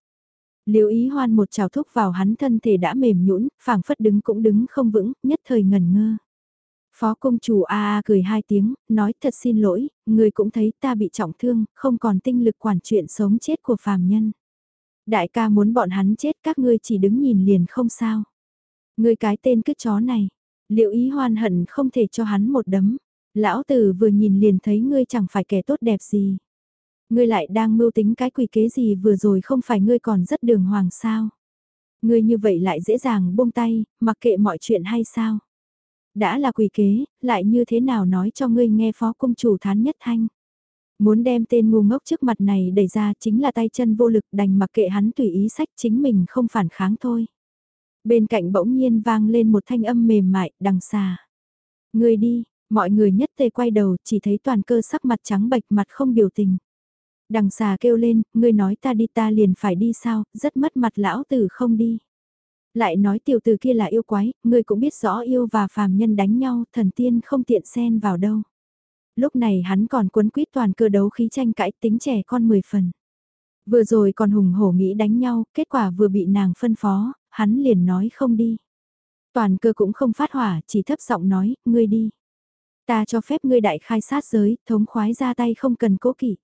Liêu ý hoan một trào thúc vào hắn thân thể đã mềm nhũn, phảng phất đứng cũng đứng không vững, nhất thời ngần ngơ. Phó công chủ a a cười hai tiếng, nói thật xin lỗi, người cũng thấy ta bị trọng thương, không còn tinh lực quản chuyện sống chết của phàm nhân. Đại ca muốn bọn hắn chết các ngươi chỉ đứng nhìn liền không sao. Ngươi cái tên cứt chó này, liệu ý hoan hận không thể cho hắn một đấm. Lão tử vừa nhìn liền thấy ngươi chẳng phải kẻ tốt đẹp gì. Ngươi lại đang mưu tính cái quỷ kế gì vừa rồi không phải ngươi còn rất đường hoàng sao. Ngươi như vậy lại dễ dàng buông tay, mặc kệ mọi chuyện hay sao. Đã là quỷ kế, lại như thế nào nói cho ngươi nghe phó công chủ thán nhất thanh. Muốn đem tên ngu ngốc trước mặt này đẩy ra chính là tay chân vô lực đành mặc kệ hắn tùy ý sách chính mình không phản kháng thôi. Bên cạnh bỗng nhiên vang lên một thanh âm mềm mại, đằng xa. Người đi, mọi người nhất tề quay đầu chỉ thấy toàn cơ sắc mặt trắng bệch mặt không biểu tình. Đằng xà kêu lên, ngươi nói ta đi ta liền phải đi sao, rất mất mặt lão tử không đi. Lại nói tiểu tử kia là yêu quái, ngươi cũng biết rõ yêu và phàm nhân đánh nhau, thần tiên không tiện xen vào đâu. Lúc này hắn còn cuốn quýt toàn cơ đấu khí tranh cãi tính trẻ con 10 phần. Vừa rồi còn hùng hổ nghĩ đánh nhau, kết quả vừa bị nàng phân phó, hắn liền nói không đi. Toàn cơ cũng không phát hỏa, chỉ thấp giọng nói, ngươi đi. Ta cho phép ngươi đại khai sát giới, thống khoái ra tay không cần cố kỵ.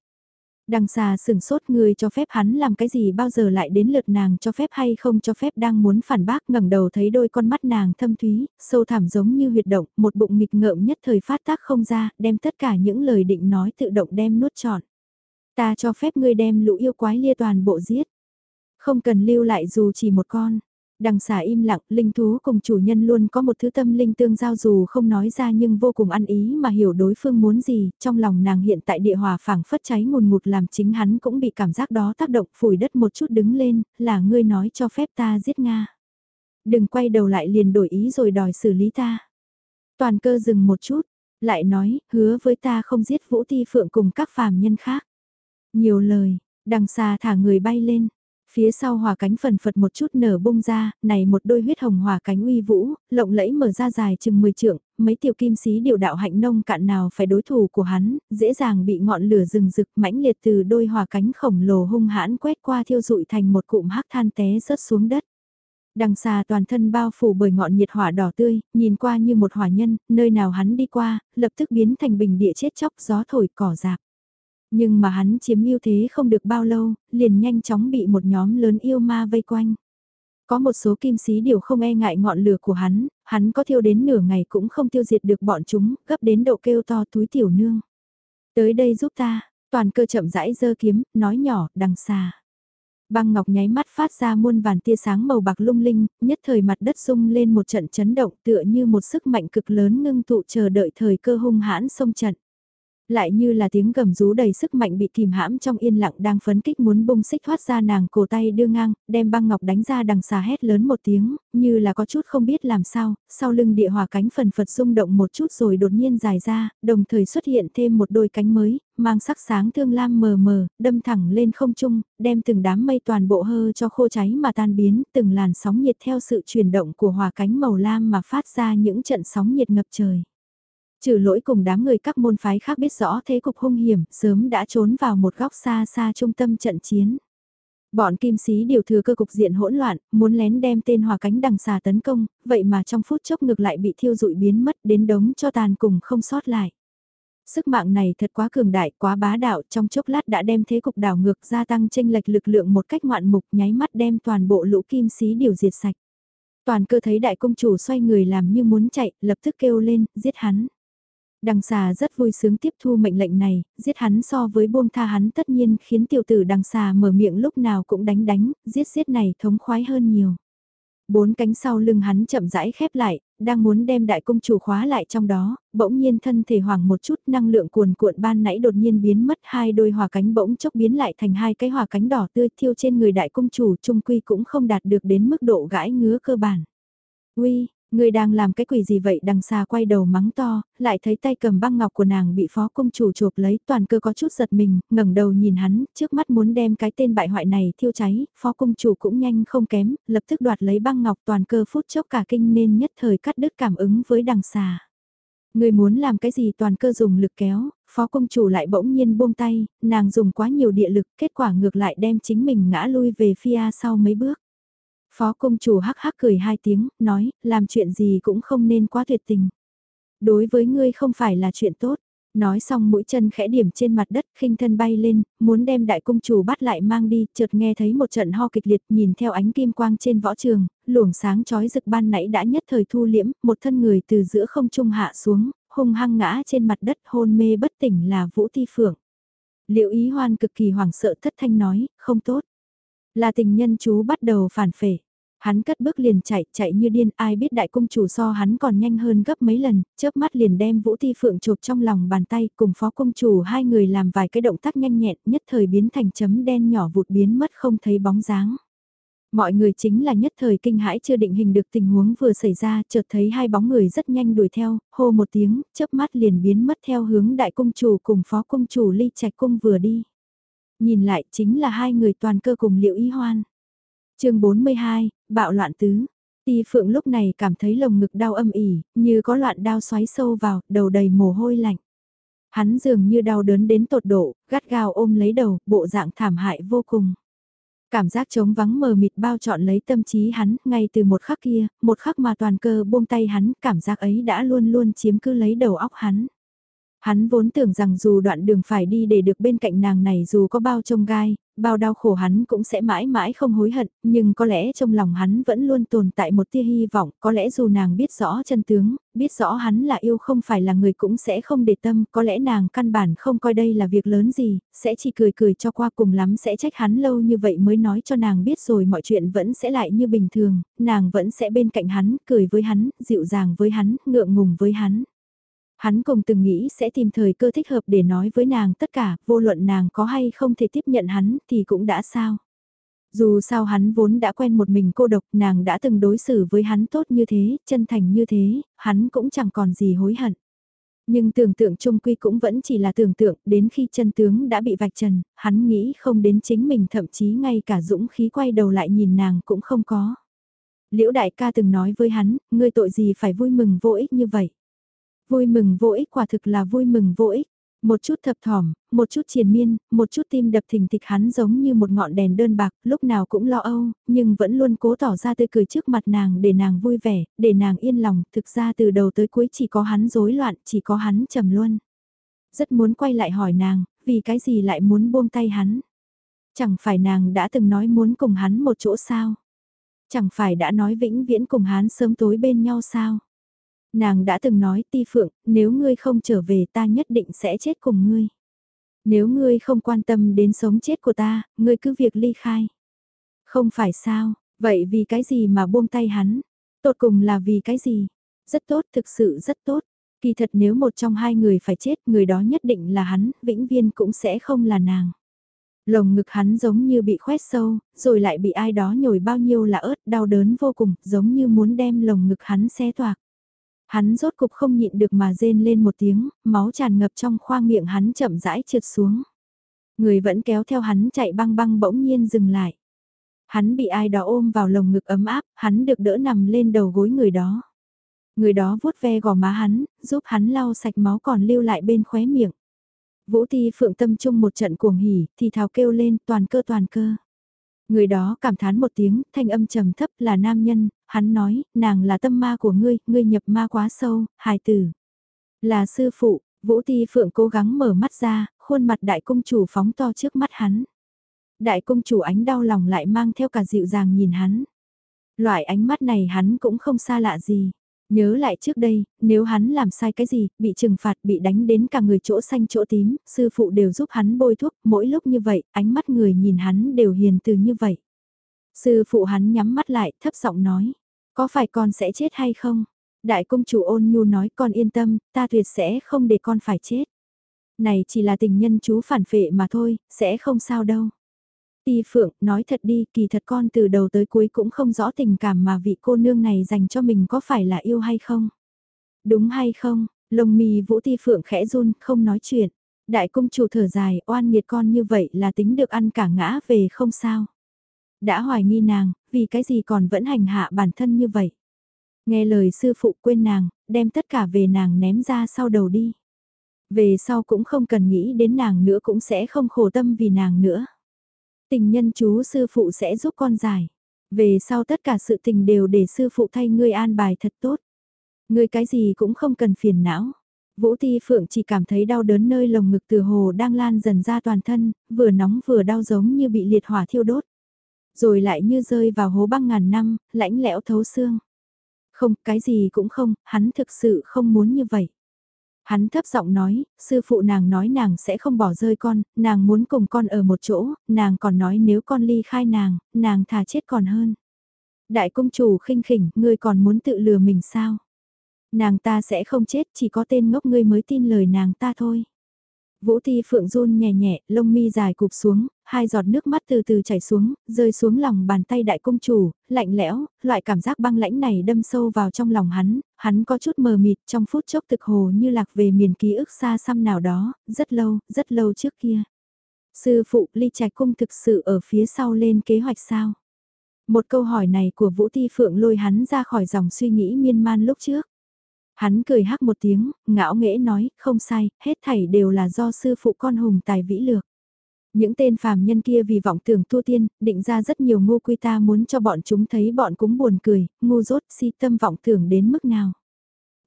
Đằng xà sừng sốt người cho phép hắn làm cái gì bao giờ lại đến lượt nàng cho phép hay không cho phép đang muốn phản bác ngẩng đầu thấy đôi con mắt nàng thâm thúy, sâu thẳm giống như huyệt động, một bụng nghịch ngợm nhất thời phát tác không ra, đem tất cả những lời định nói tự động đem nuốt trọn. Ta cho phép ngươi đem lũ yêu quái lia toàn bộ giết. Không cần lưu lại dù chỉ một con. Đằng xà im lặng, linh thú cùng chủ nhân luôn có một thứ tâm linh tương giao dù không nói ra nhưng vô cùng ăn ý mà hiểu đối phương muốn gì, trong lòng nàng hiện tại địa hòa phảng phất cháy ngùn ngụt làm chính hắn cũng bị cảm giác đó tác động phủi đất một chút đứng lên, là ngươi nói cho phép ta giết Nga. Đừng quay đầu lại liền đổi ý rồi đòi xử lý ta. Toàn cơ dừng một chút, lại nói, hứa với ta không giết vũ ti phượng cùng các phàm nhân khác. Nhiều lời, đằng xa thả người bay lên, Phía sau hòa cánh phần phật một chút nở bung ra, này một đôi huyết hồng hòa cánh uy vũ, lộng lẫy mở ra dài chừng 10 trượng, mấy tiểu kim sĩ điều đạo hạnh nông cạn nào phải đối thủ của hắn, dễ dàng bị ngọn lửa rừng rực mãnh liệt từ đôi hòa cánh khổng lồ hung hãn quét qua thiêu dụi thành một cụm hắc than té rớt xuống đất. Đằng xa toàn thân bao phủ bởi ngọn nhiệt hỏa đỏ tươi, nhìn qua như một hỏa nhân, nơi nào hắn đi qua, lập tức biến thành bình địa chết chóc gió thổi cỏ rạp. Nhưng mà hắn chiếm ưu thế không được bao lâu, liền nhanh chóng bị một nhóm lớn yêu ma vây quanh. Có một số kim sĩ điều không e ngại ngọn lửa của hắn, hắn có thiêu đến nửa ngày cũng không tiêu diệt được bọn chúng, gấp đến độ kêu to túi tiểu nương. Tới đây giúp ta, toàn cơ chậm rãi giơ kiếm, nói nhỏ, đằng xa. Băng ngọc nháy mắt phát ra muôn vàn tia sáng màu bạc lung linh, nhất thời mặt đất rung lên một trận chấn động tựa như một sức mạnh cực lớn ngưng tụ chờ đợi thời cơ hung hãn xông trận. Lại như là tiếng gầm rú đầy sức mạnh bị kìm hãm trong yên lặng đang phấn kích muốn bung xích thoát ra nàng cổ tay đưa ngang, đem băng ngọc đánh ra đằng xà hét lớn một tiếng, như là có chút không biết làm sao, sau lưng địa hòa cánh phần phật rung động một chút rồi đột nhiên dài ra, đồng thời xuất hiện thêm một đôi cánh mới, mang sắc sáng thương lam mờ mờ, đâm thẳng lên không trung, đem từng đám mây toàn bộ hơ cho khô cháy mà tan biến, từng làn sóng nhiệt theo sự chuyển động của hòa cánh màu lam mà phát ra những trận sóng nhiệt ngập trời. Trừ lỗi cùng đám người các môn phái khác biết rõ thế cục hung hiểm, sớm đã trốn vào một góc xa xa trung tâm trận chiến. Bọn kim sĩ điều thừa cơ cục diện hỗn loạn, muốn lén đem tên hòa cánh đằng xà tấn công, vậy mà trong phút chốc ngược lại bị thiêu rụi biến mất đến đống cho tàn cùng không sót lại. Sức mạng này thật quá cường đại, quá bá đạo, trong chốc lát đã đem thế cục đảo ngược gia tăng tranh lệch lực lượng một cách ngoạn mục nháy mắt đem toàn bộ lũ kim sĩ điều diệt sạch. Toàn cơ thấy đại công chủ xoay người làm như muốn chạy, lập tức kêu lên, giết hắn. Đằng xà rất vui sướng tiếp thu mệnh lệnh này, giết hắn so với buông tha hắn tất nhiên khiến tiểu tử đằng xà mở miệng lúc nào cũng đánh đánh, giết giết này thống khoái hơn nhiều. Bốn cánh sau lưng hắn chậm rãi khép lại, đang muốn đem đại công chủ khóa lại trong đó, bỗng nhiên thân thể hoảng một chút năng lượng cuồn cuộn ban nãy đột nhiên biến mất hai đôi hòa cánh bỗng chốc biến lại thành hai cái hòa cánh đỏ tươi thiêu trên người đại công chủ trung quy cũng không đạt được đến mức độ gãi ngứa cơ bản. Uy, Người đang làm cái quỷ gì vậy đằng xa quay đầu mắng to, lại thấy tay cầm băng ngọc của nàng bị phó công chủ chộp lấy toàn cơ có chút giật mình, ngẩng đầu nhìn hắn, trước mắt muốn đem cái tên bại hoại này thiêu cháy, phó công chủ cũng nhanh không kém, lập tức đoạt lấy băng ngọc toàn cơ phút chốc cả kinh nên nhất thời cắt đứt cảm ứng với đằng xà. Người muốn làm cái gì toàn cơ dùng lực kéo, phó công chủ lại bỗng nhiên buông tay, nàng dùng quá nhiều địa lực, kết quả ngược lại đem chính mình ngã lui về phía sau mấy bước. Phó công chủ hắc hắc cười hai tiếng, nói, làm chuyện gì cũng không nên quá tuyệt tình. Đối với ngươi không phải là chuyện tốt. Nói xong mũi chân khẽ điểm trên mặt đất, khinh thân bay lên, muốn đem đại công chủ bắt lại mang đi, chợt nghe thấy một trận ho kịch liệt nhìn theo ánh kim quang trên võ trường, luồng sáng chói rực ban nãy đã nhất thời thu liễm, một thân người từ giữa không trung hạ xuống, hung hăng ngã trên mặt đất hôn mê bất tỉnh là Vũ Ti Phượng. Liệu ý hoan cực kỳ hoảng sợ thất thanh nói, không tốt. Là tình nhân chú bắt đầu phản phệ. Hắn cất bước liền chạy, chạy như điên, ai biết đại cung chủ so hắn còn nhanh hơn gấp mấy lần, chớp mắt liền đem Vũ Ti Phượng chụp trong lòng bàn tay, cùng phó cung chủ hai người làm vài cái động tác nhanh nhẹn, nhất thời biến thành chấm đen nhỏ vụt biến mất không thấy bóng dáng. Mọi người chính là nhất thời kinh hãi chưa định hình được tình huống vừa xảy ra, chợt thấy hai bóng người rất nhanh đuổi theo, hô một tiếng, chớp mắt liền biến mất theo hướng đại cung chủ cùng phó cung chủ ly trạch cung vừa đi. Nhìn lại chính là hai người toàn cơ cùng liệu y hoan chương 42, bạo loạn tứ. Ti Phượng lúc này cảm thấy lồng ngực đau âm ỉ, như có loạn đau xoáy sâu vào, đầu đầy mồ hôi lạnh. Hắn dường như đau đớn đến tột độ, gắt gao ôm lấy đầu, bộ dạng thảm hại vô cùng. Cảm giác trống vắng mờ mịt bao trọn lấy tâm trí hắn, ngay từ một khắc kia, một khắc mà toàn cơ buông tay hắn, cảm giác ấy đã luôn luôn chiếm cứ lấy đầu óc hắn. Hắn vốn tưởng rằng dù đoạn đường phải đi để được bên cạnh nàng này dù có bao trông gai, bao đau khổ hắn cũng sẽ mãi mãi không hối hận, nhưng có lẽ trong lòng hắn vẫn luôn tồn tại một tia hy vọng, có lẽ dù nàng biết rõ chân tướng, biết rõ hắn là yêu không phải là người cũng sẽ không để tâm, có lẽ nàng căn bản không coi đây là việc lớn gì, sẽ chỉ cười cười cho qua cùng lắm sẽ trách hắn lâu như vậy mới nói cho nàng biết rồi mọi chuyện vẫn sẽ lại như bình thường, nàng vẫn sẽ bên cạnh hắn, cười với hắn, dịu dàng với hắn, ngượng ngùng với hắn. Hắn cùng từng nghĩ sẽ tìm thời cơ thích hợp để nói với nàng tất cả, vô luận nàng có hay không thể tiếp nhận hắn thì cũng đã sao. Dù sao hắn vốn đã quen một mình cô độc, nàng đã từng đối xử với hắn tốt như thế, chân thành như thế, hắn cũng chẳng còn gì hối hận. Nhưng tưởng tượng trung quy cũng vẫn chỉ là tưởng tượng, đến khi chân tướng đã bị vạch trần, hắn nghĩ không đến chính mình thậm chí ngay cả dũng khí quay đầu lại nhìn nàng cũng không có. Liễu đại ca từng nói với hắn, ngươi tội gì phải vui mừng vô ích như vậy. Vui mừng vô ích quả thực là vui mừng vô ích. Một chút thập thỏm, một chút triền miên, một chút tim đập thình thịch hắn giống như một ngọn đèn đơn bạc, lúc nào cũng lo âu, nhưng vẫn luôn cố tỏ ra tươi cười trước mặt nàng để nàng vui vẻ, để nàng yên lòng, thực ra từ đầu tới cuối chỉ có hắn rối loạn, chỉ có hắn trầm luôn Rất muốn quay lại hỏi nàng, vì cái gì lại muốn buông tay hắn. Chẳng phải nàng đã từng nói muốn cùng hắn một chỗ sao? Chẳng phải đã nói vĩnh viễn cùng hắn sớm tối bên nhau sao? Nàng đã từng nói ti phượng, nếu ngươi không trở về ta nhất định sẽ chết cùng ngươi. Nếu ngươi không quan tâm đến sống chết của ta, ngươi cứ việc ly khai. Không phải sao, vậy vì cái gì mà buông tay hắn? Tột cùng là vì cái gì? Rất tốt, thực sự rất tốt. Kỳ thật nếu một trong hai người phải chết, người đó nhất định là hắn, vĩnh viên cũng sẽ không là nàng. Lồng ngực hắn giống như bị khoét sâu, rồi lại bị ai đó nhồi bao nhiêu là ớt, đau đớn vô cùng, giống như muốn đem lồng ngực hắn xé toạc. Hắn rốt cục không nhịn được mà rên lên một tiếng, máu tràn ngập trong khoang miệng hắn chậm rãi trượt xuống. Người vẫn kéo theo hắn chạy băng băng bỗng nhiên dừng lại. Hắn bị ai đó ôm vào lồng ngực ấm áp, hắn được đỡ nằm lên đầu gối người đó. Người đó vuốt ve gò má hắn, giúp hắn lau sạch máu còn lưu lại bên khóe miệng. Vũ Ti Phượng tâm trung một trận cuồng hỉ, thì thào kêu lên toàn cơ toàn cơ. Người đó cảm thán một tiếng, thanh âm trầm thấp là nam nhân, hắn nói, nàng là tâm ma của ngươi, ngươi nhập ma quá sâu, hài tử. Là sư phụ, Vũ Ti Phượng cố gắng mở mắt ra, khuôn mặt đại công chủ phóng to trước mắt hắn. Đại công chủ ánh đau lòng lại mang theo cả dịu dàng nhìn hắn. Loại ánh mắt này hắn cũng không xa lạ gì. Nhớ lại trước đây, nếu hắn làm sai cái gì, bị trừng phạt, bị đánh đến cả người chỗ xanh chỗ tím, sư phụ đều giúp hắn bôi thuốc, mỗi lúc như vậy, ánh mắt người nhìn hắn đều hiền từ như vậy. Sư phụ hắn nhắm mắt lại, thấp giọng nói, có phải con sẽ chết hay không? Đại công chủ ôn nhu nói con yên tâm, ta tuyệt sẽ không để con phải chết. Này chỉ là tình nhân chú phản phệ mà thôi, sẽ không sao đâu. Ti Phượng, nói thật đi, kỳ thật con từ đầu tới cuối cũng không rõ tình cảm mà vị cô nương này dành cho mình có phải là yêu hay không. Đúng hay không, lông mì Vũ Ti Phượng khẽ run, không nói chuyện. Đại công chủ thở dài, oan nghiệt con như vậy là tính được ăn cả ngã về không sao. Đã hoài nghi nàng, vì cái gì còn vẫn hành hạ bản thân như vậy. Nghe lời sư phụ quên nàng, đem tất cả về nàng ném ra sau đầu đi. Về sau cũng không cần nghĩ đến nàng nữa cũng sẽ không khổ tâm vì nàng nữa. Tình nhân chú sư phụ sẽ giúp con giải. Về sau tất cả sự tình đều để sư phụ thay ngươi an bài thật tốt. Ngươi cái gì cũng không cần phiền não. Vũ Ti Phượng chỉ cảm thấy đau đớn nơi lồng ngực từ hồ đang lan dần ra toàn thân, vừa nóng vừa đau giống như bị liệt hỏa thiêu đốt. Rồi lại như rơi vào hố băng ngàn năm, lãnh lẽo thấu xương. Không, cái gì cũng không, hắn thực sự không muốn như vậy. Hắn thấp giọng nói, sư phụ nàng nói nàng sẽ không bỏ rơi con, nàng muốn cùng con ở một chỗ, nàng còn nói nếu con ly khai nàng, nàng thà chết còn hơn. Đại công chủ khinh khỉnh, ngươi còn muốn tự lừa mình sao? Nàng ta sẽ không chết, chỉ có tên ngốc ngươi mới tin lời nàng ta thôi. Vũ Ti Phượng run nhẹ nhẹ, lông mi dài cụp xuống, hai giọt nước mắt từ từ chảy xuống, rơi xuống lòng bàn tay đại công chủ, lạnh lẽo, loại cảm giác băng lãnh này đâm sâu vào trong lòng hắn, hắn có chút mờ mịt trong phút chốc thực hồ như lạc về miền ký ức xa xăm nào đó, rất lâu, rất lâu trước kia. Sư phụ ly trạch cung thực sự ở phía sau lên kế hoạch sao? Một câu hỏi này của Vũ Ti Phượng lôi hắn ra khỏi dòng suy nghĩ miên man lúc trước. Hắn cười hắc một tiếng, ngạo nghễ nói, không sai, hết thảy đều là do sư phụ con hùng tài vĩ lược. Những tên phàm nhân kia vì vọng tưởng tu tiên, định ra rất nhiều ngu quy ta muốn cho bọn chúng thấy bọn cũng buồn cười, ngu dốt si tâm vọng tưởng đến mức nào.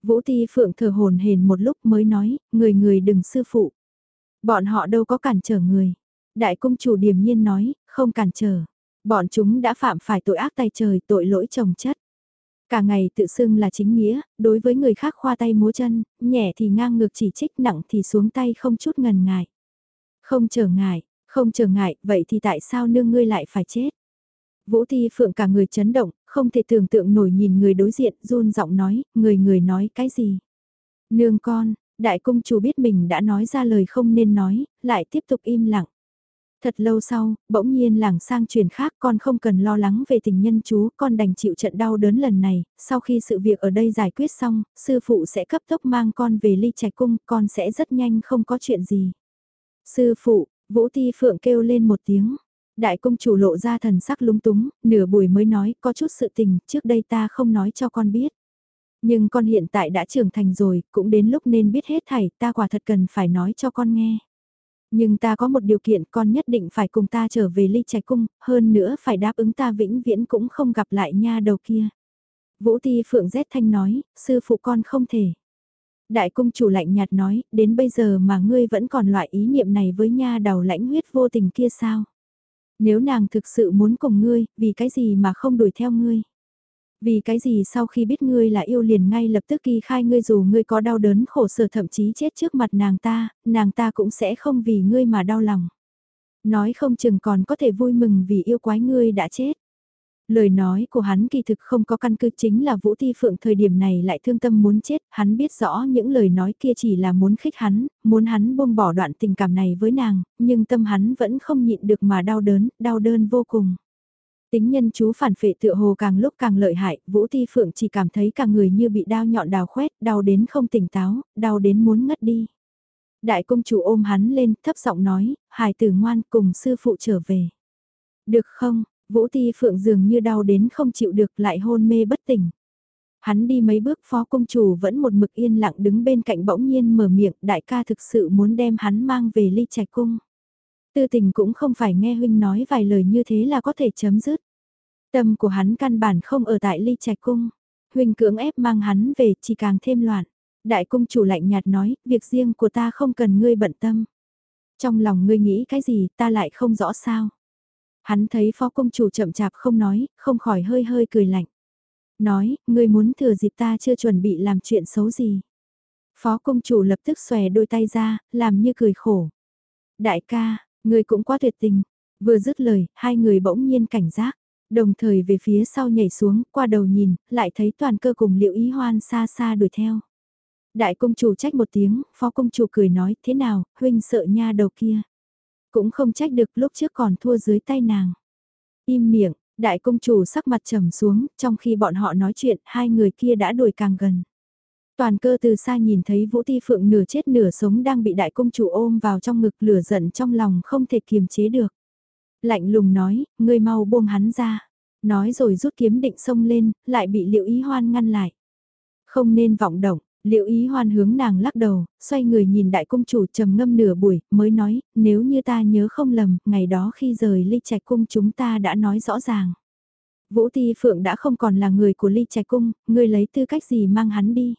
Vũ Ti Phượng thở hồn hền một lúc mới nói, người người đừng sư phụ. Bọn họ đâu có cản trở người. Đại công chủ điềm nhiên nói, không cản trở. Bọn chúng đã phạm phải tội ác tay trời, tội lỗi chồng chất. Cả ngày tự xưng là chính nghĩa, đối với người khác khoa tay múa chân, nhẹ thì ngang ngược chỉ trích nặng thì xuống tay không chút ngần ngại. Không trở ngại, không trở ngại, vậy thì tại sao nương ngươi lại phải chết? Vũ Thi Phượng cả người chấn động, không thể tưởng tượng nổi nhìn người đối diện, run giọng nói, người người nói cái gì? Nương con, đại cung chủ biết mình đã nói ra lời không nên nói, lại tiếp tục im lặng. Thật lâu sau, bỗng nhiên làng sang truyền khác con không cần lo lắng về tình nhân chú, con đành chịu trận đau đớn lần này, sau khi sự việc ở đây giải quyết xong, sư phụ sẽ cấp tốc mang con về ly trạch cung, con sẽ rất nhanh không có chuyện gì. Sư phụ, Vũ Ti Phượng kêu lên một tiếng. Đại công chủ lộ ra thần sắc lúng túng, nửa buổi mới nói, có chút sự tình, trước đây ta không nói cho con biết. Nhưng con hiện tại đã trưởng thành rồi, cũng đến lúc nên biết hết thảy, ta quả thật cần phải nói cho con nghe. Nhưng ta có một điều kiện con nhất định phải cùng ta trở về ly trạch cung, hơn nữa phải đáp ứng ta vĩnh viễn cũng không gặp lại nha đầu kia. Vũ Ti Phượng rét Thanh nói, sư phụ con không thể. Đại cung chủ lạnh nhạt nói, đến bây giờ mà ngươi vẫn còn loại ý niệm này với nha đầu lãnh huyết vô tình kia sao? Nếu nàng thực sự muốn cùng ngươi, vì cái gì mà không đuổi theo ngươi? Vì cái gì sau khi biết ngươi là yêu liền ngay lập tức kỳ khai ngươi dù ngươi có đau đớn khổ sở thậm chí chết trước mặt nàng ta, nàng ta cũng sẽ không vì ngươi mà đau lòng. Nói không chừng còn có thể vui mừng vì yêu quái ngươi đã chết. Lời nói của hắn kỳ thực không có căn cứ chính là Vũ Thi Phượng thời điểm này lại thương tâm muốn chết, hắn biết rõ những lời nói kia chỉ là muốn khích hắn, muốn hắn buông bỏ đoạn tình cảm này với nàng, nhưng tâm hắn vẫn không nhịn được mà đau đớn, đau đơn vô cùng. Tính nhân chú phản phệ tựa hồ càng lúc càng lợi hại, Vũ Thi Phượng chỉ cảm thấy cả người như bị đao nhọn đào khoét, đau đến không tỉnh táo, đau đến muốn ngất đi. Đại công chủ ôm hắn lên, thấp giọng nói, hài tử ngoan cùng sư phụ trở về. Được không, Vũ Ti Phượng dường như đau đến không chịu được lại hôn mê bất tỉnh. Hắn đi mấy bước phó công chủ vẫn một mực yên lặng đứng bên cạnh bỗng nhiên mở miệng đại ca thực sự muốn đem hắn mang về ly trạch cung. Tư tình cũng không phải nghe huynh nói vài lời như thế là có thể chấm dứt. Tâm của hắn căn bản không ở tại ly trạch cung. Huynh cưỡng ép mang hắn về chỉ càng thêm loạn. Đại cung chủ lạnh nhạt nói, việc riêng của ta không cần ngươi bận tâm. Trong lòng ngươi nghĩ cái gì ta lại không rõ sao. Hắn thấy phó công chủ chậm chạp không nói, không khỏi hơi hơi cười lạnh. Nói, ngươi muốn thừa dịp ta chưa chuẩn bị làm chuyện xấu gì. Phó công chủ lập tức xòe đôi tay ra, làm như cười khổ. Đại ca, người cũng quá tuyệt tình. Vừa dứt lời, hai người bỗng nhiên cảnh giác. Đồng thời về phía sau nhảy xuống, qua đầu nhìn, lại thấy toàn cơ cùng liệu ý hoan xa xa đuổi theo. Đại công chủ trách một tiếng, phó công chủ cười nói, thế nào, huynh sợ nha đầu kia. Cũng không trách được lúc trước còn thua dưới tay nàng. Im miệng, đại công chủ sắc mặt trầm xuống, trong khi bọn họ nói chuyện, hai người kia đã đuổi càng gần. Toàn cơ từ xa nhìn thấy Vũ Ti Phượng nửa chết nửa sống đang bị đại công chủ ôm vào trong ngực lửa giận trong lòng không thể kiềm chế được. Lạnh lùng nói, ngươi mau buông hắn ra. Nói rồi rút kiếm định xông lên, lại bị liệu ý hoan ngăn lại. Không nên vọng động, liệu ý hoan hướng nàng lắc đầu, xoay người nhìn đại công chủ trầm ngâm nửa buổi, mới nói, nếu như ta nhớ không lầm, ngày đó khi rời ly trạch cung chúng ta đã nói rõ ràng. Vũ Ti Phượng đã không còn là người của ly trạch cung, ngươi lấy tư cách gì mang hắn đi.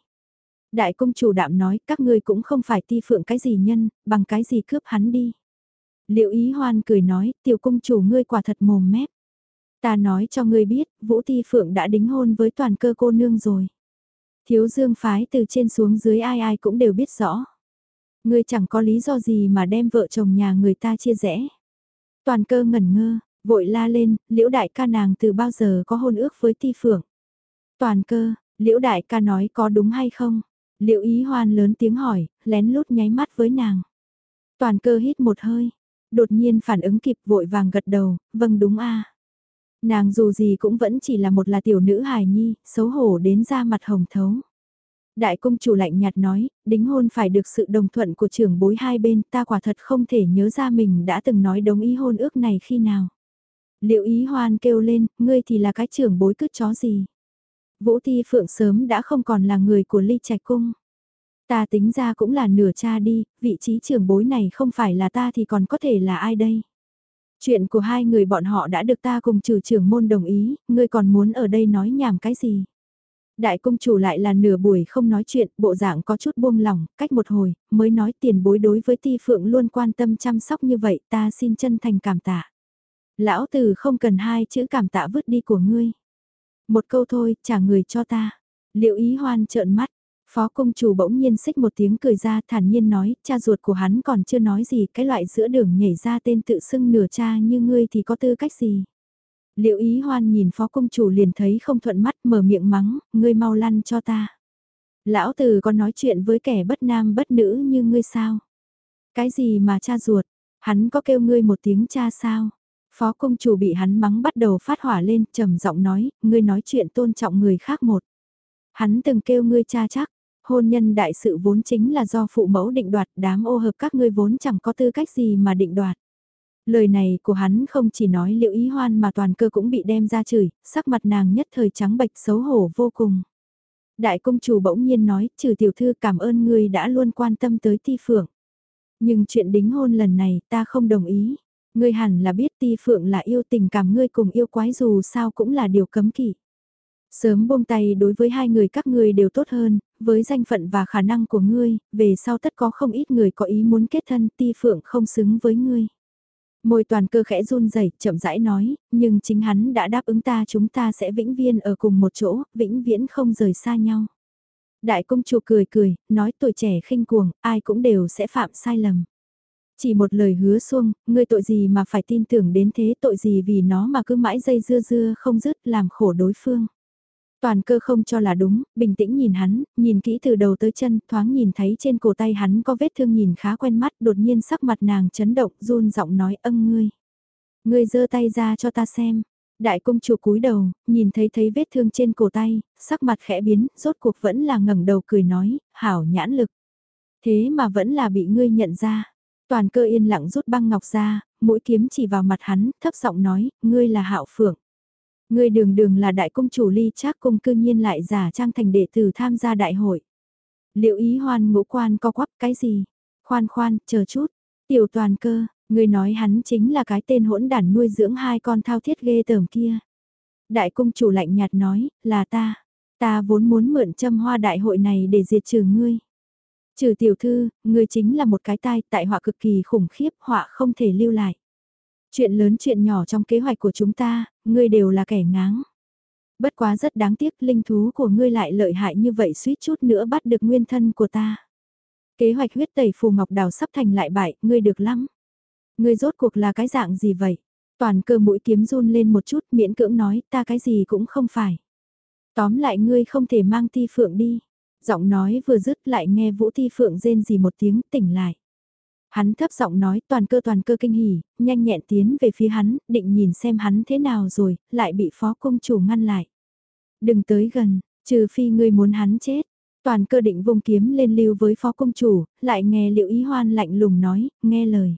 Đại công chủ đạm nói, các ngươi cũng không phải Ti Phượng cái gì nhân, bằng cái gì cướp hắn đi. Liệu ý hoan cười nói, tiểu công chủ ngươi quả thật mồm mép. Ta nói cho ngươi biết, Vũ Ti Phượng đã đính hôn với toàn cơ cô nương rồi. Thiếu dương phái từ trên xuống dưới ai ai cũng đều biết rõ. Ngươi chẳng có lý do gì mà đem vợ chồng nhà người ta chia rẽ. Toàn cơ ngẩn ngơ, vội la lên, liễu đại ca nàng từ bao giờ có hôn ước với Ti Phượng. Toàn cơ, liễu đại ca nói có đúng hay không? Liễu ý hoan lớn tiếng hỏi, lén lút nháy mắt với nàng. Toàn cơ hít một hơi, đột nhiên phản ứng kịp vội vàng gật đầu, vâng đúng a. Nàng dù gì cũng vẫn chỉ là một là tiểu nữ hài nhi, xấu hổ đến ra mặt hồng thấu. Đại công chủ lạnh nhạt nói, đính hôn phải được sự đồng thuận của trưởng bối hai bên, ta quả thật không thể nhớ ra mình đã từng nói đồng ý hôn ước này khi nào. Liệu ý hoan kêu lên, ngươi thì là cái trưởng bối cứt chó gì? Vũ Ti Phượng sớm đã không còn là người của ly trạch cung. Ta tính ra cũng là nửa cha đi, vị trí trưởng bối này không phải là ta thì còn có thể là ai đây? Chuyện của hai người bọn họ đã được ta cùng trừ trưởng môn đồng ý, ngươi còn muốn ở đây nói nhảm cái gì? Đại công chủ lại là nửa buổi không nói chuyện, bộ dạng có chút buông lỏng, cách một hồi, mới nói tiền bối đối với ti phượng luôn quan tâm chăm sóc như vậy ta xin chân thành cảm tạ. Lão tử không cần hai chữ cảm tạ vứt đi của ngươi. Một câu thôi, trả người cho ta. Liệu ý hoan trợn mắt, Phó công chủ bỗng nhiên xích một tiếng cười ra thản nhiên nói, cha ruột của hắn còn chưa nói gì, cái loại giữa đường nhảy ra tên tự xưng nửa cha như ngươi thì có tư cách gì. Liệu ý hoan nhìn phó công chủ liền thấy không thuận mắt mở miệng mắng, ngươi mau lăn cho ta. Lão tử có nói chuyện với kẻ bất nam bất nữ như ngươi sao? Cái gì mà cha ruột? Hắn có kêu ngươi một tiếng cha sao? Phó công chủ bị hắn mắng bắt đầu phát hỏa lên, trầm giọng nói, ngươi nói chuyện tôn trọng người khác một. Hắn từng kêu ngươi cha chắc, hôn nhân đại sự vốn chính là do phụ mẫu định đoạt, đám ô hợp các ngươi vốn chẳng có tư cách gì mà định đoạt. Lời này của hắn không chỉ nói liệu ý hoan mà toàn cơ cũng bị đem ra chửi, sắc mặt nàng nhất thời trắng bệch xấu hổ vô cùng. Đại công chủ bỗng nhiên nói, trừ tiểu thư cảm ơn ngươi đã luôn quan tâm tới ti phượng. Nhưng chuyện đính hôn lần này ta không đồng ý. Ngươi hẳn là biết ti phượng là yêu tình cảm ngươi cùng yêu quái dù sao cũng là điều cấm kỵ. Sớm buông tay đối với hai người các ngươi đều tốt hơn, với danh phận và khả năng của ngươi, về sau tất có không ít người có ý muốn kết thân ti phượng không xứng với ngươi. Môi toàn cơ khẽ run rẩy chậm rãi nói, nhưng chính hắn đã đáp ứng ta chúng ta sẽ vĩnh viên ở cùng một chỗ, vĩnh viễn không rời xa nhau. Đại công chúa cười cười, nói tuổi trẻ khinh cuồng, ai cũng đều sẽ phạm sai lầm. Chỉ một lời hứa xuông, ngươi tội gì mà phải tin tưởng đến thế tội gì vì nó mà cứ mãi dây dưa dưa không dứt làm khổ đối phương. Toàn cơ không cho là đúng, bình tĩnh nhìn hắn, nhìn kỹ từ đầu tới chân, thoáng nhìn thấy trên cổ tay hắn có vết thương nhìn khá quen mắt, đột nhiên sắc mặt nàng chấn động, run giọng nói ân ngươi. Ngươi giơ tay ra cho ta xem. Đại công chủ cúi đầu, nhìn thấy thấy vết thương trên cổ tay, sắc mặt khẽ biến, rốt cuộc vẫn là ngẩng đầu cười nói, hảo nhãn lực. Thế mà vẫn là bị ngươi nhận ra. Toàn cơ yên lặng rút băng ngọc ra, mũi kiếm chỉ vào mặt hắn, thấp giọng nói, ngươi là hạo phượng. ngươi đường đường là đại công chủ ly chắc cung cư nhiên lại giả trang thành đệ tử tham gia đại hội. Liệu ý hoan ngũ quan co quắp cái gì? Khoan khoan, chờ chút. Tiểu toàn cơ, ngươi nói hắn chính là cái tên hỗn đản nuôi dưỡng hai con thao thiết ghê tởm kia. Đại công chủ lạnh nhạt nói, là ta. Ta vốn muốn mượn châm hoa đại hội này để diệt trừ ngươi. Trừ tiểu thư, ngươi chính là một cái tai tại họa cực kỳ khủng khiếp, họa không thể lưu lại. Chuyện lớn chuyện nhỏ trong kế hoạch của chúng ta, ngươi đều là kẻ ngáng. Bất quá rất đáng tiếc linh thú của ngươi lại lợi hại như vậy suýt chút nữa bắt được nguyên thân của ta. Kế hoạch huyết tẩy phù ngọc đào sắp thành lại bại, ngươi được lắm. Ngươi rốt cuộc là cái dạng gì vậy? Toàn cơ mũi kiếm run lên một chút miễn cưỡng nói ta cái gì cũng không phải. Tóm lại ngươi không thể mang ti phượng đi. Giọng nói vừa dứt lại nghe vũ thi phượng rên gì một tiếng tỉnh lại. Hắn thấp giọng nói toàn cơ toàn cơ kinh hỉ, nhanh nhẹn tiến về phía hắn, định nhìn xem hắn thế nào rồi, lại bị phó công chủ ngăn lại. Đừng tới gần, trừ phi ngươi muốn hắn chết. Toàn cơ định vung kiếm lên lưu với phó công chủ, lại nghe liệu ý hoan lạnh lùng nói, nghe lời.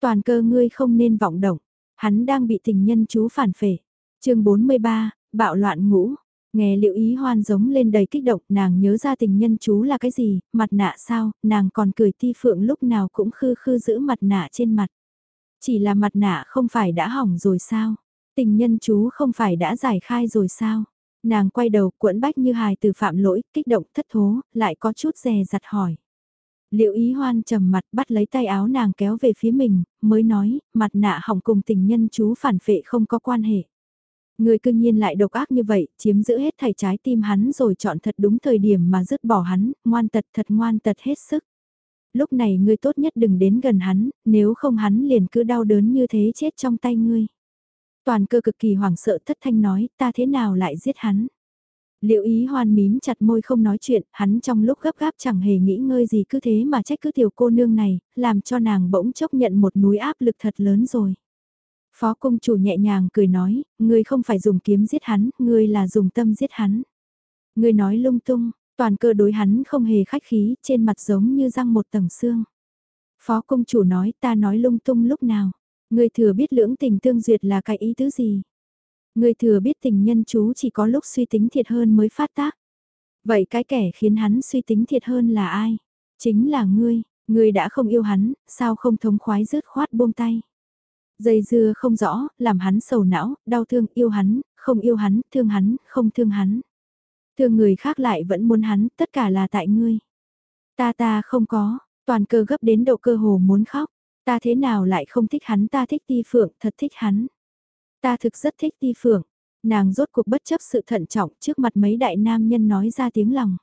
Toàn cơ ngươi không nên vọng động, hắn đang bị tình nhân chú phản phệ. chương 43, bạo loạn ngũ. Nghe liệu ý hoan giống lên đầy kích động, nàng nhớ ra tình nhân chú là cái gì, mặt nạ sao, nàng còn cười ti phượng lúc nào cũng khư khư giữ mặt nạ trên mặt. Chỉ là mặt nạ không phải đã hỏng rồi sao? Tình nhân chú không phải đã giải khai rồi sao? Nàng quay đầu quẫn bách như hài từ phạm lỗi, kích động thất thố, lại có chút dè dặt hỏi. Liệu ý hoan trầm mặt bắt lấy tay áo nàng kéo về phía mình, mới nói, mặt nạ hỏng cùng tình nhân chú phản phệ không có quan hệ. Người cư nhiên lại độc ác như vậy, chiếm giữ hết thảy trái tim hắn rồi chọn thật đúng thời điểm mà dứt bỏ hắn, ngoan tật thật ngoan tật hết sức. Lúc này ngươi tốt nhất đừng đến gần hắn, nếu không hắn liền cứ đau đớn như thế chết trong tay ngươi. Toàn cơ cực kỳ hoảng sợ thất thanh nói, ta thế nào lại giết hắn. Liệu ý hoan mím chặt môi không nói chuyện, hắn trong lúc gấp gáp chẳng hề nghĩ ngơi gì cứ thế mà trách cứ tiểu cô nương này, làm cho nàng bỗng chốc nhận một núi áp lực thật lớn rồi. Phó công chủ nhẹ nhàng cười nói, ngươi không phải dùng kiếm giết hắn, ngươi là dùng tâm giết hắn. Ngươi nói lung tung, toàn cơ đối hắn không hề khách khí, trên mặt giống như răng một tầng xương. Phó công chủ nói ta nói lung tung lúc nào, ngươi thừa biết lưỡng tình tương duyệt là cái ý tứ gì. Ngươi thừa biết tình nhân chú chỉ có lúc suy tính thiệt hơn mới phát tác. Vậy cái kẻ khiến hắn suy tính thiệt hơn là ai? Chính là ngươi, ngươi đã không yêu hắn, sao không thống khoái rớt khoát buông tay. Dây dưa không rõ, làm hắn sầu não, đau thương, yêu hắn, không yêu hắn, thương hắn, không thương hắn. Thương người khác lại vẫn muốn hắn, tất cả là tại ngươi. Ta ta không có, toàn cơ gấp đến độ cơ hồ muốn khóc. Ta thế nào lại không thích hắn ta thích ti phượng, thật thích hắn. Ta thực rất thích ti phượng. Nàng rốt cuộc bất chấp sự thận trọng trước mặt mấy đại nam nhân nói ra tiếng lòng.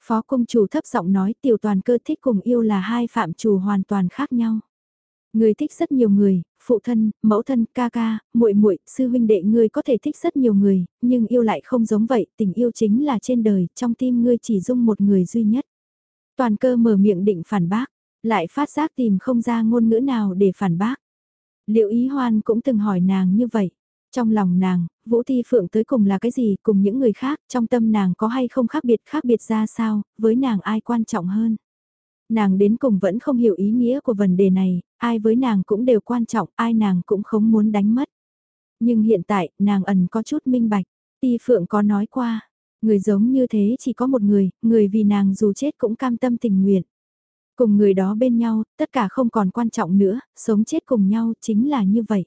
Phó công chủ thấp giọng nói tiểu toàn cơ thích cùng yêu là hai phạm chủ hoàn toàn khác nhau. Người thích rất nhiều người, phụ thân, mẫu thân, ca ca, muội muội, sư huynh đệ ngươi có thể thích rất nhiều người, nhưng yêu lại không giống vậy, tình yêu chính là trên đời, trong tim ngươi chỉ dung một người duy nhất. Toàn cơ mở miệng định phản bác, lại phát giác tìm không ra ngôn ngữ nào để phản bác. Liệu ý hoan cũng từng hỏi nàng như vậy. Trong lòng nàng, Vũ Thi Phượng tới cùng là cái gì, cùng những người khác, trong tâm nàng có hay không khác biệt khác biệt ra sao, với nàng ai quan trọng hơn. Nàng đến cùng vẫn không hiểu ý nghĩa của vấn đề này, ai với nàng cũng đều quan trọng, ai nàng cũng không muốn đánh mất. Nhưng hiện tại, nàng ẩn có chút minh bạch, Ti Phượng có nói qua, người giống như thế chỉ có một người, người vì nàng dù chết cũng cam tâm tình nguyện. Cùng người đó bên nhau, tất cả không còn quan trọng nữa, sống chết cùng nhau chính là như vậy.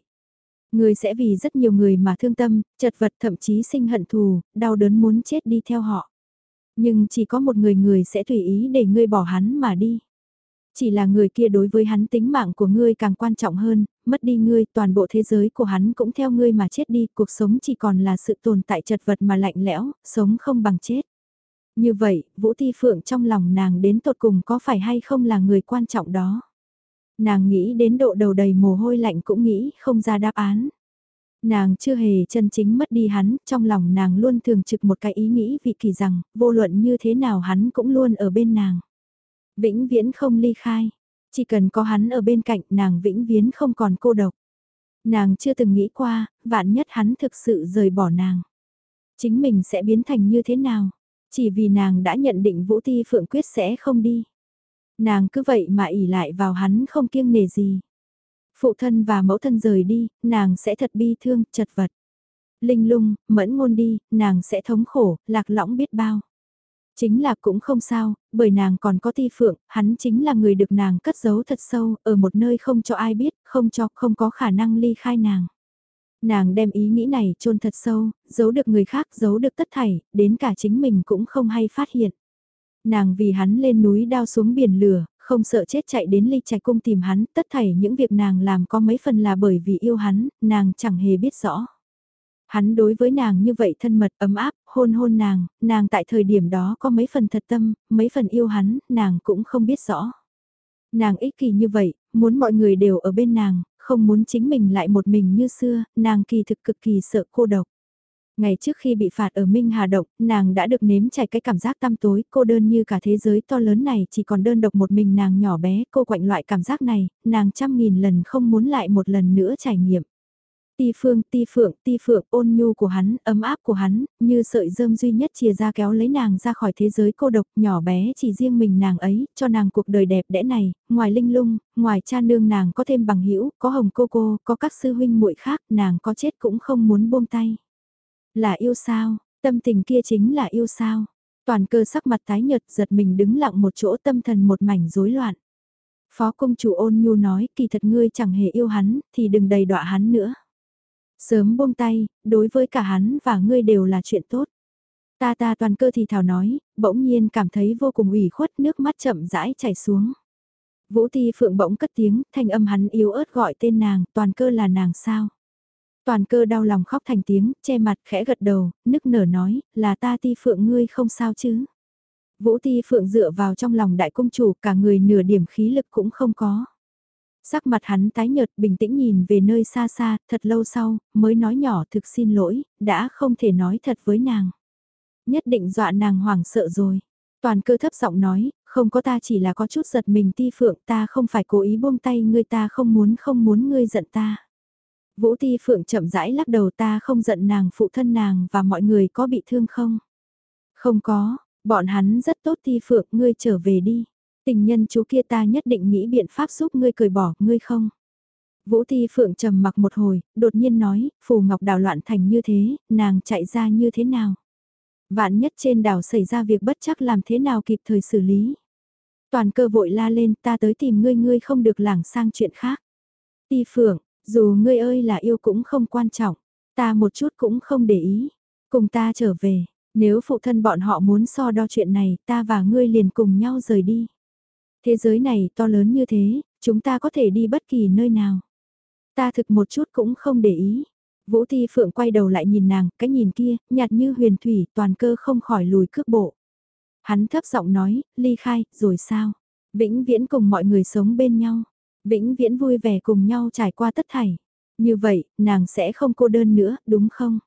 Người sẽ vì rất nhiều người mà thương tâm, chật vật thậm chí sinh hận thù, đau đớn muốn chết đi theo họ. Nhưng chỉ có một người người sẽ tùy ý để ngươi bỏ hắn mà đi. Chỉ là người kia đối với hắn tính mạng của ngươi càng quan trọng hơn, mất đi ngươi toàn bộ thế giới của hắn cũng theo ngươi mà chết đi, cuộc sống chỉ còn là sự tồn tại chật vật mà lạnh lẽo, sống không bằng chết. Như vậy, Vũ Thi Phượng trong lòng nàng đến tột cùng có phải hay không là người quan trọng đó. Nàng nghĩ đến độ đầu đầy mồ hôi lạnh cũng nghĩ không ra đáp án. Nàng chưa hề chân chính mất đi hắn, trong lòng nàng luôn thường trực một cái ý nghĩ vị kỳ rằng, vô luận như thế nào hắn cũng luôn ở bên nàng. Vĩnh viễn không ly khai, chỉ cần có hắn ở bên cạnh nàng vĩnh viễn không còn cô độc. Nàng chưa từng nghĩ qua, vạn nhất hắn thực sự rời bỏ nàng. Chính mình sẽ biến thành như thế nào? Chỉ vì nàng đã nhận định Vũ Ti Phượng quyết sẽ không đi. Nàng cứ vậy mà ỉ lại vào hắn không kiêng nề gì. Phụ thân và mẫu thân rời đi, nàng sẽ thật bi thương, chật vật. Linh lung, mẫn ngôn đi, nàng sẽ thống khổ, lạc lõng biết bao. Chính là cũng không sao, bởi nàng còn có ti phượng, hắn chính là người được nàng cất giấu thật sâu, ở một nơi không cho ai biết, không cho, không có khả năng ly khai nàng. Nàng đem ý nghĩ này chôn thật sâu, giấu được người khác, giấu được tất thảy, đến cả chính mình cũng không hay phát hiện. Nàng vì hắn lên núi đao xuống biển lửa, không sợ chết chạy đến ly trạch cung tìm hắn, tất thảy những việc nàng làm có mấy phần là bởi vì yêu hắn, nàng chẳng hề biết rõ. Hắn đối với nàng như vậy thân mật ấm áp, hôn hôn nàng, nàng tại thời điểm đó có mấy phần thật tâm, mấy phần yêu hắn, nàng cũng không biết rõ. Nàng ích kỷ như vậy, muốn mọi người đều ở bên nàng, không muốn chính mình lại một mình như xưa, nàng kỳ thực cực kỳ sợ cô độc. Ngày trước khi bị phạt ở Minh Hà Động, nàng đã được nếm trải cái cảm giác tăm tối, cô đơn như cả thế giới to lớn này chỉ còn đơn độc một mình nàng nhỏ bé, cô quạnh loại cảm giác này, nàng trăm nghìn lần không muốn lại một lần nữa trải nghiệm. Ti phương, ti phượng, ti phượng, ôn nhu của hắn, ấm áp của hắn, như sợi dơm duy nhất chia ra kéo lấy nàng ra khỏi thế giới cô độc, nhỏ bé chỉ riêng mình nàng ấy, cho nàng cuộc đời đẹp đẽ này, ngoài linh lung, ngoài cha nương nàng có thêm bằng hữu có hồng cô cô, có các sư huynh muội khác, nàng có chết cũng không muốn buông tay. Là yêu sao, tâm tình kia chính là yêu sao. Toàn cơ sắc mặt tái nhợt giật mình đứng lặng một chỗ tâm thần một mảnh rối loạn. Phó công chủ ôn nhu nói kỳ thật ngươi chẳng hề yêu hắn, thì đừng đầy đọa hắn nữa. Sớm buông tay, đối với cả hắn và ngươi đều là chuyện tốt. Ta ta toàn cơ thì thảo nói, bỗng nhiên cảm thấy vô cùng ủy khuất nước mắt chậm rãi chảy xuống. Vũ Ti Phượng bỗng cất tiếng, thanh âm hắn yếu ớt gọi tên nàng, toàn cơ là nàng sao? Toàn cơ đau lòng khóc thành tiếng, che mặt khẽ gật đầu, nức nở nói, là ta Ti Phượng ngươi không sao chứ? Vũ Ti Phượng dựa vào trong lòng đại công chủ, cả người nửa điểm khí lực cũng không có. Sắc mặt hắn tái nhợt bình tĩnh nhìn về nơi xa xa, thật lâu sau, mới nói nhỏ thực xin lỗi, đã không thể nói thật với nàng. Nhất định dọa nàng hoảng sợ rồi. Toàn cơ thấp giọng nói, không có ta chỉ là có chút giật mình ti phượng ta không phải cố ý buông tay ngươi ta không muốn không muốn ngươi giận ta. Vũ ti phượng chậm rãi lắc đầu ta không giận nàng phụ thân nàng và mọi người có bị thương không? Không có, bọn hắn rất tốt ti phượng ngươi trở về đi. Tình nhân chú kia ta nhất định nghĩ biện pháp giúp ngươi cười bỏ, ngươi không? Vũ Ti Phượng trầm mặc một hồi, đột nhiên nói, Phù Ngọc đảo loạn thành như thế, nàng chạy ra như thế nào? Vạn nhất trên đảo xảy ra việc bất chắc làm thế nào kịp thời xử lý? Toàn cơ vội la lên, ta tới tìm ngươi ngươi không được lảng sang chuyện khác. Ti Phượng, dù ngươi ơi là yêu cũng không quan trọng, ta một chút cũng không để ý. Cùng ta trở về, nếu phụ thân bọn họ muốn so đo chuyện này, ta và ngươi liền cùng nhau rời đi. Thế giới này to lớn như thế, chúng ta có thể đi bất kỳ nơi nào. Ta thực một chút cũng không để ý. Vũ thi Phượng quay đầu lại nhìn nàng, cái nhìn kia, nhạt như huyền thủy, toàn cơ không khỏi lùi cước bộ. Hắn thấp giọng nói, ly khai, rồi sao? Vĩnh viễn cùng mọi người sống bên nhau. Vĩnh viễn vui vẻ cùng nhau trải qua tất thảy. Như vậy, nàng sẽ không cô đơn nữa, đúng không?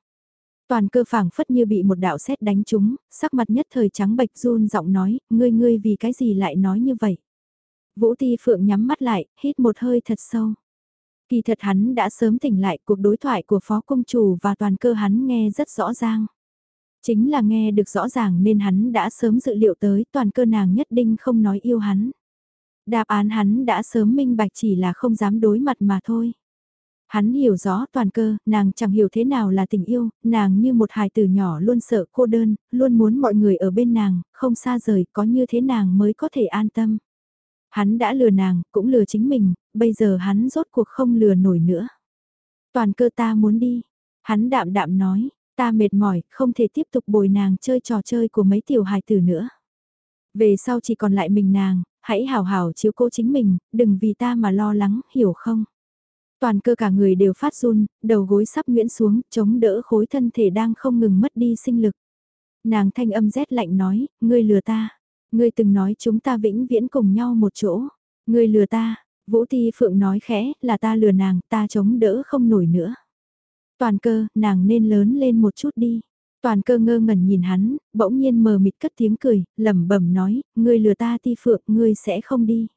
Toàn cơ phảng phất như bị một đạo sét đánh trúng, sắc mặt nhất thời trắng bệch run giọng nói, ngươi ngươi vì cái gì lại nói như vậy? Vũ Ti Phượng nhắm mắt lại, hít một hơi thật sâu. Kỳ thật hắn đã sớm tỉnh lại cuộc đối thoại của Phó Công Chủ và toàn cơ hắn nghe rất rõ ràng. Chính là nghe được rõ ràng nên hắn đã sớm dự liệu tới toàn cơ nàng nhất định không nói yêu hắn. Đáp án hắn đã sớm minh bạch chỉ là không dám đối mặt mà thôi. Hắn hiểu rõ toàn cơ, nàng chẳng hiểu thế nào là tình yêu, nàng như một hài tử nhỏ luôn sợ cô đơn, luôn muốn mọi người ở bên nàng, không xa rời, có như thế nàng mới có thể an tâm. Hắn đã lừa nàng, cũng lừa chính mình, bây giờ hắn rốt cuộc không lừa nổi nữa. Toàn cơ ta muốn đi. Hắn đạm đạm nói, ta mệt mỏi, không thể tiếp tục bồi nàng chơi trò chơi của mấy tiểu hài tử nữa. Về sau chỉ còn lại mình nàng, hãy hào hào chiếu cố chính mình, đừng vì ta mà lo lắng, hiểu không? Toàn cơ cả người đều phát run, đầu gối sắp nguyễn xuống, chống đỡ khối thân thể đang không ngừng mất đi sinh lực. Nàng thanh âm rét lạnh nói, ngươi lừa ta. Ngươi từng nói chúng ta vĩnh viễn cùng nhau một chỗ. Ngươi lừa ta, Vũ Ti Phượng nói khẽ, là ta lừa nàng, ta chống đỡ không nổi nữa. Toàn cơ, nàng nên lớn lên một chút đi. Toàn cơ ngơ ngẩn nhìn hắn, bỗng nhiên mờ mịt cất tiếng cười, lẩm bẩm nói, ngươi lừa ta Ti Phượng, ngươi sẽ không đi.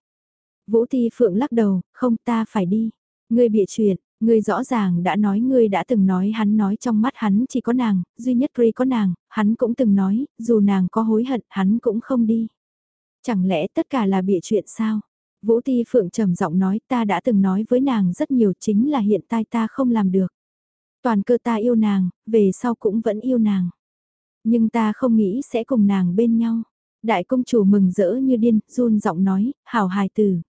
Vũ Ti Phượng lắc đầu, không ta phải đi. Ngươi bịa chuyện, ngươi rõ ràng đã nói ngươi đã từng nói hắn nói trong mắt hắn chỉ có nàng, duy nhất Ri có nàng, hắn cũng từng nói, dù nàng có hối hận hắn cũng không đi. Chẳng lẽ tất cả là bịa chuyện sao? Vũ Ti Phượng trầm giọng nói ta đã từng nói với nàng rất nhiều chính là hiện tại ta không làm được. Toàn cơ ta yêu nàng, về sau cũng vẫn yêu nàng. Nhưng ta không nghĩ sẽ cùng nàng bên nhau. Đại công chủ mừng rỡ như điên, run giọng nói, hảo hài tử.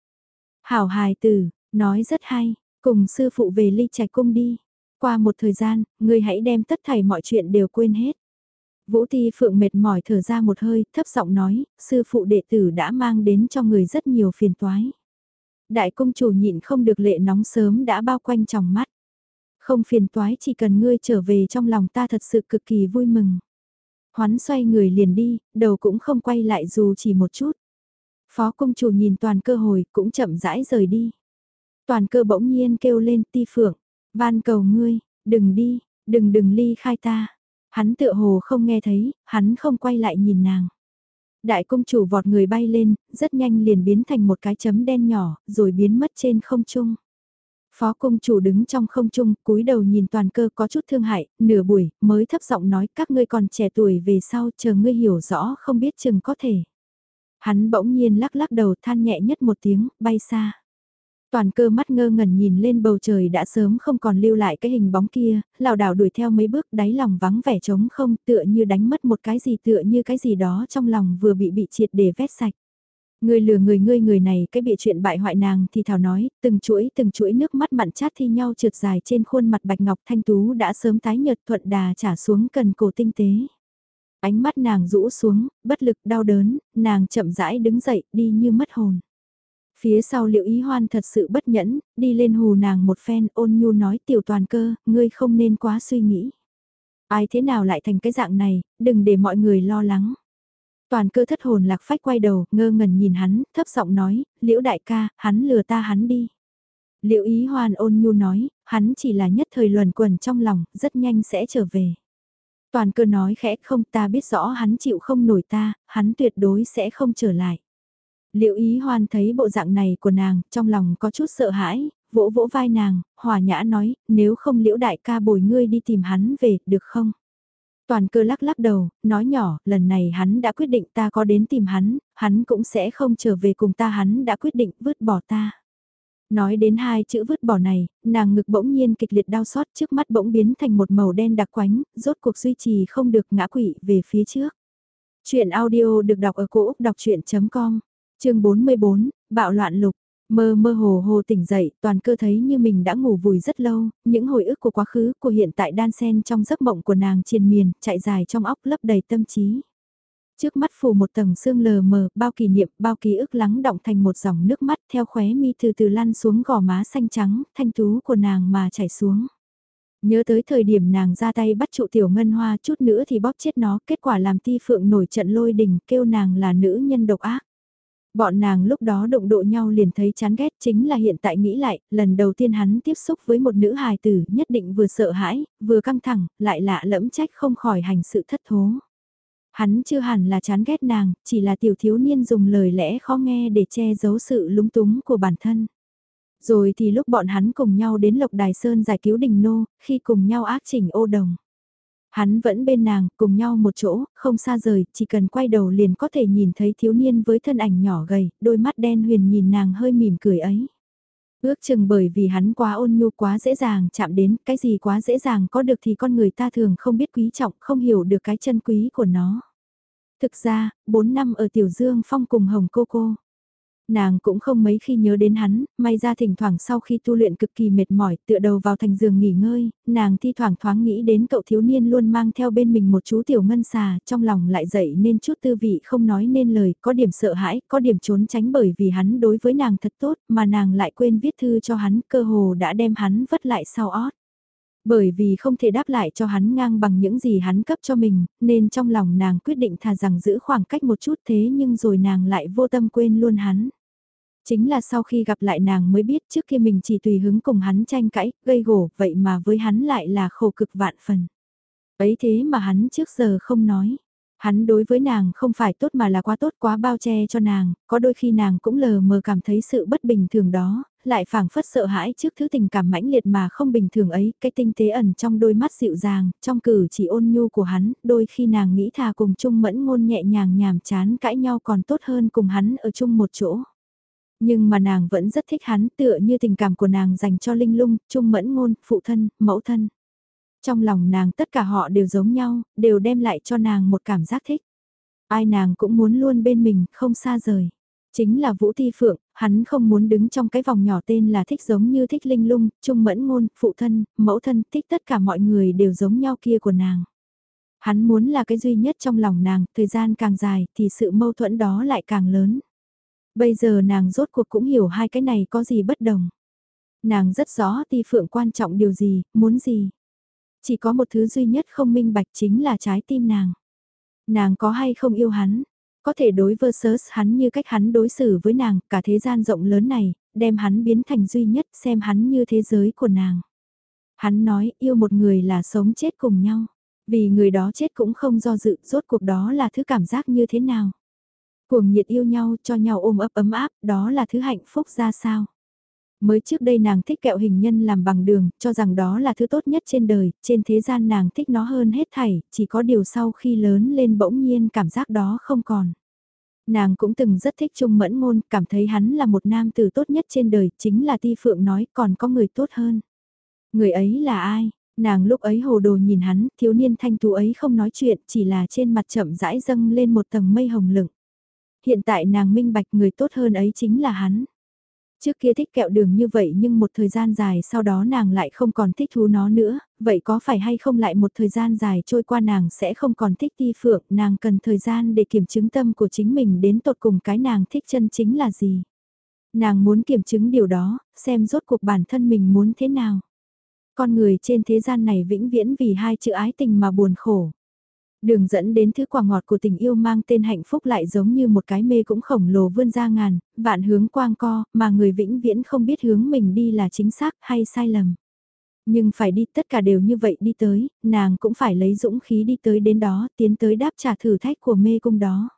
Hảo hài tử, nói rất hay, cùng sư phụ về ly trạch cung đi. Qua một thời gian, người hãy đem tất thảy mọi chuyện đều quên hết. Vũ Ti Phượng mệt mỏi thở ra một hơi, thấp giọng nói, sư phụ đệ tử đã mang đến cho người rất nhiều phiền toái. Đại công chủ nhịn không được lệ nóng sớm đã bao quanh trong mắt. Không phiền toái chỉ cần ngươi trở về trong lòng ta thật sự cực kỳ vui mừng. Hoán xoay người liền đi, đầu cũng không quay lại dù chỉ một chút. Phó công chủ nhìn toàn cơ hồi cũng chậm rãi rời đi. Toàn cơ bỗng nhiên kêu lên ti phượng, van cầu ngươi, đừng đi, đừng đừng ly khai ta. Hắn tựa hồ không nghe thấy, hắn không quay lại nhìn nàng. Đại công chủ vọt người bay lên, rất nhanh liền biến thành một cái chấm đen nhỏ, rồi biến mất trên không trung. Phó công chủ đứng trong không trung, cúi đầu nhìn toàn cơ có chút thương hại, nửa buổi, mới thấp giọng nói các ngươi còn trẻ tuổi về sau, chờ ngươi hiểu rõ không biết chừng có thể. Hắn bỗng nhiên lắc lắc đầu than nhẹ nhất một tiếng, bay xa. Toàn cơ mắt ngơ ngẩn nhìn lên bầu trời đã sớm không còn lưu lại cái hình bóng kia, lảo đảo đuổi theo mấy bước đáy lòng vắng vẻ trống không tựa như đánh mất một cái gì tựa như cái gì đó trong lòng vừa bị bị triệt để vét sạch. Người lừa người ngươi người này cái bịa chuyện bại hoại nàng thì thảo nói, từng chuỗi từng chuỗi nước mắt mặn chát thi nhau trượt dài trên khuôn mặt bạch ngọc thanh tú đã sớm tái nhợt thuận đà trả xuống cần cổ tinh tế. Ánh mắt nàng rũ xuống, bất lực đau đớn, nàng chậm rãi đứng dậy đi như mất hồn. Phía sau liệu ý hoan thật sự bất nhẫn, đi lên hù nàng một phen ôn nhu nói tiểu toàn cơ, ngươi không nên quá suy nghĩ. Ai thế nào lại thành cái dạng này, đừng để mọi người lo lắng. Toàn cơ thất hồn lạc phách quay đầu, ngơ ngẩn nhìn hắn, thấp giọng nói, liễu đại ca, hắn lừa ta hắn đi. Liễu ý hoan ôn nhu nói, hắn chỉ là nhất thời luẩn quẩn trong lòng, rất nhanh sẽ trở về. Toàn cơ nói khẽ không ta biết rõ hắn chịu không nổi ta, hắn tuyệt đối sẽ không trở lại. Liệu ý hoan thấy bộ dạng này của nàng, trong lòng có chút sợ hãi, vỗ vỗ vai nàng, hòa nhã nói, nếu không liễu đại ca bồi ngươi đi tìm hắn về, được không? Toàn cơ lắc lắc đầu, nói nhỏ, lần này hắn đã quyết định ta có đến tìm hắn, hắn cũng sẽ không trở về cùng ta hắn đã quyết định vứt bỏ ta. Nói đến hai chữ vứt bỏ này, nàng ngực bỗng nhiên kịch liệt đau xót trước mắt bỗng biến thành một màu đen đặc quánh, rốt cuộc duy trì không được ngã quỵ về phía trước. Chuyện audio được đọc ở cổ Úc đọc chuyện.com, chương 44, bạo loạn lục. Mơ mơ hồ hồ tỉnh dậy, toàn cơ thấy như mình đã ngủ vùi rất lâu, những hồi ức của quá khứ của hiện tại đan sen trong giấc mộng của nàng triền miền, chạy dài trong óc lấp đầy tâm trí. Trước mắt phủ một tầng sương lờ mờ, bao kỷ niệm, bao ký ức lắng động thành một dòng nước mắt theo khóe mi từ từ lăn xuống gò má xanh trắng, thanh tú của nàng mà chảy xuống. Nhớ tới thời điểm nàng ra tay bắt trụ tiểu ngân hoa chút nữa thì bóp chết nó, kết quả làm ti phượng nổi trận lôi đình kêu nàng là nữ nhân độc ác. Bọn nàng lúc đó đụng độ nhau liền thấy chán ghét chính là hiện tại nghĩ lại, lần đầu tiên hắn tiếp xúc với một nữ hài tử nhất định vừa sợ hãi, vừa căng thẳng, lại lạ lẫm trách không khỏi hành sự thất thố. Hắn chưa hẳn là chán ghét nàng, chỉ là tiểu thiếu niên dùng lời lẽ khó nghe để che giấu sự lúng túng của bản thân. Rồi thì lúc bọn hắn cùng nhau đến Lộc Đài Sơn giải cứu đình nô, khi cùng nhau ác chỉnh ô đồng. Hắn vẫn bên nàng, cùng nhau một chỗ, không xa rời, chỉ cần quay đầu liền có thể nhìn thấy thiếu niên với thân ảnh nhỏ gầy, đôi mắt đen huyền nhìn nàng hơi mỉm cười ấy. Ước chừng bởi vì hắn quá ôn nhu quá dễ dàng chạm đến, cái gì quá dễ dàng có được thì con người ta thường không biết quý trọng, không hiểu được cái chân quý của nó. Thực ra, 4 năm ở Tiểu Dương Phong cùng Hồng Cô Cô. Nàng cũng không mấy khi nhớ đến hắn, may ra thỉnh thoảng sau khi tu luyện cực kỳ mệt mỏi, tựa đầu vào thành giường nghỉ ngơi, nàng thi thoảng thoáng nghĩ đến cậu thiếu niên luôn mang theo bên mình một chú tiểu ngân xà, trong lòng lại dậy nên chút tư vị không nói nên lời, có điểm sợ hãi, có điểm trốn tránh bởi vì hắn đối với nàng thật tốt, mà nàng lại quên viết thư cho hắn, cơ hồ đã đem hắn vất lại sau ót. Bởi vì không thể đáp lại cho hắn ngang bằng những gì hắn cấp cho mình, nên trong lòng nàng quyết định thà rằng giữ khoảng cách một chút thế nhưng rồi nàng lại vô tâm quên luôn hắn. Chính là sau khi gặp lại nàng mới biết trước kia mình chỉ tùy hứng cùng hắn tranh cãi, gây gổ, vậy mà với hắn lại là khổ cực vạn phần. Ấy thế mà hắn trước giờ không nói. Hắn đối với nàng không phải tốt mà là quá tốt quá bao che cho nàng, có đôi khi nàng cũng lờ mờ cảm thấy sự bất bình thường đó, lại phảng phất sợ hãi trước thứ tình cảm mãnh liệt mà không bình thường ấy, cái tinh tế ẩn trong đôi mắt dịu dàng, trong cử chỉ ôn nhu của hắn, đôi khi nàng nghĩ thà cùng chung mẫn ngôn nhẹ nhàng nhàm chán cãi nhau còn tốt hơn cùng hắn ở chung một chỗ. Nhưng mà nàng vẫn rất thích hắn tựa như tình cảm của nàng dành cho Linh Lung, Chung Mẫn Ngôn, phụ thân, mẫu thân. Trong lòng nàng tất cả họ đều giống nhau, đều đem lại cho nàng một cảm giác thích. Ai nàng cũng muốn luôn bên mình, không xa rời. Chính là Vũ Thi Phượng, hắn không muốn đứng trong cái vòng nhỏ tên là thích giống như thích Linh Lung, Trung Mẫn Ngôn, phụ thân, mẫu thân, thích tất cả mọi người đều giống nhau kia của nàng. Hắn muốn là cái duy nhất trong lòng nàng, thời gian càng dài thì sự mâu thuẫn đó lại càng lớn. Bây giờ nàng rốt cuộc cũng hiểu hai cái này có gì bất đồng. Nàng rất rõ ti phượng quan trọng điều gì, muốn gì. Chỉ có một thứ duy nhất không minh bạch chính là trái tim nàng. Nàng có hay không yêu hắn, có thể đối với versus hắn như cách hắn đối xử với nàng, cả thế gian rộng lớn này, đem hắn biến thành duy nhất xem hắn như thế giới của nàng. Hắn nói yêu một người là sống chết cùng nhau, vì người đó chết cũng không do dự, rốt cuộc đó là thứ cảm giác như thế nào. Cuồng nhiệt yêu nhau cho nhau ôm ấp ấm áp, đó là thứ hạnh phúc ra sao. Mới trước đây nàng thích kẹo hình nhân làm bằng đường, cho rằng đó là thứ tốt nhất trên đời, trên thế gian nàng thích nó hơn hết thảy, chỉ có điều sau khi lớn lên bỗng nhiên cảm giác đó không còn. Nàng cũng từng rất thích Trung Mẫn Ngôn, cảm thấy hắn là một nam tử tốt nhất trên đời, chính là Ti Phượng nói còn có người tốt hơn. Người ấy là ai? Nàng lúc ấy hồ đồ nhìn hắn, thiếu niên thanh tú ấy không nói chuyện, chỉ là trên mặt chậm rãi dâng lên một tầng mây hồng lửng. Hiện tại nàng minh bạch người tốt hơn ấy chính là hắn. Trước kia thích kẹo đường như vậy nhưng một thời gian dài sau đó nàng lại không còn thích thú nó nữa, vậy có phải hay không lại một thời gian dài trôi qua nàng sẽ không còn thích ti phượng, nàng cần thời gian để kiểm chứng tâm của chính mình đến tột cùng cái nàng thích chân chính là gì. Nàng muốn kiểm chứng điều đó, xem rốt cuộc bản thân mình muốn thế nào. Con người trên thế gian này vĩnh viễn vì hai chữ ái tình mà buồn khổ. Đường dẫn đến thứ quả ngọt của tình yêu mang tên hạnh phúc lại giống như một cái mê cũng khổng lồ vươn ra ngàn, vạn hướng quang co, mà người vĩnh viễn không biết hướng mình đi là chính xác hay sai lầm. Nhưng phải đi tất cả đều như vậy đi tới, nàng cũng phải lấy dũng khí đi tới đến đó, tiến tới đáp trả thử thách của mê cung đó.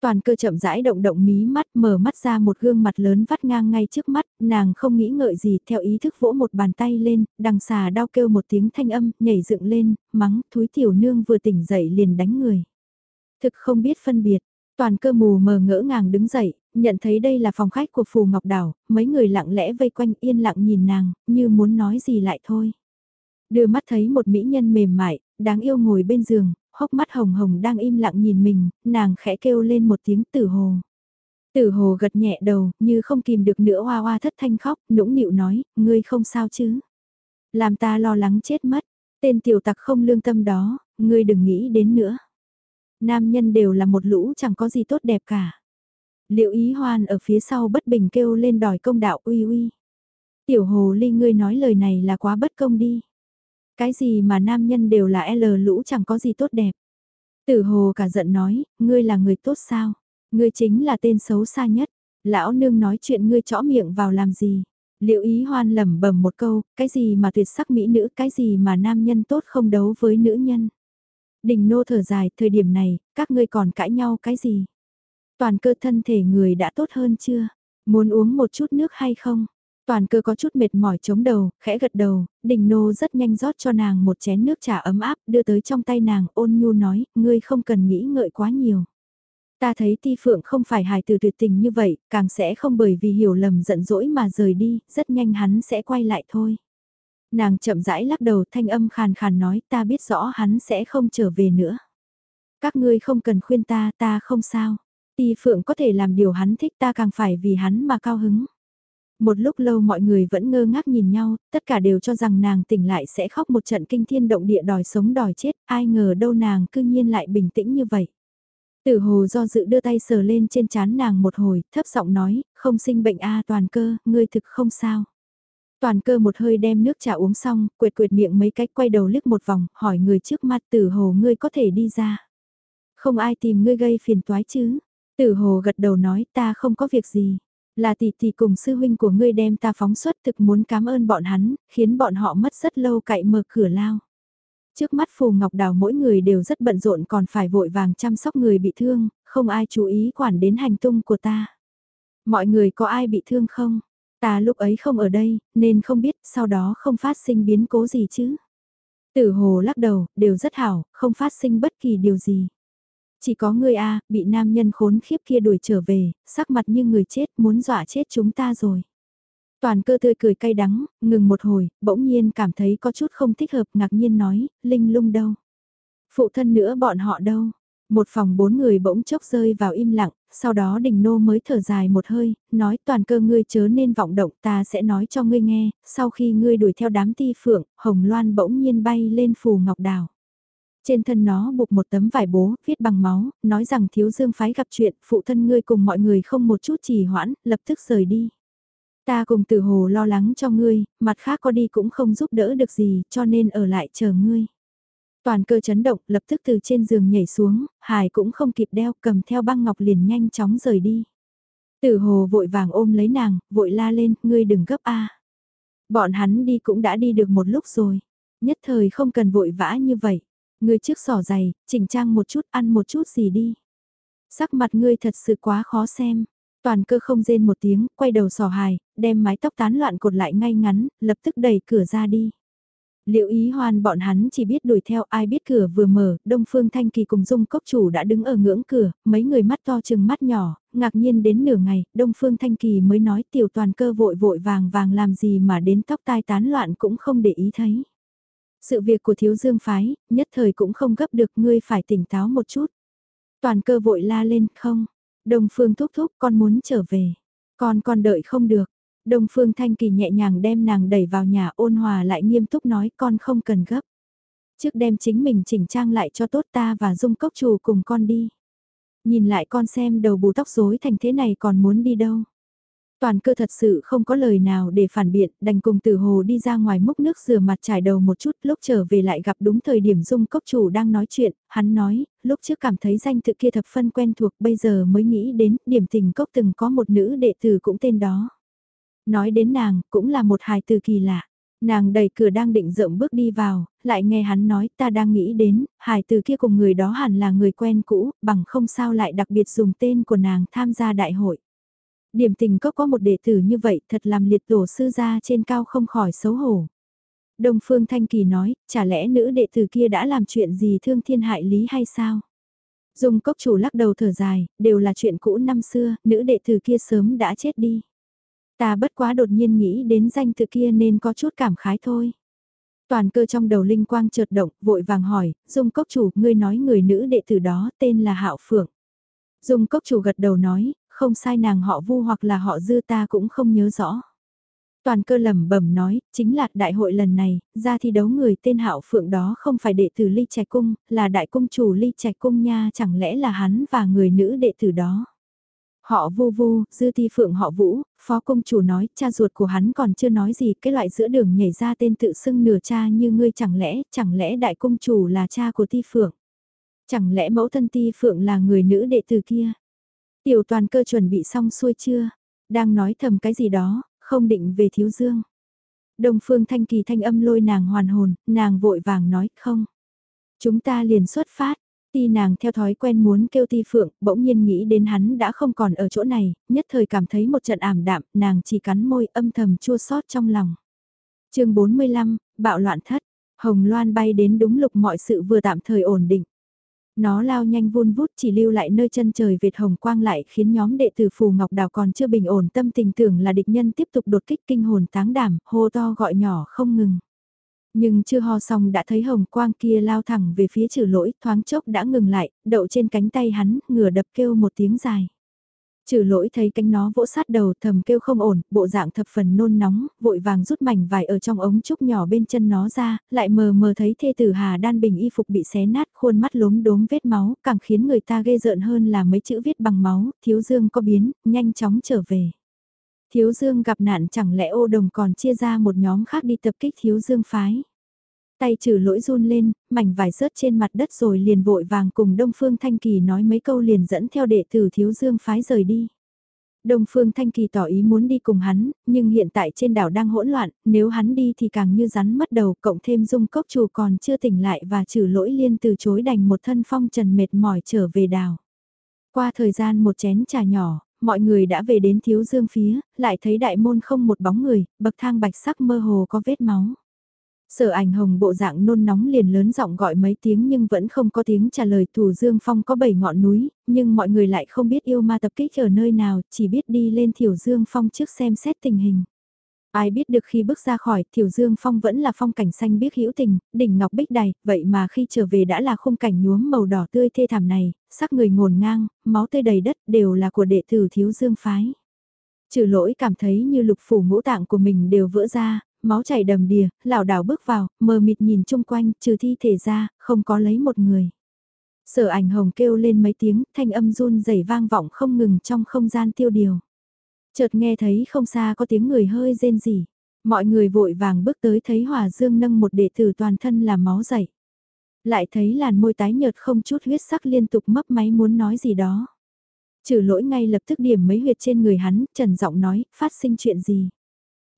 Toàn cơ chậm rãi động động mí mắt mở mắt ra một gương mặt lớn vắt ngang ngay trước mắt, nàng không nghĩ ngợi gì theo ý thức vỗ một bàn tay lên, đằng xà đau kêu một tiếng thanh âm, nhảy dựng lên, mắng, thúi tiểu nương vừa tỉnh dậy liền đánh người. Thực không biết phân biệt, toàn cơ mù mờ ngỡ ngàng đứng dậy, nhận thấy đây là phòng khách của Phù Ngọc Đảo, mấy người lặng lẽ vây quanh yên lặng nhìn nàng, như muốn nói gì lại thôi. Đưa mắt thấy một mỹ nhân mềm mại, đáng yêu ngồi bên giường, hốc mắt hồng hồng đang im lặng nhìn mình, nàng khẽ kêu lên một tiếng tử hồ. Tử hồ gật nhẹ đầu, như không kìm được nữa hoa hoa thất thanh khóc, nũng nịu nói, ngươi không sao chứ. Làm ta lo lắng chết mất, tên tiểu tặc không lương tâm đó, ngươi đừng nghĩ đến nữa. Nam nhân đều là một lũ chẳng có gì tốt đẹp cả. Liệu ý hoan ở phía sau bất bình kêu lên đòi công đạo uy uy. Tiểu hồ ly ngươi nói lời này là quá bất công đi. Cái gì mà nam nhân đều là L lũ chẳng có gì tốt đẹp. Tử hồ cả giận nói, ngươi là người tốt sao? Ngươi chính là tên xấu xa nhất. Lão nương nói chuyện ngươi chõ miệng vào làm gì? Liệu ý hoan lẩm bẩm một câu, cái gì mà tuyệt sắc mỹ nữ, cái gì mà nam nhân tốt không đấu với nữ nhân? Đình nô thở dài, thời điểm này, các ngươi còn cãi nhau cái gì? Toàn cơ thân thể người đã tốt hơn chưa? Muốn uống một chút nước hay không? Toàn cơ có chút mệt mỏi chống đầu, khẽ gật đầu, đình nô rất nhanh rót cho nàng một chén nước trà ấm áp đưa tới trong tay nàng ôn nhu nói, ngươi không cần nghĩ ngợi quá nhiều. Ta thấy ti phượng không phải hài từ tuyệt tình như vậy, càng sẽ không bởi vì hiểu lầm giận dỗi mà rời đi, rất nhanh hắn sẽ quay lại thôi. Nàng chậm rãi lắc đầu thanh âm khàn khàn nói ta biết rõ hắn sẽ không trở về nữa. Các ngươi không cần khuyên ta, ta không sao. Ti Phượng có thể làm điều hắn thích ta càng phải vì hắn mà cao hứng. Một lúc lâu mọi người vẫn ngơ ngác nhìn nhau, tất cả đều cho rằng nàng tỉnh lại sẽ khóc một trận kinh thiên động địa đòi sống đòi chết, ai ngờ đâu nàng cư nhiên lại bình tĩnh như vậy. Tử hồ do dự đưa tay sờ lên trên chán nàng một hồi, thấp giọng nói, không sinh bệnh a toàn cơ, ngươi thực không sao. Toàn cơ một hơi đem nước trà uống xong, quệt quệt miệng mấy cách quay đầu liếc một vòng, hỏi người trước mặt tử hồ ngươi có thể đi ra. Không ai tìm ngươi gây phiền toái chứ. Tử hồ gật đầu nói ta không có việc gì. Là tỷ tỷ cùng sư huynh của ngươi đem ta phóng xuất thực muốn cảm ơn bọn hắn, khiến bọn họ mất rất lâu cậy mở cửa lao. Trước mắt Phù Ngọc Đào mỗi người đều rất bận rộn còn phải vội vàng chăm sóc người bị thương, không ai chú ý quản đến hành tung của ta. Mọi người có ai bị thương không? Ta lúc ấy không ở đây, nên không biết sau đó không phát sinh biến cố gì chứ. Tử hồ lắc đầu, đều rất hảo, không phát sinh bất kỳ điều gì. Chỉ có ngươi a bị nam nhân khốn khiếp kia đuổi trở về, sắc mặt như người chết muốn dọa chết chúng ta rồi. Toàn cơ tươi cười cay đắng, ngừng một hồi, bỗng nhiên cảm thấy có chút không thích hợp ngạc nhiên nói, linh lung đâu. Phụ thân nữa bọn họ đâu. Một phòng bốn người bỗng chốc rơi vào im lặng, sau đó đình nô mới thở dài một hơi, nói toàn cơ ngươi chớ nên vọng động ta sẽ nói cho ngươi nghe, sau khi ngươi đuổi theo đám ti phượng, hồng loan bỗng nhiên bay lên phù ngọc đào. Trên thân nó buộc một tấm vải bố, viết bằng máu, nói rằng thiếu dương phái gặp chuyện, phụ thân ngươi cùng mọi người không một chút trì hoãn, lập tức rời đi. Ta cùng tử hồ lo lắng cho ngươi, mặt khác có đi cũng không giúp đỡ được gì, cho nên ở lại chờ ngươi. Toàn cơ chấn động, lập tức từ trên giường nhảy xuống, Hải cũng không kịp đeo, cầm theo băng ngọc liền nhanh chóng rời đi. Tử hồ vội vàng ôm lấy nàng, vội la lên, ngươi đừng gấp a. Bọn hắn đi cũng đã đi được một lúc rồi, nhất thời không cần vội vã như vậy. Ngươi trước sỏ giày, chỉnh trang một chút, ăn một chút gì đi. Sắc mặt ngươi thật sự quá khó xem. Toàn cơ không rên một tiếng, quay đầu sò hài, đem mái tóc tán loạn cột lại ngay ngắn, lập tức đẩy cửa ra đi. Liệu ý hoan bọn hắn chỉ biết đuổi theo ai biết cửa vừa mở, Đông Phương Thanh Kỳ cùng Dung Cốc Chủ đã đứng ở ngưỡng cửa, mấy người mắt to chừng mắt nhỏ, ngạc nhiên đến nửa ngày, Đông Phương Thanh Kỳ mới nói tiểu toàn cơ vội vội vàng vàng làm gì mà đến tóc tai tán loạn cũng không để ý thấy. Sự việc của thiếu dương phái, nhất thời cũng không gấp được ngươi phải tỉnh táo một chút. Toàn cơ vội la lên, không, Đông Phương thúc thúc con muốn trở về, con con đợi không được. Đông Phương Thanh Kỳ nhẹ nhàng đem nàng đẩy vào nhà ôn hòa lại nghiêm túc nói con không cần gấp. Trước đem chính mình chỉnh trang lại cho tốt ta và dung cốc chủ cùng con đi. Nhìn lại con xem đầu bù tóc rối thành thế này còn muốn đi đâu. Toàn cơ thật sự không có lời nào để phản biện, đành cùng tử hồ đi ra ngoài múc nước rửa mặt trải đầu một chút, lúc trở về lại gặp đúng thời điểm dung cốc chủ đang nói chuyện, hắn nói, lúc trước cảm thấy danh tự kia thập phân quen thuộc, bây giờ mới nghĩ đến, điểm tình cốc từng có một nữ đệ tử cũng tên đó. Nói đến nàng, cũng là một hài từ kỳ lạ. Nàng đẩy cửa đang định rộng bước đi vào, lại nghe hắn nói ta đang nghĩ đến, hài từ kia cùng người đó hẳn là người quen cũ, bằng không sao lại đặc biệt dùng tên của nàng tham gia đại hội. Điểm tình cốc có một đệ tử như vậy thật làm liệt tổ sư ra trên cao không khỏi xấu hổ. Đông Phương Thanh Kỳ nói, chả lẽ nữ đệ tử kia đã làm chuyện gì thương thiên hại lý hay sao? Dung cốc chủ lắc đầu thở dài, đều là chuyện cũ năm xưa, nữ đệ tử kia sớm đã chết đi. Ta bất quá đột nhiên nghĩ đến danh tự kia nên có chút cảm khái thôi. Toàn cơ trong đầu linh quang chợt động, vội vàng hỏi, Dung cốc chủ, ngươi nói người nữ đệ tử đó tên là Hạo Phượng. Dung cốc chủ gật đầu nói, không sai nàng họ vu hoặc là họ dư ta cũng không nhớ rõ. Toàn cơ lẩm bẩm nói, chính là đại hội lần này, ra thi đấu người tên Hạo Phượng đó không phải đệ tử Ly Trạch Cung, là đại cung chủ Ly Trạch Cung nha, chẳng lẽ là hắn và người nữ đệ tử đó. Họ vu vu, dư thi phượng họ vũ, phó công chủ nói, cha ruột của hắn còn chưa nói gì, cái loại giữa đường nhảy ra tên tự xưng nửa cha như ngươi chẳng lẽ, chẳng lẽ đại công chủ là cha của ti phượng. Chẳng lẽ mẫu thân ti phượng là người nữ đệ tử kia. Tiểu toàn cơ chuẩn bị xong xuôi chưa? Đang nói thầm cái gì đó, không định về thiếu dương. Đông phương thanh kỳ thanh âm lôi nàng hoàn hồn, nàng vội vàng nói không. Chúng ta liền xuất phát, Ti nàng theo thói quen muốn kêu ti phượng, bỗng nhiên nghĩ đến hắn đã không còn ở chỗ này, nhất thời cảm thấy một trận ảm đạm, nàng chỉ cắn môi âm thầm chua xót trong lòng. chương 45, bạo loạn thất, hồng loan bay đến đúng lục mọi sự vừa tạm thời ổn định. Nó lao nhanh vun vút chỉ lưu lại nơi chân trời Việt Hồng Quang lại khiến nhóm đệ tử Phù Ngọc Đào còn chưa bình ổn tâm tình tưởng là địch nhân tiếp tục đột kích kinh hồn táng đảm, hô to gọi nhỏ không ngừng. Nhưng chưa ho xong đã thấy hồng quang kia lao thẳng về phía trừ lỗi, thoáng chốc đã ngừng lại, đậu trên cánh tay hắn, ngửa đập kêu một tiếng dài. Trừ lỗi thấy cánh nó vỗ sát đầu thầm kêu không ổn, bộ dạng thập phần nôn nóng, vội vàng rút mảnh vải ở trong ống trúc nhỏ bên chân nó ra, lại mờ mờ thấy thê tử Hà đan bình y phục bị xé nát, khuôn mắt lốm đốm vết máu, càng khiến người ta ghê rợn hơn là mấy chữ viết bằng máu, thiếu dương có biến, nhanh chóng trở về. Thiếu Dương gặp nạn chẳng lẽ ô đồng còn chia ra một nhóm khác đi tập kích Thiếu Dương phái. Tay trừ lỗi run lên, mảnh vải rớt trên mặt đất rồi liền vội vàng cùng Đông Phương Thanh Kỳ nói mấy câu liền dẫn theo đệ tử Thiếu Dương phái rời đi. Đông Phương Thanh Kỳ tỏ ý muốn đi cùng hắn, nhưng hiện tại trên đảo đang hỗn loạn, nếu hắn đi thì càng như rắn mất đầu, cộng thêm dung cốc chủ còn chưa tỉnh lại và trừ lỗi liên từ chối đành một thân phong trần mệt mỏi trở về đảo. Qua thời gian một chén trà nhỏ, mọi người đã về đến thiếu dương phía, lại thấy đại môn không một bóng người, bậc thang bạch sắc mơ hồ có vết máu. Sở ảnh hồng bộ dạng nôn nóng liền lớn giọng gọi mấy tiếng nhưng vẫn không có tiếng trả lời thủ dương phong có bảy ngọn núi, nhưng mọi người lại không biết yêu ma tập kích ở nơi nào, chỉ biết đi lên thiểu dương phong trước xem xét tình hình. Ai biết được khi bước ra khỏi, Thiểu Dương Phong vẫn là phong cảnh xanh biếc hữu tình, đỉnh ngọc bích đầy, vậy mà khi trở về đã là khung cảnh nhuốm màu đỏ tươi thê thảm này, sắc người ngổn ngang, máu tươi đầy đất đều là của đệ tử Thiếu Dương Phái. Trừ lỗi cảm thấy như lục phủ ngũ tạng của mình đều vỡ ra, máu chảy đầm đìa, lảo đảo bước vào, mờ mịt nhìn chung quanh, trừ thi thể ra, không có lấy một người. Sở ảnh hồng kêu lên mấy tiếng, thanh âm run rẩy vang vọng không ngừng trong không gian tiêu điều. Chợt nghe thấy không xa có tiếng người hơi rên rỉ. Mọi người vội vàng bước tới thấy Hòa Dương nâng một đệ tử toàn thân là máu dậy. Lại thấy làn môi tái nhợt không chút huyết sắc liên tục mấp máy muốn nói gì đó. Trừ lỗi ngay lập tức điểm mấy huyệt trên người hắn, trần giọng nói, phát sinh chuyện gì.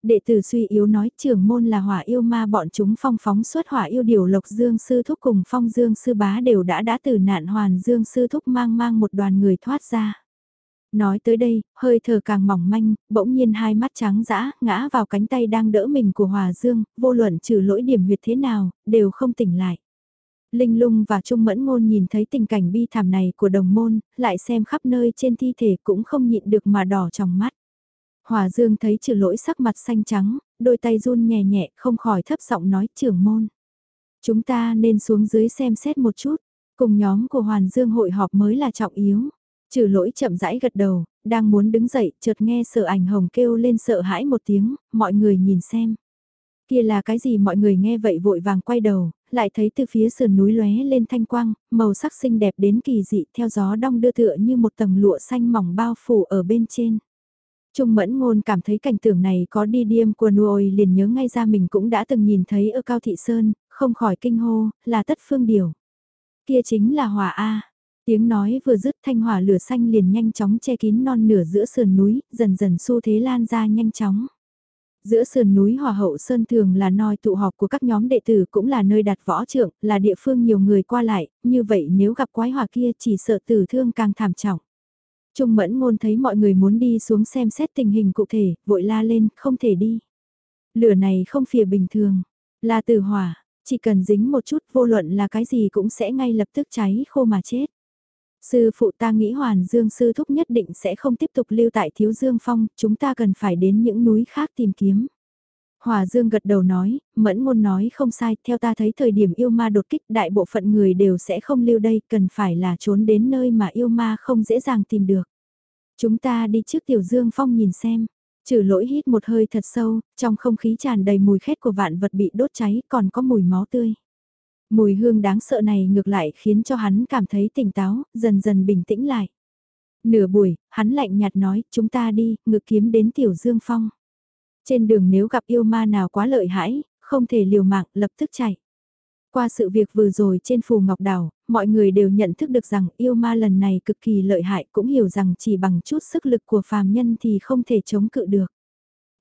Đệ tử suy yếu nói trưởng môn là hỏa yêu ma bọn chúng phong phóng xuất hỏa yêu điều lộc dương sư thúc cùng phong dương sư bá đều đã đã từ nạn hoàn dương sư thúc mang mang một đoàn người thoát ra. Nói tới đây, hơi thở càng mỏng manh, bỗng nhiên hai mắt trắng dã, ngã vào cánh tay đang đỡ mình của Hòa Dương, vô luận trừ lỗi điểm huyệt thế nào, đều không tỉnh lại. Linh lung và Trung Mẫn Ngôn nhìn thấy tình cảnh bi thảm này của đồng môn, lại xem khắp nơi trên thi thể cũng không nhịn được mà đỏ trong mắt. Hòa Dương thấy trừ lỗi sắc mặt xanh trắng, đôi tay run nhẹ nhẹ không khỏi thấp giọng nói trưởng môn. Chúng ta nên xuống dưới xem xét một chút, cùng nhóm của Hoàn Dương hội họp mới là trọng yếu. Trừ lỗi chậm rãi gật đầu, đang muốn đứng dậy, chợt nghe sợ ảnh hồng kêu lên sợ hãi một tiếng, mọi người nhìn xem. Kia là cái gì mọi người nghe vậy vội vàng quay đầu, lại thấy từ phía sườn núi lóe lên thanh quang, màu sắc xinh đẹp đến kỳ dị theo gió đong đưa tựa như một tầng lụa xanh mỏng bao phủ ở bên trên. Trung mẫn ngôn cảm thấy cảnh tượng này có đi điêm của nuôi liền nhớ ngay ra mình cũng đã từng nhìn thấy ở Cao Thị Sơn, không khỏi kinh hô, là tất phương điều. Kia chính là hòa A. Tiếng nói vừa dứt thanh hỏa lửa xanh liền nhanh chóng che kín non nửa giữa sườn núi, dần dần xu thế lan ra nhanh chóng. Giữa sườn núi Hòa Hậu Sơn thường là nơi tụ họp của các nhóm đệ tử cũng là nơi đặt võ trượng, là địa phương nhiều người qua lại, như vậy nếu gặp quái hỏa kia chỉ sợ tử thương càng thảm trọng. Trung mẫn ngôn thấy mọi người muốn đi xuống xem xét tình hình cụ thể, vội la lên, không thể đi. Lửa này không phìa bình thường, là từ hỏa, chỉ cần dính một chút vô luận là cái gì cũng sẽ ngay lập tức cháy khô mà chết. Sư phụ ta nghĩ Hoàn Dương sư thúc nhất định sẽ không tiếp tục lưu tại Thiếu Dương Phong, chúng ta cần phải đến những núi khác tìm kiếm. Hòa Dương gật đầu nói, mẫn ngôn nói không sai, theo ta thấy thời điểm yêu ma đột kích đại bộ phận người đều sẽ không lưu đây, cần phải là trốn đến nơi mà yêu ma không dễ dàng tìm được. Chúng ta đi trước Tiểu Dương Phong nhìn xem. Trừ lỗi hít một hơi thật sâu, trong không khí tràn đầy mùi khét của vạn vật bị đốt cháy còn có mùi máu tươi. Mùi hương đáng sợ này ngược lại khiến cho hắn cảm thấy tỉnh táo, dần dần bình tĩnh lại. Nửa buổi, hắn lạnh nhạt nói, chúng ta đi, ngược kiếm đến Tiểu Dương Phong. Trên đường nếu gặp yêu ma nào quá lợi hãi, không thể liều mạng, lập tức chạy. Qua sự việc vừa rồi trên Phù Ngọc Đảo, mọi người đều nhận thức được rằng yêu ma lần này cực kỳ lợi hại cũng hiểu rằng chỉ bằng chút sức lực của phàm nhân thì không thể chống cự được.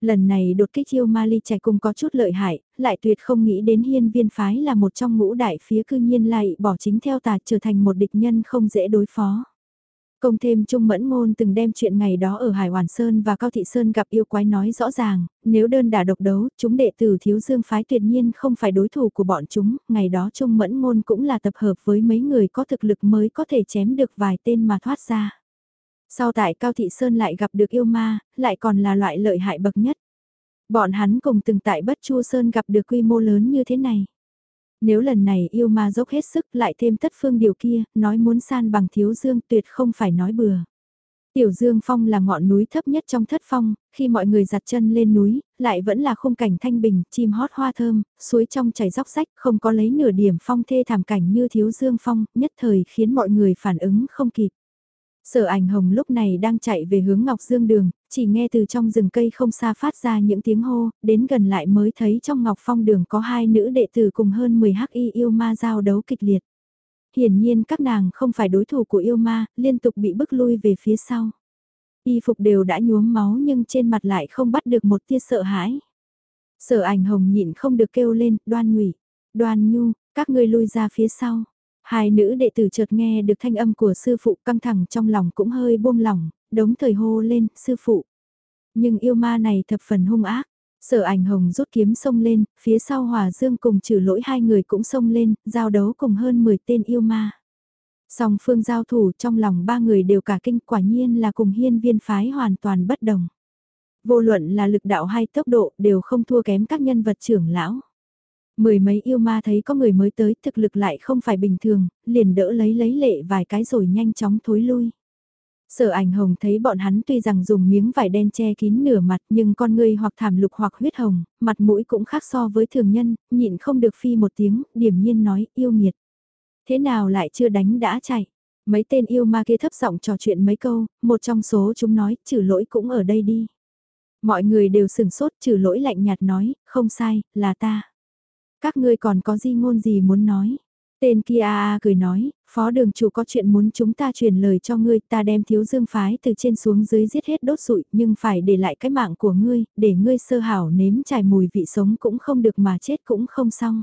Lần này đột kích yêu ma ly chạy cùng có chút lợi hại, lại tuyệt không nghĩ đến hiên viên phái là một trong ngũ đại phía cư nhiên lại bỏ chính theo tà trở thành một địch nhân không dễ đối phó. Công thêm Trung Mẫn Ngôn từng đem chuyện ngày đó ở Hải Hoàn Sơn và Cao Thị Sơn gặp yêu quái nói rõ ràng, nếu đơn đả độc đấu, chúng đệ tử thiếu dương phái tuyệt nhiên không phải đối thủ của bọn chúng, ngày đó Trung Mẫn Ngôn cũng là tập hợp với mấy người có thực lực mới có thể chém được vài tên mà thoát ra. Sau tại Cao Thị Sơn lại gặp được yêu ma, lại còn là loại lợi hại bậc nhất. Bọn hắn cùng từng tại Bất Chu Sơn gặp được quy mô lớn như thế này. Nếu lần này yêu ma dốc hết sức lại thêm tất phương điều kia, nói muốn san bằng thiếu dương tuyệt không phải nói bừa. Tiểu Dương Phong là ngọn núi thấp nhất trong thất phong, khi mọi người giặt chân lên núi, lại vẫn là khung cảnh thanh bình, chim hót hoa thơm, suối trong chảy róc rách, không có lấy nửa điểm phong thê thảm cảnh như thiếu Dương Phong, nhất thời khiến mọi người phản ứng không kịp. Sở ảnh hồng lúc này đang chạy về hướng Ngọc Dương Đường, chỉ nghe từ trong rừng cây không xa phát ra những tiếng hô, đến gần lại mới thấy trong Ngọc Phong Đường có hai nữ đệ tử cùng hơn 10 hắc y yêu ma giao đấu kịch liệt. Hiển nhiên các nàng không phải đối thủ của yêu ma, liên tục bị bức lui về phía sau. Y phục đều đã nhuốm máu nhưng trên mặt lại không bắt được một tia sợ hãi. Sở ảnh hồng nhịn không được kêu lên, đoan nhụy, đoan nhu, các ngươi lui ra phía sau. Hai nữ đệ tử chợt nghe được thanh âm của sư phụ căng thẳng trong lòng cũng hơi buông lỏng, đống thời hô lên, sư phụ. Nhưng yêu ma này thập phần hung ác. Sở ảnh hồng rút kiếm xông lên, phía sau hòa dương cùng trừ lỗi hai người cũng xông lên, giao đấu cùng hơn 10 tên yêu ma. Song phương giao thủ trong lòng ba người đều cả kinh quả nhiên là cùng hiên viên phái hoàn toàn bất đồng. Vô luận là lực đạo hay tốc độ đều không thua kém các nhân vật trưởng lão. Mười mấy yêu ma thấy có người mới tới thực lực lại không phải bình thường, liền đỡ lấy lấy lệ vài cái rồi nhanh chóng thối lui. Sở ảnh hồng thấy bọn hắn tuy rằng dùng miếng vải đen che kín nửa mặt nhưng con người hoặc thảm lục hoặc huyết hồng, mặt mũi cũng khác so với thường nhân, nhịn không được phi một tiếng, điểm nhiên nói yêu nghiệt. Thế nào lại chưa đánh đã chạy? Mấy tên yêu ma kia thấp giọng trò chuyện mấy câu, một trong số chúng nói, trừ lỗi cũng ở đây đi. Mọi người đều sừng sốt trừ lỗi lạnh nhạt nói, không sai, là ta. Các ngươi còn có di ngôn gì muốn nói? Tên kia a cười nói, phó đường chủ có chuyện muốn chúng ta truyền lời cho ngươi, ta đem thiếu dương phái từ trên xuống dưới giết hết đốt sụi, nhưng phải để lại cái mạng của ngươi, để ngươi sơ hảo nếm trải mùi vị sống cũng không được mà chết cũng không xong.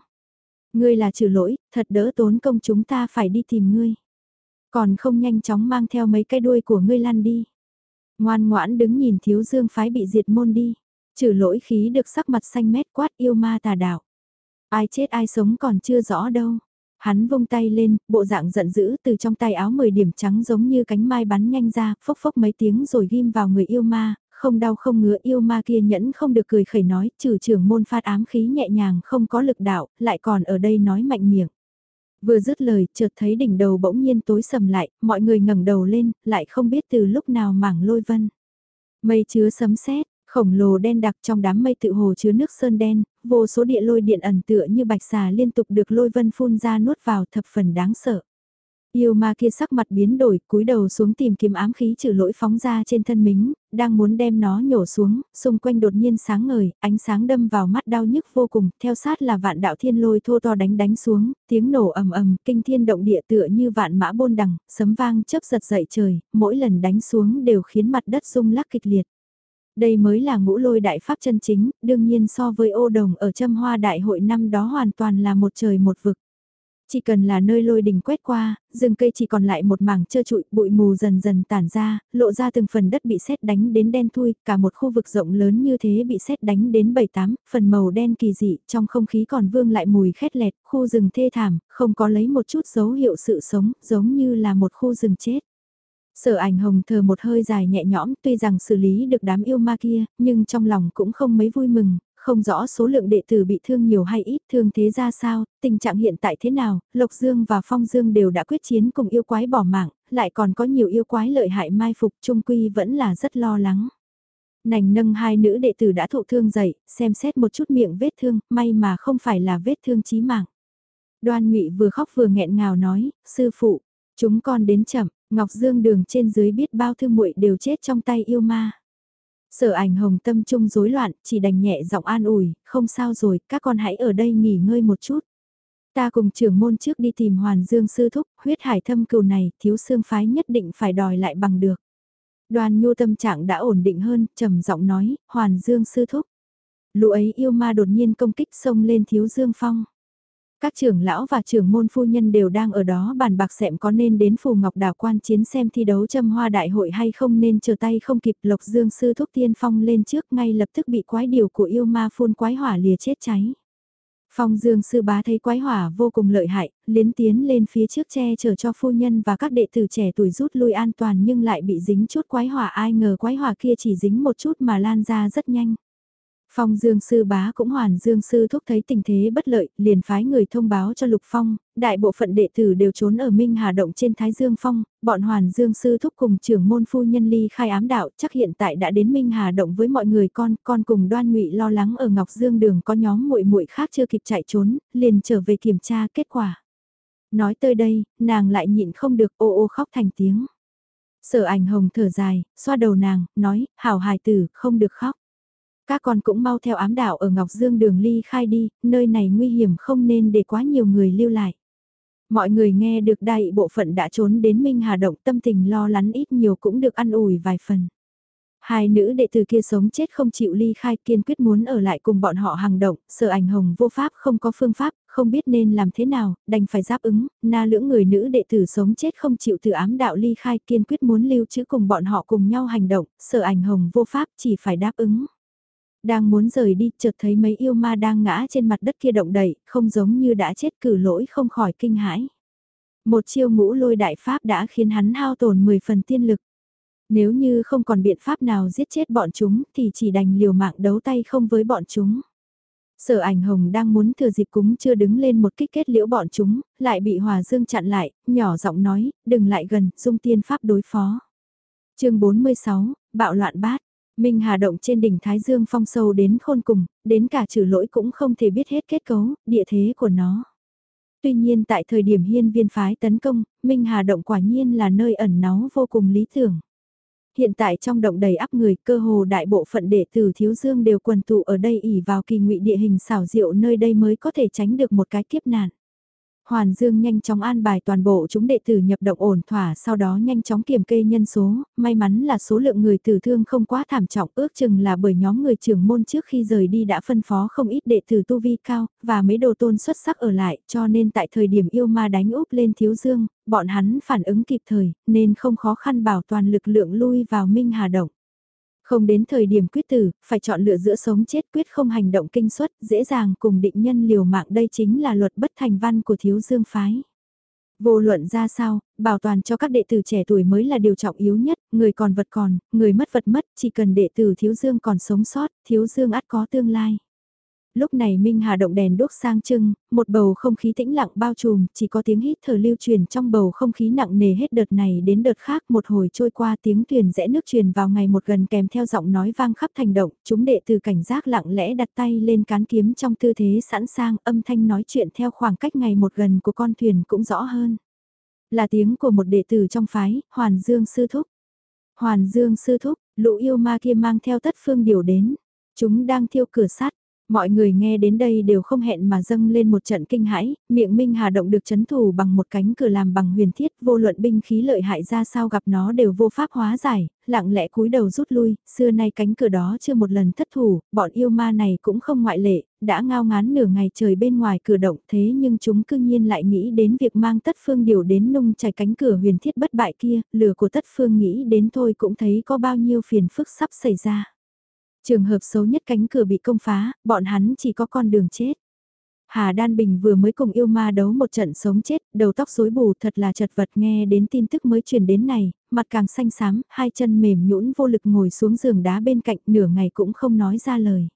Ngươi là trừ lỗi, thật đỡ tốn công chúng ta phải đi tìm ngươi. Còn không nhanh chóng mang theo mấy cái đuôi của ngươi lăn đi. Ngoan ngoãn đứng nhìn thiếu dương phái bị diệt môn đi. Trừ lỗi khí được sắc mặt xanh mét quát yêu ma tà đạo. Ai chết ai sống còn chưa rõ đâu. Hắn vung tay lên, bộ dạng giận dữ từ trong tay áo 10 điểm trắng giống như cánh mai bắn nhanh ra, phốc phốc mấy tiếng rồi ghim vào người yêu ma, không đau không ngứa yêu ma kia nhẫn không được cười khẩy nói, trừ trưởng môn phát ám khí nhẹ nhàng không có lực đạo, lại còn ở đây nói mạnh miệng. Vừa dứt lời, chợt thấy đỉnh đầu bỗng nhiên tối sầm lại, mọi người ngẩng đầu lên, lại không biết từ lúc nào mảng lôi vân. Mây chứa sấm sét, khổng lồ đen đặc trong đám mây tự hồ chứa nước sơn đen, vô số địa lôi điện ẩn tựa như bạch xà liên tục được lôi vân phun ra nuốt vào thập phần đáng sợ. Yêu ma kia sắc mặt biến đổi, cúi đầu xuống tìm kiếm ám khí trừ lỗi phóng ra trên thân mình, đang muốn đem nó nhổ xuống, xung quanh đột nhiên sáng ngời, ánh sáng đâm vào mắt đau nhức vô cùng, theo sát là vạn đạo thiên lôi thô to đánh đánh xuống, tiếng nổ ầm ầm, kinh thiên động địa tựa như vạn mã bôn đằng, sấm vang chớp giật dậy trời, mỗi lần đánh xuống đều khiến mặt đất rung lắc kịch liệt. Đây mới là ngũ lôi đại pháp chân chính, đương nhiên so với ô đồng ở châm hoa đại hội năm đó hoàn toàn là một trời một vực. Chỉ cần là nơi lôi đình quét qua, rừng cây chỉ còn lại một mảng trơ trụi, bụi mù dần dần tản ra, lộ ra từng phần đất bị sét đánh đến đen thui, cả một khu vực rộng lớn như thế bị sét đánh đến 7-8, phần màu đen kỳ dị, trong không khí còn vương lại mùi khét lẹt, khu rừng thê thảm, không có lấy một chút dấu hiệu sự sống, giống như là một khu rừng chết. Sở ảnh hồng thờ một hơi dài nhẹ nhõm tuy rằng xử lý được đám yêu ma kia, nhưng trong lòng cũng không mấy vui mừng, không rõ số lượng đệ tử bị thương nhiều hay ít thương thế ra sao, tình trạng hiện tại thế nào, Lộc Dương và Phong Dương đều đã quyết chiến cùng yêu quái bỏ mạng, lại còn có nhiều yêu quái lợi hại mai phục trung quy vẫn là rất lo lắng. Nành nâng hai nữ đệ tử đã thụ thương dậy, xem xét một chút miệng vết thương, may mà không phải là vết thương chí mạng. Đoan Ngụy vừa khóc vừa nghẹn ngào nói, sư phụ, chúng con đến chậm, Ngọc Dương đường trên dưới biết bao thư muội đều chết trong tay yêu ma. Sở ảnh hồng tâm trung rối loạn, chỉ đành nhẹ giọng an ủi, không sao rồi, các con hãy ở đây nghỉ ngơi một chút. Ta cùng trưởng môn trước đi tìm Hoàn Dương sư thúc, huyết hải thâm cừu này, thiếu xương phái nhất định phải đòi lại bằng được. Đoàn nhu tâm trạng đã ổn định hơn, trầm giọng nói, Hoàn Dương sư thúc. Lũ ấy yêu ma đột nhiên công kích sông lên thiếu dương phong. Các trưởng lão và trưởng môn phu nhân đều đang ở đó bàn bạc xem có nên đến phù ngọc đảo quan chiến xem thi đấu châm hoa đại hội hay không nên chờ tay không kịp lộc dương sư thúc tiên phong lên trước ngay lập tức bị quái điều của yêu ma phun quái hỏa lìa chết cháy. Phong dương sư bá thấy quái hỏa vô cùng lợi hại, liến tiến lên phía trước che chở cho phu nhân và các đệ tử trẻ tuổi rút lui an toàn nhưng lại bị dính chút quái hỏa ai ngờ quái hỏa kia chỉ dính một chút mà lan ra rất nhanh. Phong Dương sư bá cũng hoàn Dương sư thúc thấy tình thế bất lợi, liền phái người thông báo cho Lục Phong, đại bộ phận đệ tử đều trốn ở Minh Hà Động trên Thái Dương Phong, bọn hoàn Dương sư thúc cùng trưởng môn phu nhân ly khai ám đạo chắc hiện tại đã đến Minh Hà Động với mọi người con, con cùng đoan ngụy lo lắng ở Ngọc Dương đường có nhóm muội muội khác chưa kịp chạy trốn, liền trở về kiểm tra kết quả. Nói tới đây, nàng lại nhịn không được ô ô khóc thành tiếng. Sở ảnh hồng thở dài, xoa đầu nàng, nói, hảo hài tử, không được khóc. Các con cũng mau theo ám đạo ở Ngọc Dương đường ly khai đi, nơi này nguy hiểm không nên để quá nhiều người lưu lại. Mọi người nghe được đại bộ phận đã trốn đến Minh Hà Động tâm tình lo lắng ít nhiều cũng được ăn ủi vài phần. Hai nữ đệ tử kia sống chết không chịu ly khai kiên quyết muốn ở lại cùng bọn họ hàng động, sợ ảnh hồng vô pháp không có phương pháp, không biết nên làm thế nào, đành phải giáp ứng, na lưỡng người nữ đệ tử sống chết không chịu từ ám đạo ly khai kiên quyết muốn lưu trữ cùng bọn họ cùng nhau hành động, sợ ảnh hồng vô pháp chỉ phải đáp ứng. Đang muốn rời đi, chợt thấy mấy yêu ma đang ngã trên mặt đất kia động đẩy, không giống như đã chết cử lỗi không khỏi kinh hãi. Một chiêu ngũ lôi đại pháp đã khiến hắn hao tổn 10 phần tiên lực. Nếu như không còn biện pháp nào giết chết bọn chúng thì chỉ đành liều mạng đấu tay không với bọn chúng. Sở ảnh hồng đang muốn thừa dịp cúng chưa đứng lên một kích kết liễu bọn chúng, lại bị Hòa Dương chặn lại, nhỏ giọng nói, đừng lại gần, dung tiên pháp đối phó. chương 46, bạo loạn bát, Minh Hà Động trên đỉnh Thái Dương phong sâu đến khôn cùng, đến cả trừ lỗi cũng không thể biết hết kết cấu, địa thế của nó. Tuy nhiên tại thời điểm hiên viên phái tấn công, Minh Hà Động quả nhiên là nơi ẩn náu vô cùng lý tưởng. Hiện tại trong động đầy áp người, cơ hồ đại bộ phận đệ tử thiếu dương đều quần tụ ở đây ỉ vào kỳ ngụy địa hình xảo diệu nơi đây mới có thể tránh được một cái kiếp nạn. Hoàn Dương nhanh chóng an bài toàn bộ chúng đệ tử nhập động ổn thỏa sau đó nhanh chóng kiểm kê nhân số, may mắn là số lượng người tử thương không quá thảm trọng ước chừng là bởi nhóm người trưởng môn trước khi rời đi đã phân phó không ít đệ tử tu vi cao, và mấy đồ tôn xuất sắc ở lại cho nên tại thời điểm yêu ma đánh úp lên thiếu dương, bọn hắn phản ứng kịp thời nên không khó khăn bảo toàn lực lượng lui vào Minh Hà Động. Không đến thời điểm quyết tử, phải chọn lựa giữa sống chết quyết không hành động kinh suất, dễ dàng cùng định nhân liều mạng đây chính là luật bất thành văn của thiếu dương phái. Vô luận ra sao, bảo toàn cho các đệ tử trẻ tuổi mới là điều trọng yếu nhất, người còn vật còn, người mất vật mất, chỉ cần đệ tử thiếu dương còn sống sót, thiếu dương ắt có tương lai. Lúc này Minh Hà động đèn đốt sang trưng, một bầu không khí tĩnh lặng bao trùm, chỉ có tiếng hít thở lưu truyền trong bầu không khí nặng nề hết đợt này đến đợt khác một hồi trôi qua tiếng thuyền rẽ nước truyền vào ngày một gần kèm theo giọng nói vang khắp thành động, chúng đệ từ cảnh giác lặng lẽ đặt tay lên cán kiếm trong tư thế sẵn sàng âm thanh nói chuyện theo khoảng cách ngày một gần của con thuyền cũng rõ hơn. Là tiếng của một đệ tử trong phái, Hoàn Dương Sư Thúc. Hoàn Dương Sư Thúc, lũ yêu ma kia mang theo tất phương điều đến. Chúng đang thiêu cửa sắt, Mọi người nghe đến đây đều không hẹn mà dâng lên một trận kinh hãi, miệng Minh Hà Động được chấn thủ bằng một cánh cửa làm bằng huyền thiết, vô luận binh khí lợi hại ra sao gặp nó đều vô pháp hóa giải, lặng lẽ cúi đầu rút lui, xưa nay cánh cửa đó chưa một lần thất thủ, bọn yêu ma này cũng không ngoại lệ, đã ngao ngán nửa ngày trời bên ngoài cửa động thế nhưng chúng cư nhiên lại nghĩ đến việc mang tất phương điều đến nung chảy cánh cửa huyền thiết bất bại kia, lửa của tất phương nghĩ đến thôi cũng thấy có bao nhiêu phiền phức sắp xảy ra. Trường hợp xấu nhất cánh cửa bị công phá, bọn hắn chỉ có con đường chết. Hà Đan Bình vừa mới cùng yêu ma đấu một trận sống chết, đầu tóc rối bù thật là chật vật nghe đến tin tức mới truyền đến này, mặt càng xanh xám, hai chân mềm nhũn vô lực ngồi xuống giường đá bên cạnh nửa ngày cũng không nói ra lời.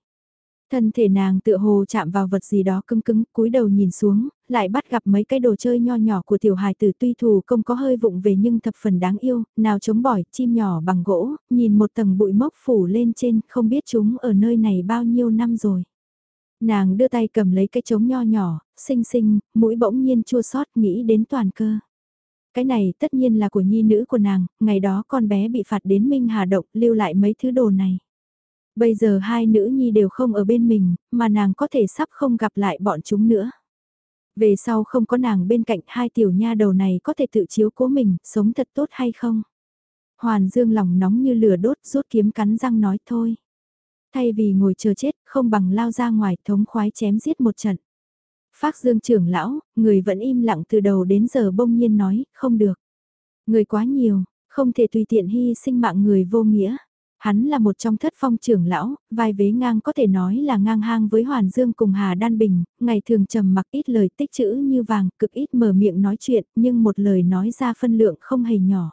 Thân thể nàng tựa hồ chạm vào vật gì đó cứng cứng, cúi đầu nhìn xuống, lại bắt gặp mấy cái đồ chơi nho nhỏ của tiểu hài tử tuy thù công có hơi vụng về nhưng thập phần đáng yêu, nào chống bỏi, chim nhỏ bằng gỗ, nhìn một tầng bụi mốc phủ lên trên, không biết chúng ở nơi này bao nhiêu năm rồi. Nàng đưa tay cầm lấy cái trống nho nhỏ, xinh xinh, mũi bỗng nhiên chua xót nghĩ đến toàn cơ. Cái này tất nhiên là của nhi nữ của nàng, ngày đó con bé bị phạt đến Minh Hà Động lưu lại mấy thứ đồ này. Bây giờ hai nữ nhi đều không ở bên mình, mà nàng có thể sắp không gặp lại bọn chúng nữa. Về sau không có nàng bên cạnh hai tiểu nha đầu này có thể tự chiếu cố mình, sống thật tốt hay không? Hoàn Dương lòng nóng như lửa đốt rút kiếm cắn răng nói thôi. Thay vì ngồi chờ chết, không bằng lao ra ngoài thống khoái chém giết một trận. Phác Dương trưởng lão, người vẫn im lặng từ đầu đến giờ bông nhiên nói, không được. Người quá nhiều, không thể tùy tiện hy sinh mạng người vô nghĩa. Hắn là một trong thất phong trưởng lão, vai vế ngang có thể nói là ngang hang với Hoàn Dương cùng Hà Đan Bình, ngày thường trầm mặc ít lời tích chữ như vàng, cực ít mở miệng nói chuyện, nhưng một lời nói ra phân lượng không hề nhỏ.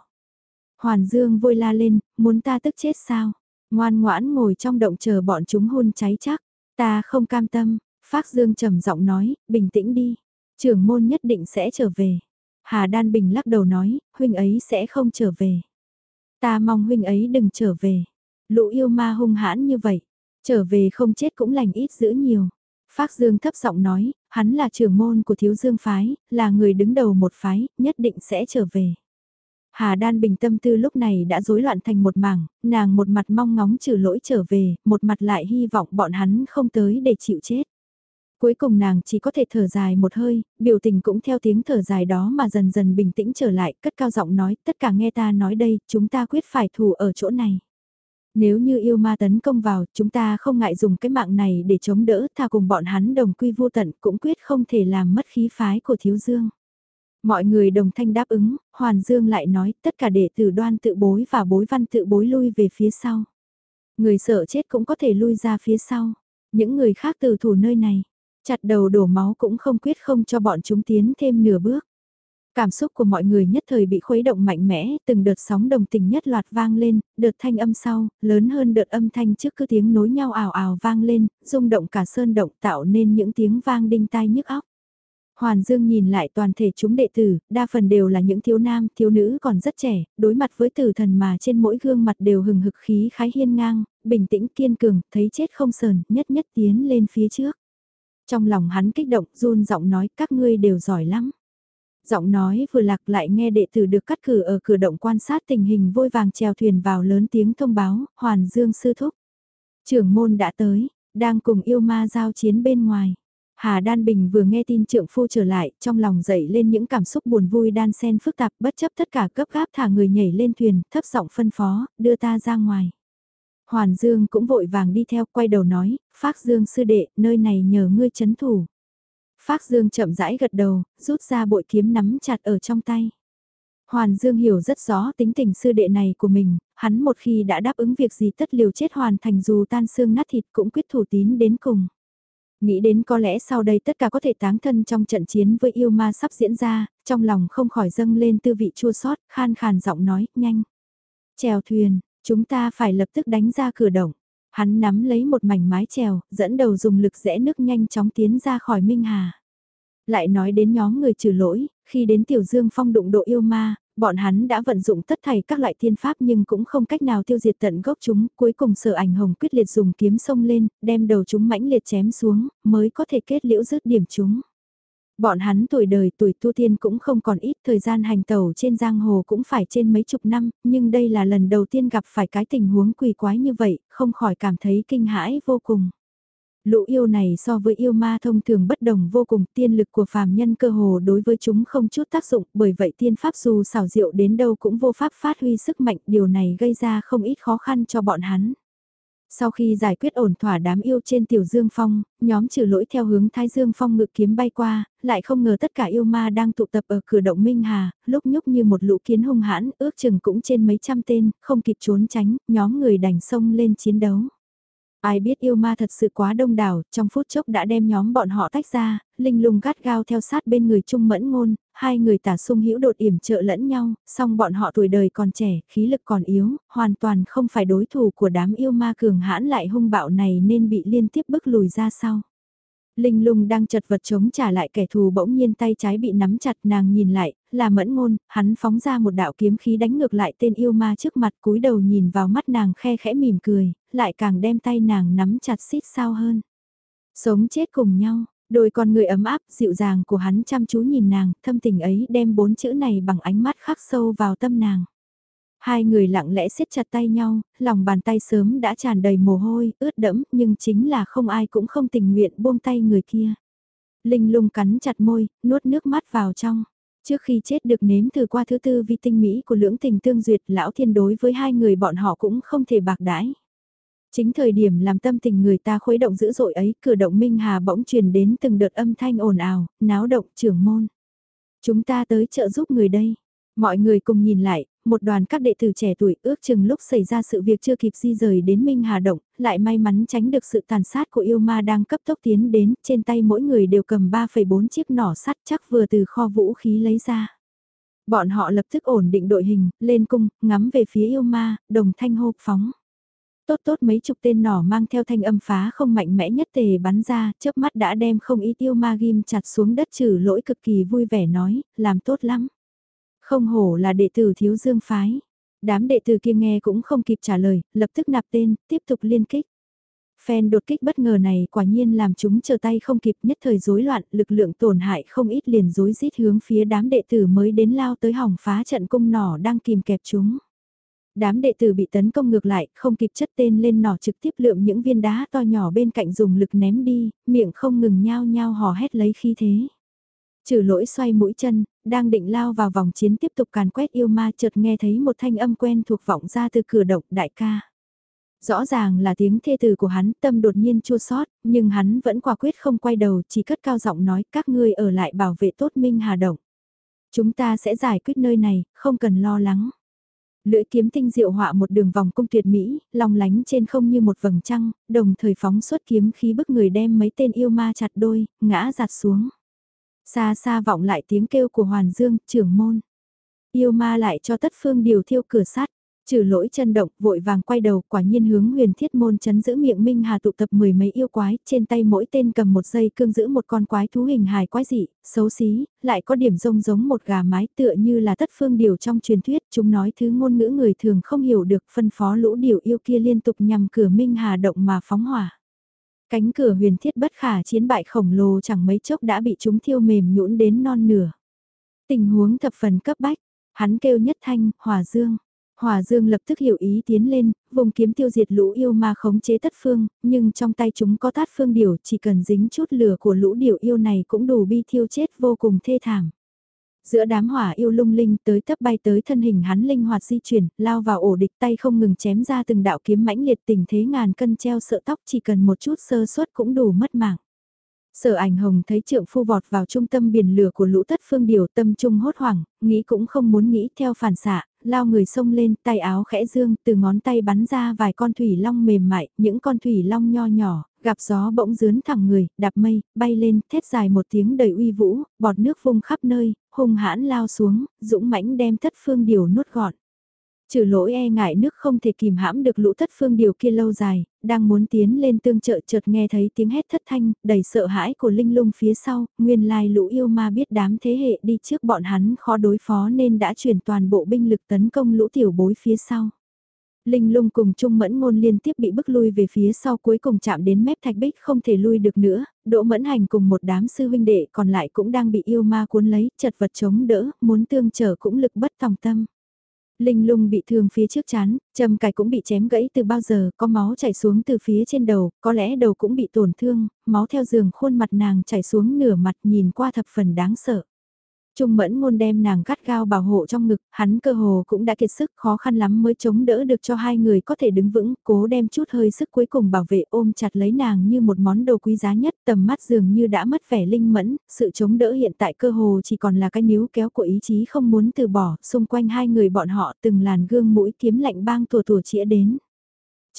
Hoàn Dương vội la lên, muốn ta tức chết sao? Ngoan ngoãn ngồi trong động chờ bọn chúng hôn cháy chắc, ta không cam tâm, Phác Dương trầm giọng nói, bình tĩnh đi, trưởng môn nhất định sẽ trở về. Hà Đan Bình lắc đầu nói, huynh ấy sẽ không trở về. Ta mong huynh ấy đừng trở về. Lũ yêu ma hung hãn như vậy, trở về không chết cũng lành ít dữ nhiều. Phác Dương thấp giọng nói, hắn là trưởng môn của thiếu dương phái, là người đứng đầu một phái, nhất định sẽ trở về. Hà Đan Bình tâm tư lúc này đã rối loạn thành một mảng, nàng một mặt mong ngóng trừ lỗi trở về, một mặt lại hy vọng bọn hắn không tới để chịu chết. Cuối cùng nàng chỉ có thể thở dài một hơi, biểu tình cũng theo tiếng thở dài đó mà dần dần bình tĩnh trở lại, cất cao giọng nói, tất cả nghe ta nói đây, chúng ta quyết phải thù ở chỗ này. Nếu như yêu ma tấn công vào, chúng ta không ngại dùng cái mạng này để chống đỡ, tha cùng bọn hắn đồng quy vô tận, cũng quyết không thể làm mất khí phái của thiếu dương. Mọi người đồng thanh đáp ứng, Hoàn Dương lại nói tất cả đệ tử đoan tự bối và bối văn tự bối lui về phía sau. Người sợ chết cũng có thể lui ra phía sau. Những người khác từ thủ nơi này, chặt đầu đổ máu cũng không quyết không cho bọn chúng tiến thêm nửa bước. Cảm xúc của mọi người nhất thời bị khuấy động mạnh mẽ, từng đợt sóng đồng tình nhất loạt vang lên, đợt thanh âm sau, lớn hơn đợt âm thanh trước cứ tiếng nối nhau ảo ảo vang lên, rung động cả sơn động tạo nên những tiếng vang đinh tai nhức óc. Hoàn Dương nhìn lại toàn thể chúng đệ tử, đa phần đều là những thiếu nam, thiếu nữ còn rất trẻ, đối mặt với tử thần mà trên mỗi gương mặt đều hừng hực khí khái hiên ngang, bình tĩnh kiên cường, thấy chết không sờn, nhất nhất tiến lên phía trước. Trong lòng hắn kích động run giọng nói các ngươi đều giỏi lắm. Giọng nói vừa lạc lại nghe đệ tử được cắt cử ở cửa động quan sát tình hình vôi vàng trèo thuyền vào lớn tiếng thông báo, Hoàn Dương sư thúc. Trưởng môn đã tới, đang cùng yêu ma giao chiến bên ngoài. Hà Đan Bình vừa nghe tin trượng phu trở lại, trong lòng dậy lên những cảm xúc buồn vui đan xen phức tạp bất chấp tất cả cấp gáp thả người nhảy lên thuyền, thấp giọng phân phó, đưa ta ra ngoài. Hoàn Dương cũng vội vàng đi theo, quay đầu nói, Phác Dương sư đệ, nơi này nhờ ngươi chấn thủ. Phác Dương chậm rãi gật đầu, rút ra bội kiếm nắm chặt ở trong tay. Hoàn Dương hiểu rất rõ tính tình sư đệ này của mình, hắn một khi đã đáp ứng việc gì tất liều chết hoàn thành dù tan xương nát thịt cũng quyết thủ tín đến cùng. Nghĩ đến có lẽ sau đây tất cả có thể táng thân trong trận chiến với yêu ma sắp diễn ra, trong lòng không khỏi dâng lên tư vị chua sót, khan khàn giọng nói, nhanh. Chèo thuyền, chúng ta phải lập tức đánh ra cửa động. Hắn nắm lấy một mảnh mái trèo, dẫn đầu dùng lực rẽ nước nhanh chóng tiến ra khỏi Minh Hà. Lại nói đến nhóm người trừ lỗi, khi đến Tiểu Dương Phong đụng độ yêu ma, bọn hắn đã vận dụng tất thảy các loại thiên pháp nhưng cũng không cách nào tiêu diệt tận gốc chúng, cuối cùng sở ảnh hồng quyết liệt dùng kiếm sông lên, đem đầu chúng mãnh liệt chém xuống, mới có thể kết liễu dứt điểm chúng. Bọn hắn tuổi đời tuổi tu tiên cũng không còn ít thời gian hành tẩu trên giang hồ cũng phải trên mấy chục năm, nhưng đây là lần đầu tiên gặp phải cái tình huống quỷ quái như vậy, không khỏi cảm thấy kinh hãi vô cùng. Lũ yêu này so với yêu ma thông thường bất đồng vô cùng tiên lực của phàm nhân cơ hồ đối với chúng không chút tác dụng bởi vậy tiên pháp dù xảo diệu đến đâu cũng vô pháp phát huy sức mạnh điều này gây ra không ít khó khăn cho bọn hắn. Sau khi giải quyết ổn thỏa đám yêu trên tiểu dương phong, nhóm trừ lỗi theo hướng thái dương phong ngự kiếm bay qua, lại không ngờ tất cả yêu ma đang tụ tập ở cửa động Minh Hà, lúc nhúc như một lũ kiến hung hãn, ước chừng cũng trên mấy trăm tên, không kịp trốn tránh, nhóm người đành sông lên chiến đấu. Ai biết yêu ma thật sự quá đông đảo, trong phút chốc đã đem nhóm bọn họ tách ra, linh lung gắt gao theo sát bên người trung mẫn ngôn, hai người tả sung hữu đột yểm trợ lẫn nhau, song bọn họ tuổi đời còn trẻ, khí lực còn yếu, hoàn toàn không phải đối thủ của đám yêu ma cường hãn lại hung bạo này nên bị liên tiếp bức lùi ra sau. Linh lung đang chật vật chống trả lại kẻ thù bỗng nhiên tay trái bị nắm chặt nàng nhìn lại, là mẫn ngôn, hắn phóng ra một đạo kiếm khí đánh ngược lại tên yêu ma trước mặt cúi đầu nhìn vào mắt nàng khe khẽ mỉm cười, lại càng đem tay nàng nắm chặt xít sao hơn. Sống chết cùng nhau, đôi con người ấm áp dịu dàng của hắn chăm chú nhìn nàng, thâm tình ấy đem bốn chữ này bằng ánh mắt khắc sâu vào tâm nàng. Hai người lặng lẽ siết chặt tay nhau, lòng bàn tay sớm đã tràn đầy mồ hôi, ướt đẫm, nhưng chính là không ai cũng không tình nguyện buông tay người kia. Linh lung cắn chặt môi, nuốt nước mắt vào trong. Trước khi chết được nếm thử qua thứ tư vi tinh mỹ của lưỡng tình tương duyệt lão thiên đối với hai người bọn họ cũng không thể bạc đãi. Chính thời điểm làm tâm tình người ta khuấy động dữ dội ấy, cửa động Minh Hà bỗng truyền đến từng đợt âm thanh ồn ào, náo động trưởng môn. Chúng ta tới trợ giúp người đây. Mọi người cùng nhìn lại, một đoàn các đệ tử trẻ tuổi ước chừng lúc xảy ra sự việc chưa kịp di rời đến Minh Hà Động, lại may mắn tránh được sự tàn sát của yêu ma đang cấp tốc tiến đến, trên tay mỗi người đều cầm 3,4 chiếc nỏ sắt chắc vừa từ kho vũ khí lấy ra. Bọn họ lập tức ổn định đội hình, lên cung, ngắm về phía yêu ma, đồng thanh hô phóng. Tốt tốt mấy chục tên nỏ mang theo thanh âm phá không mạnh mẽ nhất tề bắn ra, chớp mắt đã đem không ít yêu ma ghim chặt xuống đất trừ lỗi cực kỳ vui vẻ nói, làm tốt lắm. Không hổ là đệ tử thiếu dương phái. Đám đệ tử kia nghe cũng không kịp trả lời, lập tức nạp tên, tiếp tục liên kích. Phen đột kích bất ngờ này quả nhiên làm chúng chờ tay không kịp nhất thời rối loạn, lực lượng tổn hại không ít liền rối rít hướng phía đám đệ tử mới đến lao tới hỏng phá trận cung nỏ đang kìm kẹp chúng. Đám đệ tử bị tấn công ngược lại, không kịp chất tên lên nỏ trực tiếp lượm những viên đá to nhỏ bên cạnh dùng lực ném đi, miệng không ngừng nhao nhao hò hét lấy khí thế. Trừ lỗi xoay mũi chân, đang định lao vào vòng chiến tiếp tục càn quét yêu ma chợt nghe thấy một thanh âm quen thuộc vọng ra từ cửa động đại ca. Rõ ràng là tiếng thê từ của hắn tâm đột nhiên chua sót, nhưng hắn vẫn quả quyết không quay đầu chỉ cất cao giọng nói các ngươi ở lại bảo vệ tốt Minh Hà Động. Chúng ta sẽ giải quyết nơi này, không cần lo lắng. Lưỡi kiếm tinh diệu họa một đường vòng cung tuyệt mỹ, long lánh trên không như một vầng trăng, đồng thời phóng xuất kiếm khí bức người đem mấy tên yêu ma chặt đôi, ngã giặt xuống. Xa xa vọng lại tiếng kêu của Hoàn Dương, trưởng môn. Yêu ma lại cho tất phương điều thiêu cửa sắt. Trừ lỗi chân động, vội vàng quay đầu, quả nhiên hướng huyền thiết môn chấn giữ miệng Minh Hà tụ tập mười mấy yêu quái, trên tay mỗi tên cầm một dây cương giữ một con quái thú hình hài quái dị, xấu xí, lại có điểm rông giống một gà mái tựa như là tất phương điều trong truyền thuyết, chúng nói thứ ngôn ngữ người thường không hiểu được phân phó lũ điều yêu kia liên tục nhằm cửa Minh Hà động mà phóng hỏa. Cánh cửa huyền thiết bất khả chiến bại khổng lồ chẳng mấy chốc đã bị chúng thiêu mềm nhũn đến non nửa. Tình huống thập phần cấp bách, hắn kêu nhất thanh, hòa dương. Hòa Dương lập tức hiểu ý tiến lên, vùng kiếm tiêu diệt lũ yêu ma khống chế tất phương, nhưng trong tay chúng có tát phương điểu chỉ cần dính chút lửa của lũ điểu yêu này cũng đủ bi thiêu chết vô cùng thê thảm. Giữa đám hỏa yêu lung linh tới thấp bay tới thân hình hắn linh hoạt di chuyển, lao vào ổ địch tay không ngừng chém ra từng đạo kiếm mãnh liệt tình thế ngàn cân treo sợ tóc chỉ cần một chút sơ suất cũng đủ mất mạng. Sở ảnh hồng thấy trượng phu vọt vào trung tâm biển lửa của lũ tất phương điều tâm trung hốt hoảng, nghĩ cũng không muốn nghĩ theo phản xạ, lao người sông lên, tay áo khẽ dương, từ ngón tay bắn ra vài con thủy long mềm mại, những con thủy long nho nhỏ, gặp gió bỗng dướn thẳng người, đạp mây, bay lên, thét dài một tiếng đầy uy vũ, bọt nước vung khắp nơi, hung hãn lao xuống, dũng mãnh đem thất phương điều nuốt gọn. Trừ lỗi e ngại nước không thể kìm hãm được lũ thất phương điều kia lâu dài, đang muốn tiến lên tương trợ chợt nghe thấy tiếng hét thất thanh, đầy sợ hãi của linh lung phía sau, nguyên lai lũ yêu ma biết đám thế hệ đi trước bọn hắn khó đối phó nên đã chuyển toàn bộ binh lực tấn công lũ tiểu bối phía sau. Linh lung cùng Trung Mẫn Ngôn liên tiếp bị bức lui về phía sau cuối cùng chạm đến mép thạch bích không thể lui được nữa, Đỗ Mẫn Hành cùng một đám sư huynh đệ còn lại cũng đang bị yêu ma cuốn lấy, chật vật chống đỡ, muốn tương trở cũng lực bất tòng tâm. Linh lung bị thương phía trước chán, châm cài cũng bị chém gãy từ bao giờ, có máu chảy xuống từ phía trên đầu, có lẽ đầu cũng bị tổn thương, máu theo giường khuôn mặt nàng chảy xuống nửa mặt nhìn qua thập phần đáng sợ. Trung mẫn ngôn đem nàng gắt gao bảo hộ trong ngực, hắn cơ hồ cũng đã kiệt sức khó khăn lắm mới chống đỡ được cho hai người có thể đứng vững, cố đem chút hơi sức cuối cùng bảo vệ ôm chặt lấy nàng như một món đồ quý giá nhất, tầm mắt dường như đã mất vẻ linh mẫn, sự chống đỡ hiện tại cơ hồ chỉ còn là cái níu kéo của ý chí không muốn từ bỏ, xung quanh hai người bọn họ từng làn gương mũi kiếm lạnh bang tùa tùa chĩa đến.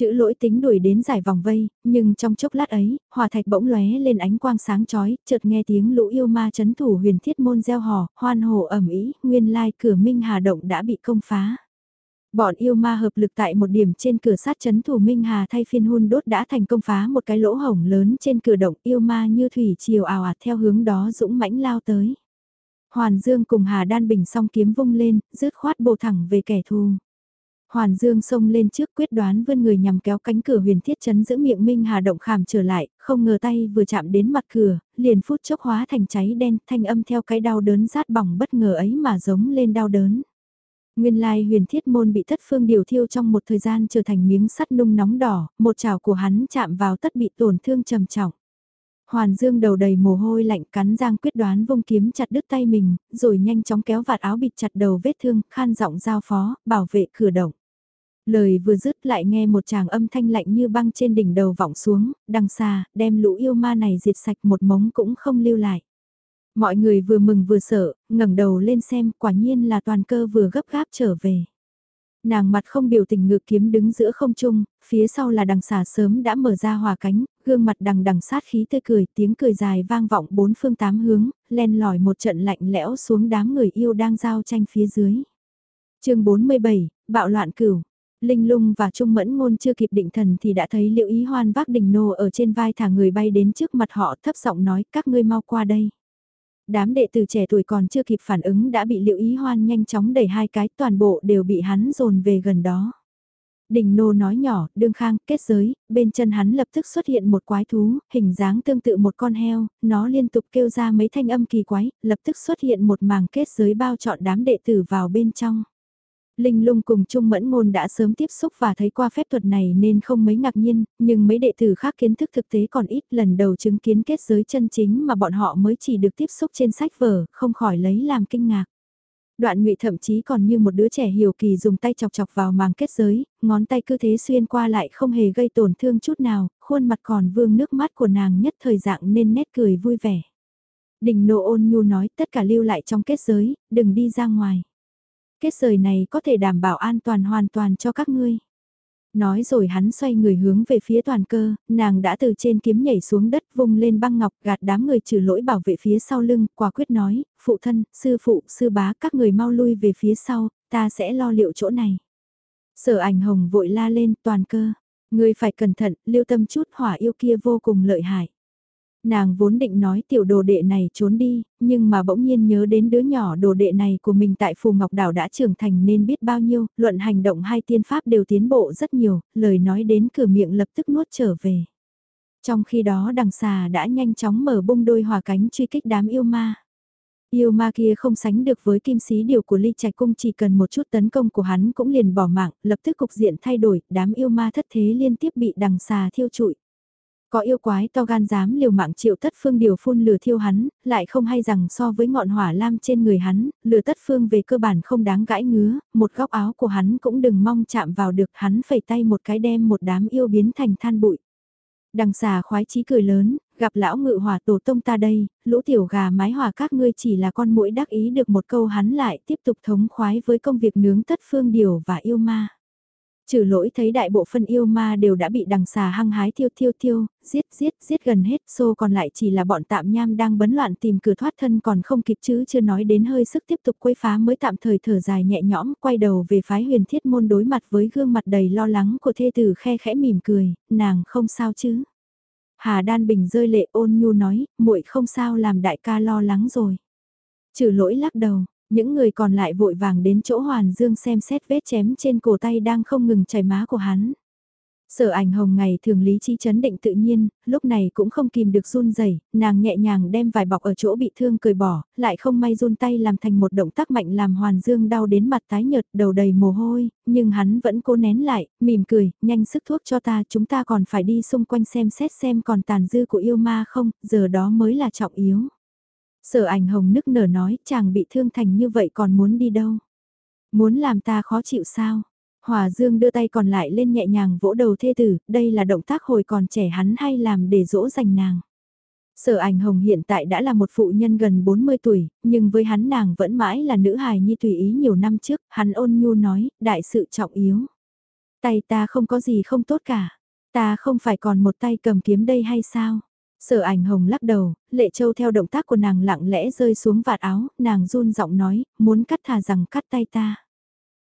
Chữ lỗi tính đuổi đến giải vòng vây, nhưng trong chốc lát ấy, hòa thạch bỗng lóe lên ánh quang sáng chói, chợt nghe tiếng lũ yêu ma chấn thủ huyền thiết môn gieo hò, hoan hồ ẩm ý, nguyên lai cửa minh hà động đã bị công phá. Bọn yêu ma hợp lực tại một điểm trên cửa sát chấn thủ Minh Hà thay phiên hun đốt đã thành công phá một cái lỗ hổng lớn trên cửa động yêu ma như thủy chiều ảo ạt theo hướng đó dũng mãnh lao tới. Hoàn Dương cùng Hà Đan Bình song kiếm vung lên, rứt khoát bổ thẳng về kẻ thù. Hoàn Dương xông lên trước quyết đoán vươn người nhằm kéo cánh cửa huyền thiết chấn giữ miệng Minh Hà động khảm trở lại, không ngờ tay vừa chạm đến mặt cửa, liền phút chốc hóa thành cháy đen, thanh âm theo cái đau đớn rát bỏng bất ngờ ấy mà giống lên đau đớn. Nguyên lai huyền thiết môn bị thất phương điều thiêu trong một thời gian trở thành miếng sắt nung nóng đỏ, một chảo của hắn chạm vào tất bị tổn thương trầm trọng. Hoàn Dương đầu đầy mồ hôi lạnh cắn răng quyết đoán vung kiếm chặt đứt tay mình, rồi nhanh chóng kéo vạt áo bịt chặt đầu vết thương, khan giọng giao phó, bảo vệ cửa động. Lời vừa dứt lại nghe một chàng âm thanh lạnh như băng trên đỉnh đầu vọng xuống, đằng xa, đem lũ yêu ma này diệt sạch một mống cũng không lưu lại. Mọi người vừa mừng vừa sợ, ngẩng đầu lên xem, quả nhiên là toàn cơ vừa gấp gáp trở về. Nàng mặt không biểu tình ngự kiếm đứng giữa không trung, phía sau là đằng xà sớm đã mở ra hòa cánh, gương mặt đằng đằng sát khí tươi cười, tiếng cười dài vang vọng bốn phương tám hướng, len lỏi một trận lạnh lẽo xuống đám người yêu đang giao tranh phía dưới. chương 47, bạo loạn cửu. Linh lung và Trung Mẫn Ngôn chưa kịp định thần thì đã thấy Liễu Ý Hoan vác đình nô ở trên vai thả người bay đến trước mặt họ thấp giọng nói các ngươi mau qua đây. Đám đệ tử trẻ tuổi còn chưa kịp phản ứng đã bị Liễu Ý Hoan nhanh chóng đẩy hai cái toàn bộ đều bị hắn dồn về gần đó. Đình nô nói nhỏ, đương khang, kết giới, bên chân hắn lập tức xuất hiện một quái thú, hình dáng tương tự một con heo, nó liên tục kêu ra mấy thanh âm kỳ quái, lập tức xuất hiện một màng kết giới bao trọn đám đệ tử vào bên trong. Linh lung cùng Trung Mẫn Ngôn đã sớm tiếp xúc và thấy qua phép thuật này nên không mấy ngạc nhiên, nhưng mấy đệ tử khác kiến thức thực tế còn ít lần đầu chứng kiến kết giới chân chính mà bọn họ mới chỉ được tiếp xúc trên sách vở, không khỏi lấy làm kinh ngạc. Đoạn ngụy thậm chí còn như một đứa trẻ hiểu kỳ dùng tay chọc chọc vào màng kết giới, ngón tay cứ thế xuyên qua lại không hề gây tổn thương chút nào, khuôn mặt còn vương nước mắt của nàng nhất thời dạng nên nét cười vui vẻ. Đình nộ ôn nhu nói tất cả lưu lại trong kết giới, đừng đi ra ngoài. Kết rời này có thể đảm bảo an toàn hoàn toàn cho các ngươi. Nói rồi hắn xoay người hướng về phía toàn cơ, nàng đã từ trên kiếm nhảy xuống đất vung lên băng ngọc gạt đám người trừ lỗi bảo vệ phía sau lưng, quả quyết nói, phụ thân, sư phụ, sư bá các người mau lui về phía sau, ta sẽ lo liệu chỗ này. Sở ảnh hồng vội la lên toàn cơ, người phải cẩn thận, lưu tâm chút hỏa yêu kia vô cùng lợi hại. Nàng vốn định nói tiểu đồ đệ này trốn đi, nhưng mà bỗng nhiên nhớ đến đứa nhỏ đồ đệ này của mình tại Phù Ngọc Đảo đã trưởng thành nên biết bao nhiêu, luận hành động hai tiên pháp đều tiến bộ rất nhiều, lời nói đến cửa miệng lập tức nuốt trở về. Trong khi đó đằng xà đã nhanh chóng mở bung đôi hòa cánh truy kích đám yêu ma. Yêu ma kia không sánh được với kim sĩ điều của ly trạch cung chỉ cần một chút tấn công của hắn cũng liền bỏ mạng, lập tức cục diện thay đổi, đám yêu ma thất thế liên tiếp bị đằng xà thiêu trụi. Có yêu quái to gan dám liều mạng triệu tất phương điều phun lửa thiêu hắn, lại không hay rằng so với ngọn hỏa lam trên người hắn, lửa tất phương về cơ bản không đáng gãi ngứa, một góc áo của hắn cũng đừng mong chạm vào được hắn phẩy tay một cái đem một đám yêu biến thành than bụi. Đằng xà khoái chí cười lớn, gặp lão ngự hỏa tổ tông ta đây, lũ tiểu gà mái hỏa các ngươi chỉ là con mũi đắc ý được một câu hắn lại tiếp tục thống khoái với công việc nướng tất phương điều và yêu ma. Trừ lỗi thấy đại bộ phân yêu ma đều đã bị đằng xà hăng hái thiêu thiêu thiêu, giết giết giết gần hết xô còn lại chỉ là bọn tạm nham đang bấn loạn tìm cửa thoát thân còn không kịp chứ chưa nói đến hơi sức tiếp tục quấy phá mới tạm thời thở dài nhẹ nhõm quay đầu về phái huyền thiết môn đối mặt với gương mặt đầy lo lắng của thê tử khe khẽ mỉm cười, nàng không sao chứ. Hà Đan Bình rơi lệ ôn nhu nói, muội không sao làm đại ca lo lắng rồi. Trừ lỗi lắc đầu, những người còn lại vội vàng đến chỗ Hoàn Dương xem xét vết chém trên cổ tay đang không ngừng chảy má của hắn. Sở ảnh hồng ngày thường lý trí chấn định tự nhiên, lúc này cũng không kìm được run rẩy nàng nhẹ nhàng đem vài bọc ở chỗ bị thương cười bỏ, lại không may run tay làm thành một động tác mạnh làm Hoàn Dương đau đến mặt tái nhợt đầu đầy mồ hôi, nhưng hắn vẫn cố nén lại, mỉm cười, nhanh sức thuốc cho ta chúng ta còn phải đi xung quanh xem xét xem còn tàn dư của yêu ma không, giờ đó mới là trọng yếu. Sở ảnh hồng nức nở nói chàng bị thương thành như vậy còn muốn đi đâu? Muốn làm ta khó chịu sao? Hòa Dương đưa tay còn lại lên nhẹ nhàng vỗ đầu thê tử, đây là động tác hồi còn trẻ hắn hay làm để dỗ dành nàng. Sở ảnh hồng hiện tại đã là một phụ nhân gần 40 tuổi, nhưng với hắn nàng vẫn mãi là nữ hài nhi tùy ý nhiều năm trước, hắn ôn nhu nói, đại sự trọng yếu. Tay ta không có gì không tốt cả, ta không phải còn một tay cầm kiếm đây hay sao? Sở ảnh hồng lắc đầu, lệ châu theo động tác của nàng lặng lẽ rơi xuống vạt áo, nàng run giọng nói, muốn cắt thà rằng cắt tay ta.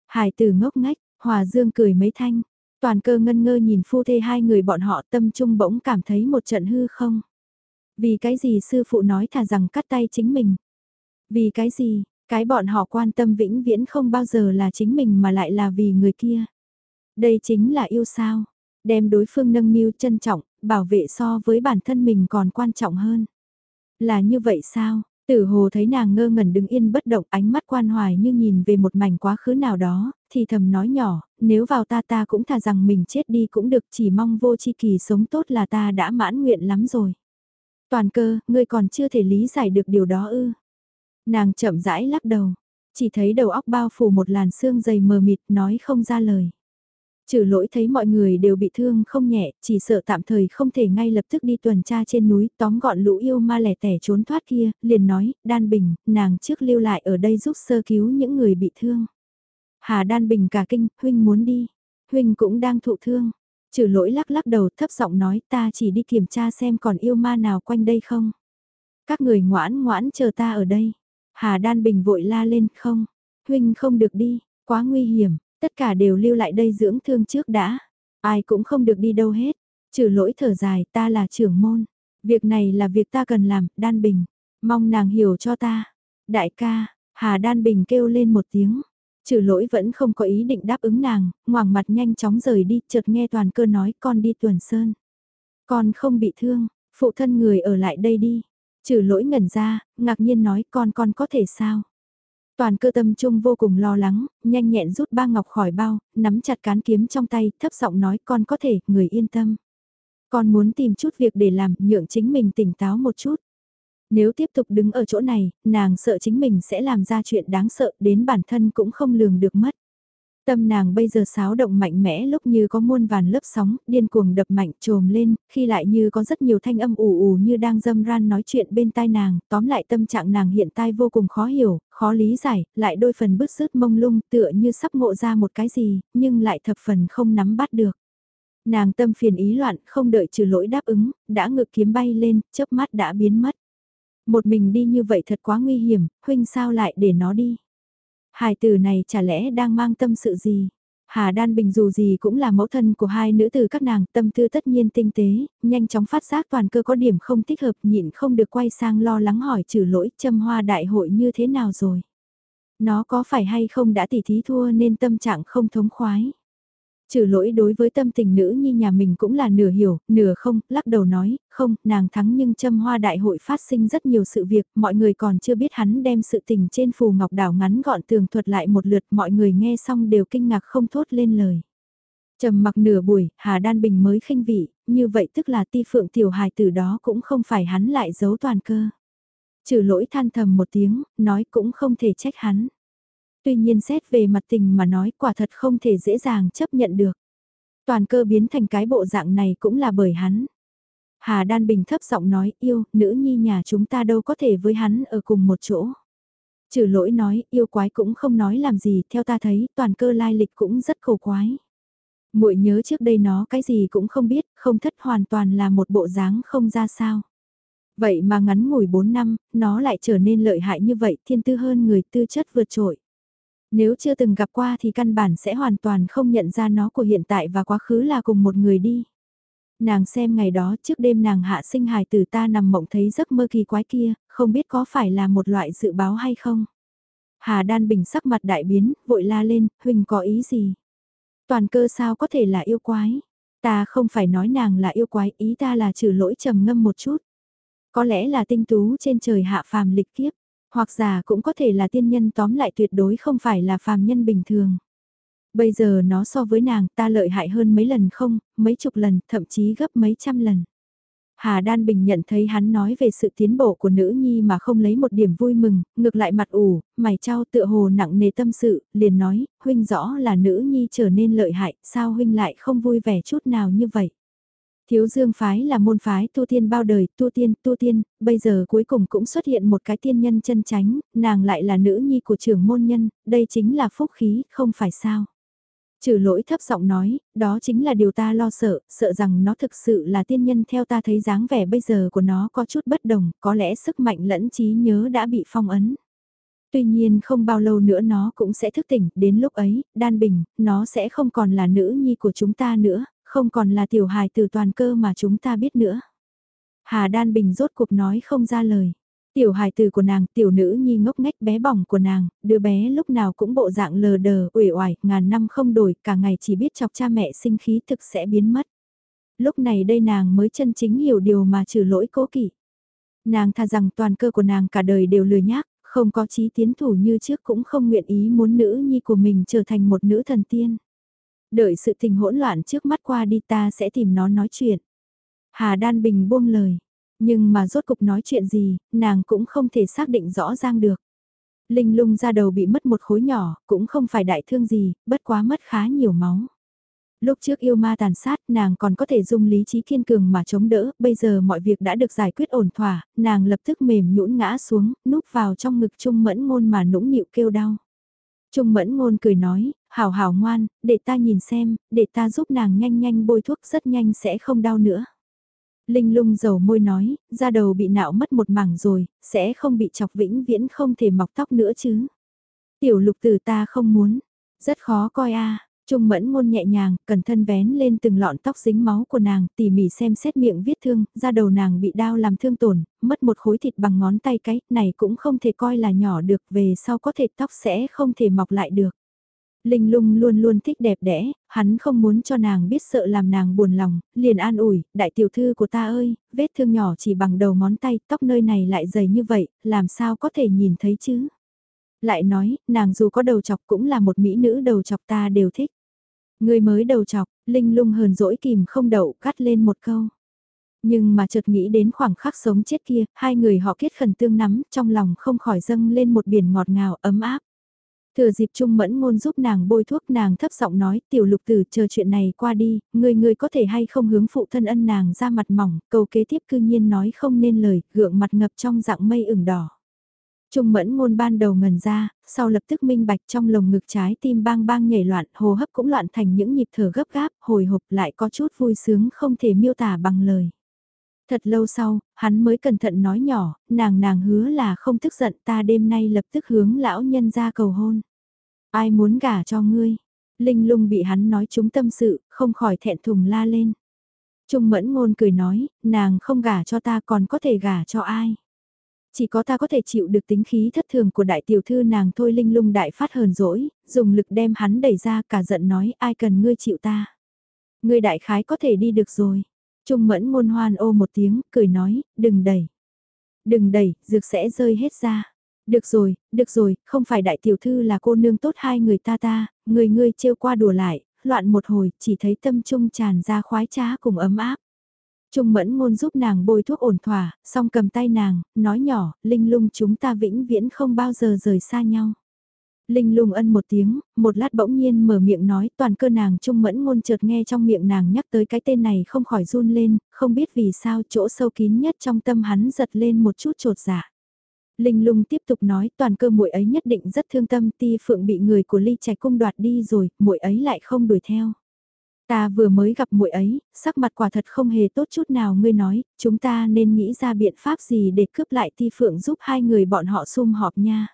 Hải tử ngốc ngách, Hòa Dương cười mấy thanh, toàn cơ ngân ngơ nhìn phu thê hai người bọn họ tâm trung bỗng cảm thấy một trận hư không. Vì cái gì sư phụ nói thà rằng cắt tay chính mình? Vì cái gì, cái bọn họ quan tâm vĩnh viễn không bao giờ là chính mình mà lại là vì người kia. Đây chính là yêu sao, đem đối phương nâng niu trân trọng, bảo vệ so với bản thân mình còn quan trọng hơn. Là như vậy sao? Tử hồ thấy nàng ngơ ngẩn đứng yên bất động ánh mắt quan hoài như nhìn về một mảnh quá khứ nào đó, thì thầm nói nhỏ, nếu vào ta ta cũng thà rằng mình chết đi cũng được chỉ mong vô chi kỳ sống tốt là ta đã mãn nguyện lắm rồi. Toàn cơ, ngươi còn chưa thể lý giải được điều đó ư. Nàng chậm rãi lắc đầu, chỉ thấy đầu óc bao phủ một làn xương dày mờ mịt nói không ra lời. Trừ lỗi thấy mọi người đều bị thương không nhẹ, chỉ sợ tạm thời không thể ngay lập tức đi tuần tra trên núi tóm gọn lũ yêu ma lẻ tẻ trốn thoát kia, liền nói, Đan Bình, nàng trước lưu lại ở đây giúp sơ cứu những người bị thương. Hà Đan Bình cả kinh, Huynh muốn đi, Huynh cũng đang thụ thương. Trừ lỗi lắc lắc đầu thấp giọng nói ta chỉ đi kiểm tra xem còn yêu ma nào quanh đây không. Các người ngoãn ngoãn chờ ta ở đây. Hà Đan Bình vội la lên không. Huynh không được đi, quá nguy hiểm, Tất cả đều lưu lại đây dưỡng thương trước đã. Ai cũng không được đi đâu hết. Trừ lỗi thở dài ta là trưởng môn. Việc này là việc ta cần làm, Đan Bình. Mong nàng hiểu cho ta. Đại ca, Hà Đan Bình kêu lên một tiếng. Trừ lỗi vẫn không có ý định đáp ứng nàng, ngoảng mặt nhanh chóng rời đi, chợt nghe toàn cơ nói con đi tuần sơn. Con không bị thương, phụ thân người ở lại đây đi. Trừ lỗi ngẩn ra, ngạc nhiên nói con con có thể sao? Toàn cơ tâm trung vô cùng lo lắng, nhanh nhẹn rút ba ngọc khỏi bao, nắm chặt cán kiếm trong tay, thấp giọng nói con có thể, người yên tâm. Con muốn tìm chút việc để làm, nhượng chính mình tỉnh táo một chút. Nếu tiếp tục đứng ở chỗ này, nàng sợ chính mình sẽ làm ra chuyện đáng sợ đến bản thân cũng không lường được mất. Tâm nàng bây giờ xáo động mạnh mẽ lúc như có muôn vàn lớp sóng, điên cuồng đập mạnh trồm lên, khi lại như có rất nhiều thanh âm ù ù như đang dâm ran nói chuyện bên tai nàng, tóm lại tâm trạng nàng hiện tại vô cùng khó hiểu, khó lý giải, lại đôi phần bứt rứt mông lung tựa như sắp ngộ ra một cái gì, nhưng lại thập phần không nắm bắt được. Nàng tâm phiền ý loạn, không đợi trừ lỗi đáp ứng, đã ngực kiếm bay lên, chớp mắt đã biến mất. Một mình đi như vậy thật quá nguy hiểm, huynh sao lại để nó đi. Hài tử này chả lẽ đang mang tâm sự gì? Hà Đan Bình dù gì cũng là mẫu thân của hai nữ tử các nàng, tâm tư tất nhiên tinh tế, nhanh chóng phát giác toàn cơ có điểm không thích hợp nhịn không được quay sang lo lắng hỏi trừ lỗi châm hoa đại hội như thế nào rồi. Nó có phải hay không đã tỉ thí thua nên tâm trạng không thống khoái. Trừ lỗi đối với tâm tình nữ nhi nhà mình cũng là nửa hiểu, nửa không, lắc đầu nói, không, nàng thắng nhưng châm hoa đại hội phát sinh rất nhiều sự việc, mọi người còn chưa biết hắn đem sự tình trên phù ngọc đảo ngắn gọn tường thuật lại một lượt, mọi người nghe xong đều kinh ngạc không thốt lên lời. Trầm mặc nửa buổi, Hà Đan Bình mới khinh vị, như vậy tức là ti phượng tiểu hài từ đó cũng không phải hắn lại giấu toàn cơ. Trừ lỗi than thầm một tiếng, nói cũng không thể trách hắn. Tuy nhiên xét về mặt tình mà nói quả thật không thể dễ dàng chấp nhận được. Toàn cơ biến thành cái bộ dạng này cũng là bởi hắn. Hà Đan Bình thấp giọng nói yêu, nữ nhi nhà chúng ta đâu có thể với hắn ở cùng một chỗ. Trừ lỗi nói, yêu quái cũng không nói làm gì, theo ta thấy, toàn cơ lai lịch cũng rất khổ quái. muội nhớ trước đây nó cái gì cũng không biết, không thất hoàn toàn là một bộ dáng không ra sao. Vậy mà ngắn ngủi 4 năm, nó lại trở nên lợi hại như vậy, thiên tư hơn người tư chất vượt trội. Nếu chưa từng gặp qua thì căn bản sẽ hoàn toàn không nhận ra nó của hiện tại và quá khứ là cùng một người đi. Nàng xem ngày đó trước đêm nàng hạ sinh hài tử ta nằm mộng thấy giấc mơ kỳ quái kia, không biết có phải là một loại dự báo hay không. Hà Đan Bình sắc mặt đại biến, vội la lên, Huỳnh có ý gì? Toàn cơ sao có thể là yêu quái? Ta không phải nói nàng là yêu quái, ý ta là trừ lỗi trầm ngâm một chút. Có lẽ là tinh tú trên trời hạ phàm lịch kiếp, hoặc giả cũng có thể là tiên nhân tóm lại tuyệt đối không phải là phàm nhân bình thường. Bây giờ nó so với nàng ta lợi hại hơn mấy lần không, mấy chục lần, thậm chí gấp mấy trăm lần. Hà Đan Bình nhận thấy hắn nói về sự tiến bộ của nữ nhi mà không lấy một điểm vui mừng, ngược lại mặt ủ, mày trao tựa hồ nặng nề tâm sự, liền nói, huynh rõ là nữ nhi trở nên lợi hại, sao huynh lại không vui vẻ chút nào như vậy. Thiếu dương phái là môn phái tu tiên bao đời, tu tiên, tu tiên, bây giờ cuối cùng cũng xuất hiện một cái tiên nhân chân chánh, nàng lại là nữ nhi của trưởng môn nhân, đây chính là phúc khí, không phải sao. Trừ lỗi thấp giọng nói, đó chính là điều ta lo sợ, sợ rằng nó thực sự là tiên nhân theo ta thấy dáng vẻ bây giờ của nó có chút bất đồng, có lẽ sức mạnh lẫn trí nhớ đã bị phong ấn. Tuy nhiên không bao lâu nữa nó cũng sẽ thức tỉnh, đến lúc ấy, đan bình, nó sẽ không còn là nữ nhi của chúng ta nữa, không còn là tiểu hài từ toàn cơ mà chúng ta biết nữa. Hà Đan Bình rốt cuộc nói không ra lời. Tiểu hài từ của nàng, tiểu nữ nhi ngốc nghếch bé bỏng của nàng, đứa bé lúc nào cũng bộ dạng lờ đờ, uể oải, ngàn năm không đổi, cả ngày chỉ biết chọc cha mẹ sinh khí thực sẽ biến mất. Lúc này đây nàng mới chân chính hiểu điều mà trừ lỗi cố kỵ. Nàng tha rằng toàn cơ của nàng cả đời đều lười nhác, không có chí tiến thủ như trước cũng không nguyện ý muốn nữ nhi của mình trở thành một nữ thần tiên. Đợi sự tình hỗn loạn trước mắt qua đi ta sẽ tìm nó nói chuyện. Hà Đan Bình buông lời. Nhưng mà rốt cục nói chuyện gì, nàng cũng không thể xác định rõ ràng được. Linh lung ra đầu bị mất một khối nhỏ, cũng không phải đại thương gì, bất quá mất khá nhiều máu. Lúc trước yêu ma tàn sát, nàng còn có thể dùng lý trí kiên cường mà chống đỡ, bây giờ mọi việc đã được giải quyết ổn thỏa, nàng lập tức mềm nhũn ngã xuống, núp vào trong ngực trung mẫn ngôn mà nũng nịu kêu đau. Trung mẫn ngôn cười nói, hảo hảo ngoan, để ta nhìn xem, để ta giúp nàng nhanh nhanh bôi thuốc rất nhanh sẽ không đau nữa. Linh lung dầu môi nói, da đầu bị nạo mất một mảng rồi, sẽ không bị chọc vĩnh viễn không thể mọc tóc nữa chứ. Tiểu lục từ ta không muốn, rất khó coi a Trung mẫn ngôn nhẹ nhàng, cẩn thân vén lên từng lọn tóc dính máu của nàng, tỉ mỉ xem xét miệng vết thương, da đầu nàng bị đau làm thương tổn, mất một khối thịt bằng ngón tay cái, này cũng không thể coi là nhỏ được, về sau có thể tóc sẽ không thể mọc lại được. Linh lung luôn luôn thích đẹp đẽ, hắn không muốn cho nàng biết sợ làm nàng buồn lòng, liền an ủi, đại tiểu thư của ta ơi, vết thương nhỏ chỉ bằng đầu ngón tay, tóc nơi này lại dày như vậy, làm sao có thể nhìn thấy chứ? Lại nói, nàng dù có đầu chọc cũng là một mỹ nữ đầu chọc ta đều thích. Người mới đầu chọc, Linh lung hờn dỗi kìm không đậu cắt lên một câu. Nhưng mà chợt nghĩ đến khoảng khắc sống chết kia, hai người họ kết khẩn tương nắm, trong lòng không khỏi dâng lên một biển ngọt ngào ấm áp. Thừa dịp Trung Mẫn Ngôn giúp nàng bôi thuốc nàng thấp giọng nói tiểu lục tử chờ chuyện này qua đi, người người có thể hay không hướng phụ thân ân nàng ra mặt mỏng, câu kế tiếp cư nhiên nói không nên lời, gượng mặt ngập trong dạng mây ửng đỏ. Trung Mẫn Ngôn ban đầu ngần ra, sau lập tức minh bạch trong lồng ngực trái tim bang bang nhảy loạn, hô hấp cũng loạn thành những nhịp thở gấp gáp, hồi hộp lại có chút vui sướng không thể miêu tả bằng lời. Thật lâu sau, hắn mới cẩn thận nói nhỏ, nàng nàng hứa là không tức giận ta đêm nay lập tức hướng lão nhân ra cầu hôn. Ai muốn gả cho ngươi? Linh lung bị hắn nói chúng tâm sự, không khỏi thẹn thùng la lên. Trung mẫn ngôn cười nói, nàng không gả cho ta còn có thể gả cho ai? Chỉ có ta có thể chịu được tính khí thất thường của đại tiểu thư nàng thôi linh lung đại phát hờn dỗi, dùng lực đem hắn đẩy ra cả giận nói ai cần ngươi chịu ta. Ngươi đại khái có thể đi được rồi. Trung mẫn ngôn hoan ô một tiếng, cười nói, đừng đẩy. Đừng đẩy, dược sẽ rơi hết ra. Được rồi, được rồi, không phải đại tiểu thư là cô nương tốt hai người ta ta, người ngươi trêu qua đùa lại, loạn một hồi, chỉ thấy tâm trung tràn ra khoái trá cùng ấm áp. Trung mẫn ngôn giúp nàng bôi thuốc ổn thỏa, xong cầm tay nàng, nói nhỏ, linh lung chúng ta vĩnh viễn không bao giờ rời xa nhau. Linh lung ân một tiếng, một lát bỗng nhiên mở miệng nói toàn cơ nàng trung mẫn ngôn chợt nghe trong miệng nàng nhắc tới cái tên này không khỏi run lên, không biết vì sao chỗ sâu kín nhất trong tâm hắn giật lên một chút trột dạ. Linh lung tiếp tục nói toàn cơ muội ấy nhất định rất thương tâm ti phượng bị người của ly trẻ cung đoạt đi rồi, muội ấy lại không đuổi theo. Ta vừa mới gặp muội ấy, sắc mặt quả thật không hề tốt chút nào ngươi nói, chúng ta nên nghĩ ra biện pháp gì để cướp lại ti phượng giúp hai người bọn họ sum họp nha.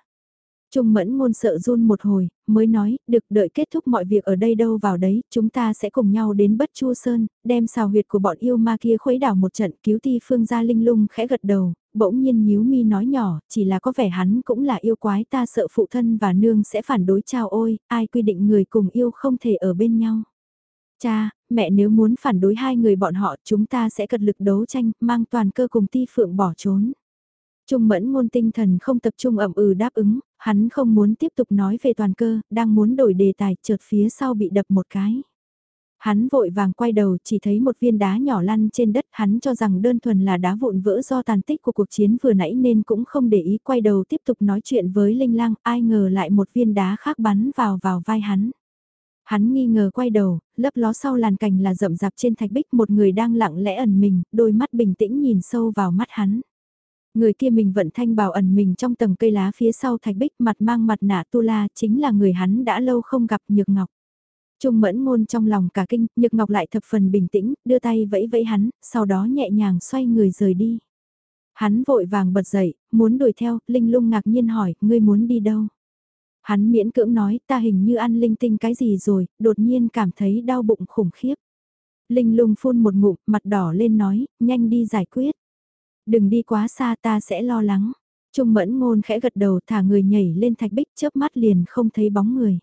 Trung mẫn ngôn sợ run một hồi, mới nói, được đợi kết thúc mọi việc ở đây đâu vào đấy, chúng ta sẽ cùng nhau đến bất chu sơn, đem xào huyệt của bọn yêu ma kia khuấy đảo một trận cứu ti phương gia linh lung khẽ gật đầu, bỗng nhiên nhíu mi nói nhỏ, chỉ là có vẻ hắn cũng là yêu quái ta sợ phụ thân và nương sẽ phản đối chào ôi, ai quy định người cùng yêu không thể ở bên nhau. Cha, mẹ nếu muốn phản đối hai người bọn họ chúng ta sẽ cật lực đấu tranh, mang toàn cơ cùng ti phượng bỏ trốn. Trung mẫn ngôn tinh thần không tập trung ẩm ừ đáp ứng, hắn không muốn tiếp tục nói về toàn cơ, đang muốn đổi đề tài chợt phía sau bị đập một cái. Hắn vội vàng quay đầu chỉ thấy một viên đá nhỏ lăn trên đất hắn cho rằng đơn thuần là đá vụn vỡ do tàn tích của cuộc chiến vừa nãy nên cũng không để ý quay đầu tiếp tục nói chuyện với Linh Lang ai ngờ lại một viên đá khác bắn vào vào vai hắn. Hắn nghi ngờ quay đầu, lấp ló sau làn cành là rậm rạp trên thạch bích một người đang lặng lẽ ẩn mình, đôi mắt bình tĩnh nhìn sâu vào mắt hắn. Người kia mình vận thanh bảo ẩn mình trong tầng cây lá phía sau thạch bích mặt mang mặt nạ tu la chính là người hắn đã lâu không gặp nhược ngọc. Trung mẫn ngôn trong lòng cả kinh, nhược ngọc lại thập phần bình tĩnh, đưa tay vẫy vẫy hắn, sau đó nhẹ nhàng xoay người rời đi. Hắn vội vàng bật dậy, muốn đuổi theo, Linh lung ngạc nhiên hỏi, ngươi muốn đi đâu? Hắn miễn cưỡng nói, ta hình như ăn linh tinh cái gì rồi, đột nhiên cảm thấy đau bụng khủng khiếp. Linh lung phun một ngụm, mặt đỏ lên nói, nhanh đi giải quyết. Đừng đi quá xa ta sẽ lo lắng. Trung mẫn ngôn khẽ gật đầu thả người nhảy lên thạch bích chớp mắt liền không thấy bóng người.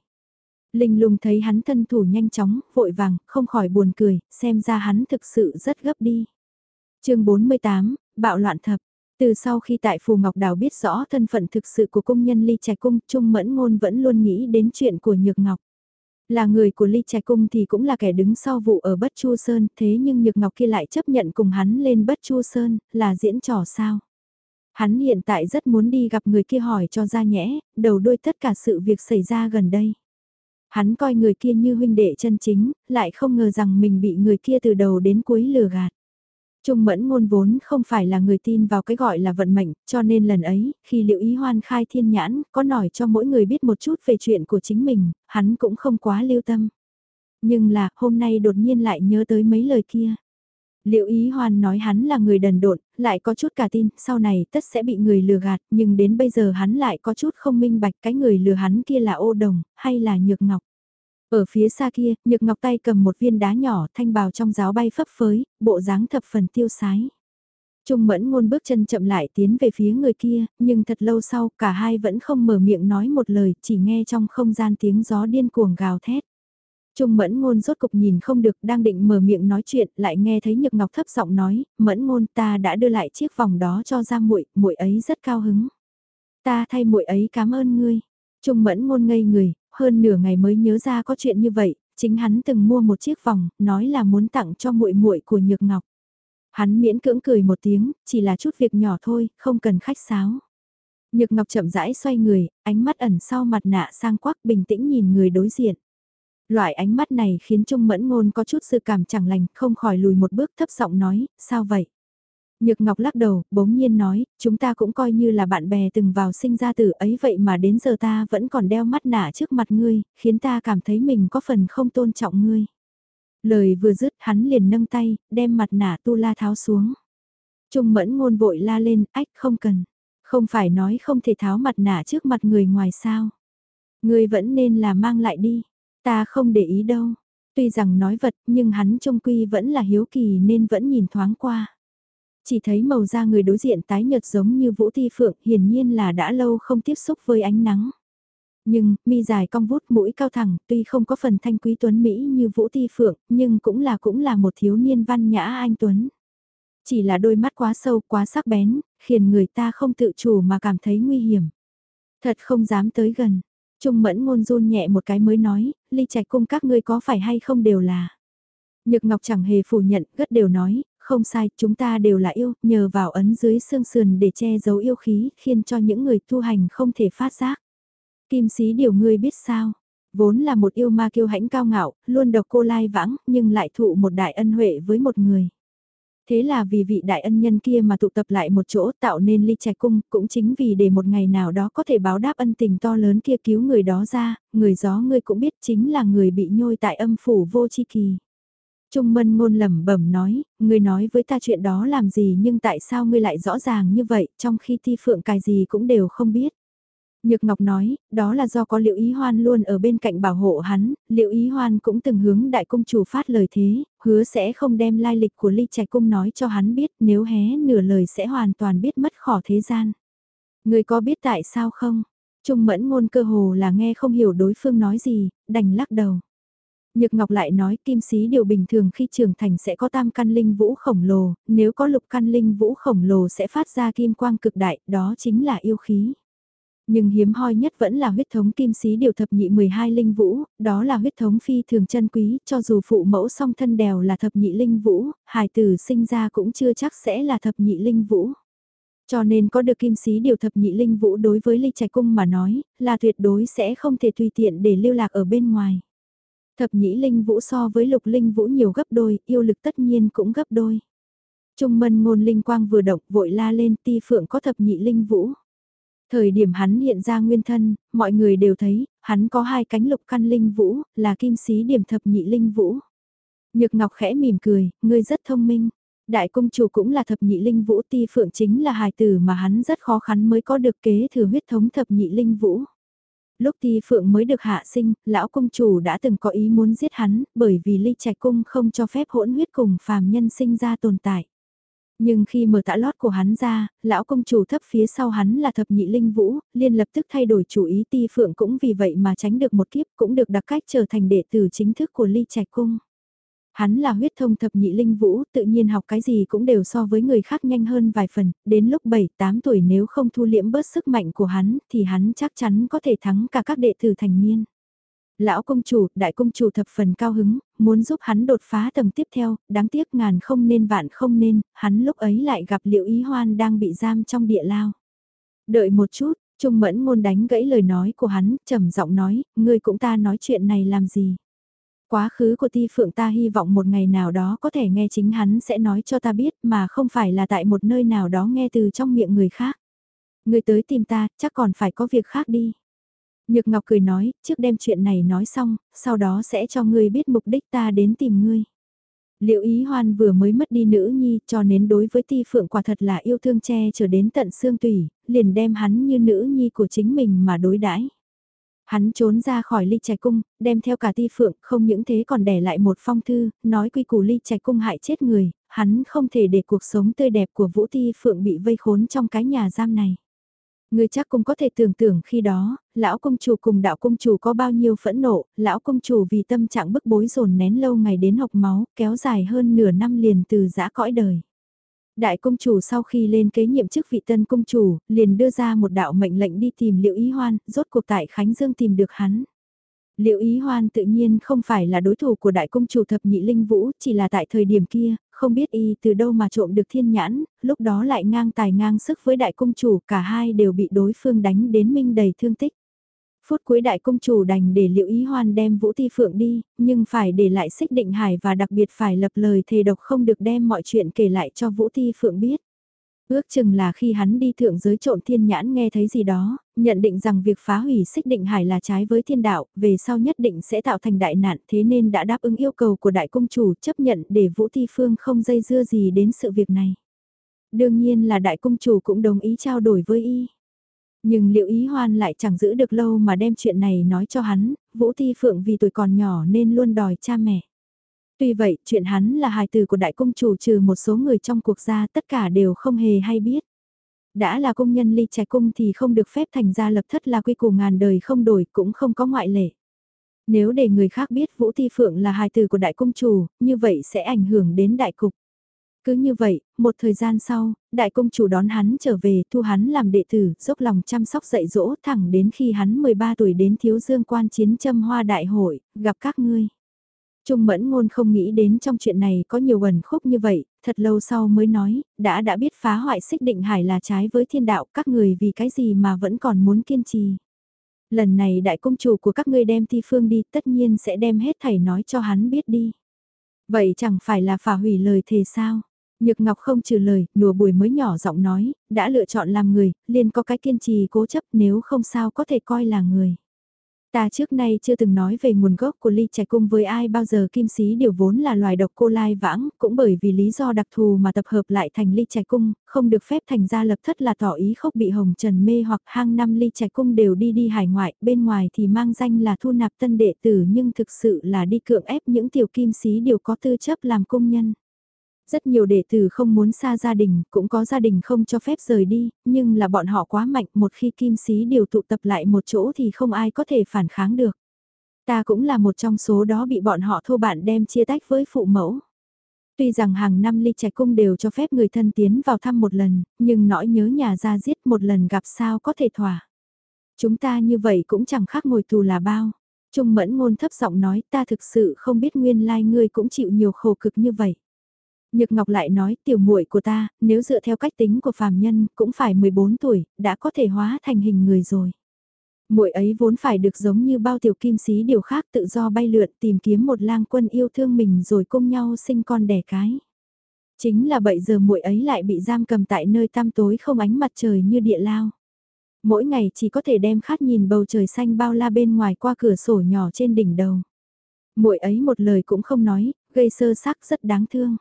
Linh lung thấy hắn thân thủ nhanh chóng, vội vàng, không khỏi buồn cười, xem ra hắn thực sự rất gấp đi. chương 48, bạo loạn thập. Từ sau khi tại Phù Ngọc Đào biết rõ thân phận thực sự của công nhân ly trạch cung, Trung Mẫn Ngôn vẫn luôn nghĩ đến chuyện của Nhược Ngọc. Là người của ly trạch cung thì cũng là kẻ đứng sau vụ ở Bất Chu Sơn, thế nhưng Nhược Ngọc kia lại chấp nhận cùng hắn lên Bất Chu Sơn, là diễn trò sao? Hắn hiện tại rất muốn đi gặp người kia hỏi cho ra nhẽ, đầu đuôi tất cả sự việc xảy ra gần đây. Hắn coi người kia như huynh đệ chân chính, lại không ngờ rằng mình bị người kia từ đầu đến cuối lừa gạt. Trung mẫn ngôn vốn không phải là người tin vào cái gọi là vận mệnh, cho nên lần ấy, khi liệu ý hoan khai thiên nhãn, có nổi cho mỗi người biết một chút về chuyện của chính mình, hắn cũng không quá lưu tâm. Nhưng là, hôm nay đột nhiên lại nhớ tới mấy lời kia. Liệu ý hoan nói hắn là người đần độn, lại có chút cả tin, sau này tất sẽ bị người lừa gạt, nhưng đến bây giờ hắn lại có chút không minh bạch cái người lừa hắn kia là ô đồng, hay là nhược ngọc. Ở phía xa kia, nhược ngọc tay cầm một viên đá nhỏ thanh bào trong giáo bay phấp phới, bộ dáng thập phần tiêu sái. Trung mẫn ngôn bước chân chậm lại tiến về phía người kia, nhưng thật lâu sau cả hai vẫn không mở miệng nói một lời, chỉ nghe trong không gian tiếng gió điên cuồng gào thét. Trung mẫn ngôn rốt cục nhìn không được đang định mở miệng nói chuyện lại nghe thấy nhược ngọc thấp giọng nói, mẫn ngôn ta đã đưa lại chiếc vòng đó cho ra muội muội ấy rất cao hứng. Ta thay muội ấy cảm ơn ngươi. Trung mẫn ngôn ngây người, hơn nửa ngày mới nhớ ra có chuyện như vậy, chính hắn từng mua một chiếc vòng, nói là muốn tặng cho muội muội của Nhược Ngọc. Hắn miễn cưỡng cười một tiếng, chỉ là chút việc nhỏ thôi, không cần khách sáo. Nhược Ngọc chậm rãi xoay người, ánh mắt ẩn sau mặt nạ sang quắc bình tĩnh nhìn người đối diện. Loại ánh mắt này khiến Trung Mẫn Ngôn có chút sự cảm chẳng lành, không khỏi lùi một bước thấp giọng nói, sao vậy? Nhược Ngọc lắc đầu, bỗng nhiên nói, chúng ta cũng coi như là bạn bè từng vào sinh ra tử ấy vậy mà đến giờ ta vẫn còn đeo mắt nạ trước mặt ngươi, khiến ta cảm thấy mình có phần không tôn trọng ngươi. Lời vừa dứt hắn liền nâng tay, đem mặt nạ tu la tháo xuống. Trung mẫn ngôn vội la lên, ách không cần. Không phải nói không thể tháo mặt nạ trước mặt người ngoài sao. Ngươi vẫn nên là mang lại đi. Ta không để ý đâu. Tuy rằng nói vật nhưng hắn trung quy vẫn là hiếu kỳ nên vẫn nhìn thoáng qua. Chỉ thấy màu da người đối diện tái nhợt giống như Vũ thi Phượng, hiển nhiên là đã lâu không tiếp xúc với ánh nắng. Nhưng, mi dài cong vút mũi cao thẳng, tuy không có phần thanh quý tuấn Mỹ như Vũ thi Phượng, nhưng cũng là cũng là một thiếu niên văn nhã anh tuấn. Chỉ là đôi mắt quá sâu, quá sắc bén, khiến người ta không tự chủ mà cảm thấy nguy hiểm. Thật không dám tới gần. Trung mẫn ngôn run nhẹ một cái mới nói, ly trạch cung các ngươi có phải hay không đều là. Nhược Ngọc chẳng hề phủ nhận, gất đều nói, không sai, chúng ta đều là yêu, nhờ vào ấn dưới xương sườn để che giấu yêu khí, khiến cho những người tu hành không thể phát giác. Kim sĩ điều ngươi biết sao, vốn là một yêu ma kiêu hãnh cao ngạo, luôn độc cô lai vãng, nhưng lại thụ một đại ân huệ với một người. Thế là vì vị đại ân nhân kia mà tụ tập lại một chỗ tạo nên ly trạch cung, cũng chính vì để một ngày nào đó có thể báo đáp ân tình to lớn kia cứu người đó ra, người gió ngươi cũng biết chính là người bị nhôi tại âm phủ vô chi kỳ. Trung mân ngôn lẩm bẩm nói, ngươi nói với ta chuyện đó làm gì nhưng tại sao ngươi lại rõ ràng như vậy, trong khi ti phượng cài gì cũng đều không biết. Nhược Ngọc nói, đó là do có Liệu Ý Hoan luôn ở bên cạnh bảo hộ hắn, Liệu Ý Hoan cũng từng hướng đại cung chủ phát lời thế, hứa sẽ không đem lai lịch của Ly Trạch Cung nói cho hắn biết, nếu hé nửa lời sẽ hoàn toàn biết mất khỏi thế gian. Người có biết tại sao không? Trung mẫn ngôn cơ hồ là nghe không hiểu đối phương nói gì, đành lắc đầu. Nhược Ngọc lại nói kim sĩ điều bình thường khi trưởng thành sẽ có tam căn linh vũ khổng lồ, nếu có lục căn linh vũ khổng lồ sẽ phát ra kim quang cực đại, đó chính là yêu khí. Nhưng hiếm hoi nhất vẫn là huyết thống kim sĩ điều thập nhị 12 linh vũ, đó là huyết thống phi thường chân quý, cho dù phụ mẫu song thân đèo là thập nhị linh vũ, hài tử sinh ra cũng chưa chắc sẽ là thập nhị linh vũ. Cho nên có được kim sĩ điều thập nhị linh vũ đối với ly trạch cung mà nói, là tuyệt đối sẽ không thể tùy tiện để lưu lạc ở bên ngoài. Thập nhị linh vũ so với lục linh vũ nhiều gấp đôi, yêu lực tất nhiên cũng gấp đôi. Trung mân ngôn linh quang vừa động vội la lên ti phượng có thập nhị linh vũ. Thời điểm hắn hiện ra nguyên thân, mọi người đều thấy, hắn có hai cánh lục căn linh vũ, là kim sĩ điểm thập nhị linh vũ. Nhược Ngọc khẽ mỉm cười, ngươi rất thông minh. Đại công chủ cũng là thập nhị linh vũ ti phượng chính là hài tử mà hắn rất khó khăn mới có được kế thừa huyết thống thập nhị linh vũ. Lúc ti phượng mới được hạ sinh, lão công chủ đã từng có ý muốn giết hắn, bởi vì ly trạch cung không cho phép hỗn huyết cùng phàm nhân sinh ra tồn tại. Nhưng khi mở tã lót của hắn ra, lão công chủ thấp phía sau hắn là thập nhị linh vũ, liên lập tức thay đổi chủ ý ti phượng cũng vì vậy mà tránh được một kiếp cũng được đặc cách trở thành đệ tử chính thức của ly trạch cung. Hắn là huyết thông thập nhị linh vũ, tự nhiên học cái gì cũng đều so với người khác nhanh hơn vài phần, đến lúc 7-8 tuổi nếu không thu liễm bớt sức mạnh của hắn thì hắn chắc chắn có thể thắng cả các đệ tử thành niên. Lão công chủ, đại công chủ thập phần cao hứng, muốn giúp hắn đột phá tầng tiếp theo, đáng tiếc ngàn không nên vạn không nên, hắn lúc ấy lại gặp liệu ý hoan đang bị giam trong địa lao. Đợi một chút, Trung mẫn ngôn đánh gãy lời nói của hắn, trầm giọng nói, ngươi cũng ta nói chuyện này làm gì. Quá khứ của ti phượng ta hy vọng một ngày nào đó có thể nghe chính hắn sẽ nói cho ta biết mà không phải là tại một nơi nào đó nghe từ trong miệng người khác. Người tới tìm ta, chắc còn phải có việc khác đi. Nhược Ngọc cười nói, trước đem chuyện này nói xong, sau đó sẽ cho ngươi biết mục đích ta đến tìm ngươi. Liệu ý hoan vừa mới mất đi nữ nhi cho nên đối với ti phượng quả thật là yêu thương che trở đến tận xương tủy, liền đem hắn như nữ nhi của chính mình mà đối đãi. Hắn trốn ra khỏi ly trạch cung, đem theo cả ti phượng, không những thế còn để lại một phong thư, nói quy củ ly trạch cung hại chết người, hắn không thể để cuộc sống tươi đẹp của vũ ti phượng bị vây khốn trong cái nhà giam này. Người chắc cũng có thể tưởng tượng khi đó, lão công chủ cùng đạo công chủ có bao nhiêu phẫn nộ, lão công chủ vì tâm trạng bức bối dồn nén lâu ngày đến học máu, kéo dài hơn nửa năm liền từ giã cõi đời. Đại công chủ sau khi lên kế nhiệm chức vị tân công chủ, liền đưa ra một đạo mệnh lệnh đi tìm liệu ý hoan, rốt cuộc tại Khánh Dương tìm được hắn. Liệu ý hoan tự nhiên không phải là đối thủ của đại công chủ thập nhị linh vũ, chỉ là tại thời điểm kia, không biết y từ đâu mà trộm được thiên nhãn, lúc đó lại ngang tài ngang sức với đại công chủ, cả hai đều bị đối phương đánh đến minh đầy thương tích. Phút cuối đại công chủ đành để liệu ý hoan đem Vũ Ti Phượng đi, nhưng phải để lại xích định hải và đặc biệt phải lập lời thề độc không được đem mọi chuyện kể lại cho Vũ Ti Phượng biết. Ước chừng là khi hắn đi thượng giới trộm thiên nhãn nghe thấy gì đó, nhận định rằng việc phá hủy xích định hải là trái với thiên đạo, về sau nhất định sẽ tạo thành đại nạn thế nên đã đáp ứng yêu cầu của đại công chủ chấp nhận để Vũ Ti Phương không dây dưa gì đến sự việc này. Đương nhiên là đại công chủ cũng đồng ý trao đổi với y. Nhưng liệu ý hoan lại chẳng giữ được lâu mà đem chuyện này nói cho hắn, Vũ Thi Phượng vì tuổi còn nhỏ nên luôn đòi cha mẹ. Tuy vậy, chuyện hắn là hài tử của đại cung chủ trừ một số người trong cuộc gia tất cả đều không hề hay biết. Đã là công nhân ly trẻ cung thì không được phép thành ra lập thất là quy củ ngàn đời không đổi cũng không có ngoại lệ. Nếu để người khác biết Vũ Thi Phượng là hài tử của đại cung chủ, như vậy sẽ ảnh hưởng đến đại cục. Cứ như vậy, một thời gian sau, đại công chủ đón hắn trở về, thu hắn làm đệ tử, dốc lòng chăm sóc dạy dỗ thẳng đến khi hắn 13 tuổi đến thiếu dương quan chiến châm hoa đại hội, gặp các ngươi. Trung mẫn ngôn không nghĩ đến trong chuyện này có nhiều ẩn khúc như vậy, thật lâu sau mới nói, đã đã biết phá hoại xích định hải là trái với thiên đạo các người vì cái gì mà vẫn còn muốn kiên trì. Lần này đại công chủ của các ngươi đem thi phương đi tất nhiên sẽ đem hết thầy nói cho hắn biết đi. Vậy chẳng phải là phá hủy lời thề sao? Nhược Ngọc không trừ lời, nùa bùi mới nhỏ giọng nói, đã lựa chọn làm người, liền có cái kiên trì cố chấp nếu không sao có thể coi là người. Ta trước nay chưa từng nói về nguồn gốc của ly trẻ cung với ai bao giờ kim sĩ điều vốn là loài độc cô lai vãng, cũng bởi vì lý do đặc thù mà tập hợp lại thành ly trẻ cung, không được phép thành ra lập thất là tỏ ý khốc bị hồng trần mê hoặc hang năm ly trẻ cung đều đi đi hải ngoại, bên ngoài thì mang danh là thu nạp tân đệ tử nhưng thực sự là đi cưỡng ép những tiểu kim sĩ điều có tư chấp làm công nhân. Rất nhiều đệ tử không muốn xa gia đình, cũng có gia đình không cho phép rời đi, nhưng là bọn họ quá mạnh, một khi kim sĩ điều tụ tập lại một chỗ thì không ai có thể phản kháng được. Ta cũng là một trong số đó bị bọn họ thô bạn đem chia tách với phụ mẫu. Tuy rằng hàng năm ly trạch cung đều cho phép người thân tiến vào thăm một lần, nhưng nỗi nhớ nhà ra giết một lần gặp sao có thể thỏa. Chúng ta như vậy cũng chẳng khác ngồi tù là bao. Trung mẫn ngôn thấp giọng nói ta thực sự không biết nguyên lai like ngươi cũng chịu nhiều khổ cực như vậy. Nhược Ngọc lại nói tiểu muội của ta, nếu dựa theo cách tính của phàm nhân, cũng phải 14 tuổi, đã có thể hóa thành hình người rồi. Muội ấy vốn phải được giống như bao tiểu kim sĩ điều khác tự do bay lượn tìm kiếm một lang quân yêu thương mình rồi cùng nhau sinh con đẻ cái. Chính là bậy giờ muội ấy lại bị giam cầm tại nơi tăm tối không ánh mặt trời như địa lao. Mỗi ngày chỉ có thể đem khát nhìn bầu trời xanh bao la bên ngoài qua cửa sổ nhỏ trên đỉnh đầu. Muội ấy một lời cũng không nói, gây sơ sắc rất đáng thương.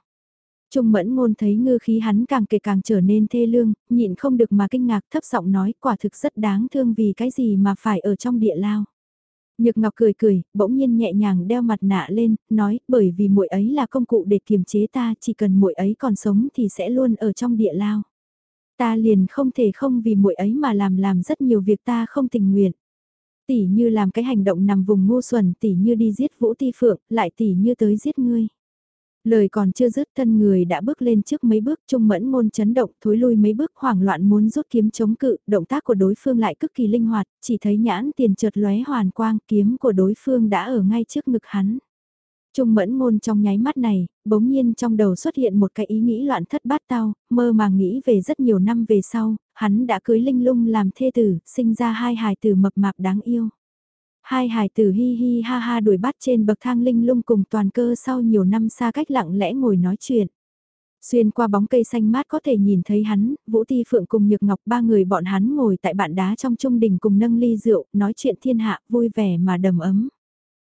Trung mẫn ngôn thấy ngư khí hắn càng kể càng trở nên thê lương, nhịn không được mà kinh ngạc thấp giọng nói quả thực rất đáng thương vì cái gì mà phải ở trong địa lao. Nhược Ngọc cười cười, bỗng nhiên nhẹ nhàng đeo mặt nạ lên, nói, bởi vì muội ấy là công cụ để kiềm chế ta, chỉ cần muội ấy còn sống thì sẽ luôn ở trong địa lao. Ta liền không thể không vì muội ấy mà làm làm rất nhiều việc ta không tình nguyện. Tỷ như làm cái hành động nằm vùng ngu xuẩn, tỷ như đi giết Vũ Ti Phượng, lại tỷ như tới giết ngươi. Lời còn chưa dứt thân người đã bước lên trước mấy bước trung mẫn ngôn chấn động thối lui mấy bước hoảng loạn muốn rút kiếm chống cự, động tác của đối phương lại cực kỳ linh hoạt, chỉ thấy nhãn tiền chợt lóe hoàn quang kiếm của đối phương đã ở ngay trước ngực hắn. Trung mẫn ngôn trong nháy mắt này, bỗng nhiên trong đầu xuất hiện một cái ý nghĩ loạn thất bát tao, mơ màng nghĩ về rất nhiều năm về sau, hắn đã cưới linh lung làm thê tử, sinh ra hai hài tử mập mạp đáng yêu. Hai hài tử hi hi ha ha đuổi bắt trên bậc thang linh lung cùng toàn cơ sau nhiều năm xa cách lặng lẽ ngồi nói chuyện. Xuyên qua bóng cây xanh mát có thể nhìn thấy hắn, Vũ Ti Phượng cùng Nhược Ngọc ba người bọn hắn ngồi tại bạn đá trong trung đình cùng nâng ly rượu, nói chuyện thiên hạ, vui vẻ mà đầm ấm.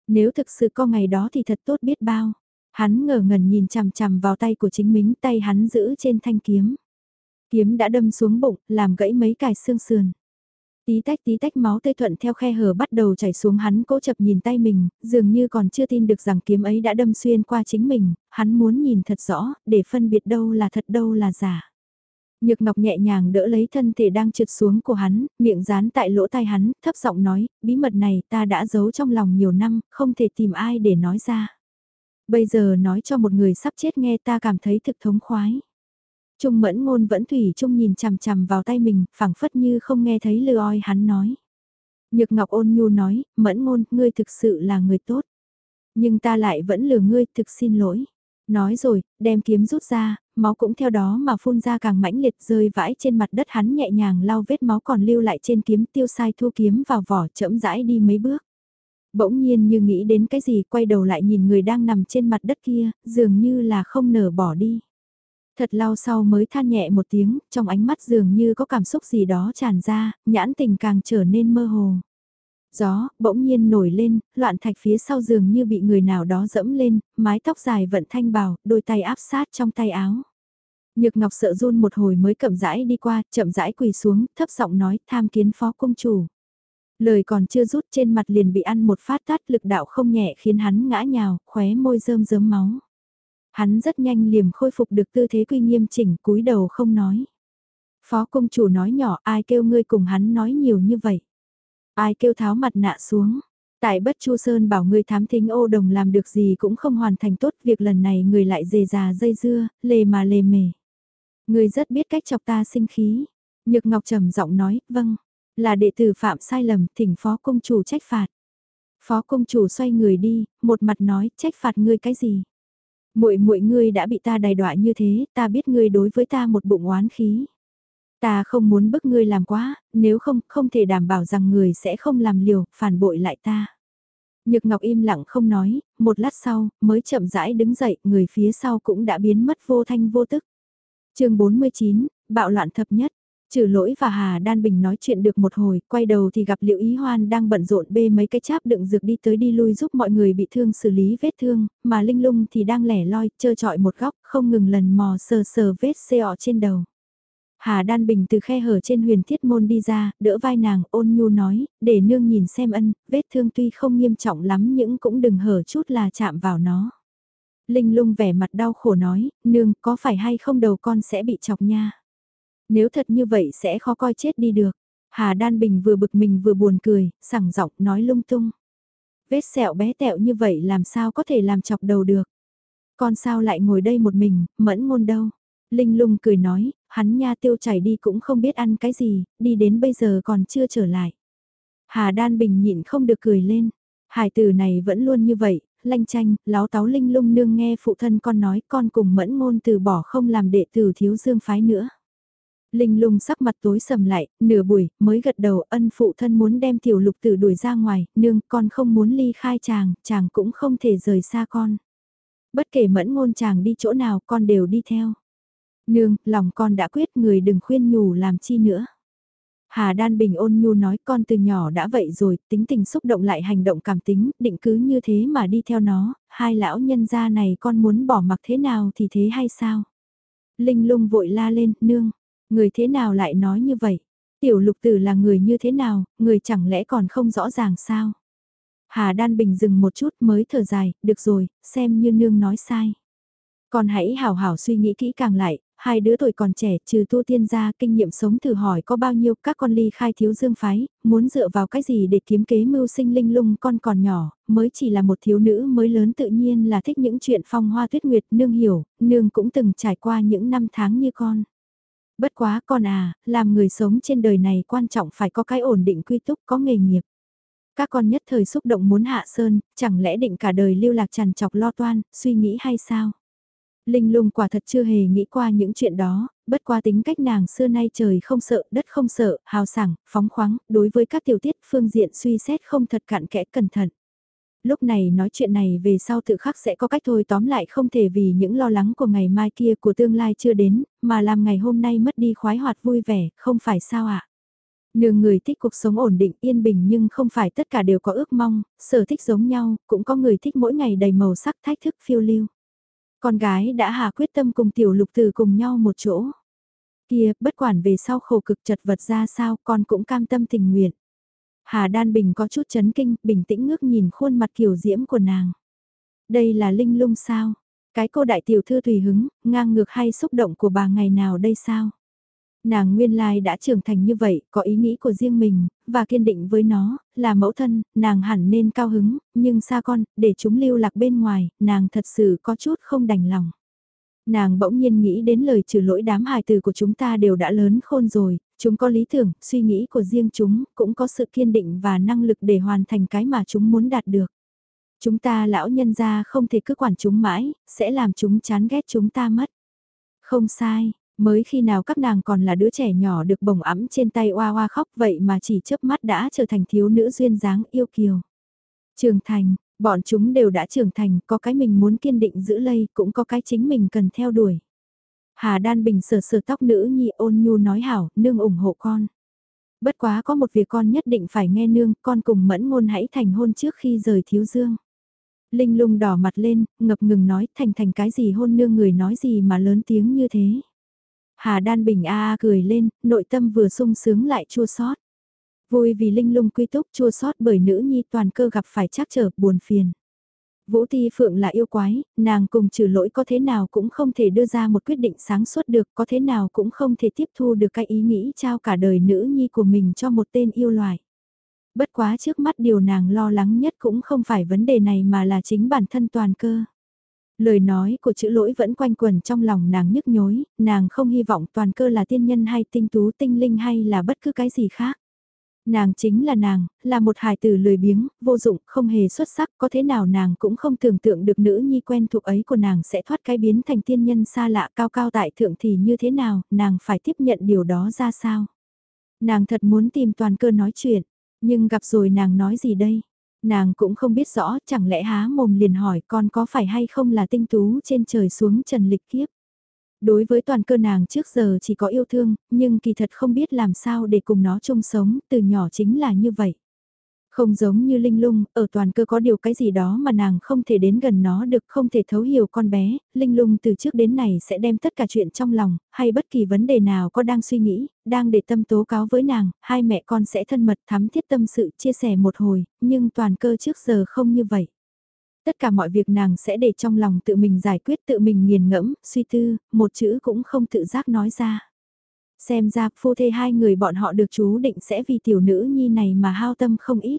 Nếu thực sự có ngày đó thì thật tốt biết bao. Hắn ngờ ngẩn nhìn chằm chằm vào tay của chính mình, tay hắn giữ trên thanh kiếm. Kiếm đã đâm xuống bụng, làm gãy mấy cài xương sườn. Tí tách tí tách máu tê thuận theo khe hở bắt đầu chảy xuống hắn cố chập nhìn tay mình, dường như còn chưa tin được rằng kiếm ấy đã đâm xuyên qua chính mình, hắn muốn nhìn thật rõ, để phân biệt đâu là thật đâu là giả. Nhược Ngọc nhẹ nhàng đỡ lấy thân thể đang trượt xuống của hắn, miệng dán tại lỗ tai hắn, thấp giọng nói, bí mật này ta đã giấu trong lòng nhiều năm, không thể tìm ai để nói ra. Bây giờ nói cho một người sắp chết nghe ta cảm thấy thực thống khoái. Trung mẫn ngôn vẫn thủy chung nhìn chằm chằm vào tay mình, phảng phất như không nghe thấy lừa oi hắn nói. Nhược Ngọc ôn nhu nói, mẫn ngôn, ngươi thực sự là người tốt. Nhưng ta lại vẫn lừa ngươi, thực xin lỗi. Nói rồi, đem kiếm rút ra, máu cũng theo đó mà phun ra càng mãnh liệt rơi vãi trên mặt đất hắn nhẹ nhàng lau vết máu còn lưu lại trên kiếm tiêu sai thu kiếm vào vỏ chậm rãi đi mấy bước. Bỗng nhiên như nghĩ đến cái gì quay đầu lại nhìn người đang nằm trên mặt đất kia, dường như là không nở bỏ đi. Thật lâu sau mới than nhẹ một tiếng, trong ánh mắt dường như có cảm xúc gì đó tràn ra, nhãn tình càng trở nên mơ hồ. Gió, bỗng nhiên nổi lên, loạn thạch phía sau giường như bị người nào đó dẫm lên, mái tóc dài vận thanh bào, đôi tay áp sát trong tay áo. Nhược Ngọc sợ run một hồi mới chậm rãi đi qua, chậm rãi quỳ xuống, thấp giọng nói, tham kiến phó công chủ. Lời còn chưa rút trên mặt liền bị ăn một phát tát lực đạo không nhẹ khiến hắn ngã nhào, khóe môi rơm rớm máu. Hắn rất nhanh liềm khôi phục được tư thế quy nghiêm chỉnh cúi đầu không nói. Phó công chủ nói nhỏ ai kêu ngươi cùng hắn nói nhiều như vậy. Ai kêu tháo mặt nạ xuống. Tại bất chu sơn bảo ngươi thám thính ô đồng làm được gì cũng không hoàn thành tốt việc lần này người lại dề già dây dưa, lề mà lề mề. Ngươi rất biết cách chọc ta sinh khí. Nhược Ngọc trầm giọng nói, vâng, là đệ tử phạm sai lầm, thỉnh phó công chủ trách phạt. Phó công chủ xoay người đi, một mặt nói, trách phạt ngươi cái gì? Muội muội ngươi đã bị ta đày đọa như thế, ta biết ngươi đối với ta một bụng oán khí. Ta không muốn bức ngươi làm quá, nếu không, không thể đảm bảo rằng người sẽ không làm liều, phản bội lại ta. Nhược Ngọc im lặng không nói, một lát sau, mới chậm rãi đứng dậy, người phía sau cũng đã biến mất vô thanh vô tức. chương 49, bạo loạn thập nhất. Trừ lỗi và Hà Đan Bình nói chuyện được một hồi, quay đầu thì gặp Liệu Ý Hoan đang bận rộn bê mấy cái cháp đựng dược đi tới đi lui giúp mọi người bị thương xử lý vết thương, mà Linh Lung thì đang lẻ loi, trơ trọi một góc, không ngừng lần mò sờ sờ vết xeo trên đầu. Hà Đan Bình từ khe hở trên huyền thiết môn đi ra, đỡ vai nàng ôn nhu nói, để nương nhìn xem ân, vết thương tuy không nghiêm trọng lắm nhưng cũng đừng hở chút là chạm vào nó. Linh lung vẻ mặt đau khổ nói, nương có phải hay không đầu con sẽ bị chọc nha. Nếu thật như vậy sẽ khó coi chết đi được. Hà Đan Bình vừa bực mình vừa buồn cười, sẳng giọng nói lung tung. Vết sẹo bé tẹo như vậy làm sao có thể làm chọc đầu được. Con sao lại ngồi đây một mình, mẫn ngôn đâu. Linh lung cười nói, hắn nha tiêu chảy đi cũng không biết ăn cái gì, đi đến bây giờ còn chưa trở lại. Hà Đan Bình nhịn không được cười lên. Hải tử này vẫn luôn như vậy, lanh chanh, láo táo linh lung nương nghe phụ thân con nói con cùng mẫn ngôn từ bỏ không làm đệ tử thiếu dương phái nữa. Linh lung sắc mặt tối sầm lại, nửa buổi, mới gật đầu ân phụ thân muốn đem tiểu lục tử đuổi ra ngoài, nương con không muốn ly khai chàng, chàng cũng không thể rời xa con. Bất kể mẫn ngôn chàng đi chỗ nào con đều đi theo. Nương, lòng con đã quyết người đừng khuyên nhủ làm chi nữa. Hà Đan Bình ôn nhu nói con từ nhỏ đã vậy rồi, tính tình xúc động lại hành động cảm tính, định cứ như thế mà đi theo nó, hai lão nhân gia này con muốn bỏ mặc thế nào thì thế hay sao? Linh lung vội la lên, nương, người thế nào lại nói như vậy? Tiểu lục tử là người như thế nào, người chẳng lẽ còn không rõ ràng sao? Hà Đan Bình dừng một chút mới thở dài, được rồi, xem như nương nói sai. còn hãy hảo hảo suy nghĩ kỹ càng lại, hai đứa tuổi còn trẻ trừ tu tiên gia kinh nghiệm sống thử hỏi có bao nhiêu các con ly khai thiếu dương phái, muốn dựa vào cái gì để kiếm kế mưu sinh linh lung con còn nhỏ, mới chỉ là một thiếu nữ mới lớn tự nhiên là thích những chuyện phong hoa tuyết nguyệt nương hiểu, nương cũng từng trải qua những năm tháng như con. Bất quá con à, làm người sống trên đời này quan trọng phải có cái ổn định quy túc có nghề nghiệp. Các con nhất thời xúc động muốn hạ sơn, chẳng lẽ định cả đời lưu lạc tràn chọc lo toan, suy nghĩ hay sao? Linh lung quả thật chưa hề nghĩ qua những chuyện đó, bất qua tính cách nàng xưa nay trời không sợ, đất không sợ, hào sảng, phóng khoáng, đối với các tiểu tiết phương diện suy xét không thật cạn kẽ cẩn thận. Lúc này nói chuyện này về sau tự khắc sẽ có cách thôi tóm lại không thể vì những lo lắng của ngày mai kia của tương lai chưa đến, mà làm ngày hôm nay mất đi khoái hoạt vui vẻ, không phải sao ạ. À? Nương người thích cuộc sống ổn định yên bình nhưng không phải tất cả đều có ước mong, sở thích giống nhau, cũng có người thích mỗi ngày đầy màu sắc thách thức phiêu lưu. Con gái đã hà quyết tâm cùng tiểu lục từ cùng nhau một chỗ. Kia, bất quản về sau khổ cực chật vật ra sao, con cũng cam tâm tình nguyện. Hà Đan Bình có chút chấn kinh, bình tĩnh ngước nhìn khuôn mặt kiều diễm của nàng. Đây là linh lung sao? Cái cô đại tiểu thư tùy hứng, ngang ngược hay xúc động của bà ngày nào đây sao? Nàng nguyên lai đã trưởng thành như vậy, có ý nghĩ của riêng mình, và kiên định với nó, là mẫu thân, nàng hẳn nên cao hứng, nhưng xa con, để chúng lưu lạc bên ngoài, nàng thật sự có chút không đành lòng. Nàng bỗng nhiên nghĩ đến lời trừ lỗi đám hài từ của chúng ta đều đã lớn khôn rồi, chúng có lý tưởng, suy nghĩ của riêng chúng, cũng có sự kiên định và năng lực để hoàn thành cái mà chúng muốn đạt được. Chúng ta lão nhân gia không thể cứ quản chúng mãi, sẽ làm chúng chán ghét chúng ta mất. Không sai, Mới khi nào các nàng còn là đứa trẻ nhỏ được bồng ấm trên tay oa oa khóc vậy mà chỉ chớp mắt đã trở thành thiếu nữ duyên dáng yêu kiều. trường thành, bọn chúng đều đã trưởng thành, có cái mình muốn kiên định giữ lây, cũng có cái chính mình cần theo đuổi. Hà Đan Bình sờ sờ tóc nữ nhi ôn nhu nói hảo, nương ủng hộ con. Bất quá có một việc con nhất định phải nghe nương, con cùng mẫn ngôn hãy thành hôn trước khi rời thiếu dương. Linh lung đỏ mặt lên, ngập ngừng nói thành thành cái gì hôn nương người nói gì mà lớn tiếng như thế. Hà Đan Bình a a cười lên, nội tâm vừa sung sướng lại chua xót. Vui vì linh lung quy túc chua sót bởi nữ nhi toàn cơ gặp phải trắc trở buồn phiền. Vũ Ti Phượng là yêu quái, nàng cùng trừ lỗi có thế nào cũng không thể đưa ra một quyết định sáng suốt được, có thế nào cũng không thể tiếp thu được cái ý nghĩ trao cả đời nữ nhi của mình cho một tên yêu loài. Bất quá trước mắt điều nàng lo lắng nhất cũng không phải vấn đề này mà là chính bản thân toàn cơ. Lời nói của chữ lỗi vẫn quanh quẩn trong lòng nàng nhức nhối, nàng không hy vọng toàn cơ là tiên nhân hay tinh tú tinh linh hay là bất cứ cái gì khác. Nàng chính là nàng, là một hài tử lười biếng, vô dụng, không hề xuất sắc, có thế nào nàng cũng không tưởng tượng được nữ nhi quen thuộc ấy của nàng sẽ thoát cái biến thành tiên nhân xa lạ cao cao tại thượng thì như thế nào, nàng phải tiếp nhận điều đó ra sao. Nàng thật muốn tìm toàn cơ nói chuyện, nhưng gặp rồi nàng nói gì đây? Nàng cũng không biết rõ, chẳng lẽ há mồm liền hỏi con có phải hay không là tinh tú trên trời xuống trần lịch kiếp. Đối với toàn cơ nàng trước giờ chỉ có yêu thương, nhưng kỳ thật không biết làm sao để cùng nó chung sống, từ nhỏ chính là như vậy. Không giống như linh lung, ở toàn cơ có điều cái gì đó mà nàng không thể đến gần nó được, không thể thấu hiểu con bé, linh lung từ trước đến này sẽ đem tất cả chuyện trong lòng, hay bất kỳ vấn đề nào có đang suy nghĩ, đang để tâm tố cáo với nàng, hai mẹ con sẽ thân mật thắm thiết tâm sự chia sẻ một hồi, nhưng toàn cơ trước giờ không như vậy. Tất cả mọi việc nàng sẽ để trong lòng tự mình giải quyết tự mình nghiền ngẫm, suy tư, một chữ cũng không tự giác nói ra. Xem ra phu thê hai người bọn họ được chú định sẽ vì tiểu nữ nhi này mà hao tâm không ít.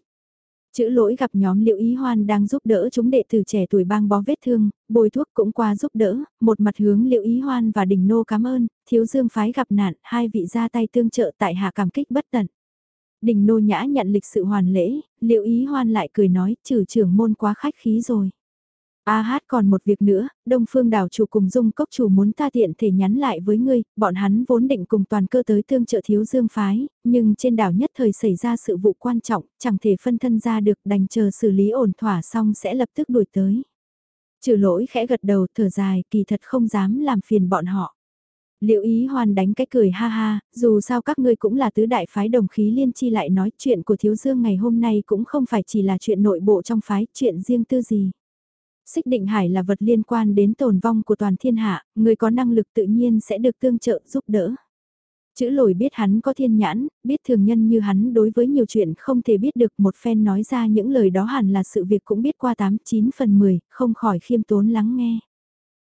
Chữ lỗi gặp nhóm liệu ý hoan đang giúp đỡ chúng đệ tử trẻ tuổi bang bó vết thương, bồi thuốc cũng qua giúp đỡ, một mặt hướng liệu ý hoan và đình nô cảm ơn, thiếu dương phái gặp nạn, hai vị ra tay tương trợ tại hạ cảm kích bất tận. Đình nô nhã nhận lịch sự hoàn lễ, liệu ý hoan lại cười nói, trừ trưởng môn quá khách khí rồi. A hát còn một việc nữa, Đông Phương đảo chủ cùng Dung Cốc chủ muốn ta tiện thể nhắn lại với ngươi, bọn hắn vốn định cùng toàn cơ tới tương trợ thiếu dương phái, nhưng trên đảo nhất thời xảy ra sự vụ quan trọng, chẳng thể phân thân ra được đành chờ xử lý ổn thỏa xong sẽ lập tức đuổi tới. Trừ lỗi khẽ gật đầu thở dài kỳ thật không dám làm phiền bọn họ. Liệu ý hoàn đánh cái cười ha ha, dù sao các ngươi cũng là tứ đại phái đồng khí liên chi lại nói chuyện của thiếu dương ngày hôm nay cũng không phải chỉ là chuyện nội bộ trong phái, chuyện riêng tư gì. Xích định hải là vật liên quan đến tồn vong của toàn thiên hạ, người có năng lực tự nhiên sẽ được tương trợ giúp đỡ. Chữ lồi biết hắn có thiên nhãn, biết thường nhân như hắn đối với nhiều chuyện không thể biết được một phen nói ra những lời đó hẳn là sự việc cũng biết qua 8-9 phần 10, không khỏi khiêm tốn lắng nghe.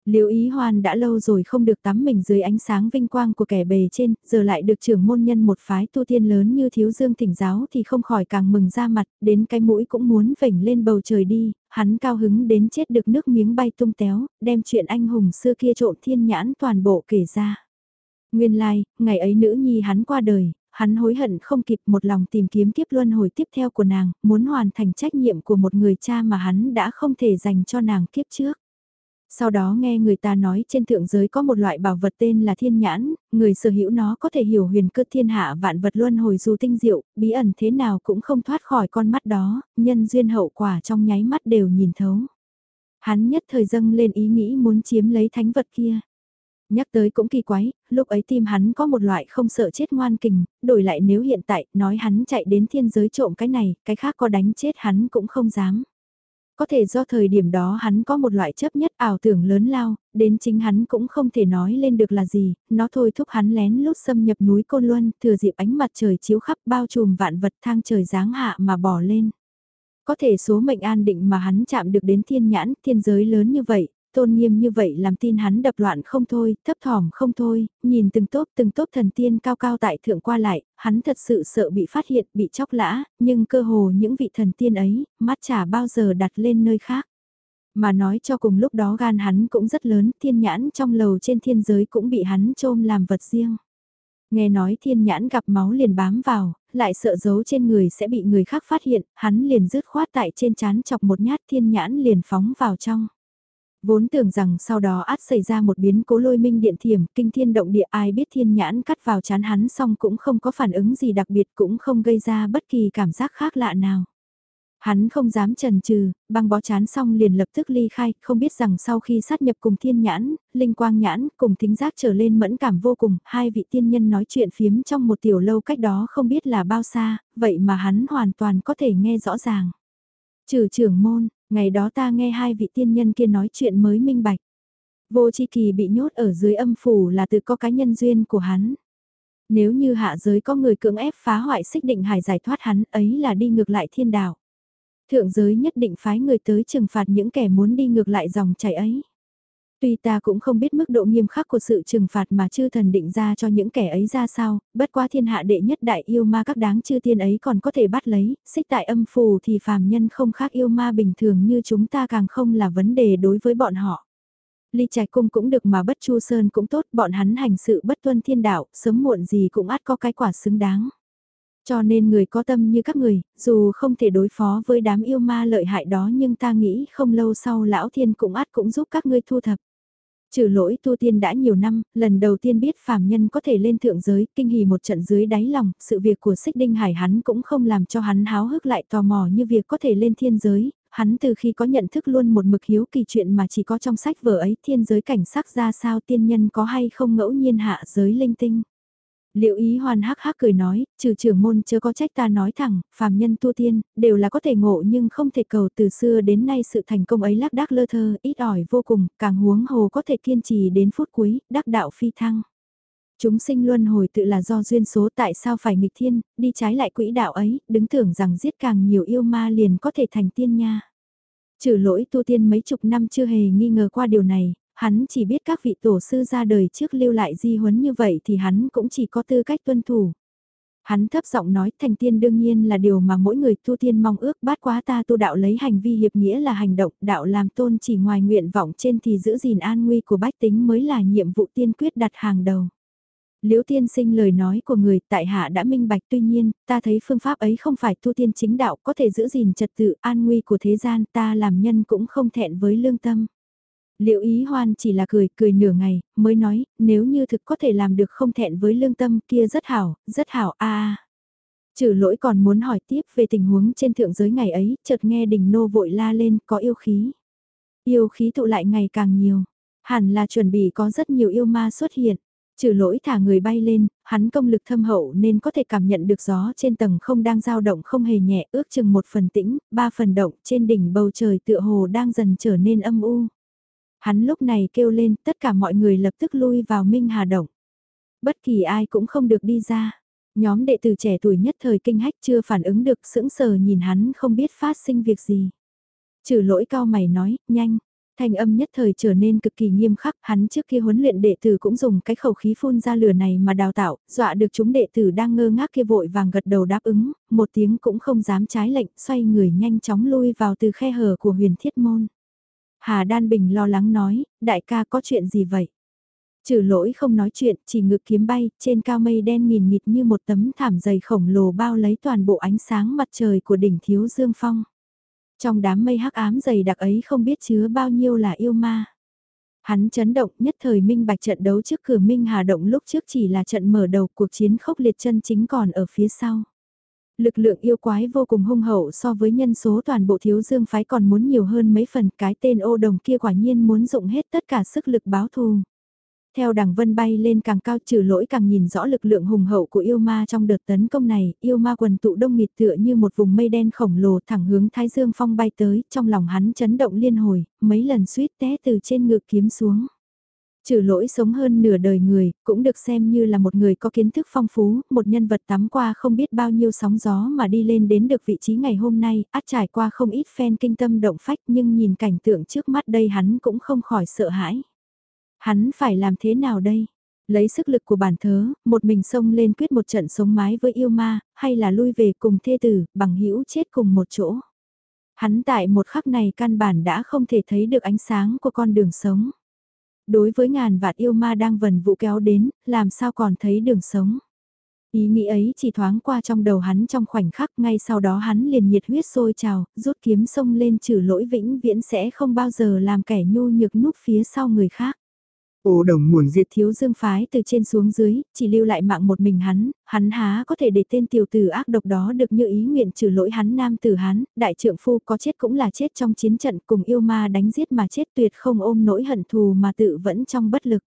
Liễu Ý Hoan đã lâu rồi không được tắm mình dưới ánh sáng vinh quang của kẻ bề trên, giờ lại được trưởng môn nhân một phái tu tiên lớn như thiếu dương thỉnh giáo thì không khỏi càng mừng ra mặt, đến cái mũi cũng muốn vểnh lên bầu trời đi, hắn cao hứng đến chết được nước miếng bay tung téo, đem chuyện anh hùng xưa kia trộn thiên nhãn toàn bộ kể ra. Nguyên lai, like, ngày ấy nữ nhi hắn qua đời, hắn hối hận không kịp một lòng tìm kiếm kiếp luân hồi tiếp theo của nàng, muốn hoàn thành trách nhiệm của một người cha mà hắn đã không thể dành cho nàng kiếp trước. Sau đó nghe người ta nói trên thượng giới có một loại bảo vật tên là thiên nhãn, người sở hữu nó có thể hiểu huyền cơ thiên hạ vạn vật luân hồi dù tinh diệu, bí ẩn thế nào cũng không thoát khỏi con mắt đó, nhân duyên hậu quả trong nháy mắt đều nhìn thấu. Hắn nhất thời dâng lên ý nghĩ muốn chiếm lấy thánh vật kia. Nhắc tới cũng kỳ quái, lúc ấy tim hắn có một loại không sợ chết ngoan kình, đổi lại nếu hiện tại nói hắn chạy đến thiên giới trộm cái này, cái khác có đánh chết hắn cũng không dám. Có thể do thời điểm đó hắn có một loại chấp nhất ảo tưởng lớn lao, đến chính hắn cũng không thể nói lên được là gì, nó thôi thúc hắn lén lút xâm nhập núi Côn Luân, thừa dịp ánh mặt trời chiếu khắp bao trùm vạn vật thang trời giáng hạ mà bỏ lên. Có thể số mệnh an định mà hắn chạm được đến thiên nhãn, thiên giới lớn như vậy, tôn nghiêm như vậy làm tin hắn đập loạn không thôi, thấp thỏm không thôi, nhìn từng tốp từng tốp thần tiên cao cao tại thượng qua lại, hắn thật sự sợ bị phát hiện, bị chóc lã, nhưng cơ hồ những vị thần tiên ấy, mắt chả bao giờ đặt lên nơi khác. Mà nói cho cùng lúc đó gan hắn cũng rất lớn, thiên nhãn trong lầu trên thiên giới cũng bị hắn trôm làm vật riêng. Nghe nói thiên nhãn gặp máu liền bám vào, lại sợ giấu trên người sẽ bị người khác phát hiện, hắn liền rứt khoát tại trên chán chọc một nhát thiên nhãn liền phóng vào trong. Vốn tưởng rằng sau đó át xảy ra một biến cố lôi minh điện thiểm, kinh thiên động địa ai biết thiên nhãn cắt vào chán hắn xong cũng không có phản ứng gì đặc biệt cũng không gây ra bất kỳ cảm giác khác lạ nào. Hắn không dám trần trừ, băng bó chán xong liền lập tức ly khai, không biết rằng sau khi sát nhập cùng thiên nhãn, linh quang nhãn, cùng thính giác trở lên mẫn cảm vô cùng, hai vị tiên nhân nói chuyện phiếm trong một tiểu lâu cách đó không biết là bao xa, vậy mà hắn hoàn toàn có thể nghe rõ ràng. Trừ trưởng môn, Ngày đó ta nghe hai vị tiên nhân kia nói chuyện mới minh bạch. Vô chi kỳ bị nhốt ở dưới âm phủ là từ có cái nhân duyên của hắn. Nếu như hạ giới có người cưỡng ép phá hoại xích định hải giải thoát hắn, ấy là đi ngược lại thiên đạo. Thượng giới nhất định phái người tới trừng phạt những kẻ muốn đi ngược lại dòng chảy ấy. Tuy ta cũng không biết mức độ nghiêm khắc của sự trừng phạt mà chư thần định ra cho những kẻ ấy ra sao, bất quá thiên hạ đệ nhất đại yêu ma các đáng chư tiên ấy còn có thể bắt lấy, xích tại âm phù thì phàm nhân không khác yêu ma bình thường như chúng ta càng không là vấn đề đối với bọn họ. Ly trạch cung cũng được mà bất chu sơn cũng tốt, bọn hắn hành sự bất tuân thiên đạo, sớm muộn gì cũng át có cái quả xứng đáng. Cho nên người có tâm như các người, dù không thể đối phó với đám yêu ma lợi hại đó nhưng ta nghĩ không lâu sau lão thiên cũng át cũng giúp các ngươi thu thập. Trừ lỗi tu tiên đã nhiều năm, lần đầu tiên biết phàm nhân có thể lên thượng giới, kinh hỉ một trận dưới đáy lòng, sự việc của xích đinh hải hắn cũng không làm cho hắn háo hức lại tò mò như việc có thể lên thiên giới, hắn từ khi có nhận thức luôn một mực hiếu kỳ chuyện mà chỉ có trong sách vở ấy thiên giới cảnh sắc ra sao tiên nhân có hay không ngẫu nhiên hạ giới linh tinh. Liệu ý hoàn hắc hắc cười nói, trừ trưởng môn chớ có trách ta nói thẳng, phàm nhân tu tiên, đều là có thể ngộ nhưng không thể cầu từ xưa đến nay sự thành công ấy lác đác lơ thơ, ít ỏi vô cùng, càng huống hồ có thể kiên trì đến phút cuối, đắc đạo phi thăng. Chúng sinh luân hồi tự là do duyên số tại sao phải nghịch thiên, đi trái lại quỹ đạo ấy, đứng tưởng rằng giết càng nhiều yêu ma liền có thể thành tiên nha. Trừ lỗi tu tiên mấy chục năm chưa hề nghi ngờ qua điều này, hắn chỉ biết các vị tổ sư ra đời trước lưu lại di huấn như vậy thì hắn cũng chỉ có tư cách tuân thủ. Hắn thấp giọng nói thành tiên đương nhiên là điều mà mỗi người tu tiên mong ước bát quá ta tu đạo lấy hành vi hiệp nghĩa là hành động, đạo làm tôn chỉ ngoài nguyện vọng trên thì giữ gìn an nguy của bách tính mới là nhiệm vụ tiên quyết đặt hàng đầu. Liễu tiên sinh lời nói của người tại hạ đã minh bạch tuy nhiên, ta thấy phương pháp ấy không phải tu tiên chính đạo có thể giữ gìn trật tự an nguy của thế gian ta làm nhân cũng không thẹn với lương tâm. Liệu ý hoan chỉ là cười, cười nửa ngày, mới nói, nếu như thực có thể làm được không thẹn với lương tâm kia rất hảo, rất hảo a à. Trừ lỗi còn muốn hỏi tiếp về tình huống trên thượng giới ngày ấy, chợt nghe đình nô vội la lên, có yêu khí. Yêu khí tụ lại ngày càng nhiều, hẳn là chuẩn bị có rất nhiều yêu ma xuất hiện. Trừ lỗi thả người bay lên, hắn công lực thâm hậu nên có thể cảm nhận được gió trên tầng không đang dao động không hề nhẹ ước chừng một phần tĩnh, ba phần động trên đỉnh bầu trời tựa hồ đang dần trở nên âm u. Hắn lúc này kêu lên tất cả mọi người lập tức lui vào Minh Hà Động. Bất kỳ ai cũng không được đi ra. Nhóm đệ tử trẻ tuổi nhất thời kinh hách chưa phản ứng được sững sờ nhìn hắn không biết phát sinh việc gì. Trừ lỗi cao mày nói, nhanh, Thanh âm nhất thời trở nên cực kỳ nghiêm khắc, hắn trước kia huấn luyện đệ tử cũng dùng cái khẩu khí phun ra lửa này mà đào tạo, dọa được chúng đệ tử đang ngơ ngác kia vội vàng gật đầu đáp ứng, một tiếng cũng không dám trái lệnh, xoay người nhanh chóng lui vào từ khe hở của huyền thiết môn. Hà Đan Bình lo lắng nói, đại ca có chuyện gì vậy? Trừ lỗi không nói chuyện, chỉ ngực kiếm bay, trên cao mây đen nghìn nghịt như một tấm thảm dày khổng lồ bao lấy toàn bộ ánh sáng mặt trời của đỉnh thiếu dương phong. Trong đám mây hắc ám dày đặc ấy không biết chứa bao nhiêu là yêu ma. Hắn chấn động nhất thời minh bạch trận đấu trước cửa Minh Hà Động lúc trước chỉ là trận mở đầu cuộc chiến khốc liệt chân chính còn ở phía sau. Lực lượng yêu quái vô cùng hung hậu so với nhân số toàn bộ thiếu dương phái còn muốn nhiều hơn mấy phần cái tên ô đồng kia quả nhiên muốn dụng hết tất cả sức lực báo thù. Theo đằng vân bay lên càng cao trừ lỗi càng nhìn rõ lực lượng hùng hậu của yêu ma trong đợt tấn công này, yêu ma quần tụ đông nghịt tựa như một vùng mây đen khổng lồ thẳng hướng Thái Dương Phong bay tới, trong lòng hắn chấn động liên hồi, mấy lần suýt té từ trên ngực kiếm xuống. Trừ lỗi sống hơn nửa đời người, cũng được xem như là một người có kiến thức phong phú, một nhân vật tắm qua không biết bao nhiêu sóng gió mà đi lên đến được vị trí ngày hôm nay, át trải qua không ít phen kinh tâm động phách nhưng nhìn cảnh tượng trước mắt đây hắn cũng không khỏi sợ hãi. Hắn phải làm thế nào đây? Lấy sức lực của bản thớ, một mình xông lên quyết một trận sống mái với yêu ma, hay là lui về cùng thê tử, bằng hữu chết cùng một chỗ. Hắn tại một khắc này căn bản đã không thể thấy được ánh sáng của con đường sống. Đối với ngàn vạn yêu ma đang vần vụ kéo đến, làm sao còn thấy đường sống. Ý nghĩ ấy chỉ thoáng qua trong đầu hắn trong khoảnh khắc ngay sau đó hắn liền nhiệt huyết sôi trào, rút kiếm sông lên trừ lỗi vĩnh viễn sẽ không bao giờ làm kẻ nhu nhược núp phía sau người khác. Ô đồng muồn diệt thiếu dương phái từ trên xuống dưới, chỉ lưu lại mạng một mình hắn, hắn há có thể để tên tiểu tử ác độc đó được như ý nguyện trừ lỗi hắn nam tử hắn, đại trượng phu có chết cũng là chết trong chiến trận cùng yêu ma đánh giết mà chết tuyệt không ôm nỗi hận thù mà tự vẫn trong bất lực.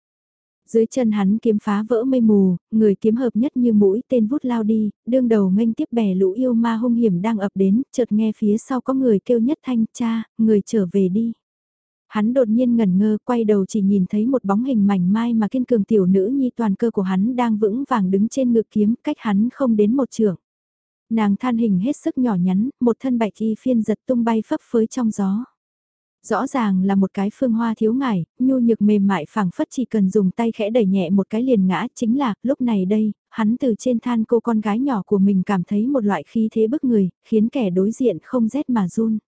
Dưới chân hắn kiếm phá vỡ mây mù, người kiếm hợp nhất như mũi tên vút lao đi, đương đầu nghênh tiếp bè lũ yêu ma hung hiểm đang ập đến, chợt nghe phía sau có người kêu nhất thanh cha, người trở về đi. Hắn đột nhiên ngẩn ngơ, quay đầu chỉ nhìn thấy một bóng hình mảnh mai mà kiên cường tiểu nữ nhi toàn cơ của hắn đang vững vàng đứng trên ngực kiếm, cách hắn không đến một trường. Nàng than hình hết sức nhỏ nhắn, một thân bạch y phiên giật tung bay phấp phới trong gió. Rõ ràng là một cái phương hoa thiếu ngải, nhu nhược mềm mại phẳng phất chỉ cần dùng tay khẽ đẩy nhẹ một cái liền ngã, chính là, lúc này đây, hắn từ trên than cô con gái nhỏ của mình cảm thấy một loại khí thế bức người, khiến kẻ đối diện không rét mà run.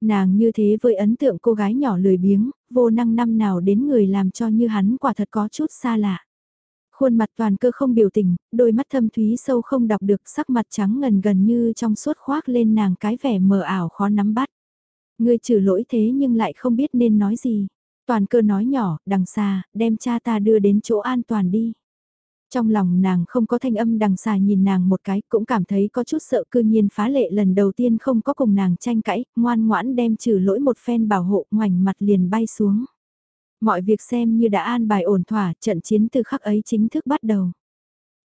Nàng như thế với ấn tượng cô gái nhỏ lười biếng, vô năng năm nào đến người làm cho như hắn quả thật có chút xa lạ. Khuôn mặt toàn cơ không biểu tình, đôi mắt thâm thúy sâu không đọc được sắc mặt trắng ngần gần như trong suốt khoác lên nàng cái vẻ mờ ảo khó nắm bắt. Ngươi trừ lỗi thế nhưng lại không biết nên nói gì. Toàn cơ nói nhỏ, đằng xa, đem cha ta đưa đến chỗ an toàn đi. Trong lòng nàng không có thanh âm đằng xa nhìn nàng một cái cũng cảm thấy có chút sợ cư nhiên phá lệ lần đầu tiên không có cùng nàng tranh cãi, ngoan ngoãn đem trừ lỗi một phen bảo hộ ngoảnh mặt liền bay xuống. Mọi việc xem như đã an bài ổn thỏa, trận chiến từ khắc ấy chính thức bắt đầu.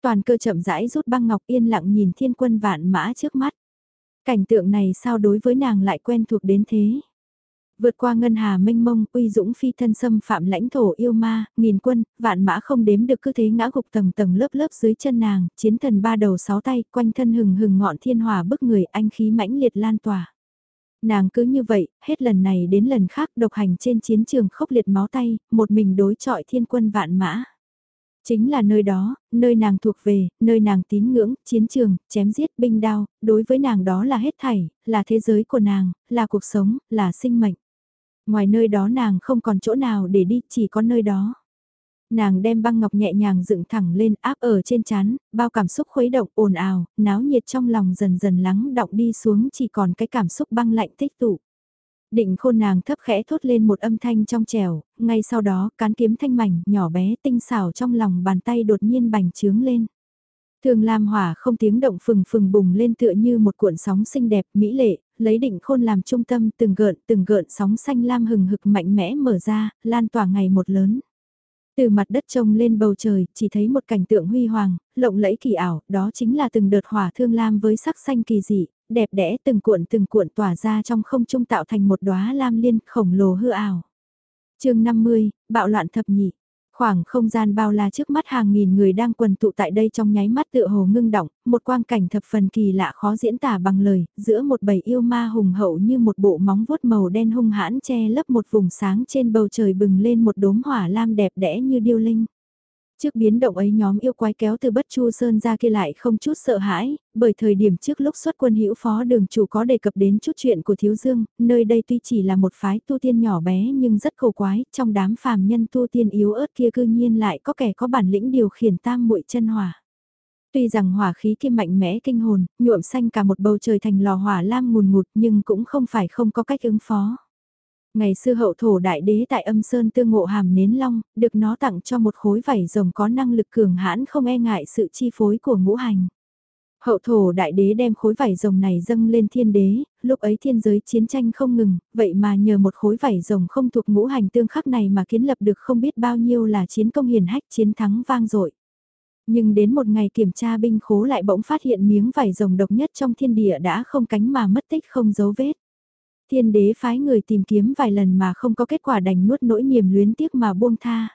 Toàn cơ chậm rãi rút băng ngọc yên lặng nhìn thiên quân vạn mã trước mắt. Cảnh tượng này sao đối với nàng lại quen thuộc đến thế? Vượt qua ngân hà mênh mông, uy dũng phi thân xâm phạm lãnh thổ yêu ma, nghìn quân, vạn mã không đếm được cứ thế ngã gục tầng tầng lớp lớp dưới chân nàng, chiến thần ba đầu sáu tay, quanh thân hừng hừng ngọn thiên hỏa bức người anh khí mãnh liệt lan tỏa. Nàng cứ như vậy, hết lần này đến lần khác độc hành trên chiến trường khốc liệt máu tay, một mình đối chọi thiên quân vạn mã. Chính là nơi đó, nơi nàng thuộc về, nơi nàng tín ngưỡng, chiến trường, chém giết binh đao, đối với nàng đó là hết thảy, là thế giới của nàng, là cuộc sống, là sinh mệnh. Ngoài nơi đó nàng không còn chỗ nào để đi, chỉ có nơi đó. Nàng đem băng ngọc nhẹ nhàng dựng thẳng lên áp ở trên chán, bao cảm xúc khuấy động ồn ào, náo nhiệt trong lòng dần dần lắng động đi xuống chỉ còn cái cảm xúc băng lạnh tích tụ. Định khôn nàng thấp khẽ thốt lên một âm thanh trong trèo, ngay sau đó cán kiếm thanh mảnh, nhỏ bé tinh xảo trong lòng bàn tay đột nhiên bành trướng lên. Thường lam hỏa không tiếng động phừng phừng bùng lên tựa như một cuộn sóng xinh đẹp, mỹ lệ, lấy định khôn làm trung tâm từng gợn từng gợn sóng xanh lam hừng hực mạnh mẽ mở ra, lan tỏa ngày một lớn. Từ mặt đất trông lên bầu trời, chỉ thấy một cảnh tượng huy hoàng, lộng lẫy kỳ ảo, đó chính là từng đợt hỏa thương lam với sắc xanh kỳ dị, đẹp đẽ từng cuộn từng cuộn tỏa ra trong không trung tạo thành một đóa lam liên khổng lồ hư ảo. chương 50, bạo loạn thập nhị. Khoảng không gian bao la trước mắt hàng nghìn người đang quần tụ tại đây trong nháy mắt tựa hồ ngưng động, một quang cảnh thập phần kỳ lạ khó diễn tả bằng lời, giữa một bầy yêu ma hùng hậu như một bộ móng vuốt màu đen hung hãn che lấp một vùng sáng trên bầu trời bừng lên một đốm hỏa lam đẹp đẽ như điêu linh. Trước biến động ấy nhóm yêu quái kéo từ bất chu sơn ra kia lại không chút sợ hãi, bởi thời điểm trước lúc xuất quân hữu phó đường chủ có đề cập đến chút chuyện của thiếu dương, nơi đây tuy chỉ là một phái tu tiên nhỏ bé nhưng rất khổ quái, trong đám phàm nhân tu tiên yếu ớt kia cư nhiên lại có kẻ có bản lĩnh điều khiển tam muội chân hỏa. Tuy rằng hỏa khí kia mạnh mẽ kinh hồn, nhuộm xanh cả một bầu trời thành lò hỏa lam ngùn ngụt nhưng cũng không phải không có cách ứng phó. Ngày xưa hậu thổ đại đế tại âm sơn tương ngộ hàm nến long, được nó tặng cho một khối vảy rồng có năng lực cường hãn không e ngại sự chi phối của ngũ hành. Hậu thổ đại đế đem khối vảy rồng này dâng lên thiên đế, lúc ấy thiên giới chiến tranh không ngừng, vậy mà nhờ một khối vảy rồng không thuộc ngũ hành tương khắc này mà kiến lập được không biết bao nhiêu là chiến công hiền hách chiến thắng vang dội. Nhưng đến một ngày kiểm tra binh khố lại bỗng phát hiện miếng vảy rồng độc nhất trong thiên địa đã không cánh mà mất tích không dấu vết. Thiên đế phái người tìm kiếm vài lần mà không có kết quả đành nuốt nỗi niềm luyến tiếc mà buông tha.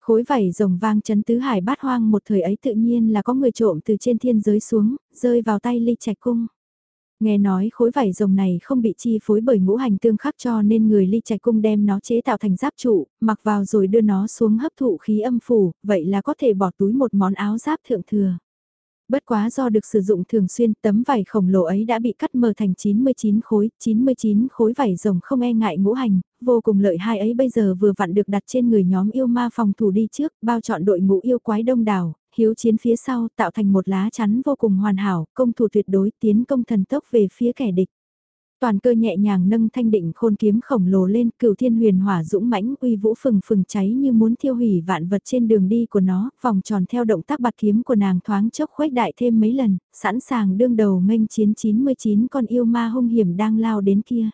Khối vảy rồng vang chấn tứ hải bát hoang một thời ấy tự nhiên là có người trộm từ trên thiên giới xuống, rơi vào tay ly trạch cung. Nghe nói khối vảy rồng này không bị chi phối bởi ngũ hành tương khắc cho nên người ly trạch cung đem nó chế tạo thành giáp trụ, mặc vào rồi đưa nó xuống hấp thụ khí âm phủ, vậy là có thể bỏ túi một món áo giáp thượng thừa. Bất quá do được sử dụng thường xuyên tấm vải khổng lồ ấy đã bị cắt mờ thành 99 khối, 99 khối vải rồng không e ngại ngũ hành, vô cùng lợi hai ấy bây giờ vừa vặn được đặt trên người nhóm yêu ma phòng thủ đi trước, bao chọn đội ngũ yêu quái đông đảo, hiếu chiến phía sau tạo thành một lá chắn vô cùng hoàn hảo, công thủ tuyệt đối tiến công thần tốc về phía kẻ địch. Toàn cơ nhẹ nhàng nâng thanh định khôn kiếm khổng lồ lên, cửu thiên huyền hỏa dũng mãnh uy vũ phừng phừng cháy như muốn thiêu hủy vạn vật trên đường đi của nó, vòng tròn theo động tác bạt kiếm của nàng thoáng chốc khuếch đại thêm mấy lần, sẵn sàng đương đầu nghênh chiến 99 con yêu ma hung hiểm đang lao đến kia.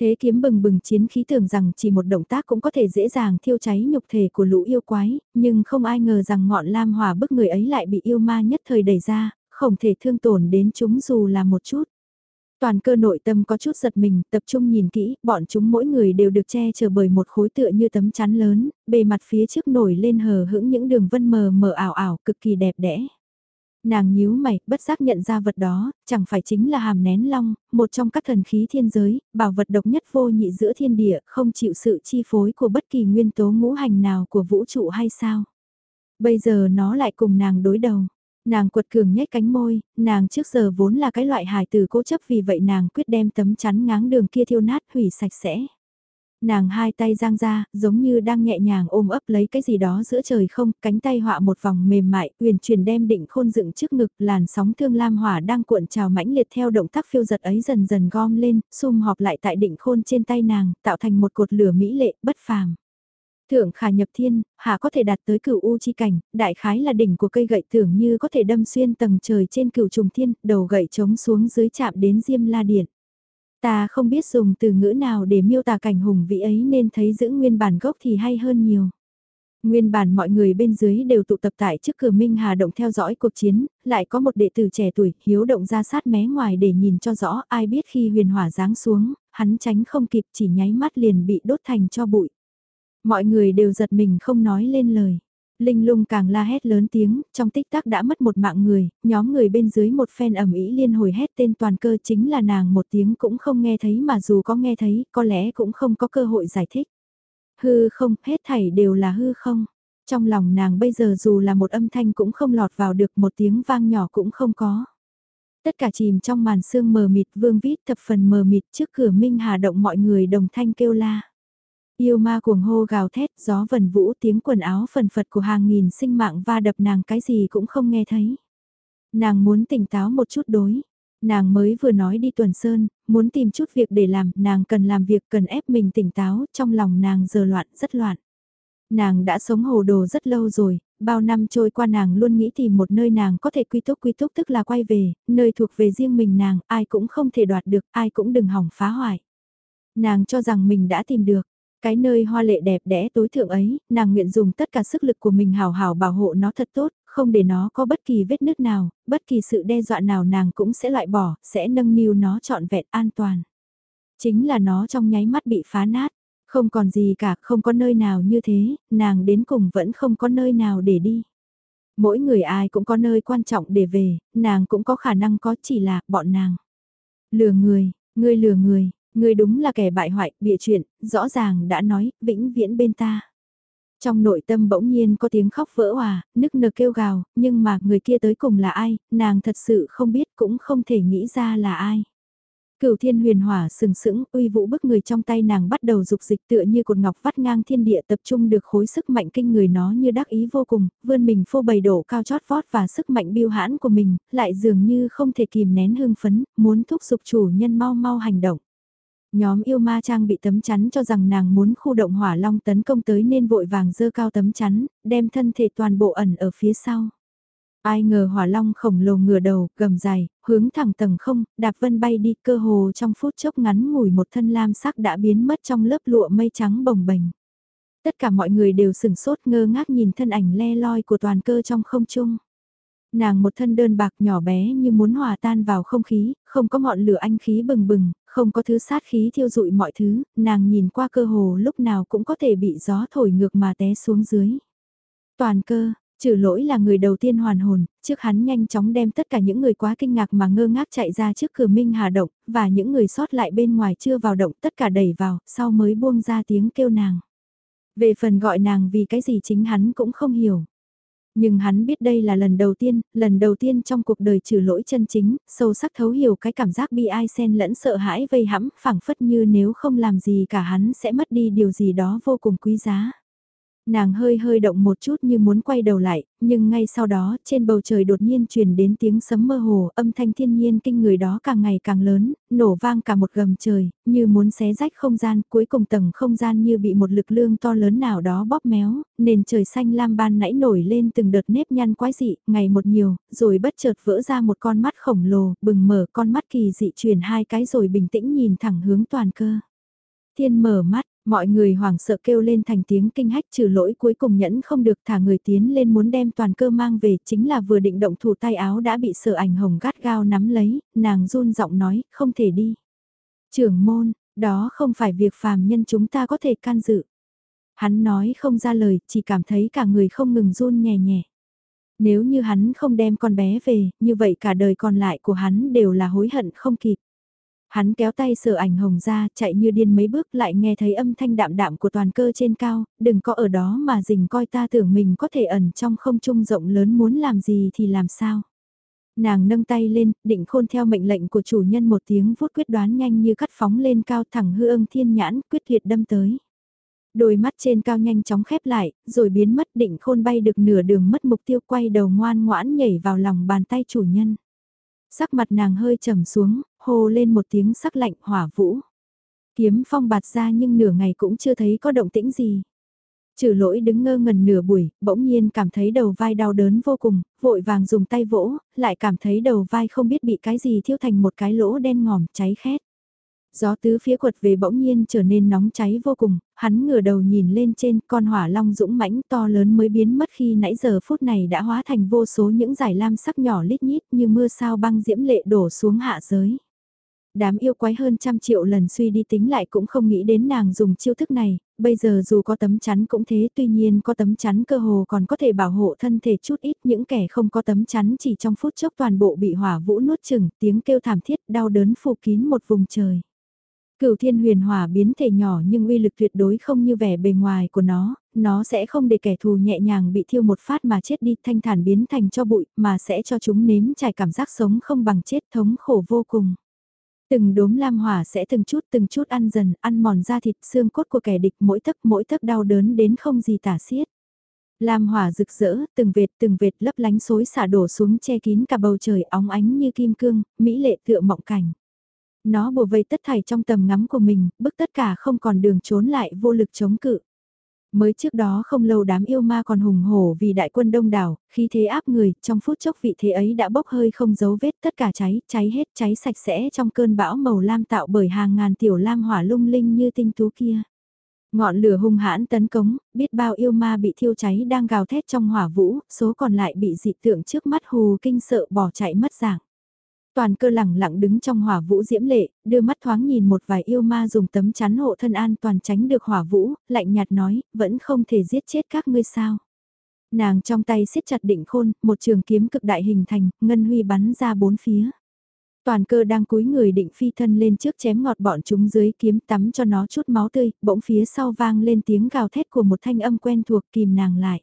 Thế kiếm bừng bừng chiến khí tưởng rằng chỉ một động tác cũng có thể dễ dàng thiêu cháy nhục thể của lũ yêu quái, nhưng không ai ngờ rằng ngọn lam hỏa bức người ấy lại bị yêu ma nhất thời đẩy ra, không thể thương tổn đến chúng dù là một chút. Toàn cơ nội tâm có chút giật mình, tập trung nhìn kỹ, bọn chúng mỗi người đều được che chở bởi một khối tựa như tấm chắn lớn, bề mặt phía trước nổi lên hờ hững những đường vân mờ mờ ảo ảo, cực kỳ đẹp đẽ. Nàng nhíu mày, bất giác nhận ra vật đó, chẳng phải chính là hàm nén long, một trong các thần khí thiên giới, bảo vật độc nhất vô nhị giữa thiên địa, không chịu sự chi phối của bất kỳ nguyên tố ngũ hành nào của vũ trụ hay sao. Bây giờ nó lại cùng nàng đối đầu. Nàng quật cường nhếch cánh môi, nàng trước giờ vốn là cái loại hài tử cố chấp vì vậy nàng quyết đem tấm chắn ngáng đường kia thiêu nát hủy sạch sẽ. Nàng hai tay giang ra, giống như đang nhẹ nhàng ôm ấp lấy cái gì đó giữa trời không, cánh tay họa một vòng mềm mại, uyển chuyển đem định khôn dựng trước ngực, làn sóng thương lam hỏa đang cuộn trào mãnh liệt theo động tác phiêu giật ấy dần dần gom lên, sum họp lại tại định khôn trên tay nàng, tạo thành một cột lửa mỹ lệ, bất phàm. Thượng khả nhập thiên, hạ có thể đạt tới cửu u chi cảnh, đại khái là đỉnh của cây gậy tưởng như có thể đâm xuyên tầng trời trên cửu trùng thiên, đầu gậy trống xuống dưới chạm đến diêm la điện. Ta không biết dùng từ ngữ nào để miêu tả cảnh hùng vĩ ấy nên thấy giữ nguyên bản gốc thì hay hơn nhiều. Nguyên bản mọi người bên dưới đều tụ tập tại trước cửa Minh Hà Động theo dõi cuộc chiến, lại có một đệ tử trẻ tuổi, hiếu động ra sát mé ngoài để nhìn cho rõ ai biết khi huyền hỏa giáng xuống, hắn tránh không kịp chỉ nháy mắt liền bị đốt thành cho bụi. Mọi người đều giật mình không nói lên lời. Linh lung càng la hét lớn tiếng, trong tích tắc đã mất một mạng người, nhóm người bên dưới một phen ẩm ý liên hồi hét tên toàn cơ chính là nàng một tiếng cũng không nghe thấy mà dù có nghe thấy, có lẽ cũng không có cơ hội giải thích. Hư không, hết thảy đều là hư không. Trong lòng nàng bây giờ dù là một âm thanh cũng không lọt vào được một tiếng vang nhỏ cũng không có. Tất cả chìm trong màn sương mờ mịt vương vít thập phần mờ mịt trước cửa Minh Hà Động mọi người đồng thanh kêu la. Yêu ma cuồng hô gào thét, gió vần vũ tiếng quần áo phần phật của hàng nghìn sinh mạng va đập nàng cái gì cũng không nghe thấy. Nàng muốn tỉnh táo một chút đối. Nàng mới vừa nói đi tuần sơn, muốn tìm chút việc để làm, nàng cần làm việc cần ép mình tỉnh táo, trong lòng nàng giờ loạn, rất loạn. Nàng đã sống hồ đồ rất lâu rồi, bao năm trôi qua nàng luôn nghĩ tìm một nơi nàng có thể quy túc quy túc tức là quay về, nơi thuộc về riêng mình nàng, ai cũng không thể đoạt được, ai cũng đừng hỏng phá hoại. Nàng cho rằng mình đã tìm được, cái nơi hoa lệ đẹp đẽ tối thượng ấy, nàng nguyện dùng tất cả sức lực của mình hào hào bảo hộ nó thật tốt, không để nó có bất kỳ vết nứt nào, bất kỳ sự đe dọa nào nàng cũng sẽ loại bỏ, sẽ nâng niu nó trọn vẹn an toàn. Chính là nó trong nháy mắt bị phá nát, không còn gì cả, không có nơi nào như thế, nàng đến cùng vẫn không có nơi nào để đi. Mỗi người ai cũng có nơi quan trọng để về, nàng cũng có khả năng có chỉ là bọn nàng. Lừa người, người lừa người, Người đúng là kẻ bại hoại, bịa chuyện, rõ ràng đã nói, vĩnh viễn bên ta. Trong nội tâm bỗng nhiên có tiếng khóc vỡ hòa, nức nở kêu gào, nhưng mà người kia tới cùng là ai, nàng thật sự không biết cũng không thể nghĩ ra là ai. Cửu thiên huyền hỏa sừng sững, uy vũ bức người trong tay nàng bắt đầu dục dịch tựa như cột ngọc vắt ngang thiên địa tập trung được khối sức mạnh kinh người nó như đắc ý vô cùng, vươn mình phô bày đổ cao chót vót và sức mạnh biêu hãn của mình, lại dường như không thể kìm nén hương phấn, muốn thúc giục chủ nhân mau mau hành động. Nhóm yêu ma trang bị tấm chắn cho rằng nàng muốn khu động hỏa long tấn công tới nên vội vàng dơ cao tấm chắn, đem thân thể toàn bộ ẩn ở phía sau. Ai ngờ hỏa long khổng lồ ngửa đầu, gầm dài, hướng thẳng tầng không, đạp vân bay đi cơ hồ trong phút chốc ngắn ngủi một thân lam sắc đã biến mất trong lớp lụa mây trắng bồng bềnh. Tất cả mọi người đều sửng sốt ngơ ngác nhìn thân ảnh le loi của toàn cơ trong không trung. Nàng một thân đơn bạc nhỏ bé như muốn hòa tan vào không khí, không có ngọn lửa anh khí bừng bừng, không có thứ sát khí thiêu dụi mọi thứ, nàng nhìn qua cơ hồ lúc nào cũng có thể bị gió thổi ngược mà té xuống dưới. Toàn cơ, trừ lỗi là người đầu tiên hoàn hồn, trước hắn nhanh chóng đem tất cả những người quá kinh ngạc mà ngơ ngác chạy ra trước cửa Minh Hà Động, và những người sót lại bên ngoài chưa vào động tất cả đẩy vào, sau mới buông ra tiếng kêu nàng. Về phần gọi nàng vì cái gì chính hắn cũng không hiểu. Nhưng hắn biết đây là lần đầu tiên, lần đầu tiên trong cuộc đời trừ lỗi chân chính, sâu sắc thấu hiểu cái cảm giác bi ai xen lẫn sợ hãi vây hãm, phảng phất như nếu không làm gì cả hắn sẽ mất đi điều gì đó vô cùng quý giá. Nàng hơi hơi động một chút như muốn quay đầu lại, nhưng ngay sau đó trên bầu trời đột nhiên truyền đến tiếng sấm mơ hồ, âm thanh thiên nhiên kinh người đó càng ngày càng lớn, nổ vang cả một gầm trời, như muốn xé rách không gian, cuối cùng tầng không gian như bị một lực lương to lớn nào đó bóp méo, nền trời xanh lam ban nãy nổi lên từng đợt nếp nhăn quái dị, ngày một nhiều, rồi bất chợt vỡ ra một con mắt khổng lồ, bừng mở con mắt kỳ dị truyền hai cái rồi bình tĩnh nhìn thẳng hướng toàn cơ. Thiên mở mắt, Mọi người hoảng sợ kêu lên thành tiếng kinh hách trừ lỗi cuối cùng nhẫn không được thả người tiến lên muốn đem toàn cơ mang về chính là vừa định động thủ tay áo đã bị sợ ảnh hồng gắt gao nắm lấy, nàng run giọng nói không thể đi. Trưởng môn, đó không phải việc phàm nhân chúng ta có thể can dự. Hắn nói không ra lời, chỉ cảm thấy cả người không ngừng run nhẹ nhẹ. Nếu như hắn không đem con bé về, như vậy cả đời còn lại của hắn đều là hối hận không kịp. Hắn kéo tay sở ảnh hồng ra, chạy như điên mấy bước lại nghe thấy âm thanh đạm đạm của toàn cơ trên cao, đừng có ở đó mà dình coi ta tưởng mình có thể ẩn trong không trung rộng lớn muốn làm gì thì làm sao. Nàng nâng tay lên, định khôn theo mệnh lệnh của chủ nhân một tiếng vút quyết đoán nhanh như cắt phóng lên cao thẳng hư ưng thiên nhãn quyết liệt đâm tới. Đôi mắt trên cao nhanh chóng khép lại, rồi biến mất định khôn bay được nửa đường mất mục tiêu quay đầu ngoan ngoãn nhảy vào lòng bàn tay chủ nhân. Sắc mặt nàng hơi trầm xuống, hô lên một tiếng sắc lạnh hỏa vũ. Kiếm phong bạt ra nhưng nửa ngày cũng chưa thấy có động tĩnh gì. Trừ lỗi đứng ngơ ngần nửa buổi, bỗng nhiên cảm thấy đầu vai đau đớn vô cùng, vội vàng dùng tay vỗ, lại cảm thấy đầu vai không biết bị cái gì thiêu thành một cái lỗ đen ngòm cháy khét. Gió tứ phía quật về bỗng nhiên trở nên nóng cháy vô cùng, hắn ngửa đầu nhìn lên trên con hỏa long dũng mãnh to lớn mới biến mất khi nãy giờ phút này đã hóa thành vô số những giải lam sắc nhỏ lít nhít như mưa sao băng diễm lệ đổ xuống hạ giới. Đám yêu quái hơn trăm triệu lần suy đi tính lại cũng không nghĩ đến nàng dùng chiêu thức này, bây giờ dù có tấm chắn cũng thế tuy nhiên có tấm chắn cơ hồ còn có thể bảo hộ thân thể chút ít những kẻ không có tấm chắn chỉ trong phút chốc toàn bộ bị hỏa vũ nuốt chừng tiếng kêu thảm thiết đau đớn phủ kín một vùng trời. Cửu thiên huyền hỏa biến thể nhỏ nhưng uy lực tuyệt đối không như vẻ bề ngoài của nó, nó sẽ không để kẻ thù nhẹ nhàng bị thiêu một phát mà chết đi thanh thản biến thành cho bụi mà sẽ cho chúng nếm trải cảm giác sống không bằng chết thống khổ vô cùng. Từng đốm lam hỏa sẽ từng chút từng chút ăn dần, ăn mòn da thịt xương cốt của kẻ địch mỗi tấc mỗi tấc đau đớn đến không gì tả xiết. Lam hỏa rực rỡ, từng vệt từng vệt lấp lánh xối xả đổ xuống che kín cả bầu trời óng ánh như kim cương, mỹ lệ tựa mộng cảnh. Nó bùa vây tất thảy trong tầm ngắm của mình, bức tất cả không còn đường trốn lại vô lực chống cự. Mới trước đó không lâu đám yêu ma còn hùng hổ vì đại quân đông đảo, khi thế áp người, trong phút chốc vị thế ấy đã bốc hơi không dấu vết tất cả cháy, cháy hết, cháy sạch sẽ trong cơn bão màu lam tạo bởi hàng ngàn tiểu lam hỏa lung linh như tinh tú kia. Ngọn lửa hung hãn tấn cống biết bao yêu ma bị thiêu cháy đang gào thét trong hỏa vũ, số còn lại bị dị tượng trước mắt hù kinh sợ bỏ chạy mất dạng. Toàn cơ lẳng lặng đứng trong hỏa vũ diễm lệ, đưa mắt thoáng nhìn một vài yêu ma dùng tấm chắn hộ thân an toàn tránh được hỏa vũ, lạnh nhạt nói, vẫn không thể giết chết các ngươi sao. Nàng trong tay siết chặt định khôn, một trường kiếm cực đại hình thành, ngân huy bắn ra bốn phía. Toàn cơ đang cúi người định phi thân lên trước chém ngọt bọn chúng dưới kiếm tắm cho nó chút máu tươi, bỗng phía sau vang lên tiếng gào thét của một thanh âm quen thuộc kìm nàng lại.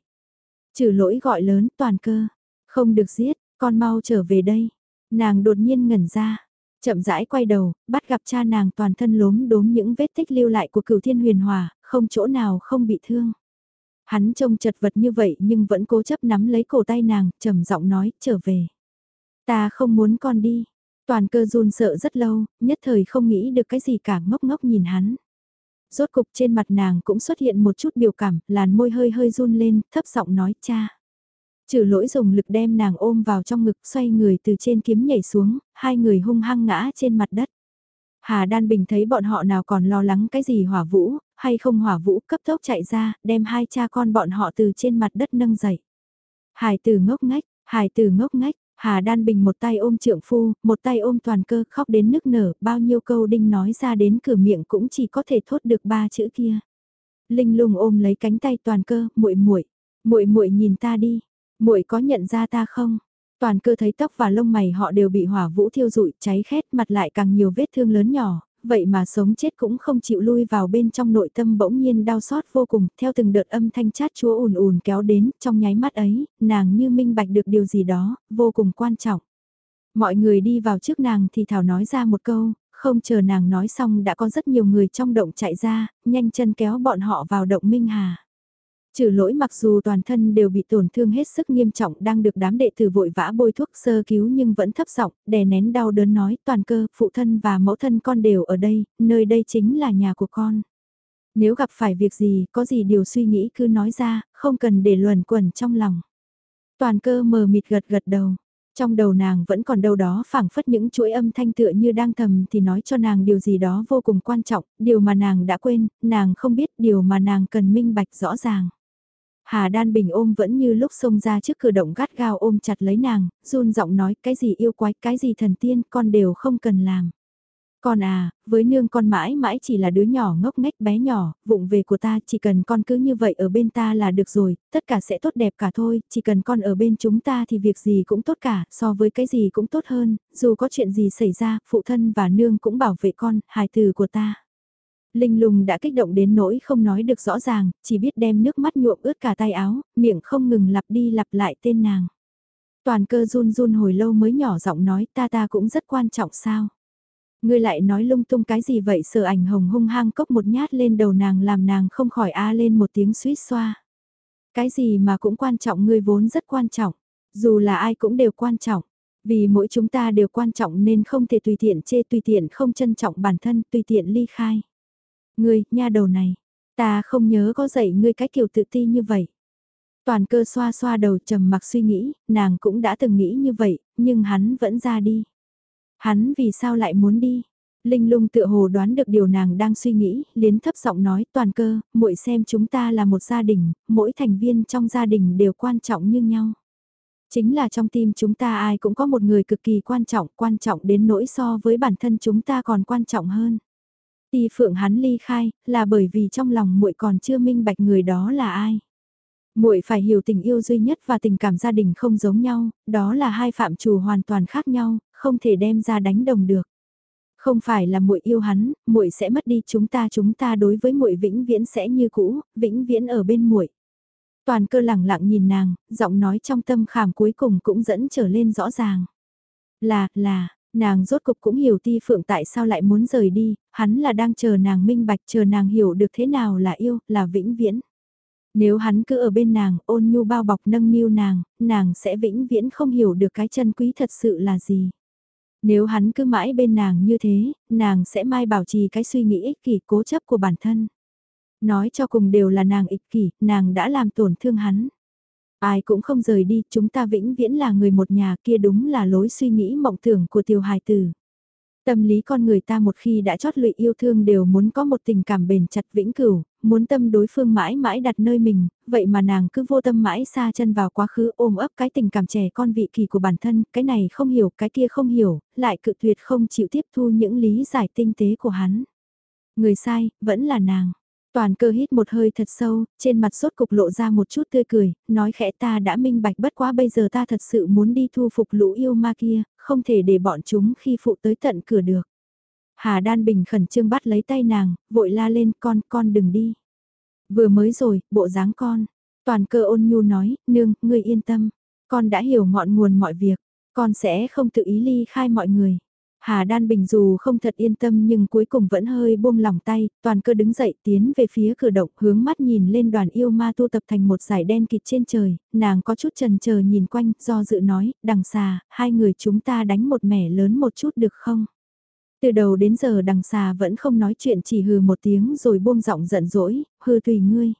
Trừ lỗi gọi lớn toàn cơ, không được giết, con mau trở về đây. Nàng đột nhiên ngẩn ra, chậm rãi quay đầu, bắt gặp cha nàng toàn thân lốm đốm những vết tích lưu lại của cửu thiên huyền hòa, không chỗ nào không bị thương. Hắn trông chật vật như vậy nhưng vẫn cố chấp nắm lấy cổ tay nàng, trầm giọng nói, trở về. Ta không muốn con đi. Toàn cơ run sợ rất lâu, nhất thời không nghĩ được cái gì cả ngốc ngốc nhìn hắn. Rốt cục trên mặt nàng cũng xuất hiện một chút biểu cảm, làn môi hơi hơi run lên, thấp giọng nói cha. Trừ lỗi dùng lực đem nàng ôm vào trong ngực xoay người từ trên kiếm nhảy xuống, hai người hung hăng ngã trên mặt đất. Hà Đan Bình thấy bọn họ nào còn lo lắng cái gì hỏa vũ, hay không hỏa vũ cấp tốc chạy ra, đem hai cha con bọn họ từ trên mặt đất nâng dậy. Hải tử ngốc ngách, hải tử ngốc ngách, Hà Đan Bình một tay ôm trượng phu, một tay ôm toàn cơ khóc đến nức nở, bao nhiêu câu đinh nói ra đến cửa miệng cũng chỉ có thể thốt được ba chữ kia. Linh lung ôm lấy cánh tay toàn cơ, muội muội, muội muội nhìn ta đi, muội có nhận ra ta không? Toàn cơ thấy tóc và lông mày họ đều bị hỏa vũ thiêu rụi, cháy khét, mặt lại càng nhiều vết thương lớn nhỏ, vậy mà sống chết cũng không chịu lui vào bên trong nội tâm bỗng nhiên đau xót vô cùng, theo từng đợt âm thanh chát chúa ùn ùn kéo đến, trong nháy mắt ấy, nàng như minh bạch được điều gì đó, vô cùng quan trọng. Mọi người đi vào trước nàng thì Thảo nói ra một câu, không chờ nàng nói xong đã có rất nhiều người trong động chạy ra, nhanh chân kéo bọn họ vào động Minh Hà. Trừ lỗi mặc dù toàn thân đều bị tổn thương hết sức nghiêm trọng đang được đám đệ tử vội vã bôi thuốc sơ cứu nhưng vẫn thấp giọng đè nén đau đớn nói toàn cơ, phụ thân và mẫu thân con đều ở đây, nơi đây chính là nhà của con. Nếu gặp phải việc gì, có gì điều suy nghĩ cứ nói ra, không cần để luẩn quẩn trong lòng. Toàn cơ mờ mịt gật gật đầu. Trong đầu nàng vẫn còn đâu đó phảng phất những chuỗi âm thanh tựa như đang thầm thì nói cho nàng điều gì đó vô cùng quan trọng, điều mà nàng đã quên, nàng không biết điều mà nàng cần minh bạch rõ ràng. Hà Đan Bình ôm vẫn như lúc xông ra trước cửa động gắt gao ôm chặt lấy nàng, run giọng nói cái gì yêu quái, cái gì thần tiên, con đều không cần làm. Con à, với nương con mãi mãi chỉ là đứa nhỏ ngốc nghếch bé nhỏ, vụng về của ta, chỉ cần con cứ như vậy ở bên ta là được rồi, tất cả sẽ tốt đẹp cả thôi, chỉ cần con ở bên chúng ta thì việc gì cũng tốt cả, so với cái gì cũng tốt hơn, dù có chuyện gì xảy ra, phụ thân và nương cũng bảo vệ con, hài từ của ta. Linh lùng đã kích động đến nỗi không nói được rõ ràng, chỉ biết đem nước mắt nhuộm ướt cả tay áo, miệng không ngừng lặp đi lặp lại tên nàng. Toàn cơ run run hồi lâu mới nhỏ giọng nói ta ta cũng rất quan trọng sao. Ngươi lại nói lung tung cái gì vậy Sợ ảnh hồng hung hăng cốc một nhát lên đầu nàng làm nàng không khỏi a lên một tiếng suýt xoa. Cái gì mà cũng quan trọng ngươi vốn rất quan trọng, dù là ai cũng đều quan trọng. Vì mỗi chúng ta đều quan trọng nên không thể tùy tiện chê tùy tiện không trân trọng bản thân tùy tiện ly khai. Ngươi, nha đầu này, ta không nhớ có dạy ngươi cái kiểu tự ti như vậy. Toàn cơ xoa xoa đầu trầm mặc suy nghĩ, nàng cũng đã từng nghĩ như vậy, nhưng hắn vẫn ra đi. Hắn vì sao lại muốn đi? Linh lung tựa hồ đoán được điều nàng đang suy nghĩ, liến thấp giọng nói toàn cơ, muội xem chúng ta là một gia đình, mỗi thành viên trong gia đình đều quan trọng như nhau. Chính là trong tim chúng ta ai cũng có một người cực kỳ quan trọng, quan trọng đến nỗi so với bản thân chúng ta còn quan trọng hơn. Ti phượng hắn ly khai, là bởi vì trong lòng muội còn chưa minh bạch người đó là ai. Muội phải hiểu tình yêu duy nhất và tình cảm gia đình không giống nhau, đó là hai phạm trù hoàn toàn khác nhau, không thể đem ra đánh đồng được. Không phải là muội yêu hắn, muội sẽ mất đi chúng ta chúng ta đối với muội vĩnh viễn sẽ như cũ, vĩnh viễn ở bên muội. Toàn cơ lẳng lặng nhìn nàng, giọng nói trong tâm khảm cuối cùng cũng dẫn trở lên rõ ràng. Là, là, nàng rốt cục cũng hiểu ti phượng tại sao lại muốn rời đi, hắn là đang chờ nàng minh bạch chờ nàng hiểu được thế nào là yêu, là vĩnh viễn. Nếu hắn cứ ở bên nàng, ôn nhu bao bọc nâng niu nàng, nàng sẽ vĩnh viễn không hiểu được cái chân quý thật sự là gì. Nếu hắn cứ mãi bên nàng như thế, nàng sẽ mai bảo trì cái suy nghĩ ích kỷ cố chấp của bản thân. Nói cho cùng đều là nàng ích kỷ, nàng đã làm tổn thương hắn. Ai cũng không rời đi, chúng ta vĩnh viễn là người một nhà kia đúng là lối suy nghĩ mộng tưởng của tiểu hài tử. Tâm lý con người ta một khi đã chót lụy yêu thương đều muốn có một tình cảm bền chặt vĩnh cửu, muốn tâm đối phương mãi mãi đặt nơi mình, vậy mà nàng cứ vô tâm mãi xa chân vào quá khứ ôm ấp cái tình cảm trẻ con vị kỳ của bản thân, cái này không hiểu, cái kia không hiểu, lại cự tuyệt không chịu tiếp thu những lý giải tinh tế của hắn. Người sai, vẫn là nàng. Toàn cơ hít một hơi thật sâu, trên mặt sốt cục lộ ra một chút tươi cười, nói khẽ ta đã minh bạch bất quá bây giờ ta thật sự muốn đi thu phục lũ yêu ma kia, không thể để bọn chúng khi phụ tới tận cửa được. Hà Đan Bình khẩn trương bắt lấy tay nàng, vội la lên con, con đừng đi. Vừa mới rồi, bộ dáng con. Toàn cơ ôn nhu nói, nương, ngươi yên tâm. Con đã hiểu ngọn nguồn mọi việc, con sẽ không tự ý ly khai mọi người. Hà Đan Bình dù không thật yên tâm nhưng cuối cùng vẫn hơi buông lỏng tay, toàn cơ đứng dậy tiến về phía cửa động hướng mắt nhìn lên đoàn yêu ma tu tập thành một giải đen kịt trên trời, nàng có chút trần chờ nhìn quanh, do dự nói, đằng xà, hai người chúng ta đánh một mẻ lớn một chút được không? Từ đầu đến giờ đằng xà vẫn không nói chuyện chỉ hừ một tiếng rồi buông giọng giận dỗi, hừ tùy ngươi.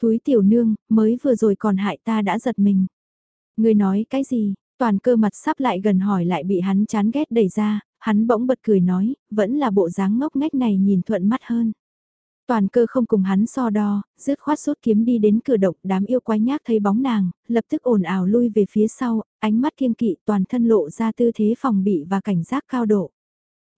Túi tiểu nương, mới vừa rồi còn hại ta đã giật mình. Ngươi nói cái gì, toàn cơ mặt sắp lại gần hỏi lại bị hắn chán ghét đẩy ra, hắn bỗng bật cười nói, vẫn là bộ dáng ngốc nghếch này nhìn thuận mắt hơn. Toàn cơ không cùng hắn so đo, dứt khoát rút kiếm đi đến cửa động, đám yêu quái nhác thấy bóng nàng, lập tức ồn ào lui về phía sau, ánh mắt kiêng kỵ toàn thân lộ ra tư thế phòng bị và cảnh giác cao độ.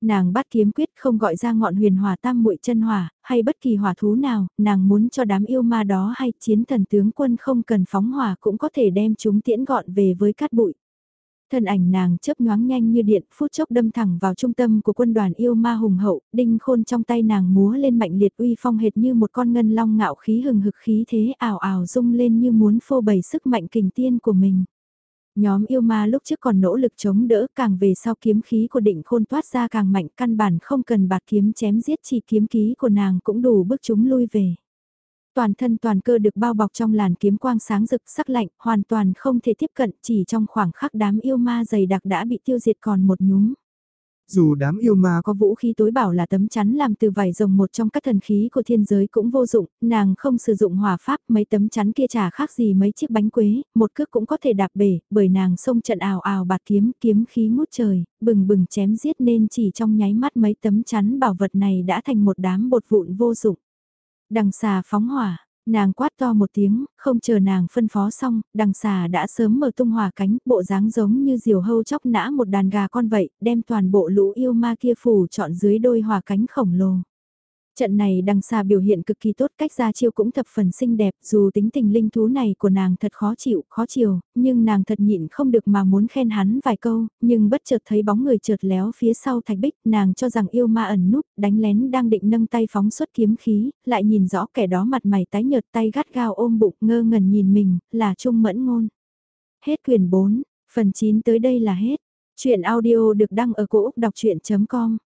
Nàng bắt kiếm quyết không gọi ra ngọn huyền hỏa tam muội chân hỏa, hay bất kỳ hỏa thú nào, nàng muốn cho đám yêu ma đó hay chiến thần tướng quân không cần phóng hỏa cũng có thể đem chúng tiễn gọn về với cát bụi. Thân ảnh nàng chớp nhoáng nhanh như điện, phút chốc đâm thẳng vào trung tâm của quân đoàn yêu ma hùng hậu, đinh khôn trong tay nàng múa lên mạnh liệt uy phong hệt như một con ngân long ngạo khí hừng hực khí thế ảo ảo rung lên như muốn phô bày sức mạnh kình tiên của mình. Nhóm yêu ma lúc trước còn nỗ lực chống đỡ càng về sau kiếm khí của định khôn toát ra càng mạnh căn bản không cần bạt kiếm chém giết chỉ kiếm khí của nàng cũng đủ bước chúng lui về. Toàn thân toàn cơ được bao bọc trong làn kiếm quang sáng rực sắc lạnh, hoàn toàn không thể tiếp cận chỉ trong khoảng khắc đám yêu ma dày đặc đã bị tiêu diệt còn một nhúm. Dù đám yêu ma có vũ khí tối bảo là tấm chắn làm từ vải rồng một trong các thần khí của thiên giới cũng vô dụng, nàng không sử dụng hỏa pháp mấy tấm chắn kia chả khác gì mấy chiếc bánh quế, một cước cũng có thể đạp bể, bởi nàng xông trận ào ào bạt kiếm, kiếm khí ngút trời, bừng bừng chém giết nên chỉ trong nháy mắt mấy tấm chắn bảo vật này đã thành một đám bột vụn vô dụng. Đằng xà phóng hỏa, Nàng quát to một tiếng, không chờ nàng phân phó xong, đằng xà đã sớm mở tung hỏa cánh, bộ dáng giống như diều hâu chóc nã một đàn gà con vậy, đem toàn bộ lũ yêu ma kia phủ chọn dưới đôi hỏa cánh khổng lồ. Trận này đằng xa biểu hiện cực kỳ tốt cách ra chiêu cũng thập phần xinh đẹp dù tính tình linh thú này của nàng thật khó chịu, khó chiều, nhưng nàng thật nhịn không được mà muốn khen hắn vài câu, nhưng bất chợt thấy bóng người trượt léo phía sau thạch bích, nàng cho rằng yêu ma ẩn núp, đánh lén đang định nâng tay phóng xuất kiếm khí, lại nhìn rõ kẻ đó mặt mày tái nhợt tay gắt gao ôm bụng ngơ ngẩn nhìn mình, là trung mẫn ngôn. Hết quyền 4, phần 9 tới đây là hết. Chuyện audio được đăng ở cổ Úc đọc chuyện.com